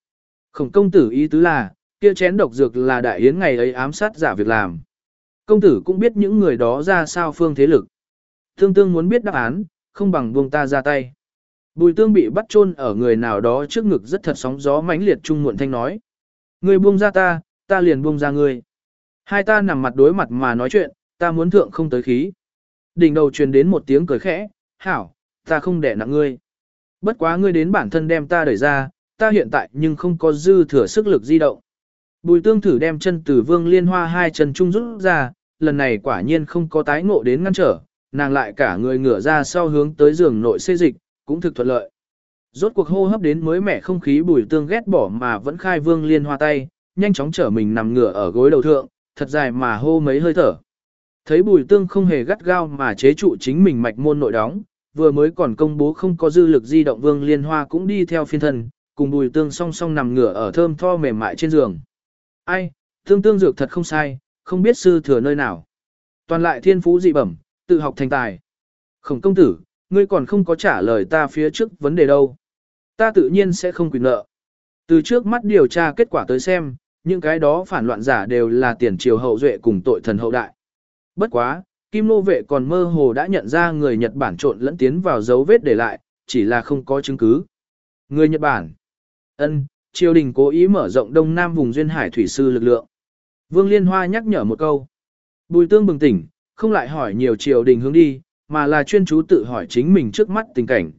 Khổng công tử ý tứ là, kia chén độc dược là đại yến ngày ấy ám sát giả việc làm. Công tử cũng biết những người đó ra sao phương thế lực. Tương tương muốn biết đáp án, không bằng buông ta ra tay. Bùi tương bị bắt chôn ở người nào đó trước ngực rất thật sóng gió mãnh liệt trung muộn thanh nói. Người buông ra ta, ta liền buông ra ngươi. Hai ta nằm mặt đối mặt mà nói chuyện, ta muốn thượng không tới khí. Đỉnh đầu truyền đến một tiếng cười khẽ, hảo, ta không đẻ nặng ngươi. Bất quá ngươi đến bản thân đem ta đẩy ra, ta hiện tại nhưng không có dư thừa sức lực di động. Bùi tương thử đem chân từ vương liên hoa hai chân trung rút ra, lần này quả nhiên không có tái ngộ đến ngăn trở, nàng lại cả người ngửa ra sau hướng tới giường nội xê dịch, cũng thực thuận lợi. Rốt cuộc hô hấp đến mới mẻ không khí bùi tương ghét bỏ mà vẫn khai vương liên hoa tay, nhanh chóng trở mình nằm ngửa ở gối đầu thượng, thật dài mà hô mấy hơi thở. Thấy bùi tương không hề gắt gao mà chế trụ chính mình mạch môn nội đóng, vừa mới còn công bố không có dư lực di động vương liên hoa cũng đi theo phiên thân, cùng bùi tương song song nằm ngửa ở thơm tho mềm mại trên giường. Ai, tương tương dược thật không sai, không biết sư thừa nơi nào. Toàn lại thiên phú dị bẩm, tự học thành tài. Khổng công tử, ngươi còn không có trả lời ta phía trước vấn đề đâu. Ta tự nhiên sẽ không quyền nợ. Từ trước mắt điều tra kết quả tới xem, những cái đó phản loạn giả đều là tiền triều hậu duệ cùng tội thần hậu đại. Bất quá, Kim Nô Vệ còn mơ hồ đã nhận ra người Nhật Bản trộn lẫn tiến vào dấu vết để lại, chỉ là không có chứng cứ. Người Nhật Bản ân, triều đình cố ý mở rộng đông nam vùng duyên hải thủy sư lực lượng. Vương Liên Hoa nhắc nhở một câu. Bùi tương bừng tỉnh, không lại hỏi nhiều triều đình hướng đi, mà là chuyên chú tự hỏi chính mình trước mắt tình cảnh.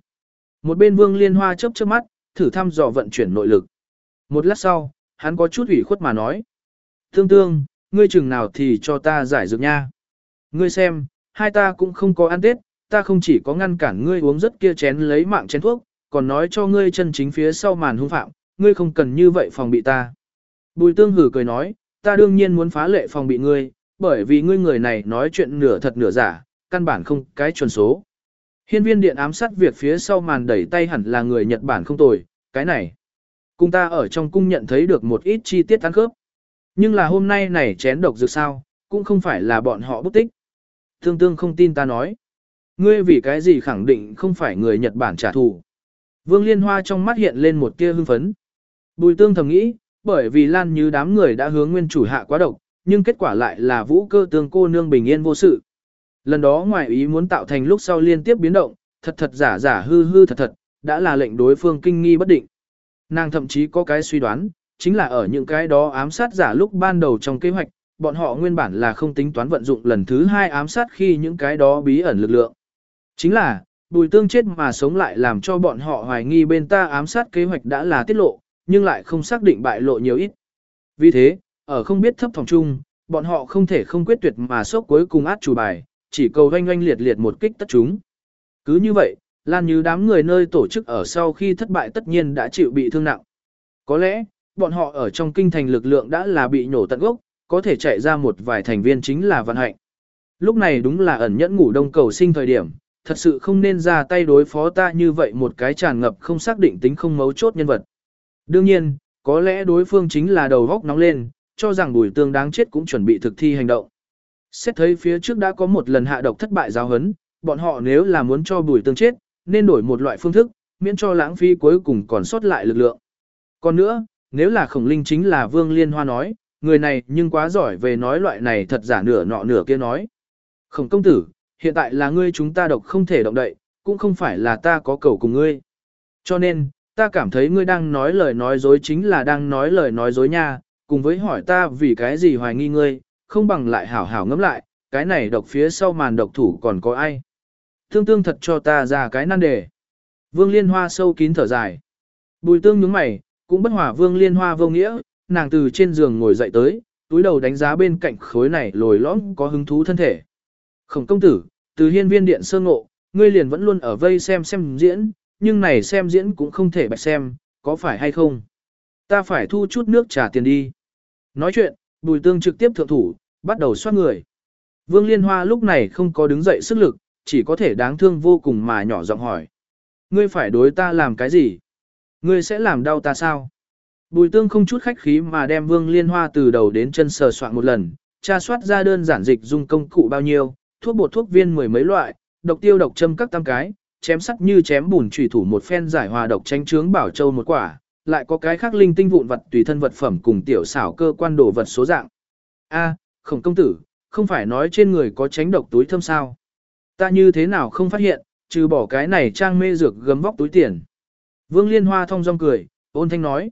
Một bên Vương Liên Hoa chớp chớp mắt, thử thăm dò vận chuyển nội lực. Một lát sau, hắn có chút ủy khuất mà nói. Tương tương, ngươi chừng nào thì cho ta giải dược nha. Ngươi xem, hai ta cũng không có ăn tết, ta không chỉ có ngăn cản ngươi uống rất kia chén lấy mạng chén thuốc, còn nói cho ngươi chân chính phía sau màn hung phạm, ngươi không cần như vậy phòng bị ta. Bùi tương hử cười nói, ta đương nhiên muốn phá lệ phòng bị ngươi, bởi vì ngươi người này nói chuyện nửa thật nửa giả, căn bản không cái chuẩn số. Hiên viên điện ám sát việc phía sau màn đẩy tay hẳn là người Nhật Bản không tồi, cái này. Cùng ta ở trong cung nhận thấy được một ít chi tiết tán khớp. Nhưng là hôm nay này chén độc dược sao, cũng không phải là bọn họ bút tích. Tương tương không tin ta nói. Ngươi vì cái gì khẳng định không phải người Nhật Bản trả thù. Vương Liên Hoa trong mắt hiện lên một tia hưng phấn. Bùi tương thầm nghĩ, bởi vì Lan như đám người đã hướng nguyên chủ hạ quá độc, nhưng kết quả lại là vũ cơ tương cô nương bình yên vô sự. Lần đó ngoài ý muốn tạo thành lúc sau liên tiếp biến động, thật thật giả giả hư hư thật thật, đã là lệnh đối phương kinh nghi bất định. Nàng thậm chí có cái suy đoán, chính là ở những cái đó ám sát giả lúc ban đầu trong kế hoạch, bọn họ nguyên bản là không tính toán vận dụng lần thứ hai ám sát khi những cái đó bí ẩn lực lượng. Chính là, bùi tương chết mà sống lại làm cho bọn họ hoài nghi bên ta ám sát kế hoạch đã là tiết lộ, nhưng lại không xác định bại lộ nhiều ít. Vì thế, ở không biết thấp phòng chung, bọn họ không thể không quyết tuyệt mà sốc cuối cùng át chủ bài, chỉ cầu doanh doanh liệt liệt một kích tất chúng. Cứ như vậy, Lan như đám người nơi tổ chức ở sau khi thất bại tất nhiên đã chịu bị thương nặng. Có lẽ, bọn họ ở trong kinh thành lực lượng đã là bị nổ tận gốc, có thể chạy ra một vài thành viên chính là vận hạnh. Lúc này đúng là ẩn nhẫn ngủ đông cầu sinh thời điểm, thật sự không nên ra tay đối phó ta như vậy một cái tràn ngập không xác định tính không mấu chốt nhân vật. Đương nhiên, có lẽ đối phương chính là đầu góc nóng lên, cho rằng bùi tương đáng chết cũng chuẩn bị thực thi hành động. Xét thấy phía trước đã có một lần hạ độc thất bại giáo hấn, bọn họ nếu là muốn cho bùi tương chết, nên đổi một loại phương thức, miễn cho lãng phí cuối cùng còn sót lại lực lượng. Còn nữa, nếu là khổng linh chính là vương liên hoa nói, người này nhưng quá giỏi về nói loại này thật giả nửa nọ nửa kia nói. Khổng công tử, hiện tại là ngươi chúng ta độc không thể động đậy, cũng không phải là ta có cầu cùng ngươi. Cho nên, ta cảm thấy ngươi đang nói lời nói dối chính là đang nói lời nói dối nha, cùng với hỏi ta vì cái gì hoài nghi ngươi, không bằng lại hảo hảo ngẫm lại, cái này độc phía sau màn độc thủ còn có ai. Thương tương thật cho ta ra cái nan đề. Vương Liên Hoa sâu kín thở dài. Bùi tương nhướng mày, cũng bất hòa Vương Liên Hoa vô nghĩa, nàng từ trên giường ngồi dậy tới, túi đầu đánh giá bên cạnh khối này lồi lõm có hứng thú thân thể. Khổng công tử, từ hiên viên điện sơ ngộ, ngươi liền vẫn luôn ở vây xem xem diễn, nhưng này xem diễn cũng không thể bạch xem, có phải hay không? Ta phải thu chút nước trả tiền đi. Nói chuyện, bùi tương trực tiếp thượng thủ, bắt đầu xoát người. Vương Liên Hoa lúc này không có đứng dậy sức lực, chỉ có thể đáng thương vô cùng mà nhỏ giọng hỏi. Ngươi phải đối ta làm cái gì? Ngươi sẽ làm đau ta sao? Bùi tương không chút khách khí mà đem vương liên hoa từ đầu đến chân sờ soạn một lần, tra soát ra đơn giản dịch dùng công cụ bao nhiêu, thuốc bột thuốc viên mười mấy loại, độc tiêu độc châm các tam cái, chém sắt như chém bùn chủy thủ một phen giải hòa độc tránh trướng bảo châu một quả, lại có cái khác linh tinh vụn vật tùy thân vật phẩm cùng tiểu xảo cơ quan đồ vật số dạng. A, khổng công tử, không phải nói trên người có tránh độc túi thơm sao? Ta như thế nào không phát hiện, trừ bỏ cái này trang mê dược gấm vóc túi tiền. Vương Liên Hoa thông dong cười, ôn thanh nói.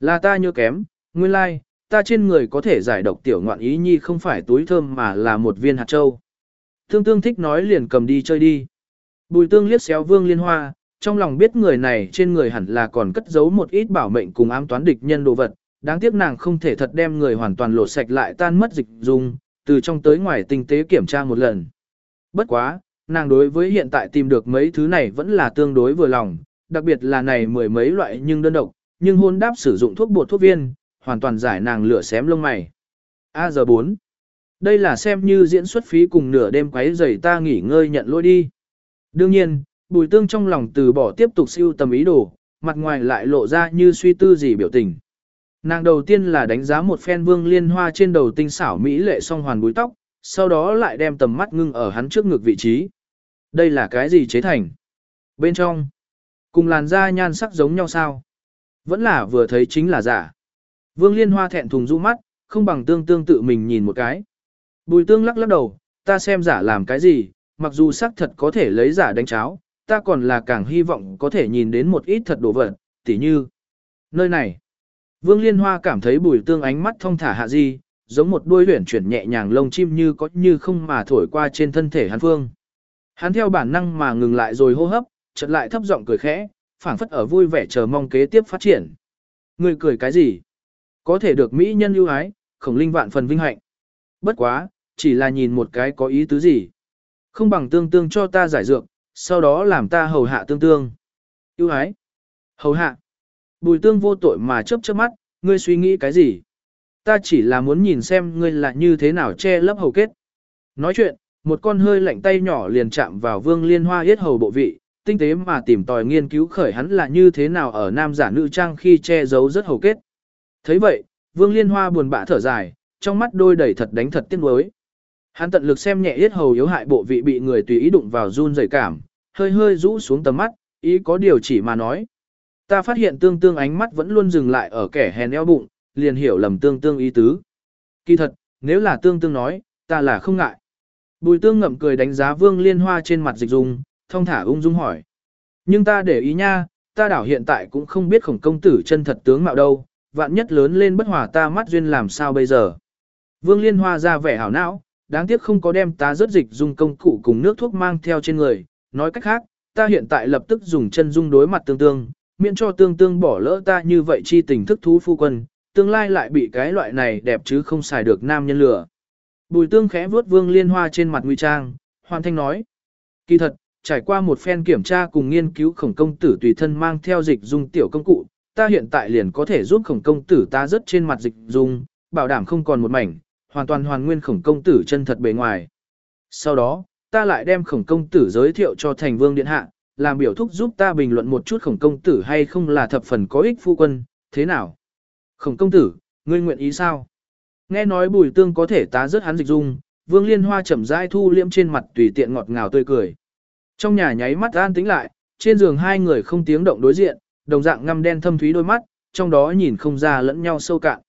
Là ta nhớ kém, nguyên lai, like, ta trên người có thể giải độc tiểu ngoạn ý nhi không phải túi thơm mà là một viên hạt châu. Thương tương thích nói liền cầm đi chơi đi. Bùi tương liếc xéo Vương Liên Hoa, trong lòng biết người này trên người hẳn là còn cất giấu một ít bảo mệnh cùng ám toán địch nhân đồ vật, đáng tiếc nàng không thể thật đem người hoàn toàn lột sạch lại tan mất dịch dung, từ trong tới ngoài tinh tế kiểm tra một lần. Bất quá, nàng đối với hiện tại tìm được mấy thứ này vẫn là tương đối vừa lòng, đặc biệt là này mười mấy loại nhưng đơn độc, nhưng hôn đáp sử dụng thuốc bột thuốc viên, hoàn toàn giải nàng lửa xém lông mày. A giờ 4. Đây là xem như diễn xuất phí cùng nửa đêm quấy rầy ta nghỉ ngơi nhận lỗi đi. Đương nhiên, bùi tương trong lòng từ bỏ tiếp tục siêu tầm ý đồ, mặt ngoài lại lộ ra như suy tư gì biểu tình. Nàng đầu tiên là đánh giá một phen vương liên hoa trên đầu tinh xảo mỹ lệ song hoàn búi tóc, sau đó lại đem tầm mắt ngưng ở hắn trước ngực vị trí. Đây là cái gì chế thành? Bên trong, cùng làn da nhan sắc giống nhau sao? Vẫn là vừa thấy chính là giả. Vương liên hoa thẹn thùng rũ mắt, không bằng tương tương tự mình nhìn một cái. Bùi tương lắc lắc đầu, ta xem giả làm cái gì, mặc dù xác thật có thể lấy giả đánh cháo, ta còn là càng hy vọng có thể nhìn đến một ít thật đồ vật, tỉ như nơi này. Vương Liên Hoa cảm thấy bùi tương ánh mắt thông thả hạ di, giống một đuôi huyển chuyển nhẹ nhàng lông chim như có như không mà thổi qua trên thân thể hắn phương. Hắn theo bản năng mà ngừng lại rồi hô hấp, chợt lại thấp giọng cười khẽ, phảng phất ở vui vẻ chờ mong kế tiếp phát triển. Người cười cái gì? Có thể được mỹ nhân ưu ái, khổng linh vạn phần vinh hạnh. Bất quá, chỉ là nhìn một cái có ý tứ gì. Không bằng tương tương cho ta giải dược, sau đó làm ta hầu hạ tương tương. Ưu ái. Hầu hạ. Bùi tương vô tội mà chớp chớp mắt, ngươi suy nghĩ cái gì? Ta chỉ là muốn nhìn xem ngươi là như thế nào che lấp hầu kết. Nói chuyện, một con hơi lạnh tay nhỏ liền chạm vào vương liên hoa yết hầu bộ vị, tinh tế mà tìm tòi nghiên cứu khởi hắn là như thế nào ở nam giả nữ trang khi che giấu rất hầu kết. thấy vậy, vương liên hoa buồn bã thở dài, trong mắt đôi đầy thật đánh thật tiếc nuối. Hắn tận lực xem nhẹ yết hầu yếu hại bộ vị bị người tùy ý đụng vào run rẩy cảm, hơi hơi rũ xuống tầm mắt, ý có điều chỉ mà nói. Ta phát hiện tương tương ánh mắt vẫn luôn dừng lại ở kẻ hèn eo bụng, liền hiểu lầm tương tương ý tứ. Kỳ thật, nếu là tương tương nói, ta là không ngại. Bùi tương ngậm cười đánh giá vương liên hoa trên mặt dịch dung, thông thả ung dung hỏi. Nhưng ta để ý nha, ta đảo hiện tại cũng không biết khổng công tử chân thật tướng mạo đâu, vạn nhất lớn lên bất hòa ta mắt duyên làm sao bây giờ. Vương liên hoa ra vẻ hảo não, đáng tiếc không có đem ta rớt dịch dung công cụ cùng nước thuốc mang theo trên người, nói cách khác, ta hiện tại lập tức dùng chân dung đối mặt tương tương, miễn cho tương tương bỏ lỡ ta như vậy chi tình thức thú phu quân, tương lai lại bị cái loại này đẹp chứ không xài được nam nhân lửa. Bùi tương khẽ vuốt vương liên hoa trên mặt nguy trang, hoàn thanh nói. Kỳ thật, trải qua một phen kiểm tra cùng nghiên cứu khổng công tử tùy thân mang theo dịch dung tiểu công cụ, ta hiện tại liền có thể giúp khổng công tử ta rất trên mặt dịch dung, bảo đảm không còn một mảnh, hoàn toàn hoàn nguyên khổng công tử chân thật bề ngoài. Sau đó, ta lại đem khổng công tử giới thiệu cho thành vương điện hạ, làm biểu thúc giúp ta bình luận một chút khổng công tử hay không là thập phần có ích phu quân, thế nào? Khổng công tử, ngươi nguyện ý sao? Nghe nói bùi tương có thể tá rớt hắn dịch dung, vương liên hoa chậm rãi thu liễm trên mặt tùy tiện ngọt ngào tươi cười. Trong nhà nháy mắt an tĩnh lại, trên giường hai người không tiếng động đối diện, đồng dạng ngăm đen thâm thúy đôi mắt, trong đó nhìn không ra lẫn nhau sâu cạn.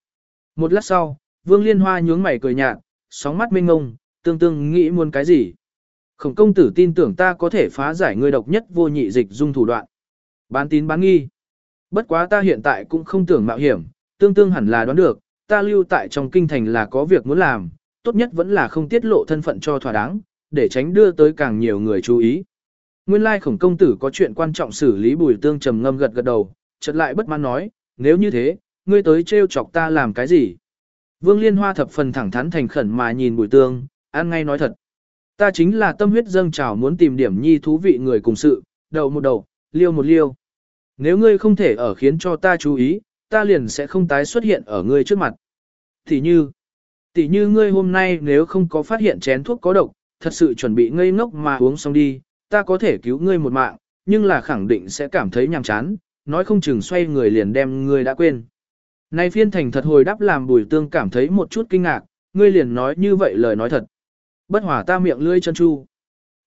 Một lát sau, vương liên hoa nhướng mày cười nhạt, sóng mắt mênh ngông, tương tương nghĩ muốn cái gì? Khổng công tử tin tưởng ta có thể phá giải người độc nhất vô nhị dịch dung thủ đoạn. Bán tín bán nghi. Bất quá ta hiện tại cũng không tưởng mạo hiểm, tương tương hẳn là đoán được, ta lưu tại trong kinh thành là có việc muốn làm, tốt nhất vẫn là không tiết lộ thân phận cho thỏa đáng, để tránh đưa tới càng nhiều người chú ý. Nguyên lai khổng công tử có chuyện quan trọng xử lý bùi tương trầm ngâm gật gật đầu, chợt lại bất mãn nói, nếu như thế, ngươi tới trêu chọc ta làm cái gì? Vương Liên Hoa thập phần thẳng thắn thành khẩn mà nhìn bùi tương, ăn ngay nói thật. Ta chính là tâm huyết dâng trào muốn tìm điểm nhi thú vị người cùng sự, đầu một đầu, liêu một liêu. Nếu ngươi không thể ở khiến cho ta chú ý, ta liền sẽ không tái xuất hiện ở ngươi trước mặt. Thì như, tỷ như ngươi hôm nay nếu không có phát hiện chén thuốc có độc, thật sự chuẩn bị ngây ngốc mà uống xong đi, ta có thể cứu ngươi một mạng, nhưng là khẳng định sẽ cảm thấy nhàm chán, nói không chừng xoay người liền đem ngươi đã quên. Này phiên thành thật hồi đáp làm bùi tương cảm thấy một chút kinh ngạc, ngươi liền nói như vậy lời nói thật. Bất hỏa ta miệng lưỡi chân chu.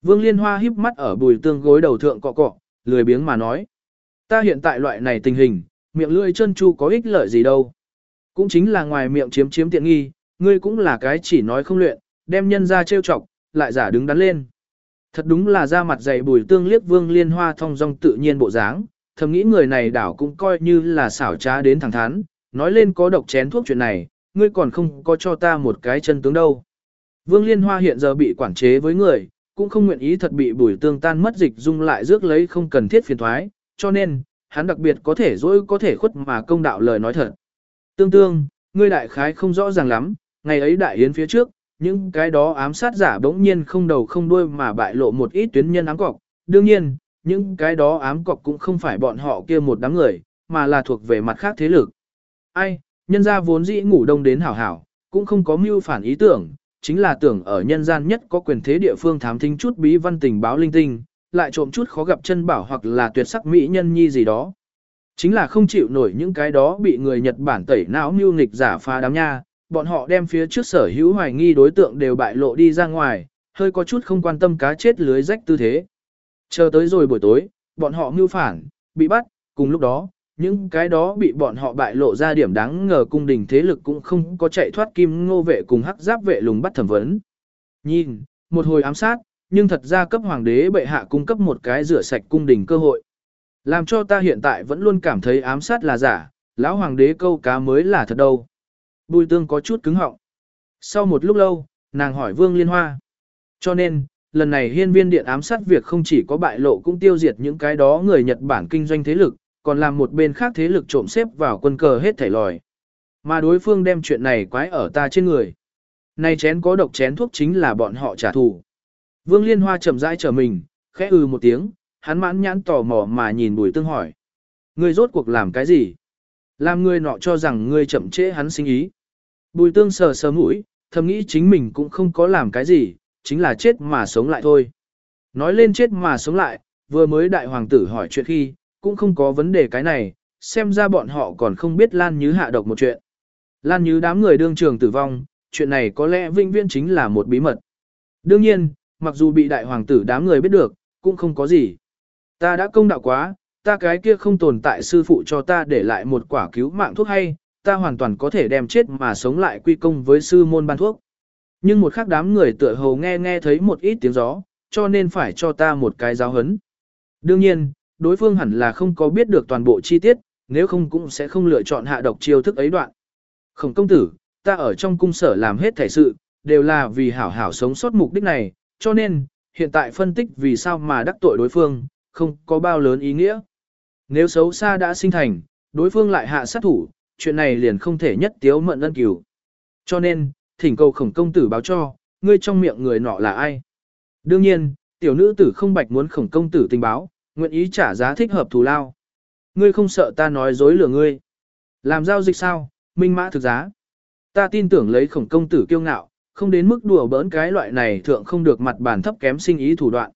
Vương Liên Hoa híp mắt ở bùi tương gối đầu thượng cọ cọ, lười biếng mà nói. Ta hiện tại loại này tình hình, miệng lưỡi chân chu có ích lợi gì đâu. Cũng chính là ngoài miệng chiếm chiếm tiện nghi, ngươi cũng là cái chỉ nói không luyện, đem nhân ra trêu chọc, lại giả đứng đắn lên. Thật đúng là ra mặt dày bùi tương liếc Vương Liên Hoa thông dong tự nhiên bộ dáng, thầm nghĩ người này đảo cũng coi như là xảo trá đến thẳng thắn, nói lên có độc chén thuốc chuyện này, ngươi còn không có cho ta một cái chân tướng đâu. Vương Liên Hoa hiện giờ bị quản chế với người, cũng không nguyện ý thật bị bùi tương tan mất dịch dung lại rước lấy không cần thiết phiền thoái, cho nên, hắn đặc biệt có thể dối có thể khuất mà công đạo lời nói thật. Tương tương, ngươi đại khái không rõ ràng lắm, ngày ấy đại yến phía trước, những cái đó ám sát giả bỗng nhiên không đầu không đuôi mà bại lộ một ít tuyến nhân ám cọc. Đương nhiên, những cái đó ám cọc cũng không phải bọn họ kia một đám người, mà là thuộc về mặt khác thế lực. Ai, nhân gia vốn dĩ ngủ đông đến hảo hảo, cũng không có mưu phản ý tưởng, chính là tưởng ở nhân gian nhất có quyền thế địa phương thám thính chút bí văn tình báo linh tinh, lại trộm chút khó gặp chân bảo hoặc là tuyệt sắc mỹ nhân nhi gì đó. Chính là không chịu nổi những cái đó bị người Nhật Bản tẩy não mưu nghịch giả phá đám nha, bọn họ đem phía trước sở hữu hoài nghi đối tượng đều bại lộ đi ra ngoài, hơi có chút không quan tâm cá chết lưới rách tư thế. Chờ tới rồi buổi tối, bọn họ mưu phản, bị bắt, cùng lúc đó, những cái đó bị bọn họ bại lộ ra điểm đáng ngờ cung đình thế lực cũng không có chạy thoát kim ngô vệ cùng hắc giáp vệ lùng bắt thẩm vấn. Nhìn, một hồi ám sát, nhưng thật ra cấp hoàng đế bệ hạ cung cấp một cái rửa sạch cung đình cơ hội. Làm cho ta hiện tại vẫn luôn cảm thấy ám sát là giả, lão hoàng đế câu cá mới là thật đâu. Bùi tương có chút cứng họng. Sau một lúc lâu, nàng hỏi Vương Liên Hoa. Cho nên, lần này hiên viên điện ám sát việc không chỉ có bại lộ cũng tiêu diệt những cái đó người Nhật Bản kinh doanh thế lực, còn làm một bên khác thế lực trộm xếp vào quân cờ hết thảy lòi. Mà đối phương đem chuyện này quái ở ta trên người. Này chén có độc chén thuốc chính là bọn họ trả thù. Vương Liên Hoa chậm rãi trở mình, khẽ ư ừ một tiếng, hắn mãn nhãn tò mò mà nhìn bùi tương hỏi. Ngươi rốt cuộc làm cái gì? Làm ngươi nọ cho rằng ngươi chậm trễ hắn sinh ý. Bùi tương sờ sờ mũi, thầm nghĩ chính mình cũng không có làm cái gì, chính là chết mà sống lại thôi. Nói lên chết mà sống lại, vừa mới đại hoàng tử hỏi chuyện khi, cũng không có vấn đề cái này, xem ra bọn họ còn không biết Lan Như hạ độc một chuyện. Lan Như đám người đương trường tử vong, chuyện này có lẽ vinh viên chính là một bí mật. Đương nhiên, mặc dù bị đại hoàng tử đám người biết được, cũng không có gì. Ta đã công đạo quá, ta cái kia không tồn tại sư phụ cho ta để lại một quả cứu mạng thuốc hay, ta hoàn toàn có thể đem chết mà sống lại quy công với sư môn ban thuốc. Nhưng một khắc đám người tựa hồ nghe nghe thấy một ít tiếng gió, cho nên phải cho ta một cái giáo hấn. Đương nhiên, đối phương hẳn là không có biết được toàn bộ chi tiết, nếu không cũng sẽ không lựa chọn hạ độc chiêu thức ấy đoạn. Khổng công tử, ta ở trong cung sở làm hết thể sự, đều là vì hảo hảo sống sót mục đích này, cho nên, hiện tại phân tích vì sao mà đắc tội đối phương, không có bao lớn ý nghĩa. Nếu xấu xa đã sinh thành, đối phương lại hạ sát thủ, chuyện này liền không thể nhất tiếu mận ân cửu. Cho nên, thỉnh cầu khổng công tử báo cho, ngươi trong miệng người nọ là ai. Đương nhiên, tiểu nữ tử không bạch muốn khổng công tử tình báo, nguyện ý trả giá thích hợp thù lao. Ngươi không sợ ta nói dối lừa ngươi. Làm giao dịch sao, minh mã thực giá. Ta tin tưởng lấy khổng công tử kiêu ngạo, không đến mức đùa bỡn cái loại này thượng không được mặt bản thấp kém sinh ý thủ đoạn.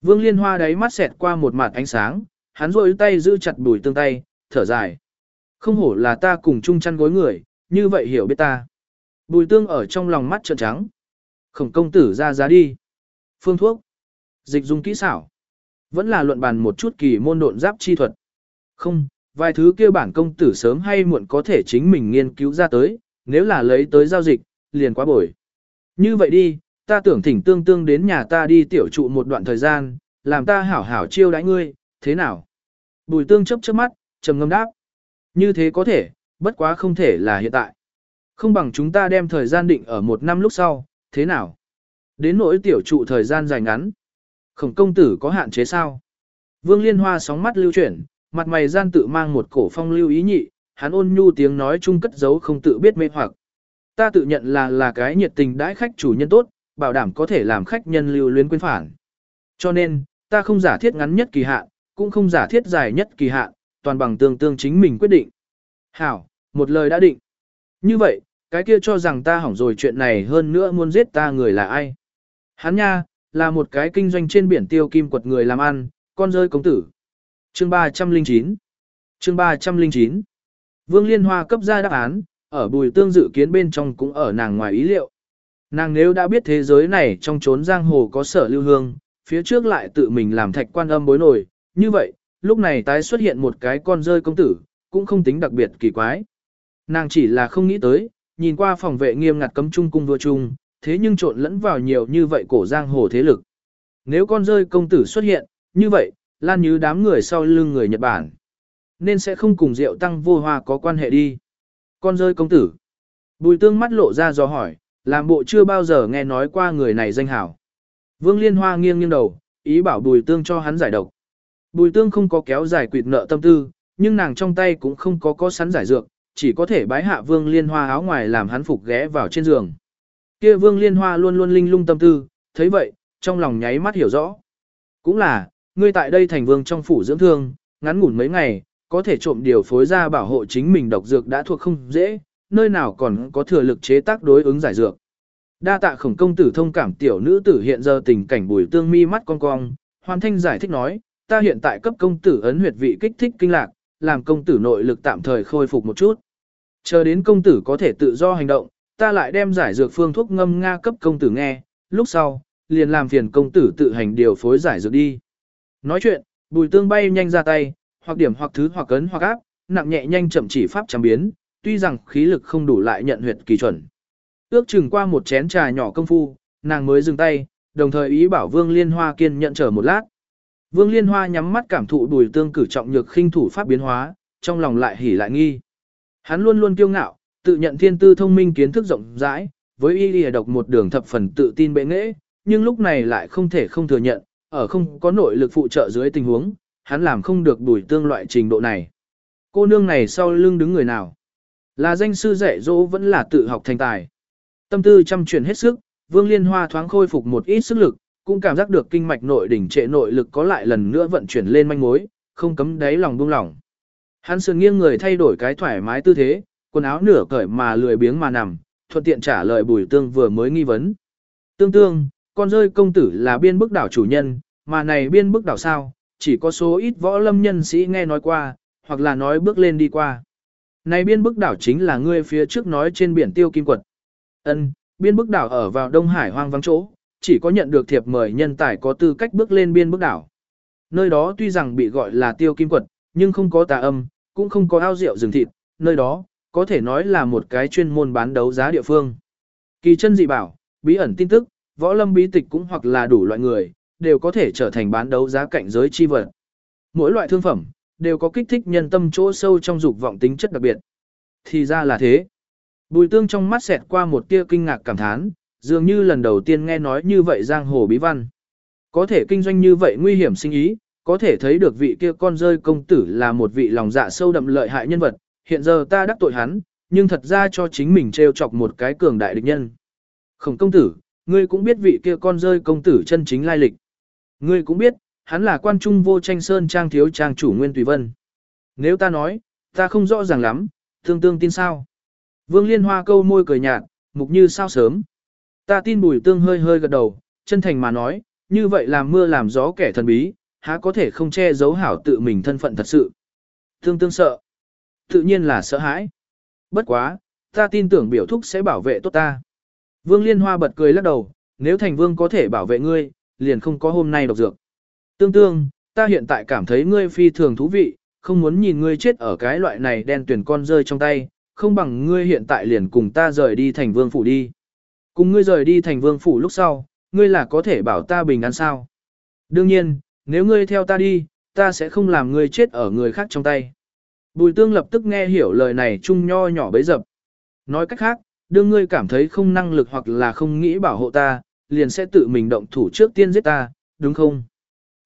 Vương Liên Hoa đáy mắt xẹt qua một mặt ánh sáng, hắn rôi tay giữ chặt bùi tương tay, thở dài. Không hổ là ta cùng chung chăn gối người, như vậy hiểu biết ta. Bùi tương ở trong lòng mắt trợn trắng. Khổng công tử ra giá đi. Phương thuốc. Dịch dung kỹ xảo. Vẫn là luận bàn một chút kỳ môn độn giáp chi thuật. Không, vài thứ kia bản công tử sớm hay muộn có thể chính mình nghiên cứu ra tới, nếu là lấy tới giao dịch, liền quá bồi. Như vậy đi, ta tưởng thỉnh tương tương đến nhà ta đi tiểu trụ một đoạn thời gian, làm ta hảo hảo chiêu đãi ngươi, thế nào? Bùi tương chấp chớp mắt, trầm ngâm đáp. Như thế có thể, bất quá không thể là hiện tại. Không bằng chúng ta đem thời gian định ở một năm lúc sau, thế nào? Đến nỗi tiểu trụ thời gian dài ngắn. Khổng công tử có hạn chế sao? Vương Liên Hoa sóng mắt lưu chuyển, mặt mày gian tự mang một cổ phong lưu ý nhị, hắn ôn nhu tiếng nói chung cất giấu không tự biết mê hoặc. Ta tự nhận là là cái nhiệt tình đãi khách chủ nhân tốt, bảo đảm có thể làm khách nhân lưu luyến quên phản. Cho nên, ta không giả thiết ngắn nhất kỳ hạn, cũng không giả thiết dài nhất kỳ hạn, toàn bằng tương tương chính mình quyết định. Hảo, một lời đã định. Như vậy, cái kia cho rằng ta hỏng rồi chuyện này hơn nữa muốn giết ta người là ai. Hắn nha, là một cái kinh doanh trên biển tiêu kim quật người làm ăn, con rơi công tử. Chương 309 Chương 309 Vương Liên Hoa cấp ra đáp án, ở bùi tương dự kiến bên trong cũng ở nàng ngoài ý liệu. Nàng nếu đã biết thế giới này trong trốn giang hồ có sở lưu hương, phía trước lại tự mình làm thạch quan âm bối nổi, như vậy, lúc này tái xuất hiện một cái con rơi công tử, cũng không tính đặc biệt kỳ quái. Nàng chỉ là không nghĩ tới, nhìn qua phòng vệ nghiêm ngặt cấm trung cung vua trung, thế nhưng trộn lẫn vào nhiều như vậy cổ giang hồ thế lực. Nếu con rơi công tử xuất hiện, như vậy, lan như đám người sau lưng người Nhật Bản. Nên sẽ không cùng rượu tăng vô hoa có quan hệ đi. Con rơi công tử. Bùi tương mắt lộ ra do hỏi, làm bộ chưa bao giờ nghe nói qua người này danh hảo. Vương Liên Hoa nghiêng nghiêng đầu, ý bảo bùi tương cho hắn giải độc. Bùi tương không có kéo giải quyệt nợ tâm tư, nhưng nàng trong tay cũng không có có sắn giải dược, chỉ có thể bái hạ Vương Liên Hoa áo ngoài làm hắn phục ghé vào trên giường. Kia Vương Liên Hoa luôn luôn linh lung tâm tư, thấy vậy, trong lòng nháy mắt hiểu rõ. Cũng là, ngươi tại đây thành vương trong phủ dưỡng thương, ngắn ngủn mấy ngày, có thể trộm điều phối ra bảo hộ chính mình độc dược đã thuộc không dễ, nơi nào còn có thừa lực chế tác đối ứng giải dược. Đa tạ khổng công tử thông cảm tiểu nữ tử hiện giờ tình cảnh bùi tương mi mắt cong cong, hoàn thanh giải thích nói, ta hiện tại cấp công tử ấn huyệt vị kích thích kinh lạc, làm công tử nội lực tạm thời khôi phục một chút. Chờ đến công tử có thể tự do hành động, ta lại đem giải dược phương thuốc ngâm nga cấp công tử nghe, lúc sau, liền làm phiền công tử tự hành điều phối giải dược đi. Nói chuyện, bùi tương bay nhanh ra tay, hoặc điểm hoặc thứ hoặc cấn hoặc áp, nặng nhẹ nhanh chậm chỉ pháp chẳng biến, tuy rằng khí lực không đủ lại nhận huyệt kỳ chuẩn. Ước chừng qua một chén trà nhỏ công phu, nàng mới dừng tay, đồng thời ý bảo Vương Liên Hoa kiên nhận chờ một lát. Vương Liên Hoa nhắm mắt cảm thụ bùi tương cử trọng nhược khinh thủ pháp biến hóa, trong lòng lại hỉ lại nghi. Hắn luôn luôn kiêu ngạo, tự nhận thiên tư thông minh kiến thức rộng rãi, với y lìa độc một đường thập phần tự tin bệ nghệ, nhưng lúc này lại không thể không thừa nhận, ở không có nội lực phụ trợ dưới tình huống, hắn làm không được đuổi tương loại trình độ này. Cô nương này sau lưng đứng người nào? Là danh sư dạy dỗ vẫn là tự học thành tài. Tâm tư chăm chuyển hết sức, Vương Liên Hoa thoáng khôi phục một ít sức lực, cũng cảm giác được kinh mạch nội đỉnh trệ nội lực có lại lần nữa vận chuyển lên manh mối, không cấm đáy lòng buông lỏng. Hắn sườn nghiêng người thay đổi cái thoải mái tư thế, quần áo nửa cởi mà lười biếng mà nằm, thuận tiện trả lời Bùi Tương vừa mới nghi vấn. Tương tương, con rơi công tử là biên bức đảo chủ nhân, mà này biên bức đảo sao, chỉ có số ít võ lâm nhân sĩ nghe nói qua, hoặc là nói bước lên đi qua. Này biên bức đảo chính là ngươi phía trước nói trên biển tiêu kim quật. Ân, biên bức đảo ở vào Đông Hải hoang vắng chỗ, chỉ có nhận được thiệp mời nhân tài có tư cách bước lên biên bức đảo. Nơi đó tuy rằng bị gọi là tiêu kim quật, nhưng không có tà âm, cũng không có ao rượu rừng thịt, nơi đó, có thể nói là một cái chuyên môn bán đấu giá địa phương. Kỳ chân dị bảo, bí ẩn tin tức, võ lâm bí tịch cũng hoặc là đủ loại người, đều có thể trở thành bán đấu giá cạnh giới chi vật. Mỗi loại thương phẩm, đều có kích thích nhân tâm chỗ sâu trong dục vọng tính chất đặc biệt. Thì ra là thế. Bùi tương trong mắt xẹt qua một tia kinh ngạc cảm thán, dường như lần đầu tiên nghe nói như vậy giang hồ bí văn. Có thể kinh doanh như vậy nguy hiểm sinh ý, có thể thấy được vị kia con rơi công tử là một vị lòng dạ sâu đậm lợi hại nhân vật, hiện giờ ta đắc tội hắn, nhưng thật ra cho chính mình trêu chọc một cái cường đại địch nhân. Khổng công tử, ngươi cũng biết vị kia con rơi công tử chân chính lai lịch. Ngươi cũng biết, hắn là quan trung vô tranh sơn trang thiếu trang chủ Nguyên Tùy Vân. Nếu ta nói, ta không rõ ràng lắm, tương tương tin sao. Vương Liên Hoa câu môi cười nhạt, mục như sao sớm. Ta tin bùi tương hơi hơi gật đầu, chân thành mà nói, như vậy làm mưa làm gió kẻ thần bí, há có thể không che giấu hảo tự mình thân phận thật sự. Tương tương sợ. Tự nhiên là sợ hãi. Bất quá, ta tin tưởng biểu thúc sẽ bảo vệ tốt ta. Vương Liên Hoa bật cười lắc đầu, nếu thành vương có thể bảo vệ ngươi, liền không có hôm nay độc dược. Tương tương, ta hiện tại cảm thấy ngươi phi thường thú vị, không muốn nhìn ngươi chết ở cái loại này đen tuyển con rơi trong tay, không bằng ngươi hiện tại liền cùng ta rời đi thành vương phủ đi. Cùng ngươi rời đi thành vương phủ lúc sau, ngươi là có thể bảo ta bình an sao. Đương nhiên, nếu ngươi theo ta đi, ta sẽ không làm ngươi chết ở người khác trong tay. Bùi tương lập tức nghe hiểu lời này chung nho nhỏ bấy dập. Nói cách khác, đương ngươi cảm thấy không năng lực hoặc là không nghĩ bảo hộ ta, liền sẽ tự mình động thủ trước tiên giết ta, đúng không?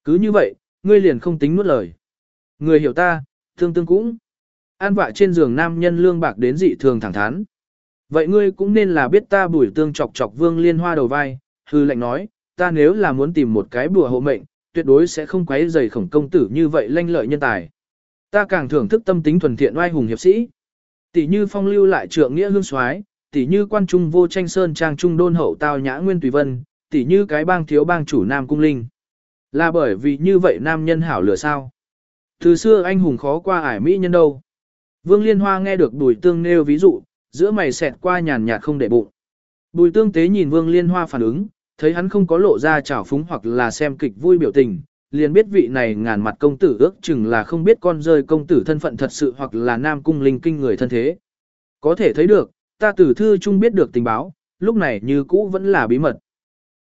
Cứ như vậy, ngươi liền không tính nuốt lời. Người hiểu ta, thương tương cũng. An vạ trên giường nam nhân lương bạc đến dị thường thẳng thắn. Vậy ngươi cũng nên là biết ta bùi tương chọc chọc vương liên hoa đầu vai, hư lệnh nói, ta nếu là muốn tìm một cái bùa hộ mệnh, tuyệt đối sẽ không quấy rầy khổng công tử như vậy lanh lợi nhân tài. Ta càng thưởng thức tâm tính thuần thiện oai hùng hiệp sĩ. Tỷ như phong lưu lại trượng nghĩa hương soái, tỷ như quan trung vô tranh sơn trang trung đôn hậu tao nhã nguyên tùy vân, tỷ như cái bang thiếu bang chủ nam cung linh. Là bởi vì như vậy nam nhân hảo lửa sao. Từ xưa anh hùng khó qua ải mỹ nhân đâu. Vương Liên Hoa nghe được Bùi Tương nêu ví dụ, giữa mày xẹt qua nhàn nhạt không để bụng. Bùi Tương tế nhìn Vương Liên Hoa phản ứng, thấy hắn không có lộ ra trào phúng hoặc là xem kịch vui biểu tình, liền biết vị này ngàn mặt công tử ước chừng là không biết con rơi công tử thân phận thật sự hoặc là nam cung linh kinh người thân thế. Có thể thấy được, ta tử thư chung biết được tình báo, lúc này như cũ vẫn là bí mật.